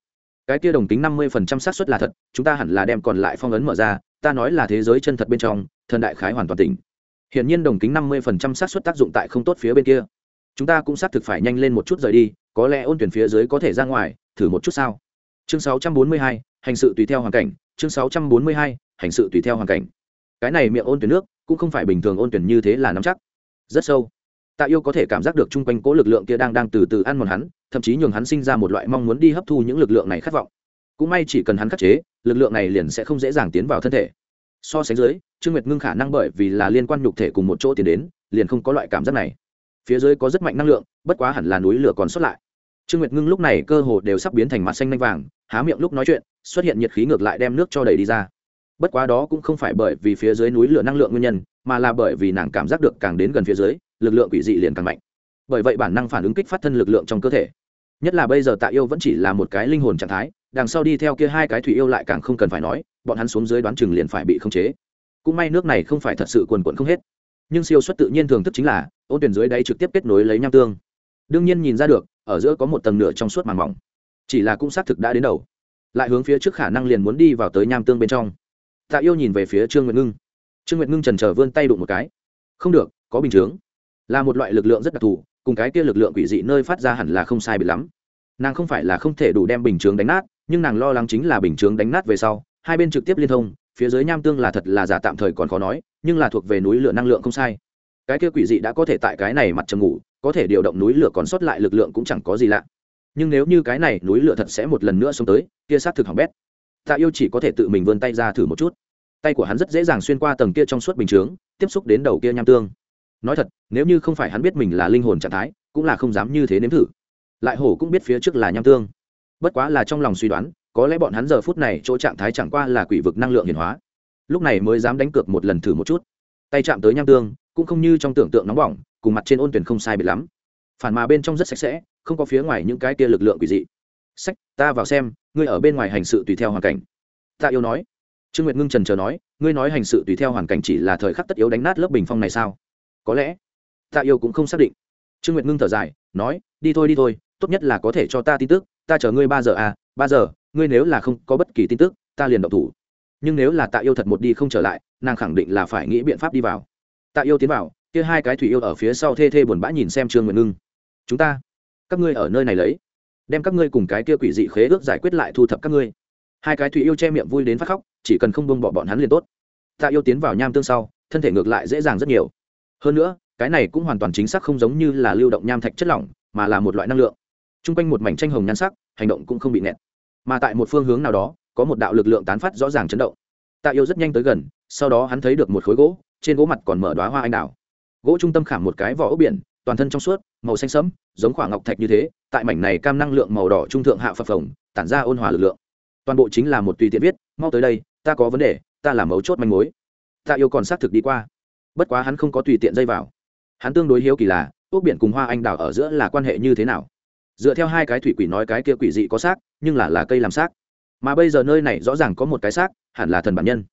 Cái kia đồng tính năm mươi phần trăm xác suất là thật, chúng ta hẳn là đem còn lại phong ấn mở ra, ta nói là thế giới chân thật bên trong, thần đại khái hoàn toàn tỉnh hiển nhiên đồng kính năm mươi phần trăm xác suất tác dụng tại không tốt phía bên kia. Chúng ta cũng xác thực phải nhanh lên một chút rời đi, có lẽ ôn tuyển phía dưới có thể ra ngoài, thử một chút sao? Chương sáu trăm bốn mươi hai, hành sự tùy theo hoàn cảnh. Chương sáu trăm bốn mươi hai, hành sự tùy theo hoàn cảnh. Cái này miệng ôn tuyển nước, cũng không phải bình thường ôn tuyển như thế là nắm chắc. Rất sâu. Tạ yêu có thể cảm giác được chung quanh cố lực lượng kia đang đang từ từ ăn mòn hắn, thậm chí nhường hắn sinh ra một loại mong muốn đi hấp thu những lực lượng này khát vọng. Cũng may chỉ cần hắn khắc chế, lực lượng này liền sẽ không dễ dàng tiến vào thân thể so sánh dưới, trương nguyệt ngưng khả năng bởi vì là liên quan nhục thể cùng một chỗ tiến đến, liền không có loại cảm giác này. Phía dưới có rất mạnh năng lượng, bất quá hẳn là núi lửa còn xuất lại. Trương nguyệt ngưng lúc này cơ hồ đều sắp biến thành mặt xanh lanh vàng, há miệng lúc nói chuyện, xuất hiện nhiệt khí ngược lại đem nước cho đầy đi ra. Bất quá đó cũng không phải bởi vì phía dưới núi lửa năng lượng nguyên nhân, mà là bởi vì nàng cảm giác được càng đến gần phía dưới, lực lượng quỷ dị liền càng mạnh. Bởi vậy bản năng phản ứng kích phát thân lực lượng trong cơ thể. Nhất là bây giờ tạ yêu vẫn chỉ là một cái linh hồn trạng thái, đằng sau đi theo kia hai cái thủy yêu lại càng không cần phải nói bọn hắn xuống dưới đoán chừng liền phải bị khống chế. Cũng may nước này không phải thật sự quần quận không hết. Nhưng siêu suất tự nhiên thường thức chính là ôn tuyển dưới đáy trực tiếp kết nối lấy nham tương. Đương nhiên nhìn ra được, ở giữa có một tầng nửa trong suốt màn mỏng. Chỉ là cũng xác thực đã đến đầu. Lại hướng phía trước khả năng liền muốn đi vào tới nham tương bên trong. Tạ yêu nhìn về phía trương nguyệt ngưng. Trương nguyệt ngưng trần trờ vươn tay đụng một cái. Không được, có bình chướng. Là một loại lực lượng rất đặc thù, cùng cái kia lực lượng quỷ dị nơi phát ra hẳn là không sai biệt lắm. Nàng không phải là không thể đủ đem bình chướng đánh nát, nhưng nàng lo lắng chính là bình chướng đánh nát về sau hai bên trực tiếp liên thông, phía dưới nham tương là thật là giả tạm thời còn khó nói, nhưng là thuộc về núi lửa năng lượng không sai. Cái kia quỷ dị đã có thể tại cái này mặt trầm ngủ, có thể điều động núi lửa còn sót lại lực lượng cũng chẳng có gì lạ. Nhưng nếu như cái này núi lửa thật sẽ một lần nữa xông tới, kia sát thực hỏng bét. Tạ yêu chỉ có thể tự mình vươn tay ra thử một chút. Tay của hắn rất dễ dàng xuyên qua tầng kia trong suốt bình chướng, tiếp xúc đến đầu kia nham tương. Nói thật, nếu như không phải hắn biết mình là linh hồn trạng thái, cũng là không dám như thế nếm thử. Lại hổ cũng biết phía trước là nham tương. Bất quá là trong lòng suy đoán có lẽ bọn hắn giờ phút này chỗ trạng thái chẳng qua là quỷ vực năng lượng hiển hóa. Lúc này mới dám đánh cược một lần thử một chút. Tay chạm tới nham tương, cũng không như trong tưởng tượng nóng bỏng, cùng mặt trên ôn tuyển không sai biệt lắm. Phản mà bên trong rất sạch sẽ, không có phía ngoài những cái kia lực lượng quỷ dị. Sách, ta vào xem, ngươi ở bên ngoài hành sự tùy theo hoàn cảnh. Ta yêu nói. Trương nguyệt ngưng trần chờ nói, ngươi nói hành sự tùy theo hoàn cảnh chỉ là thời khắc tất yếu đánh nát lớp bình phong này sao? Có lẽ. Ta yêu cũng không xác định. Trương nguyệt ngưng thở dài, nói, đi thôi đi thôi, tốt nhất là có thể cho ta tin tức, ta chờ ngươi ba giờ à ba giờ ngươi nếu là không có bất kỳ tin tức, ta liền động thủ. Nhưng nếu là tạ yêu thật một đi không trở lại, nàng khẳng định là phải nghĩ biện pháp đi vào. Tạ yêu tiến vào, kia hai cái thủy yêu ở phía sau thê thê buồn bã nhìn xem trương nguyệt ngưng. Chúng ta, các ngươi ở nơi này lấy. Đem các ngươi cùng cái kia quỷ dị khế ước giải quyết lại thu thập các ngươi. Hai cái thủy yêu che miệng vui đến phát khóc, chỉ cần không bông bỏ bọn hắn liền tốt. Tạ yêu tiến vào nham tương sau, thân thể ngược lại dễ dàng rất nhiều. Hơn nữa, cái này cũng hoàn toàn chính xác không giống như là lưu động nham thạch chất lỏng, mà là một loại năng lượng. T r u n g quanh một mảnh tranh hồng nhan sắc, hành động cũng không bị nẹt mà tại một phương hướng nào đó, có một đạo lực lượng tán phát rõ ràng chấn động. Tạ yêu rất nhanh tới gần, sau đó hắn thấy được một khối gỗ, trên gỗ mặt còn mở đoá hoa anh đào. Gỗ trung tâm khảm một cái vỏ ốc biển, toàn thân trong suốt, màu xanh sẫm, giống khoảng ngọc thạch như thế, tại mảnh này cam năng lượng màu đỏ trung thượng hạ phập phồng, tản ra ôn hòa lực lượng. Toàn bộ chính là một tùy tiện viết, mau tới đây, ta có vấn đề, ta là mấu chốt manh mối. Tạ yêu còn xác thực đi qua. Bất quá hắn không có tùy tiện dây vào. Hắn tương đối hiếu kỳ là, ốc biển cùng hoa anh đào ở giữa là quan hệ như thế nào? Dựa theo hai cái thủy quỷ nói cái kia quỷ dị có xác, nhưng là là cây làm xác. Mà bây giờ nơi này rõ ràng có một cái xác, hẳn là thần bản nhân.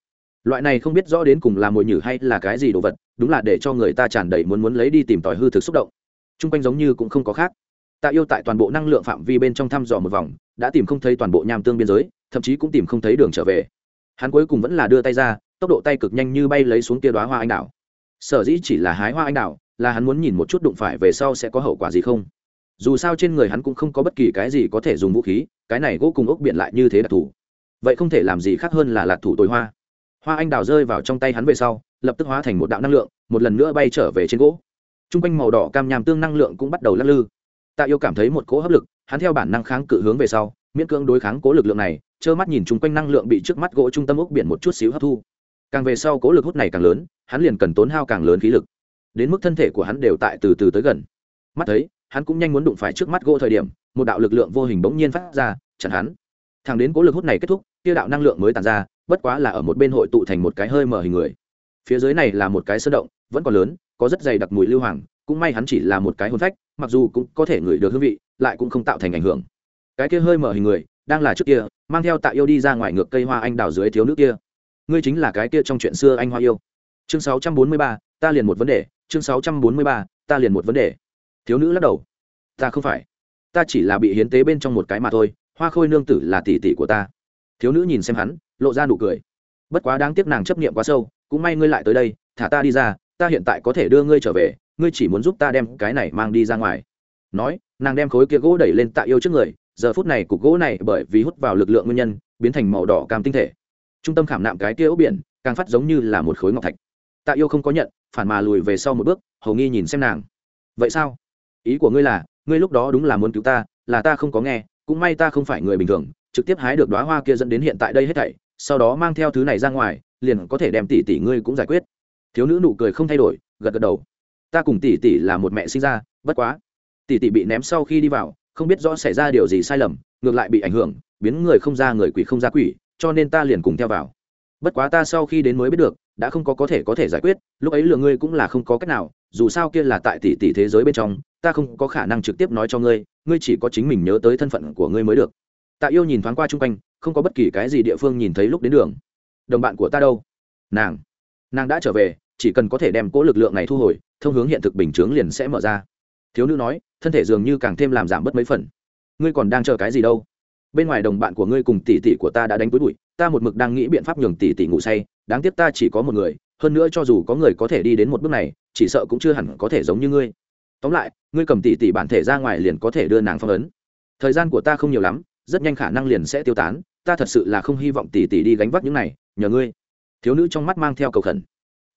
Loại này không biết rõ đến cùng là mồi nhử hay là cái gì đồ vật, đúng là để cho người ta tràn đầy muốn muốn lấy đi tìm tòi hư thực xúc động. T r u n g quanh giống như cũng không có khác. Tạ yêu tại toàn bộ năng lượng phạm vi bên trong thăm dò một vòng, đã tìm không thấy toàn bộ nham tương biên giới, thậm chí cũng tìm không thấy đường trở về. Hắn cuối cùng vẫn là đưa tay ra, tốc độ tay cực nhanh như bay lấy xuống tia đoá hoa anh đào. Sở dĩ chỉ là hái hoa anh đào, là hắn muốn nhìn một chút đụng phải về sau sẽ có hậu quả gì không? Dù sao trên người hắn cũng không có bất kỳ cái gì có thể dùng vũ khí, cái này gỗ cùng ốc biển lại như thế đặc thù. Vậy không thể làm gì khác hơn là lạc thủ tối hoa. Hoa anh đào rơi vào trong tay hắn về sau, lập tức hóa thành một đạo năng lượng, một lần nữa bay trở về trên gỗ. T r u n g quanh màu đỏ cam nhàm tương năng lượng cũng bắt đầu lắc lư. Tạ yêu cảm thấy một cỗ hấp lực, hắn theo bản năng kháng cự hướng về sau, miễn cưỡng đối kháng cố lực lượng này, trơ mắt nhìn chung quanh năng lượng bị trước mắt gỗ trung tâm ốc biển một chút xíu hấp thu. Càng về sau cố lực hút này càng lớn, hắn liền cần tốn hao càng lớn khí lực. Đến mức thân thể của hắn đều tại từ từ tới gần. Mắt thấy hắn cũng nhanh muốn đụng phải trước mắt gỗ thời điểm một đạo lực lượng vô hình bỗng nhiên phát ra chặn hắn. Thằng đến cố lực hút này kết thúc tiêu đạo năng lượng mới tàn ra bất quá là ở một bên hội tụ thành một cái hơi mở hình người. Phía dưới này là một cái sơn động vẫn còn lớn có rất dày đặc mùi lưu hoàng cũng may hắn chỉ là một cái hôn phách mặc dù cũng có thể ngửi được hương vị lại cũng không tạo thành ảnh hưởng. Cái kia hơi mở hình người đang là trước kia mang theo tạ yêu đi ra ngoài ngược cây hoa anh đào dưới thiếu nước kia. Ngươi chính là cái kia trong chuyện xưa anh hoa yêu. Chương 643, ta liền một vấn đề chương 643, ta liền một vấn đề thiếu nữ lắc đầu. Ta không phải. Ta chỉ là bị hiến tế bên trong một cái mà thôi, hoa khôi nương tử là tỷ tỷ của ta. Thiếu nữ nhìn xem hắn, lộ ra nụ cười. Bất quá đáng tiếc nàng chấp niệm quá sâu, cũng may ngươi lại tới đây, thả ta đi ra, ta hiện tại có thể đưa ngươi trở về, ngươi chỉ muốn giúp ta đem cái này mang đi ra ngoài. Nói, nàng đem khối kia gỗ đẩy lên tạ yêu trước người, giờ phút này cục gỗ này bởi vì hút vào lực lượng nguyên nhân, biến thành màu đỏ cam tinh thể. Trung tâm khảm nạm cái kia ốc biển, càng phát giống như là một khối ngọc thạch. Tạ yêu không có nhận, phản mà lùi về sau một bước, hầu nghi nhìn xem nàng. Vậy sao? Ý của ngươi là, ngươi lúc đó đúng là muốn cứu ta, là ta không có nghe, cũng may ta không phải người bình thường, trực tiếp hái được đoá hoa kia dẫn đến hiện tại đây hết thảy, sau đó mang theo thứ này ra ngoài, liền có thể đem tỷ tỷ ngươi cũng giải quyết. Thiếu nữ nụ cười không thay đổi, gật gật đầu. Ta cùng tỷ tỷ là một mẹ sinh ra, bất quá. Tỷ tỷ bị ném sau khi đi vào, không biết rõ xảy ra điều gì sai lầm, ngược lại bị ảnh hưởng, biến người không ra người quỷ không ra quỷ, cho nên ta liền cùng theo vào. Bất quá ta sau khi đến mới biết được, đã không có có thể có thể giải quyết, lúc ấy lừa ngươi cũng là không có cách nào, dù sao kia là tại tỷ tỷ thế giới bên trong ta không có khả năng trực tiếp nói cho ngươi ngươi chỉ có chính mình nhớ tới thân phận của ngươi mới được. Tạ yêu nhìn thoáng qua chung quanh, không có bất kỳ cái gì địa phương nhìn thấy lúc đến đường. Đồng bạn của ta đâu? Nàng. Nàng đã trở về, chỉ cần có thể đem cỗ lực lượng này thu hồi, thông hướng hiện thực bình chướng liền sẽ mở ra. Thiếu nữ nói, thân thể dường như càng thêm làm giảm bớt mấy phần. Ngươi còn đang chờ cái gì đâu? Bên ngoài đồng bạn của ngươi cùng tỷ tỷ của ta đã đánh cuối bụi, ta một mực đang nghĩ biện pháp nhường tỷ tỷ ngủ say, đáng tiếc ta chỉ có một người, hơn nữa cho dù có người có thể đi đến một bước này, chỉ sợ cũng chưa hẳn có thể giống như ngươi tóm lại, ngươi cầm tỷ tỷ bản thể ra ngoài liền có thể đưa nàng phong ấn. Thời gian của ta không nhiều lắm, rất nhanh khả năng liền sẽ tiêu tán, ta thật sự là không hy vọng tỷ tỷ đi gánh vác những này, nhờ ngươi. Thiếu nữ trong mắt mang theo cầu khẩn.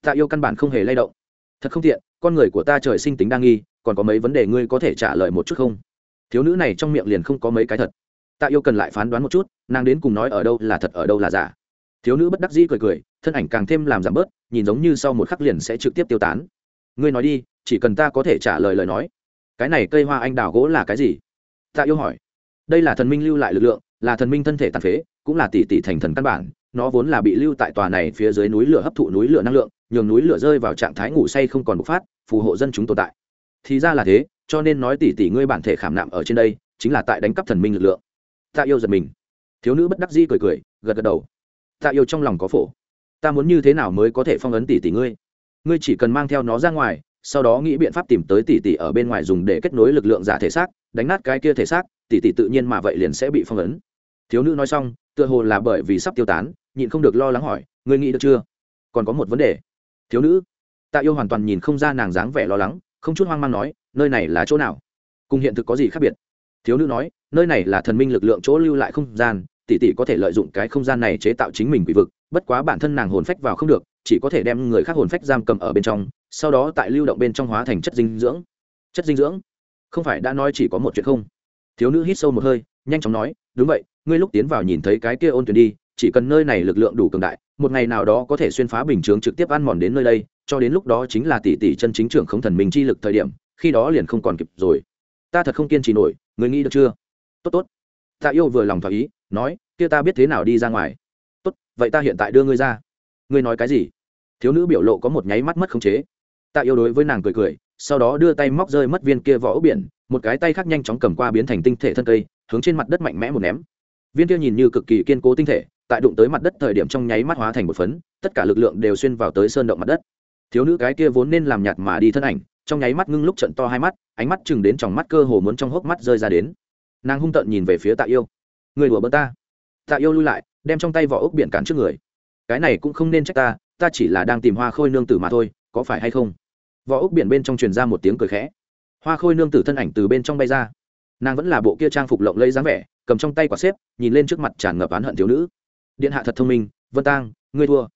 Tạ yêu căn bản không hề lay động. Thật không tiện, con người của ta trời sinh tính đa nghi, còn có mấy vấn đề ngươi có thể trả lời một chút không? Thiếu nữ này trong miệng liền không có mấy cái thật. Tạ yêu cần lại phán đoán một chút, nàng đến cùng nói ở đâu là thật, ở đâu là giả. Thiếu nữ bất đắc dĩ cười cười, thân ảnh càng thêm làm giảm bớt, nhìn giống như sau một khắc liền sẽ trực tiếp tiêu tán. Ngươi nói đi chỉ cần ta có thể trả lời lời nói. Cái này cây hoa anh đào gỗ là cái gì? Tạ yêu hỏi. Đây là thần minh lưu lại lực lượng, là thần minh thân thể tàn phế, cũng là tỷ tỷ thành thần căn bản. Nó vốn là bị lưu tại tòa này phía dưới núi lửa hấp thụ núi lửa năng lượng, nhường núi lửa rơi vào trạng thái ngủ say không còn bộc phát, phù hộ dân chúng tồn tại. Thì ra là thế, cho nên nói tỷ tỷ ngươi bản thể khảm nạm ở trên đây, chính là tại đánh cắp thần minh lực lượng. Tạ yêu giật mình. Thiếu nữ bất đắc dĩ cười cười, gật gật đầu. Tạ yêu trong lòng có phổ. Ta muốn như thế nào mới có thể phong ấn tỷ tỷ ngươi? Ngươi chỉ cần mang theo nó ra ngoài sau đó nghĩ biện pháp tìm tới tỷ tỷ ở bên ngoài dùng để kết nối lực lượng giả thể xác, đánh nát cái kia thể xác, tỷ tỷ tự nhiên mà vậy liền sẽ bị phong ấn. Thiếu nữ nói xong, tựa hồ là bởi vì sắp tiêu tán, nhịn không được lo lắng hỏi, ngươi nghĩ được chưa? Còn có một vấn đề. Thiếu nữ. Tạ yêu hoàn toàn nhìn không ra nàng dáng vẻ lo lắng, không chút hoang mang nói, nơi này là chỗ nào? Cùng hiện thực có gì khác biệt? Thiếu nữ nói, nơi này là thần minh lực lượng chỗ lưu lại không gian, tỷ tỷ có thể lợi dụng cái không gian này chế tạo chính mình quỷ vực, bất quá bản thân nàng hồn phách vào không được, chỉ có thể đem người khác hồn phách giam cầm ở bên trong sau đó tại lưu động bên trong hóa thành chất dinh dưỡng. Chất dinh dưỡng? Không phải đã nói chỉ có một chuyện không? Thiếu nữ hít sâu một hơi, nhanh chóng nói, đúng vậy, ngươi lúc tiến vào nhìn thấy cái kia ôn tuyển đi, chỉ cần nơi này lực lượng đủ cường đại, một ngày nào đó có thể xuyên phá bình chướng trực tiếp ăn mòn đến nơi đây, cho đến lúc đó chính là tỷ tỷ chân chính trưởng không thần minh chi lực thời điểm, khi đó liền không còn kịp rồi. Ta thật không kiên trì nổi người nghĩ được chưa? Tốt tốt. Tạ yêu vừa lòng thỏa ý, nói, kia ta biết thế nào đi ra ngoài. Tốt, vậy ta hiện tại đưa ngươi ra. Ngươi nói cái gì? Thiếu nữ biểu lộ có một nháy mắt mất khống chế tạ yêu đối với nàng cười cười, sau đó đưa tay móc rơi mất viên kia vỏ ốc biển, một cái tay khác nhanh chóng cầm qua biến thành tinh thể thân cây, hướng trên mặt đất mạnh mẽ một ném. Viên kia nhìn như cực kỳ kiên cố tinh thể, tại đụng tới mặt đất thời điểm trong nháy mắt hóa thành một phấn, tất cả lực lượng đều xuyên vào tới sơn động mặt đất. Thiếu nữ cái kia vốn nên làm nhạt mà đi thân ảnh, trong nháy mắt ngưng lúc trận to hai mắt, ánh mắt chừng đến trong mắt cơ hồ muốn trong hốc mắt rơi ra đến. Nàng hung tợn nhìn về phía tạ yêu. Người đùa bỡ ta. Tạ yêu lui lại, đem trong tay vỏ ốc biển cản trước người. Cái này cũng không nên trách ta ta chỉ là đang tìm hoa khôi nương tử mà thôi, có phải hay không? Vỏ ốc biển bên trong truyền ra một tiếng cười khẽ. Hoa khôi nương tử thân ảnh từ bên trong bay ra. Nàng vẫn là bộ kia trang phục lộng lấy dáng vẻ, cầm trong tay quả xếp, nhìn lên trước mặt tràn ngập oán hận thiếu nữ. Điện hạ thật thông minh, vân tang, ngươi thua.